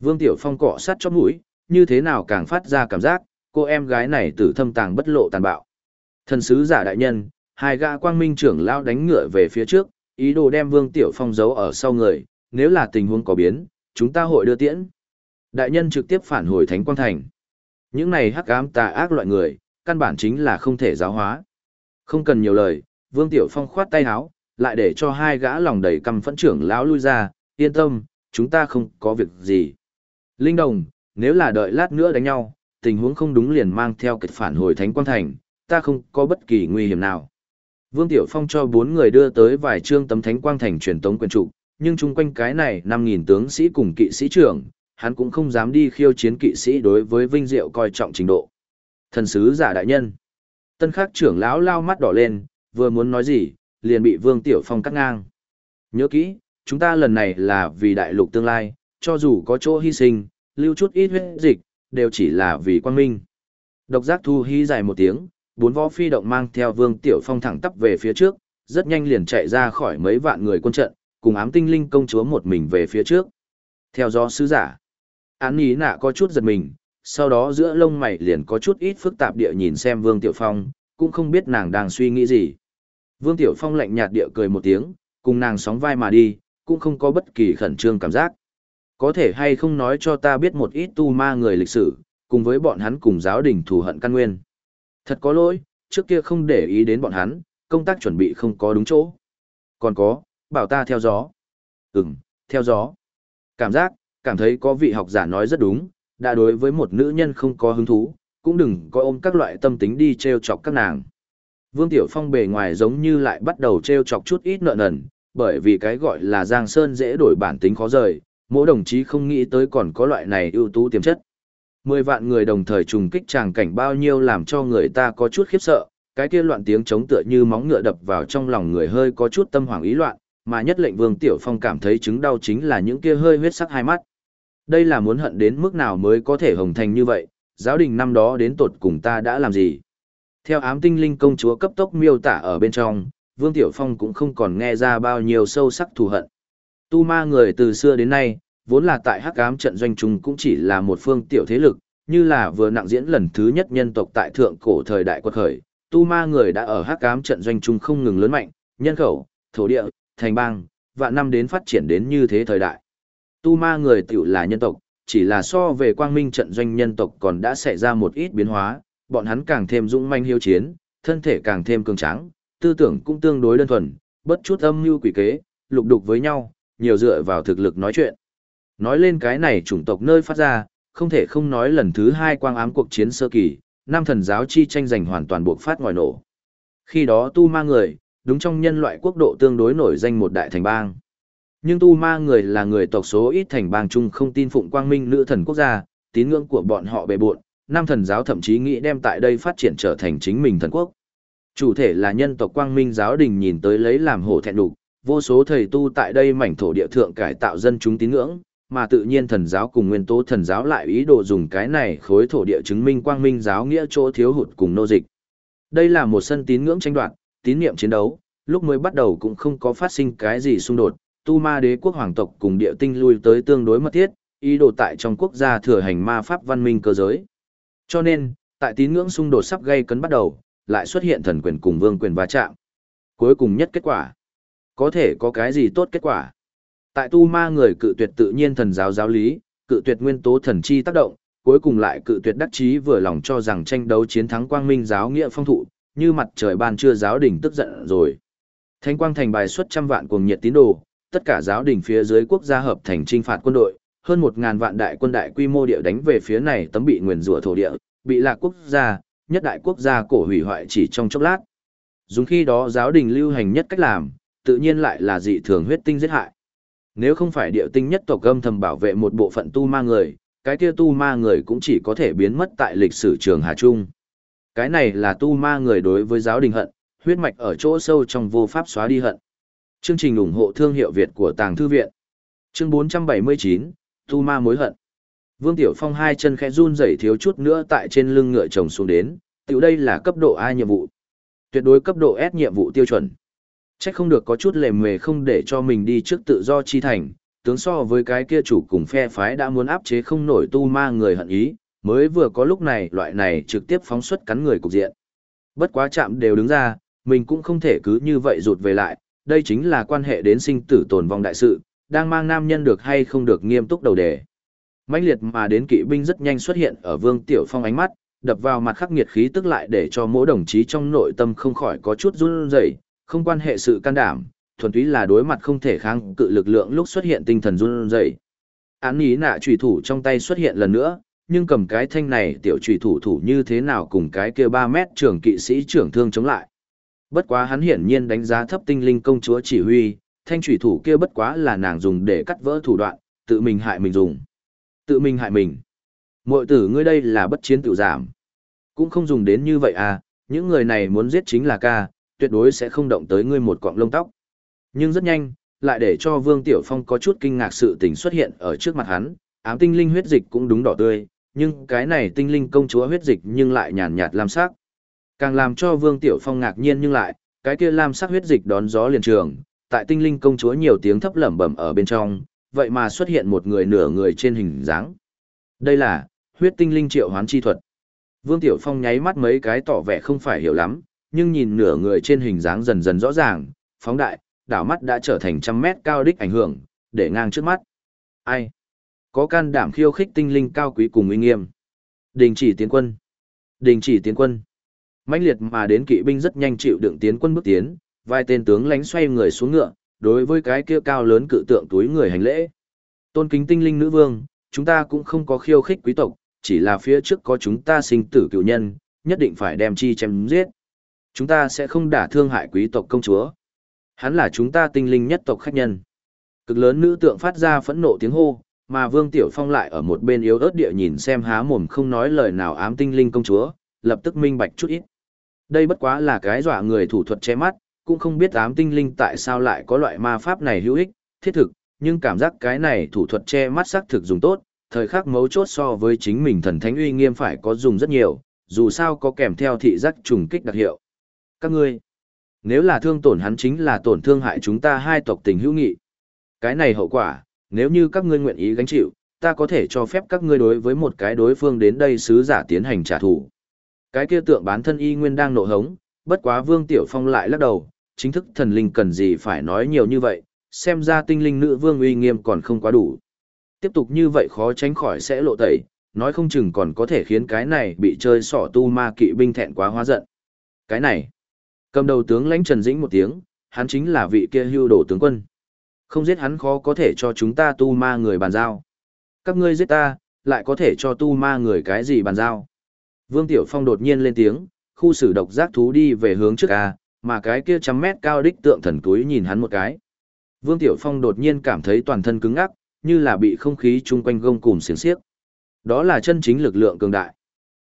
Speaker 1: Vương Tiểu Phong cọ sát chóp mũi, như thế nào càng phát ra cảm giác, cô em gái này tử thâm tàng bất lộ tàn bạo. Thần sứ giả đại nhân, hai gã quang minh trưởng lao đánh ngựa về phía trước, ý đồ đem Vương Tiểu Phong giấu ở sau người, nếu là tình huống có biến, chúng ta hội đưa tiễn. Đại nhân trực tiếp phản hồi Thánh Quang Thành. Những này hắc ám tà ác loại người, căn bản chính là không thể giáo hóa. Không cần nhiều lời, Vương Tiểu Phong khoát tay áo, lại để cho hai gã lòng đầy căm phẫn trưởng lão lui ra, yên tâm, chúng ta không có việc gì. Linh Đồng, nếu là đợi lát nữa đánh nhau, tình huống không đúng liền mang theo kịch phản hồi Thánh Quang Thành, ta không có bất kỳ nguy hiểm nào. Vương Tiểu Phong cho bốn người đưa tới vài trương tấm Thánh Quang Thành truyền tống quyền trụ, nhưng chung quanh cái này 5.000 tướng sĩ cùng kỵ sĩ trưởng, hắn cũng không dám đi khiêu chiến kỵ sĩ đối với vinh diệu coi trọng trình độ. Thần sứ giả đại nhân. Tân khắc trưởng lão lao mắt đỏ lên, vừa muốn nói gì, liền bị Vương Tiểu Phong cắt ngang. Nhớ kỹ, chúng ta lần này là vì đại lục tương lai, cho dù có chỗ hy sinh, lưu chút ít huyết dịch, đều chỉ là vì quan minh. Độc giác thu hí dài một tiếng, bốn võ phi động mang theo Vương Tiểu Phong thẳng tắp về phía trước, rất nhanh liền chạy ra khỏi mấy vạn người quân trận, cùng ám tinh linh công chúa một mình về phía trước. Theo do sứ giả, án ý nạ có chút giật mình, sau đó giữa lông mày liền có chút ít phức tạp địa nhìn xem Vương Tiểu Phong, cũng không biết nàng đang suy nghĩ gì. Vương Tiểu Phong lạnh nhạt địa cười một tiếng, cùng nàng sóng vai mà đi, cũng không có bất kỳ khẩn trương cảm giác. Có thể hay không nói cho ta biết một ít tu ma người lịch sử, cùng với bọn hắn cùng giáo đình thù hận căn nguyên. Thật có lỗi, trước kia không để ý đến bọn hắn, công tác chuẩn bị không có đúng chỗ. Còn có, bảo ta theo gió. Ừm, theo gió. Cảm giác, cảm thấy có vị học giả nói rất đúng, đã đối với một nữ nhân không có hứng thú, cũng đừng có ôm các loại tâm tính đi treo chọc các nàng. Vương Tiểu Phong bề ngoài giống như lại bắt đầu treo chọc chút ít nợ nần, bởi vì cái gọi là Giang Sơn dễ đổi bản tính khó rời, mỗi đồng chí không nghĩ tới còn có loại này ưu tú tiềm chất. Mười vạn người đồng thời trùng kích tràng cảnh bao nhiêu làm cho người ta có chút khiếp sợ, cái kia loạn tiếng chống tựa như móng ngựa đập vào trong lòng người hơi có chút tâm hoảng ý loạn, mà nhất lệnh Vương Tiểu Phong cảm thấy chứng đau chính là những kia hơi huyết sắc hai mắt. Đây là muốn hận đến mức nào mới có thể hồng thành như vậy, giáo đình năm đó đến tột cùng ta đã làm gì? Theo ám tinh linh công chúa cấp tốc miêu tả ở bên trong, Vương Tiểu Phong cũng không còn nghe ra bao nhiêu sâu sắc thù hận. Tu ma người từ xưa đến nay, vốn là tại hắc ám trận doanh trung cũng chỉ là một phương tiểu thế lực, như là vừa nặng diễn lần thứ nhất nhân tộc tại thượng cổ thời đại quật khởi, tu ma người đã ở hắc ám trận doanh trung không ngừng lớn mạnh, nhân khẩu, thổ địa, thành bang, vạn năm đến phát triển đến như thế thời đại. Tu ma người tiểu là nhân tộc, chỉ là so về quang minh trận doanh nhân tộc còn đã xảy ra một ít biến hóa, bọn hắn càng thêm dũng manh hiếu chiến, thân thể càng thêm cường tráng, tư tưởng cũng tương đối đơn thuần, bất chút âm mưu quỷ kế, lục đục với nhau, nhiều dựa vào thực lực nói chuyện. Nói lên cái này chủng tộc nơi phát ra, không thể không nói lần thứ hai quang ám cuộc chiến sơ kỳ, nam thần giáo chi tranh giành hoàn toàn buộc phát ngoài nổ. Khi đó tu ma người, đúng trong nhân loại quốc độ tương đối nổi danh một đại thành bang. Nhưng tu ma người là người tộc số ít thành bang chung không tin phụng quang minh nữ thần quốc gia, tín ngưỡng của bọn họ bề buộn, nam thần giáo thậm chí nghĩ đem tại đây phát triển trở thành chính mình thần quốc. Chủ thể là nhân tộc quang minh giáo đình nhìn tới lấy làm hổ thẹn đục, vô số thầy tu tại đây mảnh thổ địa thượng cải tạo dân chúng tín ngưỡng, mà tự nhiên thần giáo cùng nguyên tố thần giáo lại ý đồ dùng cái này khối thổ địa chứng minh quang minh giáo nghĩa chỗ thiếu hụt cùng nô dịch. Đây là một sân tín ngưỡng tranh đoạt, tín niệm chiến đấu, lúc mới bắt đầu cũng không có phát sinh cái gì xung đột, tu ma đế quốc hoàng tộc cùng địa tinh lui tới tương đối mật thiết, ý đồ tại trong quốc gia thừa hành ma pháp văn minh cơ giới. Cho nên, tại tín ngưỡng xung đột sắp gây cấn bắt đầu, lại xuất hiện thần quyền cùng vương quyền va chạm. Cuối cùng nhất kết quả, có thể có cái gì tốt kết quả? Tại tu ma người cự tuyệt tự nhiên thần giáo giáo lý, cự tuyệt nguyên tố thần chi tác động, cuối cùng lại cự tuyệt đắc chí vừa lòng cho rằng tranh đấu chiến thắng quang minh giáo nghĩa phong thụ, như mặt trời ban trưa giáo đình tức giận rồi. Thánh quang thành bài xuất trăm vạn cuồng nhiệt tín đồ, tất cả giáo đình phía dưới quốc gia hợp thành trinh phạt quân đội, hơn một ngàn vạn đại quân đại quy mô địa đánh về phía này tấm bị nguyền rủa thổ địa, bị lạc quốc gia, nhất đại quốc gia cổ hủy hoại chỉ trong chốc lát. Dùng khi đó giáo đình lưu hành nhất cách làm, tự nhiên lại là dị thường huyết tinh giết hại. Nếu không phải địa tinh nhất tộc âm thầm bảo vệ một bộ phận tu ma người, cái kia tu ma người cũng chỉ có thể biến mất tại lịch sử trường Hà Trung. Cái này là tu ma người đối với giáo đình hận, huyết mạch ở chỗ sâu trong vô pháp xóa đi hận. Chương trình ủng hộ thương hiệu Việt của Tàng Thư Viện. Chương 479, Tu Ma Mối Hận. Vương Tiểu Phong hai chân khẽ run rẩy thiếu chút nữa tại trên lưng ngựa chồng xuống đến, tiểu đây là cấp độ A nhiệm vụ. Tuyệt đối cấp độ S nhiệm vụ tiêu chuẩn. Chắc không được có chút lề mề không để cho mình đi trước tự do chi thành, tướng so với cái kia chủ cùng phe phái đã muốn áp chế không nổi tu ma người hận ý, mới vừa có lúc này loại này trực tiếp phóng xuất cắn người cục diện. Bất quá chạm đều đứng ra, mình cũng không thể cứ như vậy rụt về lại, đây chính là quan hệ đến sinh tử tồn vong đại sự, đang mang nam nhân được hay không được nghiêm túc đầu đề. mãnh liệt mà đến kỵ binh rất nhanh xuất hiện ở Vương Tiểu Phong ánh mắt, đập vào mặt khắc nghiệt khí tức lại để cho mỗi đồng chí trong nội tâm không khỏi có chút run rẩy, không quan hệ sự can đảm, thuần túy là đối mặt không thể kháng cự lực lượng lúc xuất hiện tinh thần run rẩy. Án ý nạ trùy thủ trong tay xuất hiện lần nữa, nhưng cầm cái thanh này tiểu trùy thủ thủ như thế nào cùng cái kia 3 mét trưởng kỵ sĩ trưởng thương chống lại. Bất quá hắn hiển nhiên đánh giá thấp tinh linh công chúa chỉ huy, thanh thủy thủ kia bất quá là nàng dùng để cắt vỡ thủ đoạn, tự mình hại mình dùng. Tự mình hại mình. Mội tử ngươi đây là bất chiến tự giảm. Cũng không dùng đến như vậy à, những người này muốn giết chính là ca, tuyệt đối sẽ không động tới ngươi một cọng lông tóc. Nhưng rất nhanh, lại để cho Vương Tiểu Phong có chút kinh ngạc sự tình xuất hiện ở trước mặt hắn, ám tinh linh huyết dịch cũng đúng đỏ tươi, nhưng cái này tinh linh công chúa huyết dịch nhưng lại nhàn nhạt lam sắc. Càng làm cho Vương Tiểu Phong ngạc nhiên nhưng lại, cái kia lam sắc huyết dịch đón gió liền trường, tại tinh linh công chúa nhiều tiếng thấp lẩm bẩm ở bên trong, vậy mà xuất hiện một người nửa người trên hình dáng. Đây là huyết tinh linh triệu hoán chi thuật. Vương Tiểu Phong nháy mắt mấy cái tỏ vẻ không phải hiểu lắm, nhưng nhìn nửa người trên hình dáng dần dần rõ ràng, phóng đại, đảo mắt đã trở thành trăm mét cao đích ảnh hưởng, để ngang trước mắt. Ai? Có can đảm khiêu khích tinh linh cao quý cùng uy nghiêm. Đình chỉ tiến quân. Đình chỉ tiến quân. mãnh liệt mà đến kỵ binh rất nhanh chịu đựng tiến quân bước tiến, vài tên tướng lánh xoay người xuống ngựa, đối với cái kia cao lớn cự tượng túi người hành lễ. Tôn kính tinh linh nữ vương, chúng ta cũng không có khiêu khích quý tộc, chỉ là phía trước có chúng ta sinh tử cựu nhân, nhất định phải đem chi chém giết. Chúng ta sẽ không đả thương hại quý tộc công chúa. Hắn là chúng ta tinh linh nhất tộc khách nhân. Cực lớn nữ tượng phát ra phẫn nộ tiếng hô, mà Vương Tiểu Phong lại ở một bên yếu ớt địa nhìn xem há mồm không nói lời nào ám tinh linh công chúa, lập tức minh bạch chút ít. Đây bất quá là cái dọa người thủ thuật che mắt, cũng không biết ám tinh linh tại sao lại có loại ma pháp này hữu ích, thiết thực, nhưng cảm giác cái này thủ thuật che mắt sắc thực dùng tốt, thời khắc mấu chốt so với chính mình thần thánh uy nghiêm phải có dùng rất nhiều, dù sao có kèm theo thị giác trùng kích đặc hiệu. Các ngươi, nếu là thương tổn hắn chính là tổn thương hại chúng ta hai tộc tình hữu nghị. Cái này hậu quả, nếu như các ngươi nguyện ý gánh chịu, ta có thể cho phép các ngươi đối với một cái đối phương đến đây sứ giả tiến hành trả thù. Cái kia tượng bán thân y nguyên đang nộ hống, bất quá Vương Tiểu Phong lại lắc đầu, chính thức thần linh cần gì phải nói nhiều như vậy, xem ra tinh linh nữ vương uy nghiêm còn không quá đủ. Tiếp tục như vậy khó tránh khỏi sẽ lộ tẩy, nói không chừng còn có thể khiến cái này bị chơi sỏ tu ma kỵ binh thẹn quá hóa giận. Cái này, cầm đầu tướng lãnh Trần Dĩnh một tiếng, hắn chính là vị kia hưu đổ tướng quân. Không giết hắn khó có thể cho chúng ta tu ma người bàn giao. Các ngươi giết ta, lại có thể cho tu ma người cái gì bàn giao. Vương Tiểu Phong đột nhiên lên tiếng, khu xử độc giác thú đi về hướng trước A, mà cái kia trăm mét cao đích tượng thần túi nhìn hắn một cái. Vương Tiểu Phong đột nhiên cảm thấy toàn thân cứng ngắc, như là bị không khí chung quanh gông cùm xiềng xiếc. Đó là chân chính lực lượng cường đại.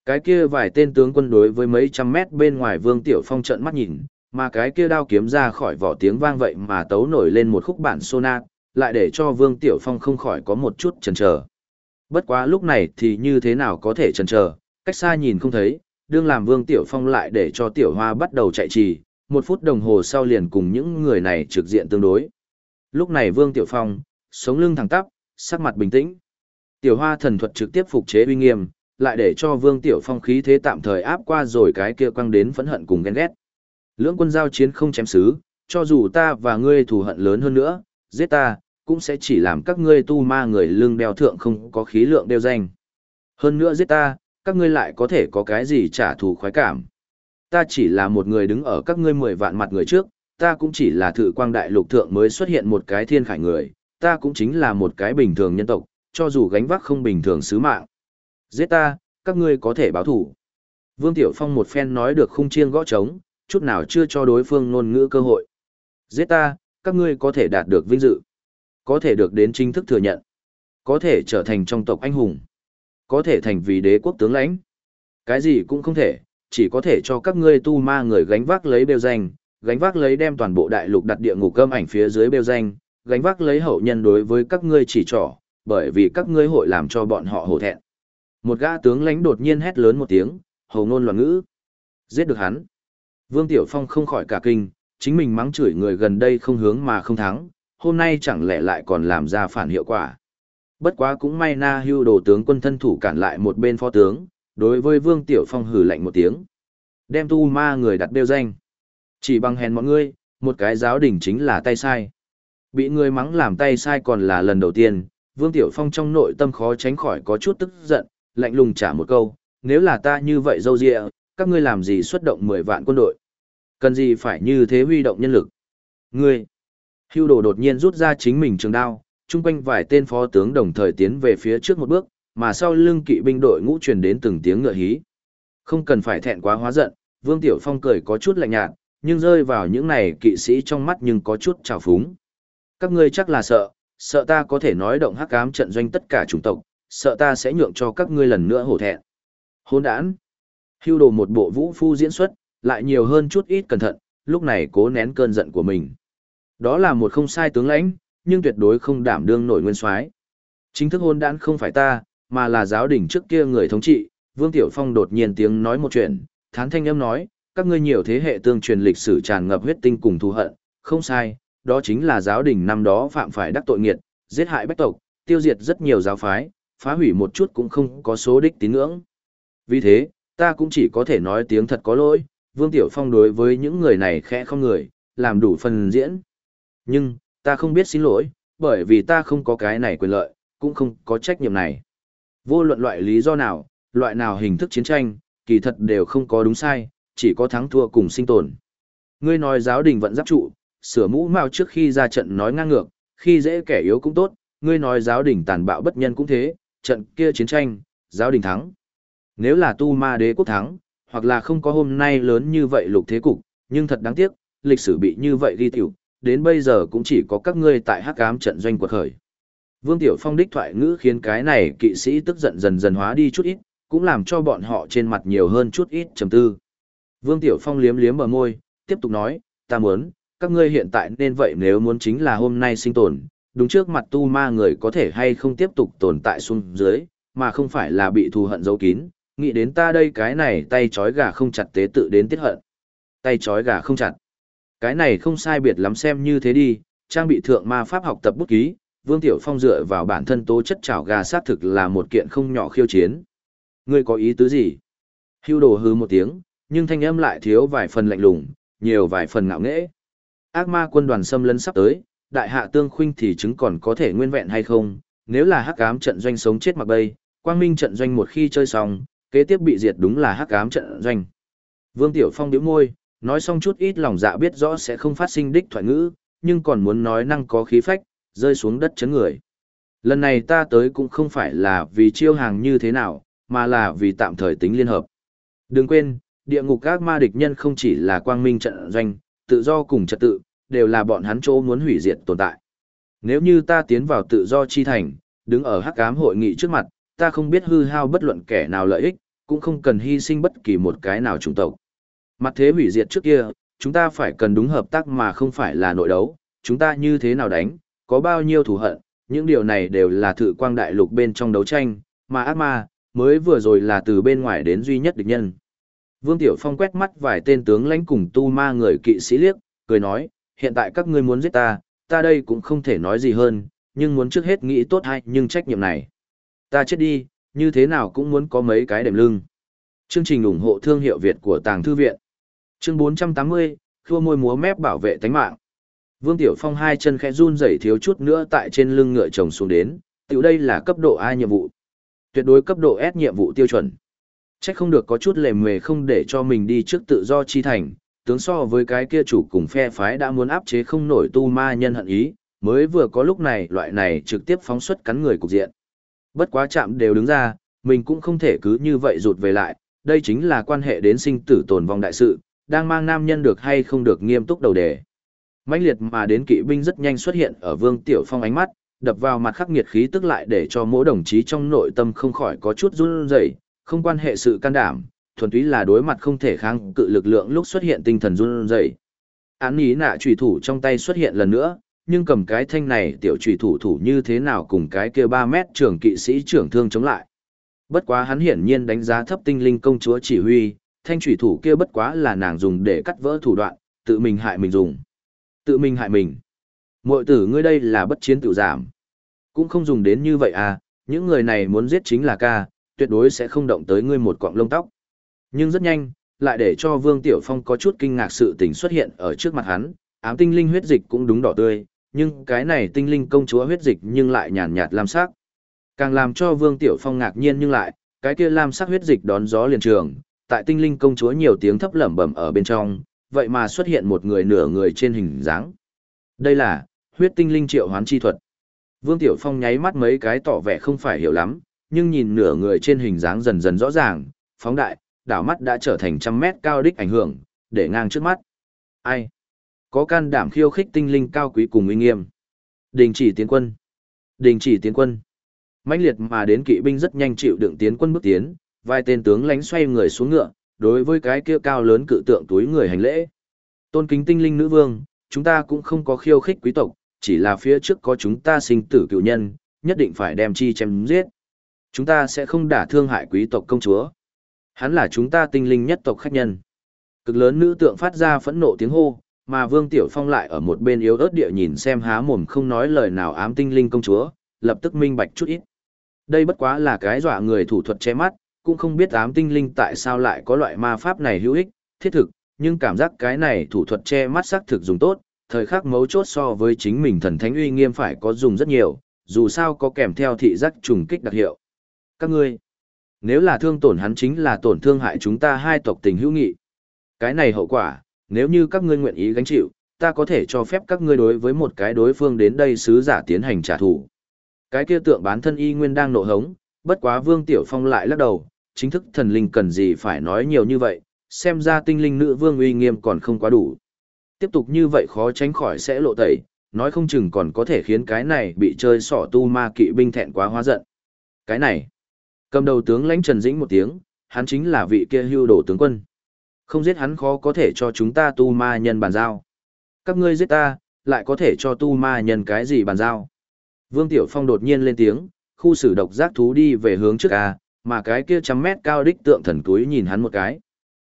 Speaker 1: Cái kia vài tên tướng quân đối với mấy trăm mét bên ngoài Vương Tiểu Phong trợn mắt nhìn, mà cái kia đao kiếm ra khỏi vỏ tiếng vang vậy mà tấu nổi lên một khúc bản sonat, lại để cho Vương Tiểu Phong không khỏi có một chút chần chờ. Bất quá lúc này thì như thế nào có thể chần chờ, cách xa nhìn không thấy, đương làm Vương Tiểu Phong lại để cho Tiểu Hoa bắt đầu chạy trì, một phút đồng hồ sau liền cùng những người này trực diện tương đối. Lúc này Vương Tiểu Phong, sống lưng thẳng tắp, sắc mặt bình tĩnh. Tiểu Hoa thần thuật trực tiếp phục chế uy nghiêm, lại để cho Vương Tiểu Phong khí thế tạm thời áp qua rồi cái kia quăng đến phẫn hận cùng ghen ghét. Lưỡng quân giao chiến không chém xứ, cho dù ta và ngươi thù hận lớn hơn nữa, giết ta, cũng sẽ chỉ làm các ngươi tu ma người lưng đeo thượng không có khí lượng đeo danh. Hơn nữa giết ta, các ngươi lại có thể có cái gì trả thù khoái cảm. Ta chỉ là một người đứng ở các ngươi mười vạn mặt người trước, ta cũng chỉ là thử quang đại lục thượng mới xuất hiện một cái thiên khải người, ta cũng chính là một cái bình thường nhân tộc, cho dù gánh vác không bình thường sứ mạng. Giết ta, các ngươi có thể báo thủ. Vương Tiểu Phong một phen nói được khung chiêng gõ trống, chút nào chưa cho đối phương ngôn ngữ cơ hội. Giết ta, các ngươi có thể đạt được vinh dự, có thể được đến chính thức thừa nhận, có thể trở thành trong tộc anh hùng, có thể thành vì đế quốc tướng lãnh. Cái gì cũng không thể, chỉ có thể cho các ngươi tu ma người gánh vác lấy bêu danh, gánh vác lấy đem toàn bộ đại lục đặt địa ngục cơm ảnh phía dưới bêu danh, gánh vác lấy hậu nhân đối với các ngươi chỉ trỏ, bởi vì các ngươi hội làm cho bọn họ hổ thẹn. Một gã tướng lãnh đột nhiên hét lớn một tiếng, hầu ngôn loạn ngữ. Giết được hắn. Vương Tiểu Phong không khỏi cả kinh, chính mình mắng chửi người gần đây không hướng mà không thắng, hôm nay chẳng lẽ lại còn làm ra phản hiệu quả. Bất quá cũng may na hưu đồ tướng quân thân thủ cản lại một bên phó tướng, đối với Vương Tiểu Phong hử lạnh một tiếng. Đem tu ma người đặt đeo danh. Chỉ bằng hèn mọi người, một cái giáo đỉnh chính là tay sai. Bị người mắng làm tay sai còn là lần đầu tiên, Vương Tiểu Phong trong nội tâm khó tránh khỏi có chút tức giận, lạnh lùng trả một câu, nếu là ta như vậy dâu dịa, các ngươi làm gì xuất động 10 vạn quân đội? Cần gì phải như thế huy động nhân lực? Ngươi! Hưu đồ đột nhiên rút ra chính mình trường đao, chung quanh vài tên phó tướng đồng thời tiến về phía trước một bước, mà sau lưng kỵ binh đội ngũ truyền đến từng tiếng ngựa hí. Không cần phải thẹn quá hóa giận, Vương Tiểu Phong cười có chút lạnh nhạt, nhưng rơi vào những này kỵ sĩ trong mắt nhưng có chút trào phúng. Các ngươi chắc là sợ, sợ ta có thể nói động hắc ám trận doanh tất cả chủng tộc, sợ ta sẽ nhượng cho các ngươi lần nữa hổ thẹn. Hôn đản. Hưu đồ một bộ vũ phu diễn xuất, lại nhiều hơn chút ít cẩn thận, lúc này cố nén cơn giận của mình. Đó là một không sai tướng lãnh, nhưng tuyệt đối không đảm đương nổi nguyên soái. Chính thức hôn đản không phải ta, mà là giáo đình trước kia người thống trị, Vương Tiểu Phong đột nhiên tiếng nói một chuyện, thán thanh âm nói, các ngươi nhiều thế hệ tương truyền lịch sử tràn ngập huyết tinh cùng thù hận, không sai, đó chính là giáo đình năm đó phạm phải đắc tội nghiệt, giết hại bách tộc, tiêu diệt rất nhiều giáo phái, phá hủy một chút cũng không có số đích tín ngưỡng. Vì thế, ta cũng chỉ có thể nói tiếng thật có lỗi, Vương Tiểu Phong đối với những người này khẽ không người, làm đủ phần diễn. Nhưng, ta không biết xin lỗi, bởi vì ta không có cái này quyền lợi, cũng không có trách nhiệm này. Vô luận loại lý do nào, loại nào hình thức chiến tranh, kỳ thật đều không có đúng sai, chỉ có thắng thua cùng sinh tồn. Ngươi nói giáo đình vẫn giáp trụ, sửa mũ mao trước khi ra trận nói ngang ngược, khi dễ kẻ yếu cũng tốt, ngươi nói giáo đình tàn bạo bất nhân cũng thế, trận kia chiến tranh, giáo đình thắng. Nếu là tu ma đế quốc thắng, hoặc là không có hôm nay lớn như vậy lục thế cục, nhưng thật đáng tiếc, lịch sử bị như vậy ghi tiểu, đến bây giờ cũng chỉ có các ngươi tại hắc ám trận doanh quật khởi. Vương Tiểu Phong đích thoại ngữ khiến cái này kỵ sĩ tức giận dần dần hóa đi chút ít, cũng làm cho bọn họ trên mặt nhiều hơn chút ít trầm tư. Vương Tiểu Phong liếm liếm bờ môi, tiếp tục nói, ta muốn, các ngươi hiện tại nên vậy nếu muốn chính là hôm nay sinh tồn, đúng trước mặt tu ma người có thể hay không tiếp tục tồn tại xuống dưới, mà không phải là bị thù hận giấu kín, nghĩ đến ta đây cái này tay chói gà không chặt tế tự đến tiết hận. Tay chói gà không chặt. Cái này không sai biệt lắm xem như thế đi, trang bị thượng ma pháp học tập bút ký, Vương Tiểu Phong dựa vào bản thân tố chất chảo gà xác thực là một kiện không nhỏ khiêu chiến. Ngươi có ý tứ gì? Hưu đồ hư một tiếng, nhưng thanh âm lại thiếu vài phần lạnh lùng, nhiều vài phần ngạo nghễ. Ác ma quân đoàn xâm lấn sắp tới, đại hạ tương khuynh thì chứng còn có thể nguyên vẹn hay không, nếu là hắc ám trận doanh sống chết mặc bay, quang minh trận doanh một khi chơi xong, kế tiếp bị diệt đúng là hắc ám trận doanh. Vương Tiểu Phong điếu môi, nói xong chút ít lòng dạ biết rõ sẽ không phát sinh đích thoại ngữ, nhưng còn muốn nói năng có khí phách, rơi xuống đất chấn người. Lần này ta tới cũng không phải là vì chiêu hàng như thế nào, mà là vì tạm thời tính liên hợp. Đừng quên, địa ngục các ma địch nhân không chỉ là quang minh trận doanh, tự do cùng trật tự, đều là bọn hắn chỗ muốn hủy diệt tồn tại. Nếu như ta tiến vào tự do chi thành, đứng ở hắc ám hội nghị trước mặt, ta không biết hư hao bất luận kẻ nào lợi ích, cũng không cần hy sinh bất kỳ một cái nào chủng tộc. Mặt thế hủy diệt trước kia, chúng ta phải cần đúng hợp tác mà không phải là nội đấu, chúng ta như thế nào đánh, có bao nhiêu thù hận, những điều này đều là thự quang đại lục bên trong đấu tranh, mà ác ma, mới vừa rồi là từ bên ngoài đến duy nhất địch nhân. Vương Tiểu Phong quét mắt vài tên tướng lãnh cùng tu ma người kỵ sĩ liếc, cười nói, hiện tại các ngươi muốn giết ta, ta đây cũng không thể nói gì hơn, nhưng muốn trước hết nghĩ tốt hay nhưng trách nhiệm này. Ta chết đi, như thế nào cũng muốn có mấy cái đệm lưng. Chương trình ủng hộ thương hiệu Việt của Tàng Thư Viện. Chương 480, khua môi múa mép bảo vệ tánh mạng. Vương Tiểu Phong hai chân khẽ run rẩy thiếu chút nữa tại trên lưng ngựa chồng xuống đến, tiểu đây là cấp độ A nhiệm vụ. Tuyệt đối cấp độ S nhiệm vụ tiêu chuẩn. Chắc không được có chút lề mề không để cho mình đi trước tự do chi thành, tướng so với cái kia chủ cùng phe phái đã muốn áp chế không nổi tu ma nhân hận ý, mới vừa có lúc này loại này trực tiếp phóng xuất cắn người cục diện. Bất quá chạm đều đứng ra, mình cũng không thể cứ như vậy rụt về lại, đây chính là quan hệ đến sinh tử tồn vong đại sự, đang mang nam nhân được hay không được nghiêm túc đầu đề mãnh liệt mà đến kỵ binh rất nhanh xuất hiện ở Vương Tiểu Phong ánh mắt, đập vào mặt khắc nghiệt khí tức lại để cho mỗi đồng chí trong nội tâm không khỏi có chút run rẩy, không quan hệ sự can đảm, thuần túy là đối mặt không thể kháng cự lực lượng lúc xuất hiện tinh thần run rẩy. Án ý nạ trùy thủ trong tay xuất hiện lần nữa, nhưng cầm cái thanh này tiểu trùy thủ thủ như thế nào cùng cái kia 3 mét trưởng kỵ sĩ trưởng thương chống lại. Bất quá hắn hiển nhiên đánh giá thấp tinh linh công chúa chỉ huy, thanh trùy thủ kia bất quá là nàng dùng để cắt vỡ thủ đoạn, tự mình hại mình dùng. Tự mình hại mình. Mội tử ngươi đây là bất chiến tự giảm. Cũng không dùng đến như vậy à, những người này muốn giết chính là ca, tuyệt đối sẽ không động tới ngươi một quọng lông tóc. Nhưng rất nhanh, lại để cho Vương Tiểu Phong có chút kinh ngạc sự tình xuất hiện ở trước mặt hắn, ám tinh linh huyết dịch cũng đúng đỏ tươi, nhưng cái này tinh linh công chúa huyết dịch nhưng lại nhàn nhạt lam sắc. Càng làm cho Vương Tiểu Phong ngạc nhiên nhưng lại, cái kia lam sắc huyết dịch đón gió liền trường, tại tinh linh công chúa nhiều tiếng thấp lẩm bẩm ở bên trong, vậy mà xuất hiện một người nửa người trên hình dáng. Đây là huyết tinh linh triệu hoán chi thuật. Vương Tiểu Phong nháy mắt mấy cái tỏ vẻ không phải hiểu lắm, nhưng nhìn nửa người trên hình dáng dần dần rõ ràng, phóng đại, đảo mắt đã trở thành trăm mét cao đích ảnh hưởng, để ngang trước mắt. Ai? Có can đảm khiêu khích tinh linh cao quý cùng uy nghiêm. Đình chỉ tiến quân. Đình chỉ tiến quân. mãnh liệt mà đến kỵ binh rất nhanh chịu đựng tiến quân bước tiến, vài tên tướng lánh xoay người xuống ngựa, đối với cái kia cao lớn cự tượng túi người hành lễ. Tôn kính tinh linh nữ vương, chúng ta cũng không có khiêu khích quý tộc, chỉ là phía trước có chúng ta sinh tử cựu nhân, nhất định phải đem chi chém giết. Chúng ta sẽ không đả thương hại quý tộc công chúa. Hắn là chúng ta tinh linh nhất tộc khách nhân. Cực lớn nữ tượng phát ra phẫn nộ tiếng hô, mà Vương Tiểu Phong lại ở một bên yếu ớt địa nhìn xem há mồm không nói lời nào ám tinh linh công chúa, lập tức minh bạch chút ít. Đây bất quá là cái dọa người thủ thuật che mắt, cũng không biết ám tinh linh tại sao lại có loại ma pháp này hữu ích, thiết thực, nhưng cảm giác cái này thủ thuật che mắt xác thực dùng tốt, thời khắc mấu chốt so với chính mình thần thánh uy nghiêm phải có dùng rất nhiều, dù sao có kèm theo thị giác trùng kích đặc hiệu. Các ngươi, nếu là thương tổn hắn chính là tổn thương hại chúng ta hai tộc tình hữu nghị. Cái này hậu quả, nếu như các ngươi nguyện ý gánh chịu, ta có thể cho phép các ngươi đối với một cái đối phương đến đây sứ giả tiến hành trả thù. Cái kia tượng bán thân y nguyên đang nộ hống, bất quá Vương Tiểu Phong lại lắc đầu, chính thức thần linh cần gì phải nói nhiều như vậy, xem ra tinh linh nữ vương uy nghiêm còn không quá đủ. Tiếp tục như vậy khó tránh khỏi sẽ lộ tẩy, nói không chừng còn có thể khiến cái này bị chơi sỏ tu ma kỵ binh thẹn quá hóa giận. Cái này, cầm đầu tướng lãnh Trần Dĩnh một tiếng, hắn chính là vị kia hưu đổ tướng quân. Không giết hắn khó có thể cho chúng ta tu ma nhân bàn giao. Các ngươi giết ta, lại có thể cho tu ma nhân cái gì bàn giao. Vương Tiểu Phong đột nhiên lên tiếng, khu xử độc giác thú đi về hướng trước A, mà cái kia trăm mét cao đích tượng thần túi nhìn hắn một cái.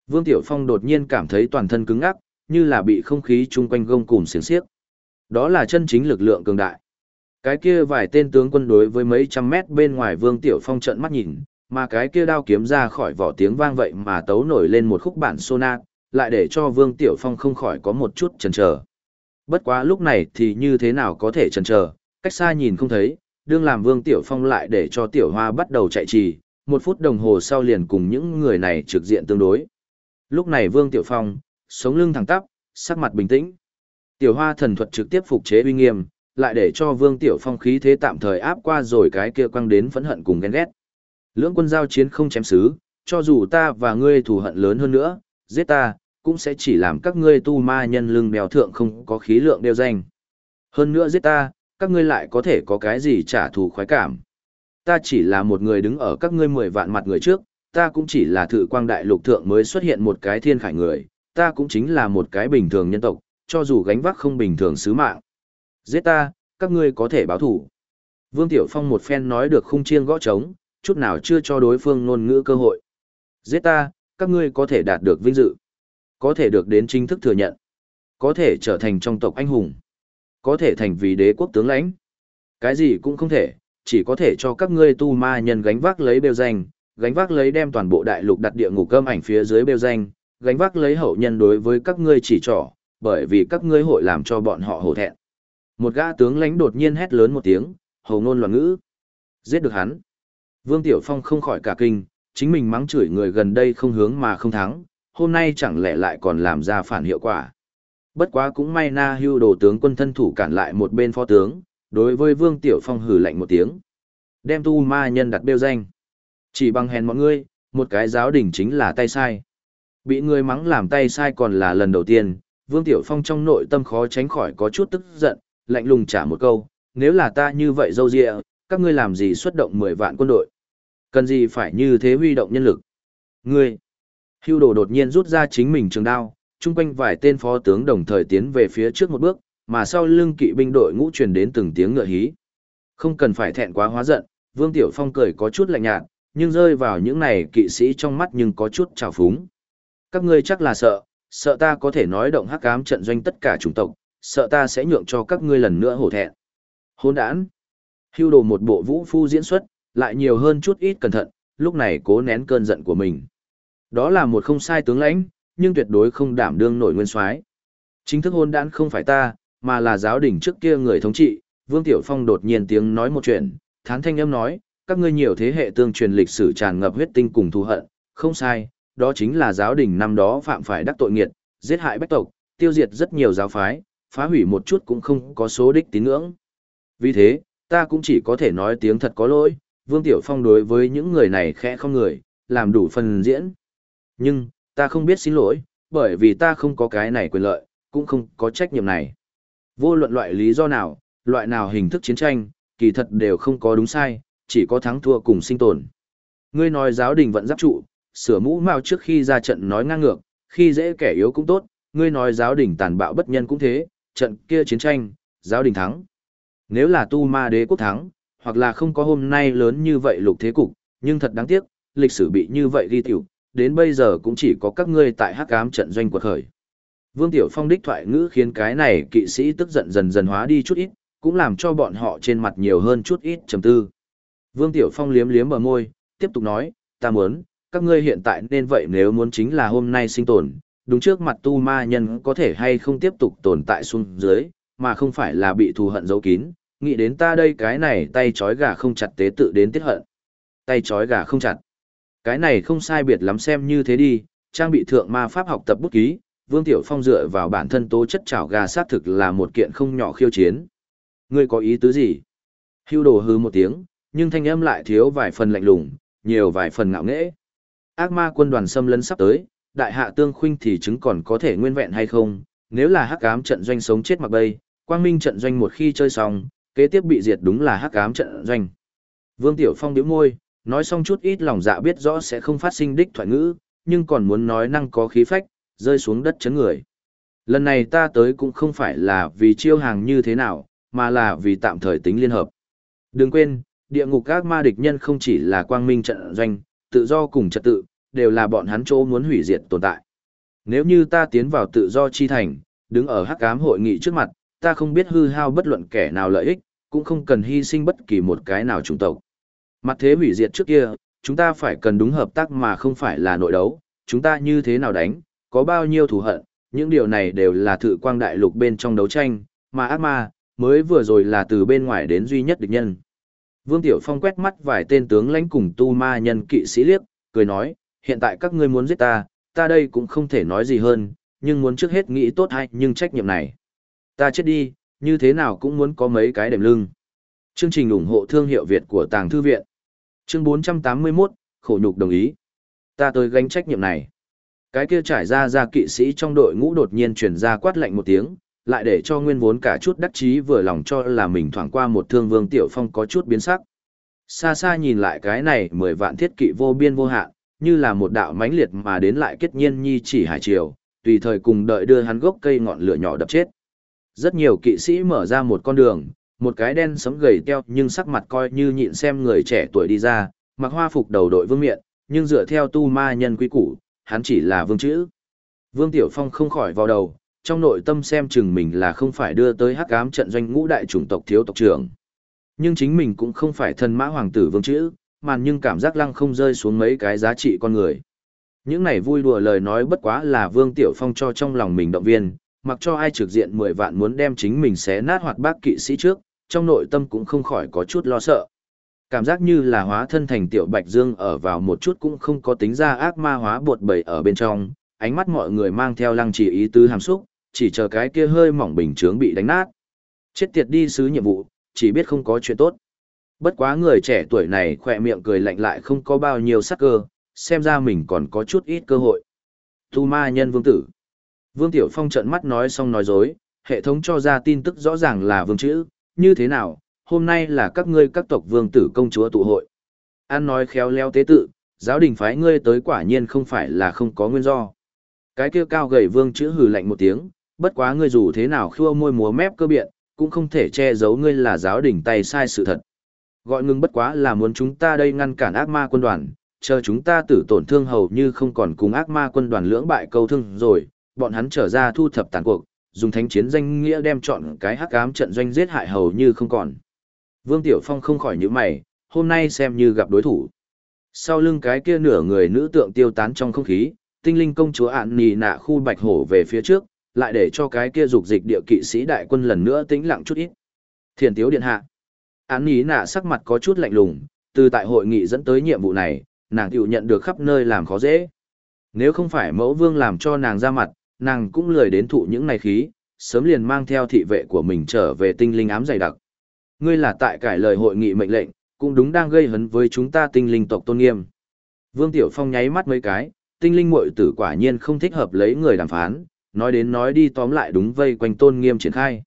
Speaker 1: Vương Tiểu Phong đột nhiên cảm thấy toàn thân cứng ngắc, như là bị không khí chung quanh gông cùm xiềng xiếc. Đó là chân chính lực lượng cường đại. Cái kia vài tên tướng quân đối với mấy trăm mét bên ngoài Vương Tiểu Phong trợn mắt nhìn, mà cái kia đao kiếm ra khỏi vỏ tiếng vang vậy mà tấu nổi lên một khúc bản sonat, lại để cho Vương Tiểu Phong không khỏi có một chút chần chờ. Bất quá lúc này thì như thế nào có thể chần chờ, cách xa nhìn không thấy, đương làm Vương Tiểu Phong lại để cho Tiểu Hoa bắt đầu chạy trì, một phút đồng hồ sau liền cùng những người này trực diện tương đối. Lúc này Vương Tiểu Phong, sống lưng thẳng tắp, sắc mặt bình tĩnh. Tiểu Hoa thần thuật trực tiếp phục chế uy nghiêm, lại để cho Vương Tiểu Phong khí thế tạm thời áp qua rồi cái kia quăng đến phẫn hận cùng ghen ghét. Lưỡng quân giao chiến không chém xứ, cho dù ta và ngươi thù hận lớn hơn nữa, giết ta, cũng sẽ chỉ làm các ngươi tu ma nhân lưng bèo thượng không có khí lượng đeo danh. Hơn nữa giết ta, các ngươi lại có thể có cái gì trả thù khoái cảm. Ta chỉ là một người đứng ở các ngươi mười vạn mặt người trước, ta cũng chỉ là thự quang đại lục thượng mới xuất hiện một cái thiên khải người, ta cũng chính là một cái bình thường nhân tộc, cho dù gánh vác không bình thường sứ mạng. Giết ta, các ngươi có thể báo thủ. Vương Tiểu Phong một phen nói được khung chiêng gõ trống, chút nào chưa cho đối phương ngôn ngữ cơ hội. Giết ta, các ngươi có thể đạt được vinh dự. Có thể được đến chính thức thừa nhận. Có thể trở thành trong tộc anh hùng. Có thể thành vì đế quốc tướng lãnh. Cái gì cũng không thể, chỉ có thể cho các ngươi tu ma nhân gánh vác lấy bêu danh, gánh vác lấy đem toàn bộ đại lục đặt địa ngục cơm ảnh phía dưới bêu danh, gánh vác lấy hậu nhân đối với các ngươi chỉ trỏ, bởi vì các ngươi hội làm cho bọn họ hổ thẹn. Một gã tướng lãnh đột nhiên hét lớn một tiếng, hầu ngôn loạn ngữ. Giết được hắn. Vương Tiểu Phong không khỏi cả kinh, chính mình mắng chửi người gần đây không hướng mà không thắng, hôm nay chẳng lẽ lại còn làm ra phản hiệu quả. Bất quá cũng may na hưu đồ tướng quân thân thủ cản lại một bên phó tướng, đối với Vương Tiểu Phong hử lạnh một tiếng. Đem tu ma nhân đặt bêu danh. Chỉ bằng hèn mọi ngươi, một cái giáo đỉnh chính là tay sai. Bị người mắng làm tay sai còn là lần đầu tiên, Vương Tiểu Phong trong nội tâm khó tránh khỏi có chút tức giận, lạnh lùng trả một câu, nếu là ta như vậy dâu dịa, các ngươi làm gì xuất động 10 vạn quân đội? Cần gì phải như thế huy động nhân lực? Ngươi! Hưu đồ đột nhiên rút ra chính mình trường đao, chung quanh vài tên phó tướng đồng thời tiến về phía trước một bước, mà sau lưng kỵ binh đội ngũ truyền đến từng tiếng ngựa hí. Không cần phải thẹn quá hóa giận, Vương Tiểu Phong cười có chút lạnh nhạt, nhưng rơi vào những này kỵ sĩ trong mắt nhưng có chút trào phúng. Các ngươi chắc là sợ, sợ ta có thể nói động hắc ám trận doanh tất cả chủng tộc, sợ ta sẽ nhượng cho các ngươi lần nữa hổ thẹn. Hôn đản. Hưu đồ một bộ vũ phu diễn xuất, lại nhiều hơn chút ít cẩn thận, lúc này cố nén cơn giận của mình. Đó là một không sai tướng lãnh, nhưng tuyệt đối không đảm đương nổi nguyên soái. Chính thức hôn đản không phải ta, mà là giáo đỉnh trước kia người thống trị. Vương Tiểu Phong đột nhiên tiếng nói một chuyện, thán thanh âm nói, các ngươi nhiều thế hệ tương truyền lịch sử tràn ngập huyết tinh cùng thù hận, không sai, đó chính là giáo đình năm đó phạm phải đắc tội nghiệt, giết hại bách tộc, tiêu diệt rất nhiều giáo phái, phá hủy một chút cũng không có số đích tín ngưỡng. Vì thế, ta cũng chỉ có thể nói tiếng thật có lỗi, Vương Tiểu Phong đối với những người này khẽ không người, làm đủ phần diễn. Nhưng, ta không biết xin lỗi, bởi vì ta không có cái này quyền lợi, cũng không có trách nhiệm này. Vô luận loại lý do nào, loại nào hình thức chiến tranh, kỳ thật đều không có đúng sai, chỉ có thắng thua cùng sinh tồn. Ngươi nói giáo đình vẫn giáp trụ, sửa mũ mao trước khi ra trận nói ngang ngược, khi dễ kẻ yếu cũng tốt, ngươi nói giáo đình tàn bạo bất nhân cũng thế, trận kia chiến tranh, giáo đình thắng. Nếu là tu ma đế quốc thắng, hoặc là không có hôm nay lớn như vậy lục thế cục, nhưng thật đáng tiếc, lịch sử bị như vậy ghi tiểu, đến bây giờ cũng chỉ có các ngươi tại hắc ám trận doanh quật khởi. Vương Tiểu Phong đích thoại ngữ khiến cái này kỵ sĩ tức giận dần dần hóa đi chút ít, cũng làm cho bọn họ trên mặt nhiều hơn chút ít trầm tư. Vương Tiểu Phong liếm liếm bờ môi, tiếp tục nói, ta muốn, các ngươi hiện tại nên vậy nếu muốn chính là hôm nay sinh tồn, đúng trước mặt tu ma nhân có thể hay không tiếp tục tồn tại xuống dưới, mà không phải là bị thù hận giấu kín, nghĩ đến ta đây cái này tay chói gà không chặt tế tự đến tiết hận. Tay chói gà không chặt. Cái này không sai biệt lắm xem như thế đi, trang bị thượng ma pháp học tập bút ký, Vương Tiểu Phong dựa vào bản thân tố chất chảo gà sát thực là một kiện không nhỏ khiêu chiến. Ngươi có ý tứ gì? Hưu đồ hư một tiếng, nhưng thanh âm lại thiếu vài phần lạnh lùng, nhiều vài phần ngạo nghễ. Ác ma quân đoàn xâm lấn sắp tới, đại hạ tương khuynh thì chứng còn có thể nguyên vẹn hay không, nếu là hắc ám trận doanh sống chết mặc bay, quang minh trận doanh một khi chơi xong, kế tiếp bị diệt đúng là hắc ám trận doanh. Vương Tiểu Phong điếu môi, nói xong chút ít lòng dạ biết rõ sẽ không phát sinh đích thoại ngữ, nhưng còn muốn nói năng có khí phách, rơi xuống đất chấn người. Lần này ta tới cũng không phải là vì chiêu hàng như thế nào, mà là vì tạm thời tính liên hợp. Đừng quên, địa ngục các ma địch nhân không chỉ là quang minh trận doanh, tự do cùng trật tự, đều là bọn hắn chỗ muốn hủy diệt tồn tại. Nếu như ta tiến vào tự do chi thành, đứng ở hắc ám hội nghị trước mặt, ta không biết hư hao bất luận kẻ nào lợi ích, cũng không cần hy sinh bất kỳ một cái nào chủng tộc. Mặt thế hủy diệt trước kia, chúng ta phải cần đúng hợp tác mà không phải là nội đấu, chúng ta như thế nào đánh, có bao nhiêu thù hận, những điều này đều là thự quang đại lục bên trong đấu tranh, mà ác ma, mới vừa rồi là từ bên ngoài đến duy nhất địch nhân. Vương Tiểu Phong quét mắt vài tên tướng lãnh cùng tu ma nhân kỵ sĩ liếc, cười nói, hiện tại các ngươi muốn giết ta, ta đây cũng không thể nói gì hơn, nhưng muốn trước hết nghĩ tốt hay nhưng trách nhiệm này. Ta chết đi, như thế nào cũng muốn có mấy cái đệm lưng. Chương trình ủng hộ thương hiệu Việt của Tàng Thư Viện. Chương 481, khổ nhục đồng ý. Ta tới gánh trách nhiệm này. Cái kia trải ra ra kỵ sĩ trong đội ngũ đột nhiên truyền ra quát lạnh một tiếng, lại để cho nguyên vốn cả chút đắc chí vừa lòng cho là mình thoảng qua một thương vương tiểu phong có chút biến sắc. Xa xa nhìn lại cái này mười vạn thiết kỵ vô biên vô hạn, như là một đạo mãnh liệt mà đến lại kết nhiên nhi chỉ hải triều, tùy thời cùng đợi đưa hắn gốc cây ngọn lửa nhỏ đập chết. Rất nhiều kỵ sĩ mở ra một con đường, một cái đen sống gầy teo nhưng sắc mặt coi như nhịn xem người trẻ tuổi đi ra, mặc hoa phục đầu đội vương miện, nhưng dựa theo tu ma nhân quý củ, hắn chỉ là vương chữ. Vương Tiểu Phong không khỏi vào đầu, trong nội tâm xem chừng mình là không phải đưa tới hắc ám trận doanh ngũ đại chủng tộc thiếu tộc trưởng. Nhưng chính mình cũng không phải thần mã hoàng tử vương chữ, mà nhưng cảm giác lăng không rơi xuống mấy cái giá trị con người. Những này vui đùa lời nói bất quá là Vương Tiểu Phong cho trong lòng mình động viên, mặc cho ai trực diện 10 vạn muốn đem chính mình xé nát hoạt bác kỵ sĩ trước, trong nội tâm cũng không khỏi có chút lo sợ. Cảm giác như là hóa thân thành Tiểu Bạch Dương ở vào một chút cũng không có tính ra ác ma hóa bột bầy ở bên trong, ánh mắt mọi người mang theo lăng chỉ ý tứ hàm xúc, chỉ chờ cái kia hơi mỏng bình chướng bị đánh nát. Chết tiệt đi sứ nhiệm vụ, chỉ biết không có chuyện tốt. Bất quá người trẻ tuổi này khỏe miệng cười lạnh lại không có bao nhiêu sắc cơ, xem ra mình còn có chút ít cơ hội. Tu ma nhân vương tử. Vương Tiểu Phong trợn mắt nói xong nói dối, hệ thống cho ra tin tức rõ ràng là vương chữ, như thế nào, hôm nay là các ngươi các tộc vương tử công chúa tụ hội. An nói khéo leo tế tự, giáo đình phái ngươi tới quả nhiên không phải là không có nguyên do. Cái kia cao gầy vương chữ hừ lạnh một tiếng, bất quá ngươi dù thế nào khua môi múa mép cơ biện, cũng không thể che giấu ngươi là giáo đình tay sai sự thật. Gọi ngừng bất quá là muốn chúng ta đây ngăn cản ác ma quân đoàn, chờ chúng ta tử tổn thương hầu như không còn cùng ác ma quân đoàn lưỡng bại câu thương rồi, bọn hắn trở ra thu thập tàn cuộc, dùng thánh chiến danh nghĩa đem chọn cái hắc ám trận doanh giết hại hầu như không còn. Vương Tiểu Phong không khỏi nhíu mày, hôm nay xem như gặp đối thủ. Sau lưng cái kia nửa người nữ tượng tiêu tán trong không khí, tinh linh công chúa ạn nì nạ khu bạch hổ về phía trước, lại để cho cái kia dục dịch địa kỵ sĩ đại quân lần nữa tĩnh lặng chút ít. Thiền tiếu điện hạ. Án nì nạ sắc mặt có chút lạnh lùng, từ tại hội nghị dẫn tới nhiệm vụ này, nàng tiểu nhận được khắp nơi làm khó dễ. Nếu không phải mẫu vương làm cho nàng ra mặt, nàng cũng lười đến thụ những này khí, sớm liền mang theo thị vệ của mình trở về tinh linh ám dày đặc. Ngươi là tại cải lời hội nghị mệnh lệnh, cũng đúng đang gây hấn với chúng ta tinh linh tộc tôn nghiêm. Vương Tiểu Phong nháy mắt mấy cái, tinh linh muội tử quả nhiên không thích hợp lấy người đàm phán, nói đến nói đi tóm lại đúng vây quanh tôn nghiêm triển khai.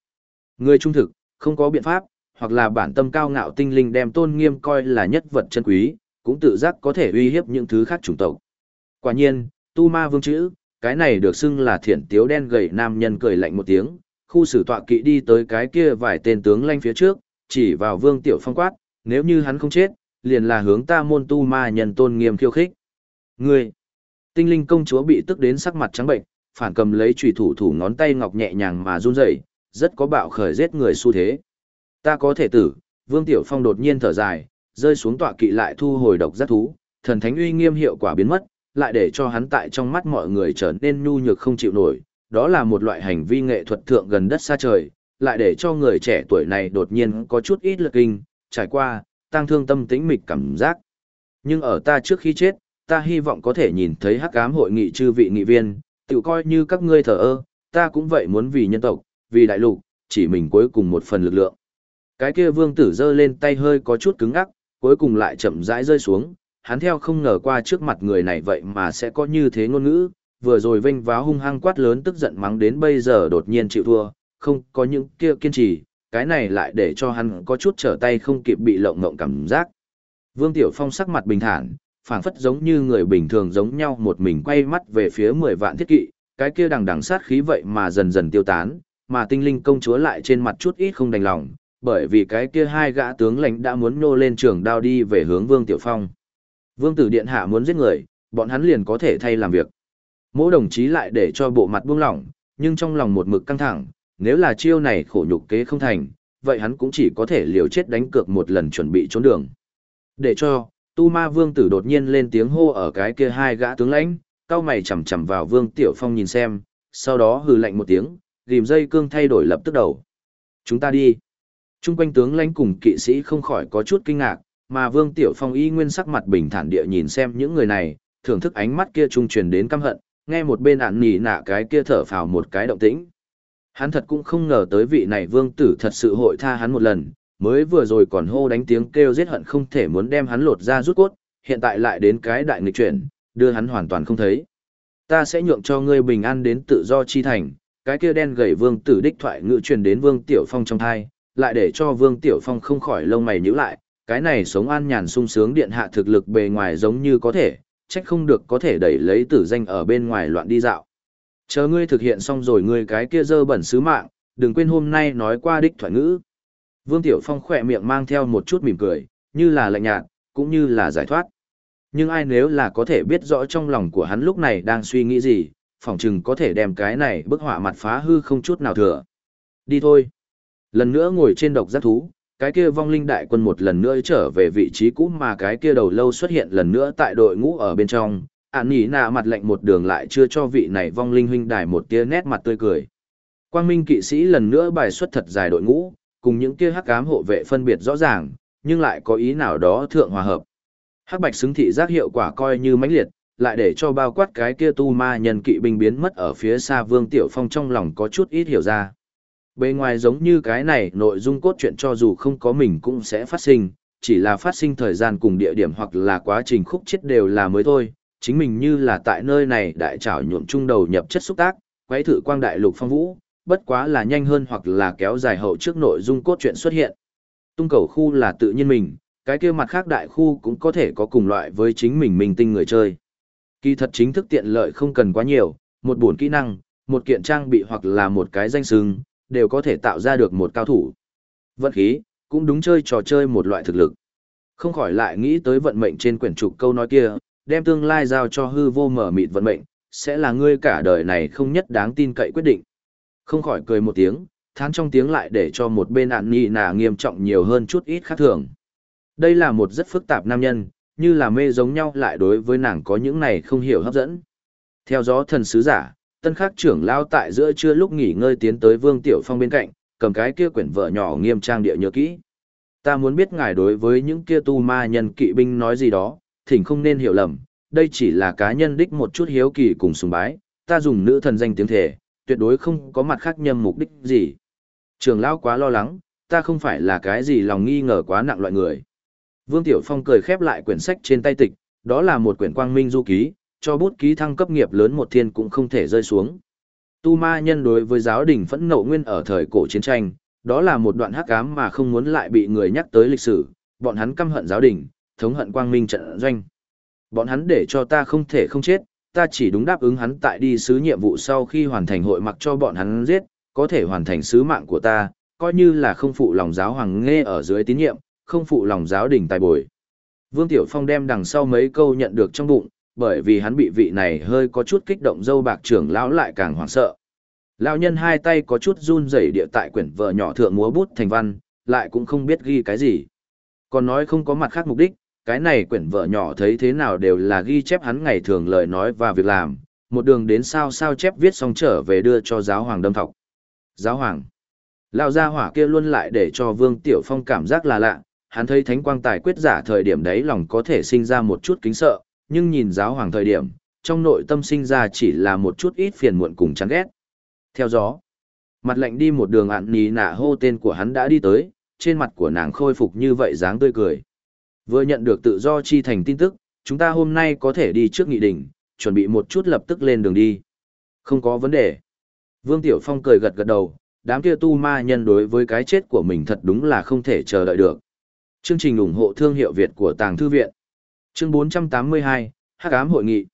Speaker 1: Người trung thực, không có biện pháp, hoặc là bản tâm cao ngạo tinh linh đem tôn nghiêm coi là nhất vật chân quý, cũng tự giác có thể uy hiếp những thứ khác chủng tộc. Quả nhiên, tu ma vương chữ, cái này được xưng là thiển tiếu đen gầy nam nhân cười lạnh một tiếng, khu xử tọa kỵ đi tới cái kia vài tên tướng lanh phía trước, chỉ vào vương tiểu phong quát, nếu như hắn không chết, liền là hướng ta môn tu ma nhân tôn nghiêm khiêu khích. Ngươi, tinh linh công chúa bị tức đến sắc mặt trắng bệnh, phản cầm lấy chủy thủ thủ ngón tay ngọc nhẹ nhàng mà run rẩy, rất có bạo khởi giết người xu thế. Ta có thể tử, vương tiểu phong đột nhiên thở dài, rơi xuống tọa kỵ lại thu hồi độc giác thú, thần thánh uy nghiêm hiệu quả biến mất, lại để cho hắn tại trong mắt mọi người trở nên nhu nhược không chịu nổi, đó là một loại hành vi nghệ thuật thượng gần đất xa trời, lại để cho người trẻ tuổi này đột nhiên có chút ít lực kinh, trải qua, tăng thương tâm tĩnh mịch cảm giác. Nhưng ở ta trước khi chết, ta hy vọng có thể nhìn thấy hắc ám hội nghị chư vị nghị viên, tự coi như các ngươi thờ ơ, ta cũng vậy muốn vì nhân tộc, vì đại lục, chỉ mình cuối cùng một phần lực lượng. Cái kia vương tử giơ lên tay hơi có chút cứng ngắc, cuối cùng lại chậm rãi rơi xuống, hắn theo không ngờ qua trước mặt người này vậy mà sẽ có như thế ngôn ngữ, vừa rồi vênh váo hung hăng quát lớn tức giận mắng đến bây giờ đột nhiên chịu thua, không có những kia kiên trì, cái này lại để cho hắn có chút trở tay không kịp bị lộng ngộng cảm giác. Vương Tiểu Phong sắc mặt bình thản, phảng phất giống như người bình thường giống nhau một mình quay mắt về phía 10 vạn thiết kỵ, cái kia đằng đằng sát khí vậy mà dần dần tiêu tán, mà tinh linh công chúa lại trên mặt chút ít không đành lòng, bởi vì cái kia hai gã tướng lãnh đã muốn nô lên trường đao đi về hướng Vương Tiểu Phong. Vương tử điện hạ muốn giết người, bọn hắn liền có thể thay làm việc. Mỗi đồng chí lại để cho bộ mặt buông lỏng, nhưng trong lòng một mực căng thẳng, nếu là chiêu này khổ nhục kế không thành, vậy hắn cũng chỉ có thể liều chết đánh cược một lần chuẩn bị trốn đường. Để cho, tu ma vương tử đột nhiên lên tiếng hô ở cái kia hai gã tướng lãnh, cao mày chầm chầm vào vương tiểu phong nhìn xem, sau đó hừ lạnh một tiếng, rìm dây cương thay đổi lập tức đầu. Chúng ta đi. Trung quanh tướng lãnh cùng kỵ sĩ không khỏi có chút kinh ngạc, mà Vương Tiểu Phong y nguyên sắc mặt bình thản địa nhìn xem những người này, thưởng thức ánh mắt kia trung truyền đến căm hận, nghe một bên ản nỉ nạ cái kia thở phào một cái động tĩnh. Hắn thật cũng không ngờ tới vị này vương tử thật sự hội tha hắn một lần, mới vừa rồi còn hô đánh tiếng kêu giết hận không thể muốn đem hắn lột ra rút cốt, hiện tại lại đến cái đại nghịch chuyển, đưa hắn hoàn toàn không thấy. Ta sẽ nhượng cho ngươi bình an đến tự do chi thành, cái kia đen gầy vương tử đích thoại ngự truyền đến vương tiểu phong trong thai, lại để cho vương tiểu phong không khỏi lông mày nhíu lại, cái này sống an nhàn sung sướng điện hạ thực lực bề ngoài giống như có thể, trách không được có thể đẩy lấy tử danh ở bên ngoài loạn đi dạo. Chờ ngươi thực hiện xong rồi ngươi cái kia dơ bẩn sứ mạng, đừng quên hôm nay nói qua đích thoại ngữ. Vương Tiểu Phong khỏe miệng mang theo một chút mỉm cười, như là lạnh nhạt, cũng như là giải thoát. Nhưng ai nếu là có thể biết rõ trong lòng của hắn lúc này đang suy nghĩ gì, phỏng chừng có thể đem cái này bức họa mặt phá hư không chút nào thừa. Đi thôi. Lần nữa ngồi trên độc giác thú, cái kia vong linh đại quân một lần nữa trở về vị trí cũ mà cái kia đầu lâu xuất hiện lần nữa tại đội ngũ ở bên trong. ạn nhỉ nạ mặt lạnh một đường lại chưa cho vị này vong linh huynh đài một tia nét mặt tươi cười. Quang minh kỵ sĩ lần nữa bài xuất thật dài đội ngũ, cùng những kia hắc ám hộ vệ phân biệt rõ ràng, nhưng lại có ý nào đó thượng hòa hợp. Hắc bạch xứng thị giác hiệu quả coi như mãnh liệt, lại để cho bao quát cái kia tu ma nhân kỵ binh biến mất ở phía xa Vương Tiểu Phong trong lòng có chút ít hiểu ra. Bề ngoài giống như cái này nội dung cốt truyện cho dù không có mình cũng sẽ phát sinh, chỉ là phát sinh thời gian cùng địa điểm hoặc là quá trình khúc chết đều là mới thôi, chính mình như là tại nơi này đại trảo nhuộm trung đầu nhập chất xúc tác, quấy thử quang đại lục phong vũ, bất quá là nhanh hơn hoặc là kéo dài hậu trước nội dung cốt truyện xuất hiện. Tung cầu khu là tự nhiên mình, cái kia mặt khác đại khu cũng có thể có cùng loại với chính mình mình tinh người chơi. Kỳ thật chính thức tiện lợi không cần quá nhiều, một bổn kỹ năng, một kiện trang bị hoặc là một cái danh sừng, đều có thể tạo ra được một cao thủ. Vận khí, cũng đúng chơi trò chơi một loại thực lực. Không khỏi lại nghĩ tới vận mệnh trên quyển trục câu nói kia, đem tương lai giao cho hư vô mở mịt vận mệnh, sẽ là ngươi cả đời này không nhất đáng tin cậy quyết định. Không khỏi cười một tiếng, thán trong tiếng lại để cho một bên ạn nhị nà nghiêm trọng nhiều hơn chút ít khác thường. Đây là một rất phức tạp nam nhân, như là mê giống nhau lại đối với nàng có những này không hiểu hấp dẫn. Theo gió thần sứ giả, tân khắc trưởng lao tại giữa trưa lúc nghỉ ngơi tiến tới Vương Tiểu Phong bên cạnh, cầm cái kia quyển vợ nhỏ nghiêm trang địa nhớ kỹ. Ta muốn biết ngài đối với những kia tu ma nhân kỵ binh nói gì đó, thỉnh không nên hiểu lầm, đây chỉ là cá nhân đích một chút hiếu kỳ cùng sùng bái, ta dùng nữ thần danh tiếng thể, tuyệt đối không có mặt khác nhầm mục đích gì. Trường lão quá lo lắng, ta không phải là cái gì lòng nghi ngờ quá nặng loại người. Vương Tiểu Phong cười khép lại quyển sách trên tay tịch, đó là một quyển quang minh du ký, cho bút ký thăng cấp nghiệp lớn một thiên cũng không thể rơi xuống. Tu ma nhân đối với giáo đình phẫn nộ nguyên ở thời cổ chiến tranh, đó là một đoạn hắc ám mà không muốn lại bị người nhắc tới lịch sử, bọn hắn căm hận giáo đình, thống hận quang minh trận doanh. Bọn hắn để cho ta không thể không chết, ta chỉ đúng đáp ứng hắn tại đi sứ nhiệm vụ sau khi hoàn thành hội mặc cho bọn hắn giết, có thể hoàn thành sứ mạng của ta, coi như là không phụ lòng giáo hoàng nghe ở dưới tín nhiệm, không phụ lòng giáo đình tài bồi. Vương Tiểu Phong đem đằng sau mấy câu nhận được trong bụng, bởi vì hắn bị vị này hơi có chút kích động dâu bạc trưởng lão lại càng hoảng sợ. Lão nhân hai tay có chút run rẩy địa tại quyển vợ nhỏ thượng múa bút thành văn, lại cũng không biết ghi cái gì. Còn nói không có mặt khác mục đích, cái này quyển vợ nhỏ thấy thế nào đều là ghi chép hắn ngày thường lời nói và việc làm, một đường đến sao sao chép viết xong trở về đưa cho giáo hoàng đâm thọc. Giáo hoàng. Lão gia hỏa kia luôn lại để cho Vương Tiểu Phong cảm giác là lạ, hắn thấy thánh quang tài quyết giả thời điểm đấy lòng có thể sinh ra một chút kính sợ, nhưng nhìn giáo hoàng thời điểm, trong nội tâm sinh ra chỉ là một chút ít phiền muộn cùng chán ghét. Theo gió, mặt lạnh đi một đường ạn ní nạ hô tên của hắn đã đi tới, trên mặt của nàng khôi phục như vậy dáng tươi cười. Vừa nhận được tự do chi thành tin tức, chúng ta hôm nay có thể đi trước nghị đỉnh chuẩn bị một chút lập tức lên đường đi. Không có vấn đề. Vương Tiểu Phong cười gật gật đầu, đám kia tu ma nhân đối với cái chết của mình thật đúng là không thể chờ đợi được. Chương trình ủng hộ thương hiệu Việt của Tàng Thư Viện. Chương 482, Hắc ám hội nghị.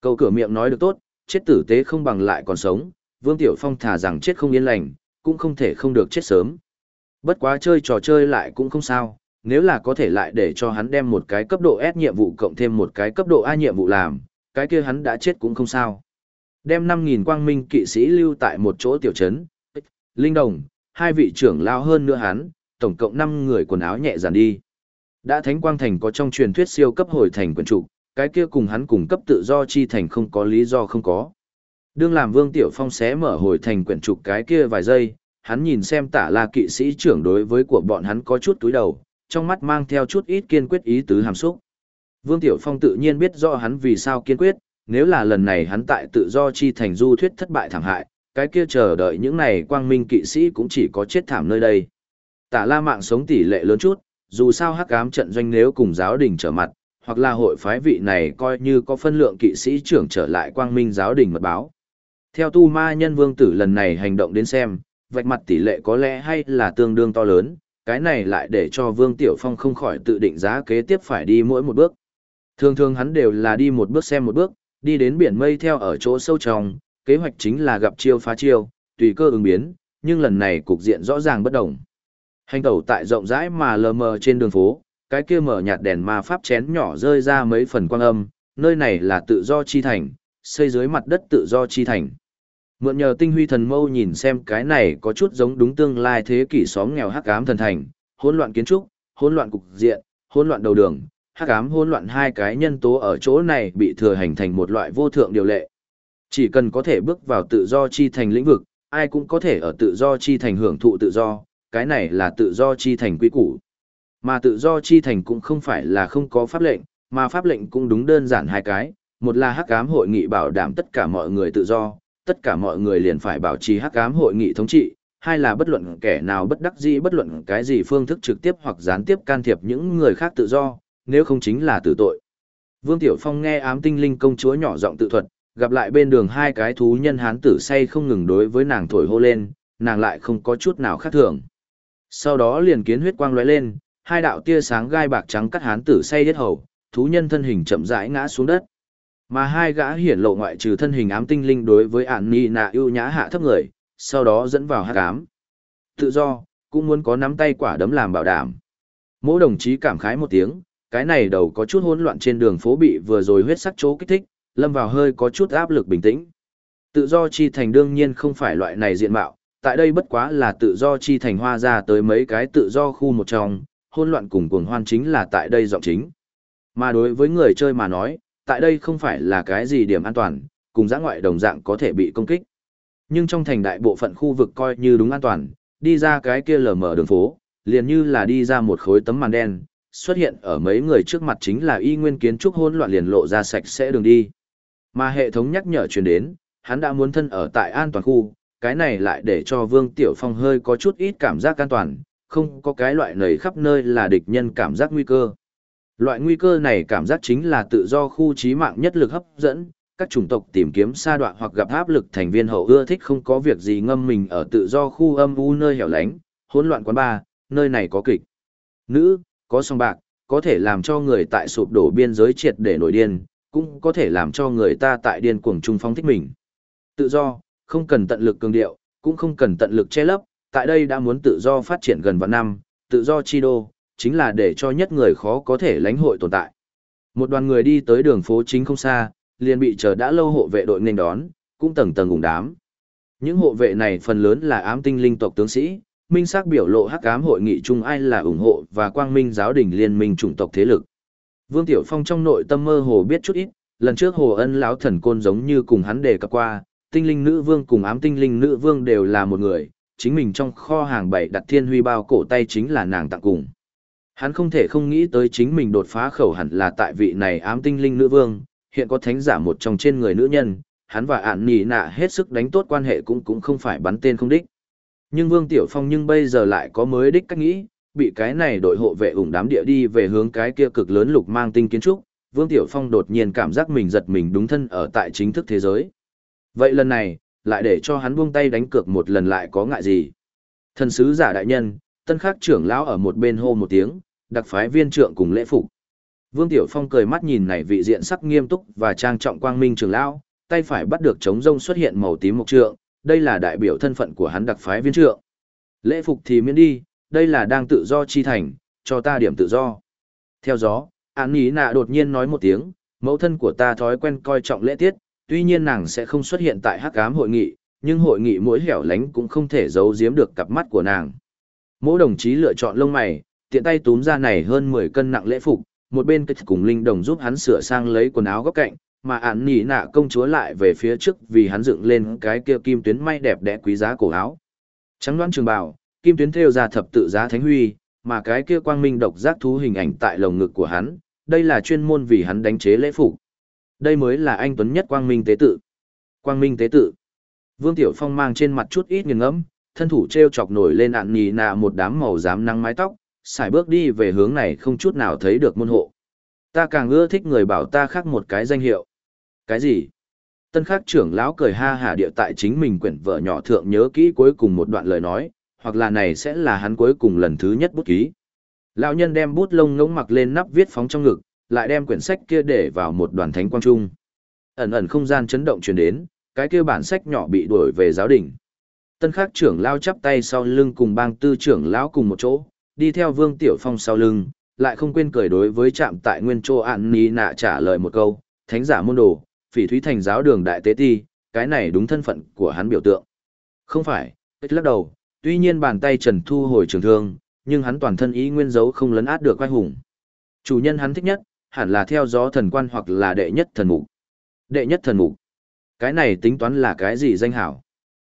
Speaker 1: Câu cửa miệng nói được tốt, chết tử tế không bằng lại còn sống, Vương Tiểu Phong thả rằng chết không yên lành, cũng không thể không được chết sớm. Bất quá chơi trò chơi lại cũng không sao, nếu là có thể lại để cho hắn đem một cái cấp độ S nhiệm vụ cộng thêm một cái cấp độ A nhiệm vụ làm, cái kia hắn đã chết cũng không sao. Đem 5.000 quang minh kỵ sĩ lưu tại một chỗ tiểu trấn, Linh Đồng, hai vị trưởng lao hơn nữa hắn, tổng cộng 5 người quần áo nhẹ dàn đi. Đã Thánh Quang Thành có trong truyền thuyết siêu cấp hồi thành quần trụ, cái kia cùng hắn cùng cấp tự do chi thành không có lý do không có. Đương làm Vương Tiểu Phong xé mở hồi thành quyển trục cái kia vài giây, hắn nhìn xem tả la kỵ sĩ trưởng đối với của bọn hắn có chút túi đầu, trong mắt mang theo chút ít kiên quyết ý tứ hàm xúc. Vương Tiểu Phong tự nhiên biết rõ hắn vì sao kiên quyết, nếu là lần này hắn tại tự do chi thành du thuyết thất bại thảm hại, cái kia chờ đợi những này quang minh kỵ sĩ cũng chỉ có chết thảm nơi đây. Tả la mạng sống tỷ lệ lớn chút, dù sao hắc ám trận doanh nếu cùng giáo đình trở mặt, hoặc là hội phái vị này coi như có phân lượng kỵ sĩ trưởng trở lại quang minh giáo đình mật báo. Theo tu ma nhân vương tử lần này hành động đến xem, vạch mặt tỷ lệ có lẽ hay là tương đương to lớn, cái này lại để cho vương tiểu phong không khỏi tự định giá kế tiếp phải đi mỗi một bước. Thường thường hắn đều là đi một bước xem một bước, đi đến biển mây theo ở chỗ sâu trong, kế hoạch chính là gặp chiêu phá chiêu, tùy cơ ứng biến, nhưng lần này cục diện rõ ràng bất đồng. Hành tẩu tại rộng rãi mà lờ mờ trên đường phố, cái kia mở nhạt đèn ma pháp chén nhỏ rơi ra mấy phần quang âm, nơi này là tự do chi thành, xây dưới mặt đất tự do chi thành. Mượn nhờ tinh huy thần mâu nhìn xem cái này có chút giống đúng tương lai thế kỷ xóm nghèo hắc ám thần thành, hỗn loạn kiến trúc, hỗn loạn cục diện, hỗn loạn đầu đường, hắc ám hỗn loạn hai cái nhân tố ở chỗ này bị thừa hành thành một loại vô thượng điều lệ. Chỉ cần có thể bước vào tự do chi thành lĩnh vực, ai cũng có thể ở tự do chi thành hưởng thụ tự do, cái này là tự do chi thành quy củ. Mà tự do chi thành cũng không phải là không có pháp lệnh, mà pháp lệnh cũng đúng đơn giản hai cái, một là hắc ám hội nghị bảo đảm tất cả mọi người tự do, tất cả mọi người liền phải bảo trì hắc ám hội nghị thống trị, hai là bất luận kẻ nào bất đắc dĩ bất luận cái gì phương thức trực tiếp hoặc gián tiếp can thiệp những người khác tự do, nếu không chính là tử tội. Vương Tiểu Phong nghe ám tinh linh công chúa nhỏ giọng tự thuật, gặp lại bên đường hai cái thú nhân hán tử say không ngừng đối với nàng thổi hô lên, nàng lại không có chút nào khác thường. Sau đó liền kiến huyết quang lóe lên, hai đạo tia sáng gai bạc trắng cắt hán tử say giết hầu, thú nhân thân hình chậm rãi ngã xuống đất. Mà hai gã hiển lộ ngoại trừ thân hình ám tinh linh đối với ản ni nạ ưu nhã hạ thấp người, sau đó dẫn vào hát ám. Tự do, cũng muốn có nắm tay quả đấm làm bảo đảm. Mỗi đồng chí cảm khái một tiếng, cái này đầu có chút hỗn loạn trên đường phố bị vừa rồi huyết sắc chỗ kích thích, lâm vào hơi có chút áp lực bình tĩnh. Tự do chi thành đương nhiên không phải loại này diện mạo, tại đây bất quá là tự do chi thành hoa ra tới mấy cái tự do khu một trong, hỗn loạn cùng cuồng hoan chính là tại đây giọng chính. Mà đối với người chơi mà nói, tại đây không phải là cái gì điểm an toàn, cùng giã ngoại đồng dạng có thể bị công kích. Nhưng trong thành đại bộ phận khu vực coi như đúng an toàn, đi ra cái kia lờ mở đường phố, liền như là đi ra một khối tấm màn đen, xuất hiện ở mấy người trước mặt chính là y nguyên kiến trúc hỗn loạn liền lộ ra sạch sẽ đường đi. Mà hệ thống nhắc nhở truyền đến, hắn đã muốn thân ở tại an toàn khu, cái này lại để cho Vương Tiểu Phong hơi có chút ít cảm giác an toàn, không có cái loại nầy khắp nơi là địch nhân cảm giác nguy cơ. Loại nguy cơ này cảm giác chính là tự do khu trí mạng nhất lực hấp dẫn, các chủng tộc tìm kiếm sa đoạn hoặc gặp áp lực thành viên hậu ưa thích không có việc gì ngâm mình ở tự do khu âm u nơi hẻo lánh, hỗn loạn quán bar, nơi này có kịch. Nữ, có song bạc, có thể làm cho người tại sụp đổ biên giới triệt để nổi điên, cũng có thể làm cho người ta tại điên cuồng trung phong thích mình. Tự do, không cần tận lực cường điệu, cũng không cần tận lực che lấp, tại đây đã muốn tự do phát triển gần vạn năm, tự do chi đô, chính là để cho nhất người khó có thể lãnh hội tồn tại. Một đoàn người đi tới đường phố chính không xa, liền bị chờ đã lâu hộ vệ đội nên đón, cũng tầng tầng ủng đám. Những hộ vệ này phần lớn là ám tinh linh tộc tướng sĩ, minh xác biểu lộ hắc ám hội nghị chung ai là ủng hộ và quang minh giáo đình liên minh chủng tộc thế lực. Vương Tiểu Phong trong nội tâm mơ hồ biết chút ít, lần trước Hồ Ân lão thần côn giống như cùng hắn đề cập qua, tinh linh nữ vương cùng ám tinh linh nữ vương đều là một người, chính mình trong kho hàng bảy đặt thiên huy bao cổ tay chính là nàng tặng cùng. Hắn không thể không nghĩ tới chính mình đột phá khẩu hẳn là tại vị này ám tinh linh nữ vương, hiện có thánh giả một trong trên người nữ nhân, hắn và ạn nỉ nạ hết sức đánh tốt quan hệ cũng cũng không phải bắn tên không đích. Nhưng Vương Tiểu Phong nhưng bây giờ lại có mới đích cách nghĩ, bị cái này đội hộ vệ ủng đám địa đi về hướng cái kia cực lớn lục mang tinh kiến trúc, Vương Tiểu Phong đột nhiên cảm giác mình giật mình đúng thân ở tại chính thức thế giới. Vậy lần này, lại để cho hắn buông tay đánh cược một lần lại có ngại gì? Thần sứ giả đại nhân, tân khắc trưởng lão ở một bên hô một tiếng, đặc phái viên trượng cùng lễ phục. Vương Tiểu Phong cười mắt nhìn này vị diện sắc nghiêm túc và trang trọng quang minh trưởng lão, tay phải bắt được chống rông xuất hiện màu tím mộc trượng, đây là đại biểu thân phận của hắn đặc phái viên trượng. Lễ phục thì miễn đi, đây là đang tự do chi thành, cho ta điểm tự do. Theo gió, án ý nạ đột nhiên nói một tiếng, mẫu thân của ta thói quen coi trọng lễ tiết, tuy nhiên nàng sẽ không xuất hiện tại hắc ám hội nghị, nhưng hội nghị mỗi hẻo lánh cũng không thể giấu giếm được cặp mắt của nàng. Mỗi đồng chí lựa chọn lông mày, tiện tay túm ra này hơn 10 cân nặng lễ phục, một bên kịch cùng linh đồng giúp hắn sửa sang lấy quần áo góc cạnh, mà ản nỉ nạ công chúa lại về phía trước vì hắn dựng lên cái kia kim tuyến may đẹp đẽ quý giá cổ áo. Trắng đoán trường bào, kim tuyến thêu ra thập tự giá thánh huy, mà cái kia quang minh độc giác thú hình ảnh tại lồng ngực của hắn, đây là chuyên môn vì hắn đánh chế lễ phục. Đây mới là anh tuấn nhất quang minh tế tự. Quang minh tế tự. Vương Tiểu Phong mang trên mặt chút ít nghiền ngẫm, thân thủ treo chọc nổi lên ạn nhì nạ một đám màu dám nắng mái tóc, xài bước đi về hướng này không chút nào thấy được môn hộ. Ta càng ưa thích người bảo ta khác một cái danh hiệu. Cái gì? Tân khắc trưởng lão cười ha hả địa tại chính mình quyển vợ nhỏ thượng nhớ kỹ cuối cùng một đoạn lời nói, hoặc là này sẽ là hắn cuối cùng lần thứ nhất bút ký. Lão nhân đem bút lông ngỗng mặc lên nắp viết phóng trong ngực, lại đem quyển sách kia để vào một đoàn thánh quang trung. Ẩn ẩn không gian chấn động truyền đến, cái kia bản sách nhỏ bị đuổi về giáo đình. Tân khắc trưởng lao chắp tay sau lưng cùng bang tư trưởng lão cùng một chỗ, đi theo Vương Tiểu Phong sau lưng, lại không quên cười đối với trạm tại nguyên chỗ ạn ní nạ trả lời một câu, thánh giả môn đồ, phỉ thúy thành giáo đường đại tế ti, cái này đúng thân phận của hắn biểu tượng. Không phải, ít lắc đầu, tuy nhiên bàn tay trần thu hồi trường thương, nhưng hắn toàn thân ý nguyên dấu không lấn át được quay hùng. Chủ nhân hắn thích nhất, hẳn là theo gió thần quan hoặc là đệ nhất thần mục. Đệ nhất thần mục. Cái này tính toán là cái gì danh hảo?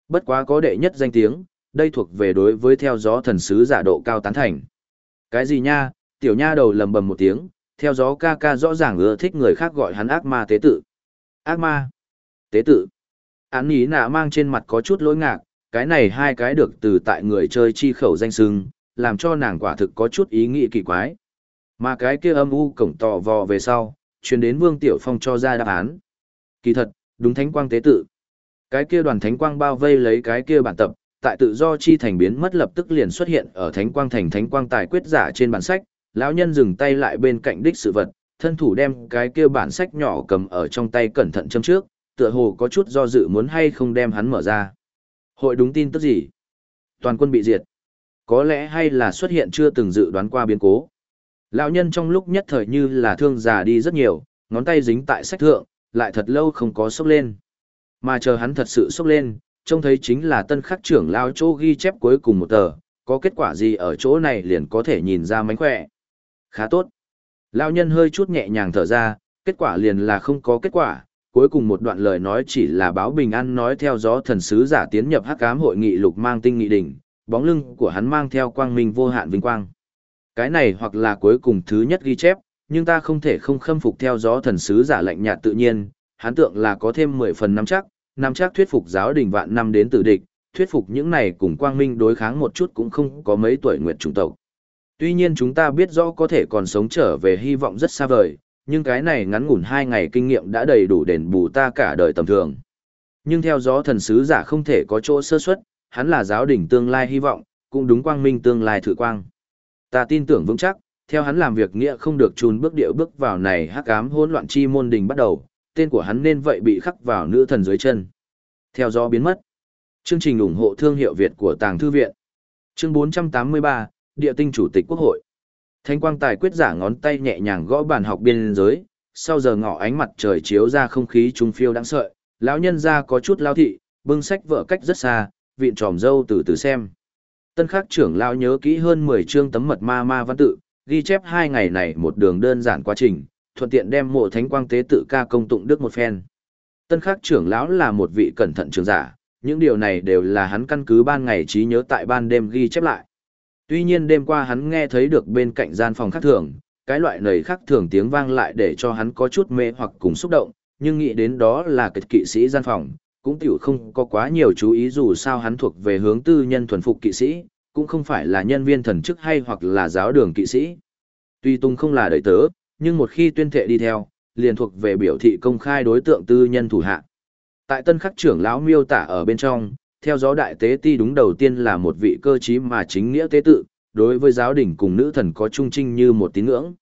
Speaker 1: Bất quá có đệ nhất danh tiếng, đây thuộc về đối với theo gió thần sứ giả độ cao tán thành. Cái gì nha, tiểu nha đầu lầm bầm một tiếng, theo gió ca ca rõ ràng ưa thích người khác gọi hắn ác ma tế tự. Ác ma. Tế tự. Án ý nạ mang trên mặt có chút lỗi ngạc, cái này hai cái được từ tại người chơi chi khẩu danh sưng, làm cho nàng quả thực có chút ý nghĩ kỳ quái. Mà cái kia âm u cổng tò vò về sau, truyền đến Vương Tiểu Phong cho ra đáp án. Kỳ thật, đúng thánh quang tế tự. Cái kia đoàn thánh quang bao vây lấy cái kia bản tập, tại tự do chi thành biến mất lập tức liền xuất hiện ở thánh quang thành thánh quang tài quyết giả trên bản sách, lão nhân dừng tay lại bên cạnh đích sự vật, thân thủ đem cái kia bản sách nhỏ cầm ở trong tay cẩn thận châm trước, tựa hồ có chút do dự muốn hay không đem hắn mở ra. Hội đúng tin tức gì? Toàn quân bị diệt. Có lẽ hay là xuất hiện chưa từng dự đoán qua biến cố. Lão nhân trong lúc nhất thời như là thương già đi rất nhiều, ngón tay dính tại sách thượng, lại thật lâu không có sốc lên. Mà chờ hắn thật sự sốc lên, trông thấy chính là tân khắc trưởng lao chỗ ghi chép cuối cùng một tờ, có kết quả gì ở chỗ này liền có thể nhìn ra mánh khỏe. Khá tốt. Lao nhân hơi chút nhẹ nhàng thở ra, kết quả liền là không có kết quả, cuối cùng một đoạn lời nói chỉ là báo bình an nói theo gió thần sứ giả tiến nhập hắc ám hội nghị lục mang tinh nghị đỉnh, bóng lưng của hắn mang theo quang minh vô hạn vinh quang. Cái này hoặc là cuối cùng thứ nhất ghi chép, nhưng ta không thể không khâm phục theo gió thần sứ giả lạnh nhạt tự nhiên, hán tượng là có thêm 10 phần nắm chắc, nắm chắc thuyết phục giáo đình vạn năm đến tử địch, thuyết phục những này cùng quang minh đối kháng một chút cũng không có mấy tuổi nguyệt chủng tộc. Tuy nhiên chúng ta biết rõ có thể còn sống trở về hy vọng rất xa vời, nhưng cái này ngắn ngủn hai ngày kinh nghiệm đã đầy đủ đền bù ta cả đời tầm thường. Nhưng theo gió thần sứ giả không thể có chỗ sơ suất, hắn là giáo đỉnh tương lai hy vọng, cũng đúng quang minh tương lai thử quang. Ta tin tưởng vững chắc, theo hắn làm việc nghĩa không được chùn bước điệu bước vào này hắc ám hỗn loạn chi môn đình bắt đầu, tên của hắn nên vậy bị khắc vào nữ thần dưới chân. Theo gió biến mất. Chương trình ủng hộ thương hiệu Việt của Tàng Thư Viện. Chương 483, Địa tinh Chủ tịch Quốc hội. Thanh quang tài quyết giả ngón tay nhẹ nhàng gõ bàn học biên giới, sau giờ ngọ ánh mặt trời chiếu ra không khí trung phiêu đáng sợi, lão nhân ra có chút lao thị, bưng sách vợ cách rất xa, viện tròm dâu từ từ xem. Tân khắc trưởng lão nhớ kỹ hơn 10 chương tấm mật ma ma văn tự, ghi chép hai ngày này một đường đơn giản quá trình, thuận tiện đem mộ thánh quang tế tự ca công tụng đức một phen. Tân khắc trưởng lão là một vị cẩn thận trưởng giả, những điều này đều là hắn căn cứ ban ngày trí nhớ tại ban đêm ghi chép lại. Tuy nhiên đêm qua hắn nghe thấy được bên cạnh gian phòng khác thường, cái loại nầy khác thường tiếng vang lại để cho hắn có chút mê hoặc cùng xúc động, nhưng nghĩ đến đó là kịch kỵ sĩ gian phòng, cũng tiểu không có quá nhiều chú ý dù sao hắn thuộc về hướng tư nhân thuần phục kỵ sĩ, cũng không phải là nhân viên thần chức hay hoặc là giáo đường kỵ sĩ. Tuy tung không là đời tớ, nhưng một khi tuyên thệ đi theo, liền thuộc về biểu thị công khai đối tượng tư nhân thủ hạ. Tại tân khắc trưởng lão miêu tả ở bên trong, theo gió đại tế ti đúng đầu tiên là một vị cơ trí mà chính nghĩa tế tự, đối với giáo đình cùng nữ thần có trung trinh như một tín ngưỡng.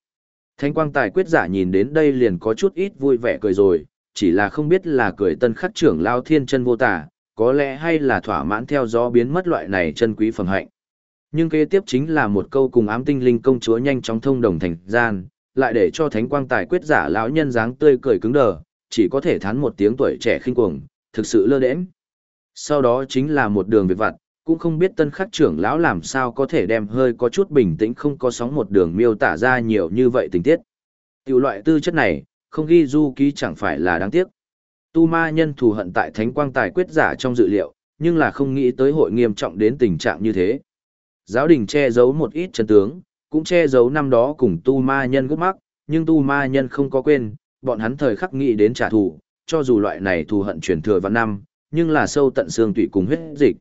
Speaker 1: Thánh quang tài quyết giả nhìn đến đây liền có chút ít vui vẻ cười rồi, chỉ là không biết là cười tân khắc trưởng lao thiên chân vô tả, có lẽ hay là thỏa mãn theo gió biến mất loại này chân quý phẩm hạnh. Nhưng kế tiếp chính là một câu cùng ám tinh linh công chúa nhanh chóng thông đồng thành gian, lại để cho thánh quang tài quyết giả lão nhân dáng tươi cười cứng đờ, chỉ có thể thán một tiếng tuổi trẻ khinh cuồng, thực sự lơ đễnh. Sau đó chính là một đường việc vặt, cũng không biết tân khắc trưởng lão làm sao có thể đem hơi có chút bình tĩnh không có sóng một đường miêu tả ra nhiều như vậy tình tiết. Tiểu loại tư chất này, không ghi du ký chẳng phải là đáng tiếc. Tu ma nhân thù hận tại thánh quang tài quyết giả trong dự liệu, nhưng là không nghĩ tới hội nghiêm trọng đến tình trạng như thế. Giáo đình che giấu một ít chân tướng, cũng che giấu năm đó cùng tu ma nhân gốc mắc, nhưng tu ma nhân không có quên, bọn hắn thời khắc nghĩ đến trả thù, cho dù loại này thù hận truyền thừa vào năm, nhưng là sâu tận xương tủy cùng huyết dịch.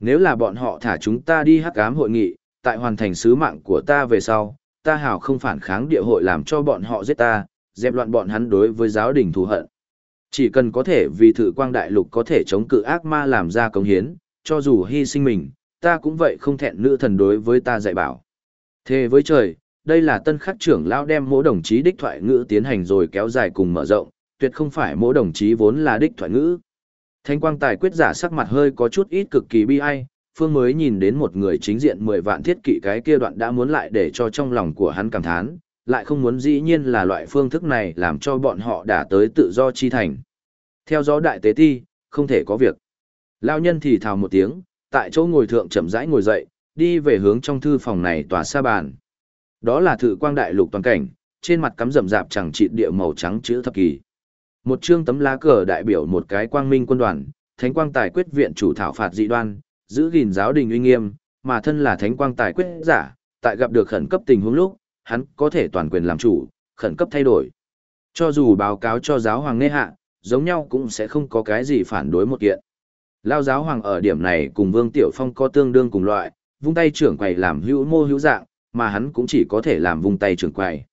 Speaker 1: Nếu là bọn họ thả chúng ta đi hắc ám hội nghị, tại hoàn thành sứ mạng của ta về sau, ta hảo không phản kháng địa hội làm cho bọn họ giết ta, dẹp loạn bọn hắn đối với giáo đình thù hận. Chỉ cần có thể vì thử quang đại lục có thể chống cự ác ma làm ra công hiến, cho dù hy sinh mình, ta cũng vậy không thẹn nữ thần đối với ta dạy bảo. Thề với trời, đây là tân khắc trưởng lão đem mỗi đồng chí đích thoại ngữ tiến hành rồi kéo dài cùng mở rộng, tuyệt không phải mỗi đồng chí vốn là đích thoại ngữ. Thanh quang tài quyết giả sắc mặt hơi có chút ít cực kỳ bi ai, phương mới nhìn đến một người chính diện 10 vạn thiết kỵ cái kia đoạn đã muốn lại để cho trong lòng của hắn cảm thán, lại không muốn dĩ nhiên là loại phương thức này làm cho bọn họ đã tới tự do chi thành. Theo gió đại tế ti, không thể có việc. Lao nhân thì thào một tiếng, tại chỗ ngồi thượng chậm rãi ngồi dậy, đi về hướng trong thư phòng này tòa xa bàn. Đó là thử quang đại lục toàn cảnh, trên mặt cắm rậm rạp chẳng trị địa màu trắng chữ thập kỳ. Một chương tấm lá cờ đại biểu một cái quang minh quân đoàn, thánh quang tài quyết viện chủ thảo phạt dị đoan, giữ gìn giáo đình uy nghiêm, mà thân là thánh quang tài quyết giả, tại gặp được khẩn cấp tình huống lúc, hắn có thể toàn quyền làm chủ, khẩn cấp thay đổi. Cho dù báo cáo cho giáo hoàng nghe hạ, giống nhau cũng sẽ không có cái gì phản đối một kiện. Lao giáo hoàng ở điểm này cùng Vương Tiểu Phong có tương đương cùng loại, vung tay trưởng quầy làm hữu mô hữu dạng, mà hắn cũng chỉ có thể làm vung tay trưởng quầy.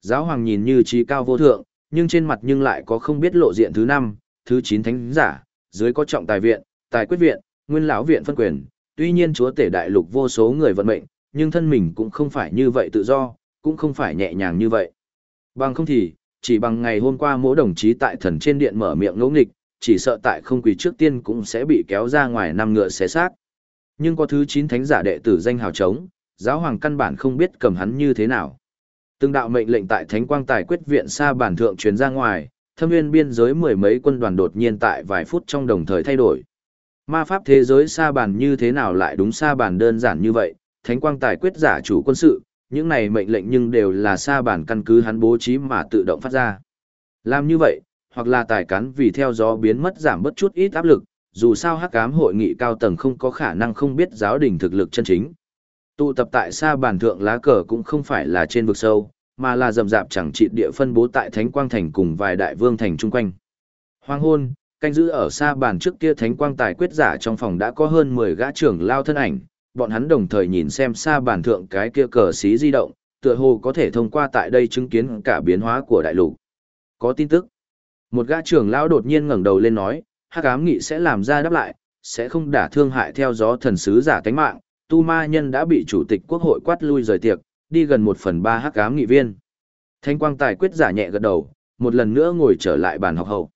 Speaker 1: Giáo hoàng nhìn như trí cao vô thượng, nhưng trên mặt nhưng lại có không biết lộ diện thứ năm, thứ chín thánh giả, dưới có trọng tài viện, tài quyết viện, nguyên lão viện phân quyền, tuy nhiên chúa tể đại lục vô số người vận mệnh, nhưng thân mình cũng không phải như vậy tự do, cũng không phải nhẹ nhàng như vậy. Bằng không thì, chỉ bằng ngày hôm qua mỗi đồng chí tại thần trên điện mở miệng ngỗ nghịch, chỉ sợ tại không quỳ trước tiên cũng sẽ bị kéo ra ngoài năm ngựa xé xác. Nhưng có thứ 9 thánh giả đệ tử danh hào trống, giáo hoàng căn bản không biết cầm hắn như thế nào. Từng đạo mệnh lệnh tại Thánh Quang Tài quyết viện xa bản thượng truyền ra ngoài, thâm nguyên biên giới mười mấy quân đoàn đột nhiên tại vài phút trong đồng thời thay đổi. Ma pháp thế giới xa bản như thế nào lại đúng xa bản đơn giản như vậy, Thánh Quang Tài quyết giả chủ quân sự, những này mệnh lệnh nhưng đều là xa bản căn cứ hắn bố trí mà tự động phát ra. Làm như vậy, hoặc là tài cán vì theo gió biến mất giảm bớt chút ít áp lực, dù sao hắc ám hội nghị cao tầng không có khả năng không biết giáo đình thực lực chân chính. Tụ tập tại xa bản thượng lá cờ cũng không phải là trên vực sâu, mà là rầm rạp chẳng trị địa phân bố tại Thánh Quang Thành cùng vài đại vương thành chung quanh. Hoàng hôn, canh giữ ở xa Bản trước kia Thánh Quang Tài quyết giả trong phòng đã có hơn 10 gã trưởng lao thân ảnh, bọn hắn đồng thời nhìn xem xa bàn thượng cái kia cờ xí di động, tựa hồ có thể thông qua tại đây chứng kiến cả biến hóa của đại lục. Có tin tức. Một gã trưởng lão đột nhiên ngẩng đầu lên nói, hắc ám nghị sẽ làm ra đáp lại, sẽ không đả thương hại theo gió thần sứ giả tánh mạng, tu ma nhân đã bị chủ tịch quốc hội quát lui rời tiệc, đi gần một phần ba hắc ám nghị viên. Thánh quang tài quyết giả nhẹ gật đầu, một lần nữa ngồi trở lại bàn học hậu.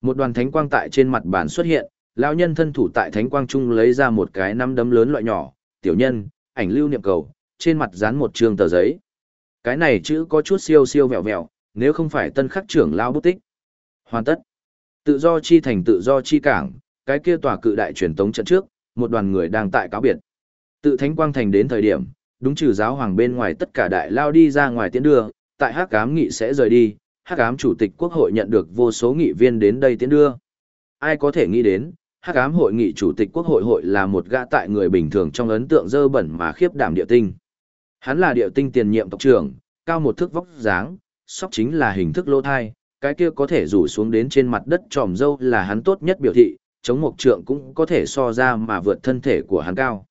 Speaker 1: Một đoàn thánh quang tại trên mặt bàn xuất hiện, lão nhân thân thủ tại thánh quang trung lấy ra một cái nắm đấm lớn loại nhỏ, tiểu nhân, ảnh lưu niệm cầu, trên mặt dán một trường tờ giấy. Cái này chữ có chút siêu siêu vẹo vẹo, nếu không phải tân khắc trưởng lão bút tích. Hoàn tất. Tự do chi thành tự do chi cảng, cái kia tòa cự đại truyền tống trận trước, một đoàn người đang tại cáo biệt. Tự Thánh Quang Thành đến thời điểm, đúng trừ giáo hoàng bên ngoài tất cả đại lao đi ra ngoài tiến đưa, tại Hắc Ám nghị sẽ rời đi, Hắc Ám chủ tịch quốc hội nhận được vô số nghị viên đến đây tiến đưa. Ai có thể nghĩ đến, Hắc Ám hội nghị chủ tịch quốc hội hội là một gã tại người bình thường trong ấn tượng dơ bẩn mà khiếp đảm địa tinh. Hắn là địa tinh tiền nhiệm tộc trưởng, cao một thước vóc dáng, sóc chính là hình thức lô thai, cái kia có thể rủ xuống đến trên mặt đất tròm dâu là hắn tốt nhất biểu thị, chống mộc trượng cũng có thể so ra mà vượt thân thể của hắn cao.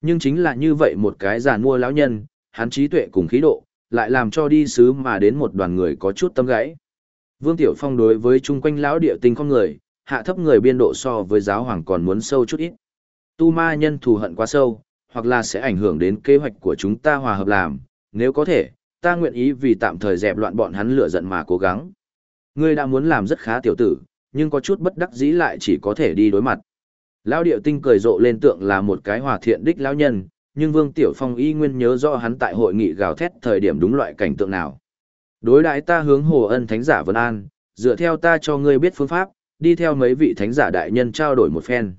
Speaker 1: Nhưng chính là như vậy một cái giàn mua lão nhân, hắn trí tuệ cùng khí độ, lại làm cho đi sứ mà đến một đoàn người có chút tâm gãy. Vương Tiểu Phong đối với chung quanh lão địa tinh không người, hạ thấp người biên độ so với giáo hoàng còn muốn sâu chút ít. Tu ma nhân thù hận quá sâu, hoặc là sẽ ảnh hưởng đến kế hoạch của chúng ta hòa hợp làm, nếu có thể, ta nguyện ý vì tạm thời dẹp loạn bọn hắn lửa giận mà cố gắng. Ngươi đã muốn làm rất khá tiểu tử, nhưng có chút bất đắc dĩ lại chỉ có thể đi đối mặt. Lão điệu tinh cười rộ lên tượng là một cái hòa thiện đích lão nhân, nhưng Vương Tiểu Phong y nguyên nhớ rõ hắn tại hội nghị gào thét thời điểm đúng loại cảnh tượng nào. Đối đãi ta hướng Hồ Ân Thánh giả Vân An, dựa theo ta cho ngươi biết phương pháp, đi theo mấy vị thánh giả đại nhân trao đổi một phen.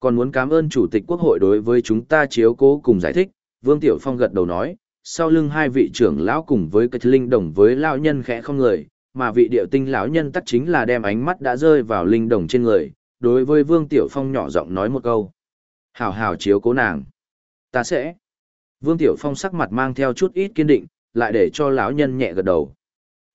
Speaker 1: Còn muốn cảm ơn Chủ tịch Quốc hội đối với chúng ta chiếu cố cùng giải thích, Vương Tiểu Phong gật đầu nói, sau lưng hai vị trưởng lão cùng với Cách Linh đồng với lão nhân khẽ không người, mà vị điệu tinh lão nhân tắc chính là đem ánh mắt đã rơi vào linh đồng trên người, đối với Vương Tiểu Phong nhỏ giọng nói một câu. Hảo hảo chiếu cố nàng. Ta sẽ. Vương Tiểu Phong sắc mặt mang theo chút ít kiên định, lại để cho lão nhân nhẹ gật đầu.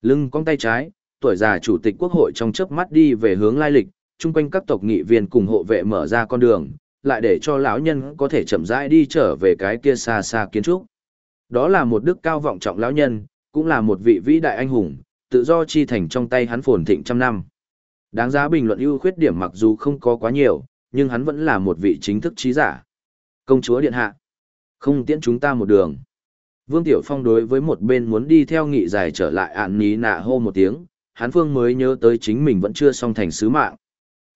Speaker 1: Lưng cong tay trái, tuổi già chủ tịch quốc hội trong chớp mắt đi về hướng lai lịch, chung quanh các tộc nghị viên cùng hộ vệ mở ra con đường, lại để cho lão nhân có thể chậm rãi đi trở về cái kia xa xa kiến trúc. Đó là một đức cao vọng trọng lão nhân, cũng là một vị vĩ đại anh hùng, tự do chi thành trong tay hắn phồn thịnh trăm năm. Đáng giá bình luận ưu khuyết điểm mặc dù không có quá nhiều, nhưng hắn vẫn là một vị chính thức trí giả. Công chúa điện hạ, không tiễn chúng ta một đường. Vương Tiểu Phong đối với một bên muốn đi theo nghị giải trở lại ạn ní nạ hô một tiếng, hắn phương mới nhớ tới chính mình vẫn chưa xong thành sứ mạng.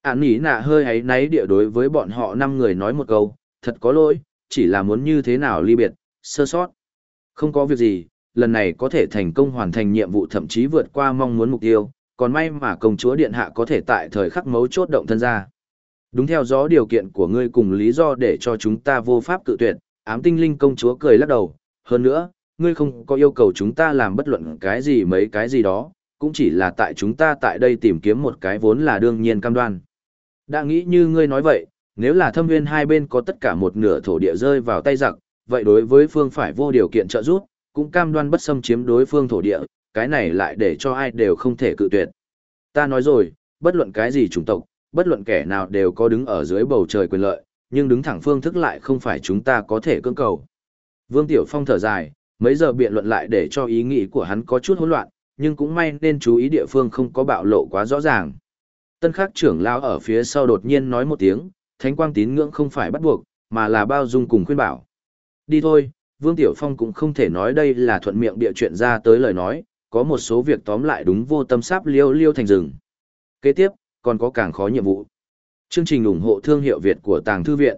Speaker 1: Ản nỉ nạ hơi ấy náy địa đối với bọn họ năm người nói một câu, thật có lỗi, chỉ là muốn như thế nào ly biệt, sơ sót. Không có việc gì, lần này có thể thành công hoàn thành nhiệm vụ thậm chí vượt qua mong muốn mục tiêu, còn may mà công chúa điện hạ có thể tại thời khắc mấu chốt động thân ra. Đúng theo gió điều kiện của ngươi cùng lý do để cho chúng ta vô pháp cự tuyệt, ám tinh linh công chúa cười lắc đầu, hơn nữa, ngươi không có yêu cầu chúng ta làm bất luận cái gì mấy cái gì đó, cũng chỉ là tại chúng ta tại đây tìm kiếm một cái vốn là đương nhiên cam đoan. Đã nghĩ như ngươi nói vậy, nếu là thâm viên hai bên có tất cả một nửa thổ địa rơi vào tay giặc, vậy đối với phương phải vô điều kiện trợ giúp, cũng cam đoan bất xâm chiếm đối phương thổ địa, cái này lại để cho ai đều không thể cự tuyệt. Ta nói rồi, bất luận cái gì chủng tộc, bất luận kẻ nào đều có đứng ở dưới bầu trời quyền lợi, nhưng đứng thẳng phương thức lại không phải chúng ta có thể cưỡng cầu. Vương Tiểu Phong thở dài, mấy giờ biện luận lại để cho ý nghĩ của hắn có chút hỗn loạn, nhưng cũng may nên chú ý địa phương không có bạo lộ quá rõ ràng. Tân khắc trưởng lão ở phía sau đột nhiên nói một tiếng, thánh quang tín ngưỡng không phải bắt buộc, mà là bao dung cùng khuyên bảo. Đi thôi, Vương Tiểu Phong cũng không thể nói đây là thuận miệng địa chuyện ra tới lời nói, có một số việc tóm lại đúng vô tâm sáp liêu liêu thành rừng. Kế tiếp, còn có càng khó nhiệm vụ. Chương trình ủng hộ thương hiệu Việt của Tàng Thư Viện